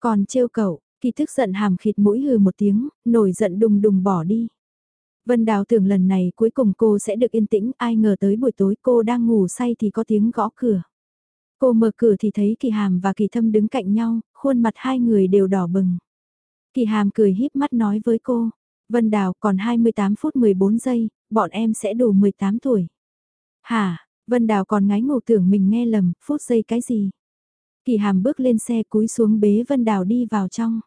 Còn trêu cậu, kỳ thức giận hàm khịt mũi hừ một tiếng, nổi giận đùng đùng bỏ đi. Vân Đào tưởng lần này cuối cùng cô sẽ được yên tĩnh, ai ngờ tới buổi tối cô đang ngủ say thì có tiếng gõ cửa. Cô mở cửa thì thấy Kỳ Hàm và Kỳ Thâm đứng cạnh nhau, khuôn mặt hai người đều đỏ bừng. Kỳ Hàm cười híp mắt nói với cô, Vân Đào còn 28 phút 14 giây, bọn em sẽ đủ 18 tuổi. Hả, Vân Đào còn ngái ngủ tưởng mình nghe lầm, phút giây cái gì? Kỳ Hàm bước lên xe cúi xuống bế Vân Đào đi vào trong.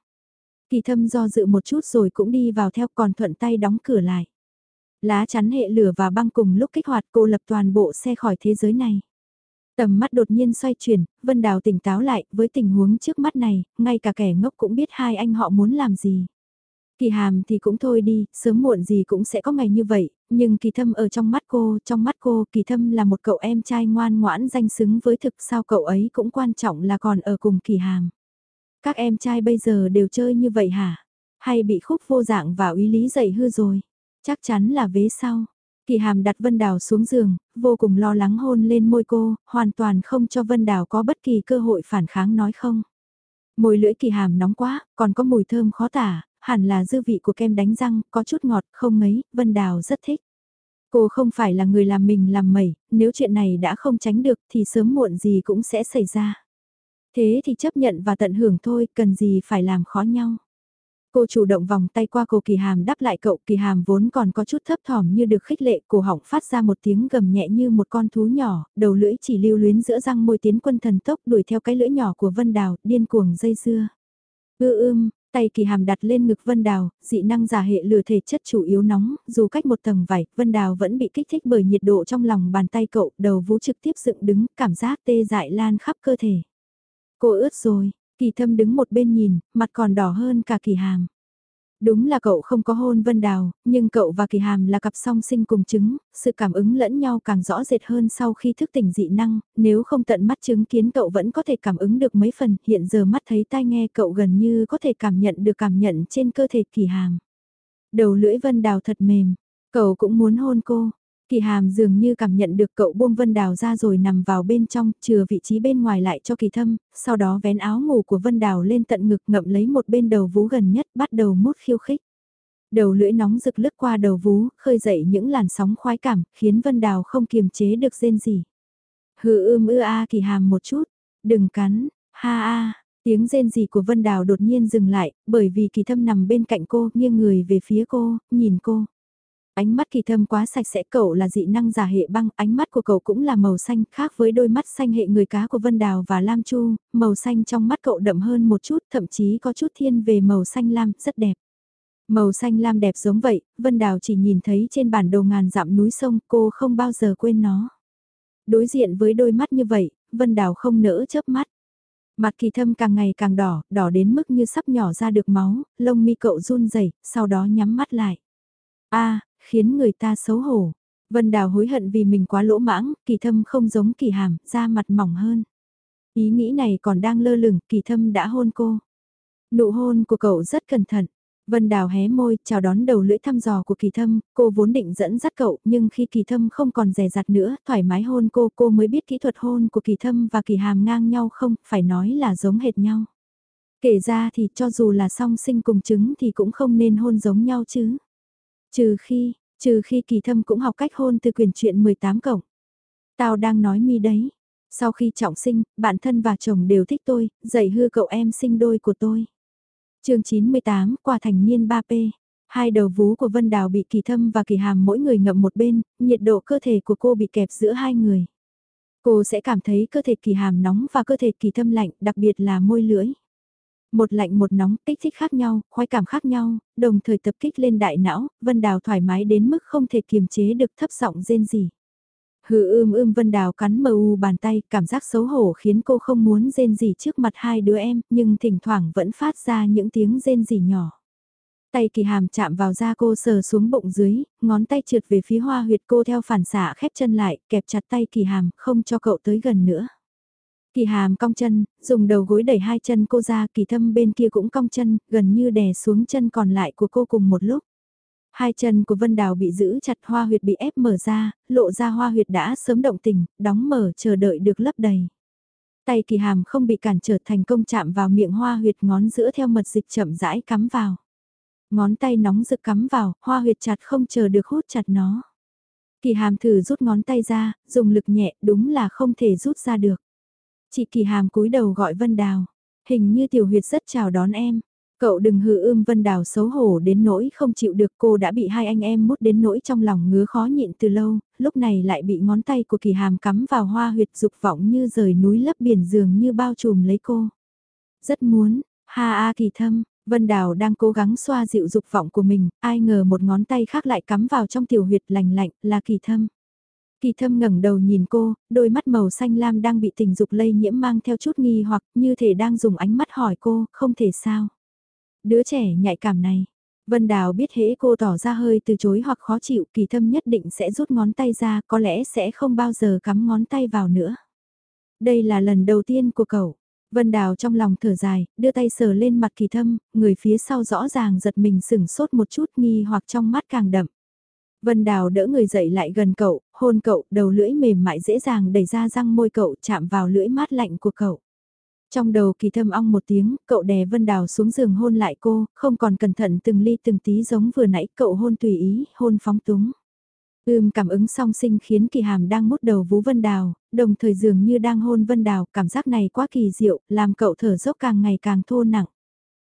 Kỳ thâm do dự một chút rồi cũng đi vào theo còn thuận tay đóng cửa lại. Lá chắn hệ lửa và băng cùng lúc kích hoạt cô lập toàn bộ xe khỏi thế giới này. Tầm mắt đột nhiên xoay chuyển, Vân Đào tỉnh táo lại, với tình huống trước mắt này, ngay cả kẻ ngốc cũng biết hai anh họ muốn làm gì. Kỳ hàm thì cũng thôi đi, sớm muộn gì cũng sẽ có ngày như vậy, nhưng kỳ thâm ở trong mắt cô, trong mắt cô, kỳ thâm là một cậu em trai ngoan ngoãn danh xứng với thực sao cậu ấy cũng quan trọng là còn ở cùng kỳ hàm. Các em trai bây giờ đều chơi như vậy hả? Hay bị khúc vô dạng và uy lý dậy hư rồi? Chắc chắn là vế sau. Kỳ hàm đặt Vân Đào xuống giường, vô cùng lo lắng hôn lên môi cô, hoàn toàn không cho Vân Đào có bất kỳ cơ hội phản kháng nói không. Môi lưỡi kỳ hàm nóng quá, còn có mùi thơm khó tả, hẳn là dư vị của kem đánh răng, có chút ngọt, không mấy, Vân Đào rất thích. Cô không phải là người làm mình làm mẩy, nếu chuyện này đã không tránh được thì sớm muộn gì cũng sẽ xảy ra. Thế thì chấp nhận và tận hưởng thôi, cần gì phải làm khó nhau. Cô chủ động vòng tay qua cổ kỳ hàm đáp lại cậu kỳ hàm vốn còn có chút thấp thỏm như được khích lệ cổ họng phát ra một tiếng gầm nhẹ như một con thú nhỏ, đầu lưỡi chỉ lưu luyến giữa răng môi tiến quân thần tốc đuổi theo cái lưỡi nhỏ của Vân Đào, điên cuồng dây dưa. Ư ưm, tay kỳ hàm đặt lên ngực Vân Đào, dị năng giả hệ lửa thể chất chủ yếu nóng, dù cách một tầng vải, Vân Đào vẫn bị kích thích bởi nhiệt độ trong lòng bàn tay cậu, đầu vú trực tiếp dựng đứng, cảm giác tê dại lan khắp cơ thể. Cô ướt rồi, kỳ thâm đứng một bên nhìn, mặt còn đỏ hơn cả kỳ hàm. Đúng là cậu không có hôn Vân Đào, nhưng cậu và Kỳ Hàm là cặp song sinh cùng chứng, sự cảm ứng lẫn nhau càng rõ rệt hơn sau khi thức tỉnh dị năng, nếu không tận mắt chứng kiến cậu vẫn có thể cảm ứng được mấy phần, hiện giờ mắt thấy tai nghe cậu gần như có thể cảm nhận được cảm nhận trên cơ thể Kỳ Hàm. Đầu lưỡi Vân Đào thật mềm, cậu cũng muốn hôn cô, Kỳ hàm dường như cảm nhận được cậu buông Vân Đào ra rồi nằm vào bên trong, chừa vị trí bên ngoài lại cho kỳ thâm, sau đó vén áo ngủ của Vân Đào lên tận ngực ngậm lấy một bên đầu vú gần nhất bắt đầu mút khiêu khích. Đầu lưỡi nóng rực lướt qua đầu vú, khơi dậy những làn sóng khoái cảm, khiến Vân Đào không kiềm chế được rên gì. Hừ ưm ư a kỳ hàm một chút, đừng cắn, ha a. Tiếng rên gì của Vân Đào đột nhiên dừng lại, bởi vì kỳ thâm nằm bên cạnh cô, nghiêng người về phía cô, nhìn cô. Ánh mắt kỳ thâm quá sạch sẽ cậu là dị năng giả hệ băng, ánh mắt của cậu cũng là màu xanh khác với đôi mắt xanh hệ người cá của Vân Đào và Lam Chu, màu xanh trong mắt cậu đậm hơn một chút, thậm chí có chút thiên về màu xanh lam, rất đẹp. Màu xanh lam đẹp giống vậy, Vân Đào chỉ nhìn thấy trên bản đồ ngàn dặm núi sông, cô không bao giờ quên nó. Đối diện với đôi mắt như vậy, Vân Đào không nỡ chớp mắt. Mặt kỳ thâm càng ngày càng đỏ, đỏ đến mức như sắp nhỏ ra được máu, lông mi cậu run rẩy, sau đó nhắm mắt lại. a khiến người ta xấu hổ. Vân Đào hối hận vì mình quá lỗ mãng, kỳ thâm không giống kỳ hàm, da mặt mỏng hơn. Ý nghĩ này còn đang lơ lửng, kỳ thâm đã hôn cô. Nụ hôn của cậu rất cẩn thận. Vân Đào hé môi, chào đón đầu lưỡi thăm dò của kỳ thâm, cô vốn định dẫn dắt cậu, nhưng khi kỳ thâm không còn rè rặt nữa, thoải mái hôn cô, cô mới biết kỹ thuật hôn của kỳ thâm và kỳ hàm ngang nhau không, phải nói là giống hệt nhau. Kể ra thì cho dù là song sinh cùng chứng thì cũng không nên hôn giống nhau chứ. Trừ khi, trừ khi kỳ thâm cũng học cách hôn từ quyền chuyện 18 cộng. Tao đang nói mi đấy. Sau khi trọng sinh, bạn thân và chồng đều thích tôi, dạy hư cậu em sinh đôi của tôi. chương 98, quả thành niên 3P. Hai đầu vú của Vân Đào bị kỳ thâm và kỳ hàm mỗi người ngậm một bên, nhiệt độ cơ thể của cô bị kẹp giữa hai người. Cô sẽ cảm thấy cơ thể kỳ hàm nóng và cơ thể kỳ thâm lạnh, đặc biệt là môi lưỡi. Một lạnh một nóng, kích thích khác nhau, khoái cảm khác nhau, đồng thời tập kích lên đại não, Vân Đào thoải mái đến mức không thể kiềm chế được thấp giọng rên gì. Hừ ưm ưm Vân Đào cắn mờ u bàn tay, cảm giác xấu hổ khiến cô không muốn rên gì trước mặt hai đứa em, nhưng thỉnh thoảng vẫn phát ra những tiếng rên gì nhỏ. Tay kỳ hàm chạm vào da cô sờ xuống bụng dưới, ngón tay trượt về phía hoa huyệt cô theo phản xạ khép chân lại, kẹp chặt tay kỳ hàm, không cho cậu tới gần nữa. Kỳ hàm cong chân, dùng đầu gối đẩy hai chân cô ra kỳ thâm bên kia cũng cong chân, gần như đè xuống chân còn lại của cô cùng một lúc. Hai chân của Vân Đào bị giữ chặt hoa huyệt bị ép mở ra, lộ ra hoa huyệt đã sớm động tình, đóng mở chờ đợi được lấp đầy. Tay kỳ hàm không bị cản trở thành công chạm vào miệng hoa huyệt ngón giữa theo mật dịch chậm rãi cắm vào. Ngón tay nóng rực cắm vào, hoa huyệt chặt không chờ được hút chặt nó. Kỳ hàm thử rút ngón tay ra, dùng lực nhẹ đúng là không thể rút ra được. Chị Kỳ Hàm cúi đầu gọi Vân Đào. Hình như Tiểu Huyệt rất chào đón em. Cậu đừng hư ưm Vân Đào xấu hổ đến nỗi không chịu được cô đã bị hai anh em mút đến nỗi trong lòng ngứa khó nhịn từ lâu, lúc này lại bị ngón tay của kỳ hàm cắm vào hoa huyệt dục vọng như rời núi lấp biển dường như bao trùm lấy cô. Rất muốn, ha a kỳ thâm, Vân Đào đang cố gắng xoa dịu dục vọng của mình, ai ngờ một ngón tay khác lại cắm vào trong tiểu huyệt lành lạnh là kỳ thâm. Kỳ thâm ngẩng đầu nhìn cô, đôi mắt màu xanh lam đang bị tình dục lây nhiễm mang theo chút nghi hoặc như thể đang dùng ánh mắt hỏi cô, không thể sao. Đứa trẻ nhạy cảm này. Vân Đào biết hễ cô tỏ ra hơi từ chối hoặc khó chịu kỳ thâm nhất định sẽ rút ngón tay ra có lẽ sẽ không bao giờ cắm ngón tay vào nữa. Đây là lần đầu tiên của cậu. Vân Đào trong lòng thở dài, đưa tay sờ lên mặt kỳ thâm, người phía sau rõ ràng giật mình sửng sốt một chút nghi hoặc trong mắt càng đậm. Vân Đào đỡ người dậy lại gần cậu, hôn cậu, đầu lưỡi mềm mại dễ dàng đẩy ra răng môi cậu chạm vào lưỡi mát lạnh của cậu. Trong đầu kỳ thâm ong một tiếng, cậu đè Vân Đào xuống giường hôn lại cô, không còn cẩn thận từng ly từng tí giống vừa nãy cậu hôn tùy ý, hôn phóng túng. Ưm cảm ứng song sinh khiến kỳ hàm đang mút đầu vú Vân Đào, đồng thời dường như đang hôn Vân Đào, cảm giác này quá kỳ diệu, làm cậu thở dốc càng ngày càng thô nặng.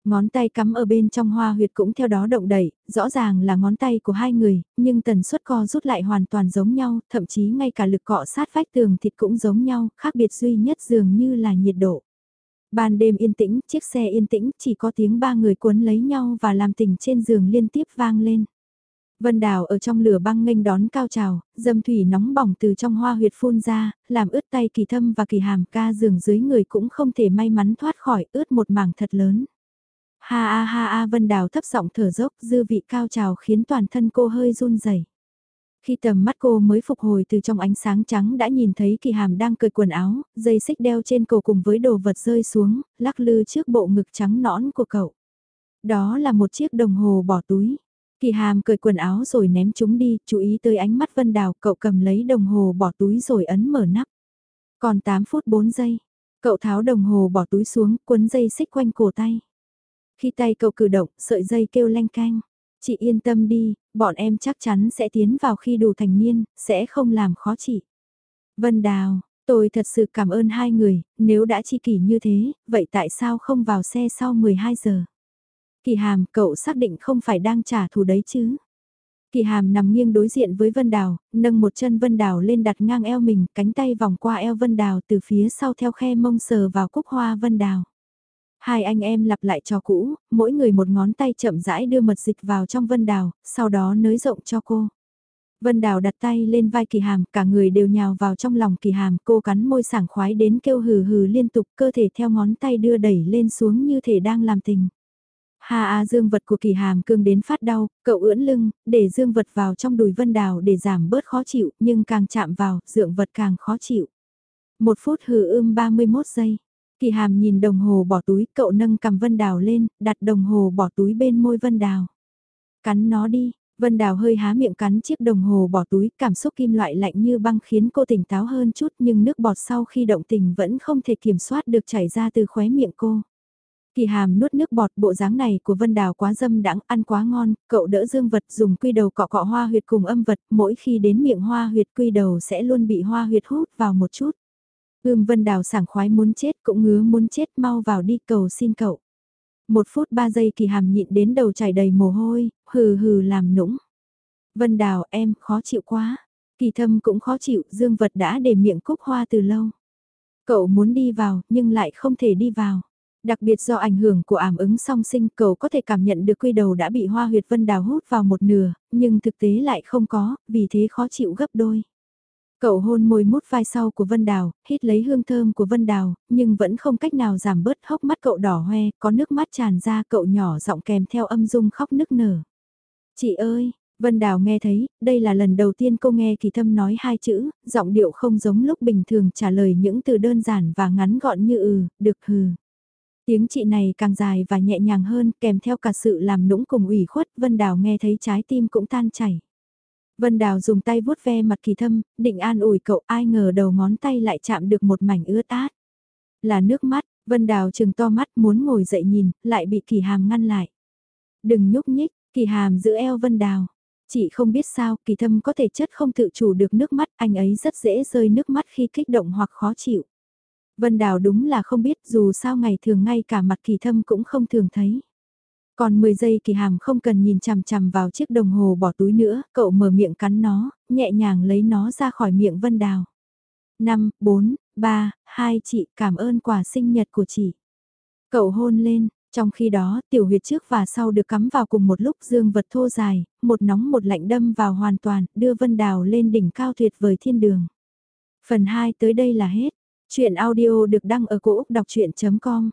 Ngón tay cắm ở bên trong hoa huyệt cũng theo đó động đẩy, rõ ràng là ngón tay của hai người, nhưng tần suất co rút lại hoàn toàn giống nhau, thậm chí ngay cả lực cọ sát vách tường thịt cũng giống nhau, khác biệt duy nhất dường như là nhiệt độ. Ban đêm yên tĩnh, chiếc xe yên tĩnh, chỉ có tiếng ba người cuốn lấy nhau và làm tình trên giường liên tiếp vang lên. Vân Đào ở trong lửa băng nghênh đón cao trào, dâm thủy nóng bỏng từ trong hoa huyệt phun ra, làm ướt tay kỳ thâm và kỳ hàm ca giường dưới người cũng không thể may mắn thoát khỏi ướt một mảng thật lớn. Ha a ha a Vân Đào thấp giọng thở dốc dư vị cao trào khiến toàn thân cô hơi run rẩy. Khi tầm mắt cô mới phục hồi từ trong ánh sáng trắng đã nhìn thấy kỳ hàm đang cởi quần áo, dây xích đeo trên cổ cùng với đồ vật rơi xuống, lắc lư trước bộ ngực trắng nõn của cậu. Đó là một chiếc đồng hồ bỏ túi. Kỳ hàm cởi quần áo rồi ném chúng đi, chú ý tới ánh mắt Vân Đào, cậu cầm lấy đồng hồ bỏ túi rồi ấn mở nắp. Còn 8 phút 4 giây, cậu tháo đồng hồ bỏ túi xuống, cuốn dây xích quanh cổ tay. Khi tay cậu cử động, sợi dây kêu lanh canh. Chị yên tâm đi, bọn em chắc chắn sẽ tiến vào khi đủ thành niên, sẽ không làm khó chị. Vân Đào, tôi thật sự cảm ơn hai người, nếu đã chi kỷ như thế, vậy tại sao không vào xe sau 12 giờ? Kỳ hàm, cậu xác định không phải đang trả thù đấy chứ? Kỳ hàm nằm nghiêng đối diện với Vân Đào, nâng một chân Vân Đào lên đặt ngang eo mình, cánh tay vòng qua eo Vân Đào từ phía sau theo khe mông sờ vào cúc hoa Vân Đào. Hai anh em lặp lại trò cũ, mỗi người một ngón tay chậm rãi đưa mật dịch vào trong Vân Đào, sau đó nới rộng cho cô. Vân Đào đặt tay lên vai kỳ hàm, cả người đều nhào vào trong lòng kỳ hàm, cô cắn môi sảng khoái đến kêu hừ hừ liên tục, cơ thể theo ngón tay đưa đẩy lên xuống như thể đang làm tình. Hà a dương vật của kỳ hàm cương đến phát đau, cậu ưỡn lưng, để dương vật vào trong đùi Vân Đào để giảm bớt khó chịu, nhưng càng chạm vào, dưỡng vật càng khó chịu. Một phút hừ ưm 31 giây. Kỳ hàm nhìn đồng hồ bỏ túi, cậu nâng cầm Vân Đào lên, đặt đồng hồ bỏ túi bên môi Vân Đào. Cắn nó đi, Vân Đào hơi há miệng cắn chiếc đồng hồ bỏ túi, cảm xúc kim loại lạnh như băng khiến cô tỉnh táo hơn chút nhưng nước bọt sau khi động tình vẫn không thể kiểm soát được chảy ra từ khóe miệng cô. Kỳ hàm nuốt nước bọt bộ dáng này của Vân Đào quá dâm đãng ăn quá ngon, cậu đỡ dương vật dùng quy đầu cọ cọ hoa huyệt cùng âm vật, mỗi khi đến miệng hoa huyệt quy đầu sẽ luôn bị hoa huyệt hút vào một chút. Ưm Vân Đào sảng khoái muốn chết cũng ngứa muốn chết mau vào đi cầu xin cậu. Một phút ba giây kỳ hàm nhịn đến đầu chảy đầy mồ hôi, hừ hừ làm nũng. Vân Đào em khó chịu quá. Kỳ thâm cũng khó chịu, dương vật đã để miệng cúc hoa từ lâu. Cậu muốn đi vào, nhưng lại không thể đi vào. Đặc biệt do ảnh hưởng của ảm ứng song sinh cậu có thể cảm nhận được quy đầu đã bị hoa huyệt vân đào hút vào một nửa, nhưng thực tế lại không có, vì thế khó chịu gấp đôi. Cậu hôn môi mút vai sau của Vân Đào, hít lấy hương thơm của Vân Đào, nhưng vẫn không cách nào giảm bớt hốc mắt cậu đỏ hoe, có nước mắt tràn ra cậu nhỏ giọng kèm theo âm dung khóc nức nở. Chị ơi, Vân Đào nghe thấy, đây là lần đầu tiên cô nghe Kỳ Thâm nói hai chữ, giọng điệu không giống lúc bình thường trả lời những từ đơn giản và ngắn gọn như ừ, được hừ. Tiếng chị này càng dài và nhẹ nhàng hơn kèm theo cả sự làm nũng cùng ủy khuất, Vân Đào nghe thấy trái tim cũng tan chảy. Vân Đào dùng tay vuốt ve mặt kỳ thâm, định an ủi cậu ai ngờ đầu ngón tay lại chạm được một mảnh ướt át. Là nước mắt, Vân Đào trừng to mắt muốn ngồi dậy nhìn, lại bị kỳ hàm ngăn lại. Đừng nhúc nhích, kỳ hàm giữ eo Vân Đào. Chị không biết sao, kỳ thâm có thể chất không tự chủ được nước mắt, anh ấy rất dễ rơi nước mắt khi kích động hoặc khó chịu. Vân Đào đúng là không biết dù sao ngày thường ngay cả mặt kỳ thâm cũng không thường thấy. Còn 10 giây kỳ hàm không cần nhìn chằm chằm vào chiếc đồng hồ bỏ túi nữa, cậu mở miệng cắn nó, nhẹ nhàng lấy nó ra khỏi miệng Vân Đào. 5, 4, 3, 2 chị cảm ơn quà sinh nhật của chị. Cậu hôn lên, trong khi đó tiểu huyệt trước và sau được cắm vào cùng một lúc dương vật thô dài, một nóng một lạnh đâm vào hoàn toàn, đưa Vân Đào lên đỉnh cao tuyệt vời thiên đường. Phần 2 tới đây là hết. Chuyện audio được đăng ở cổ Úc đọc chuyện.com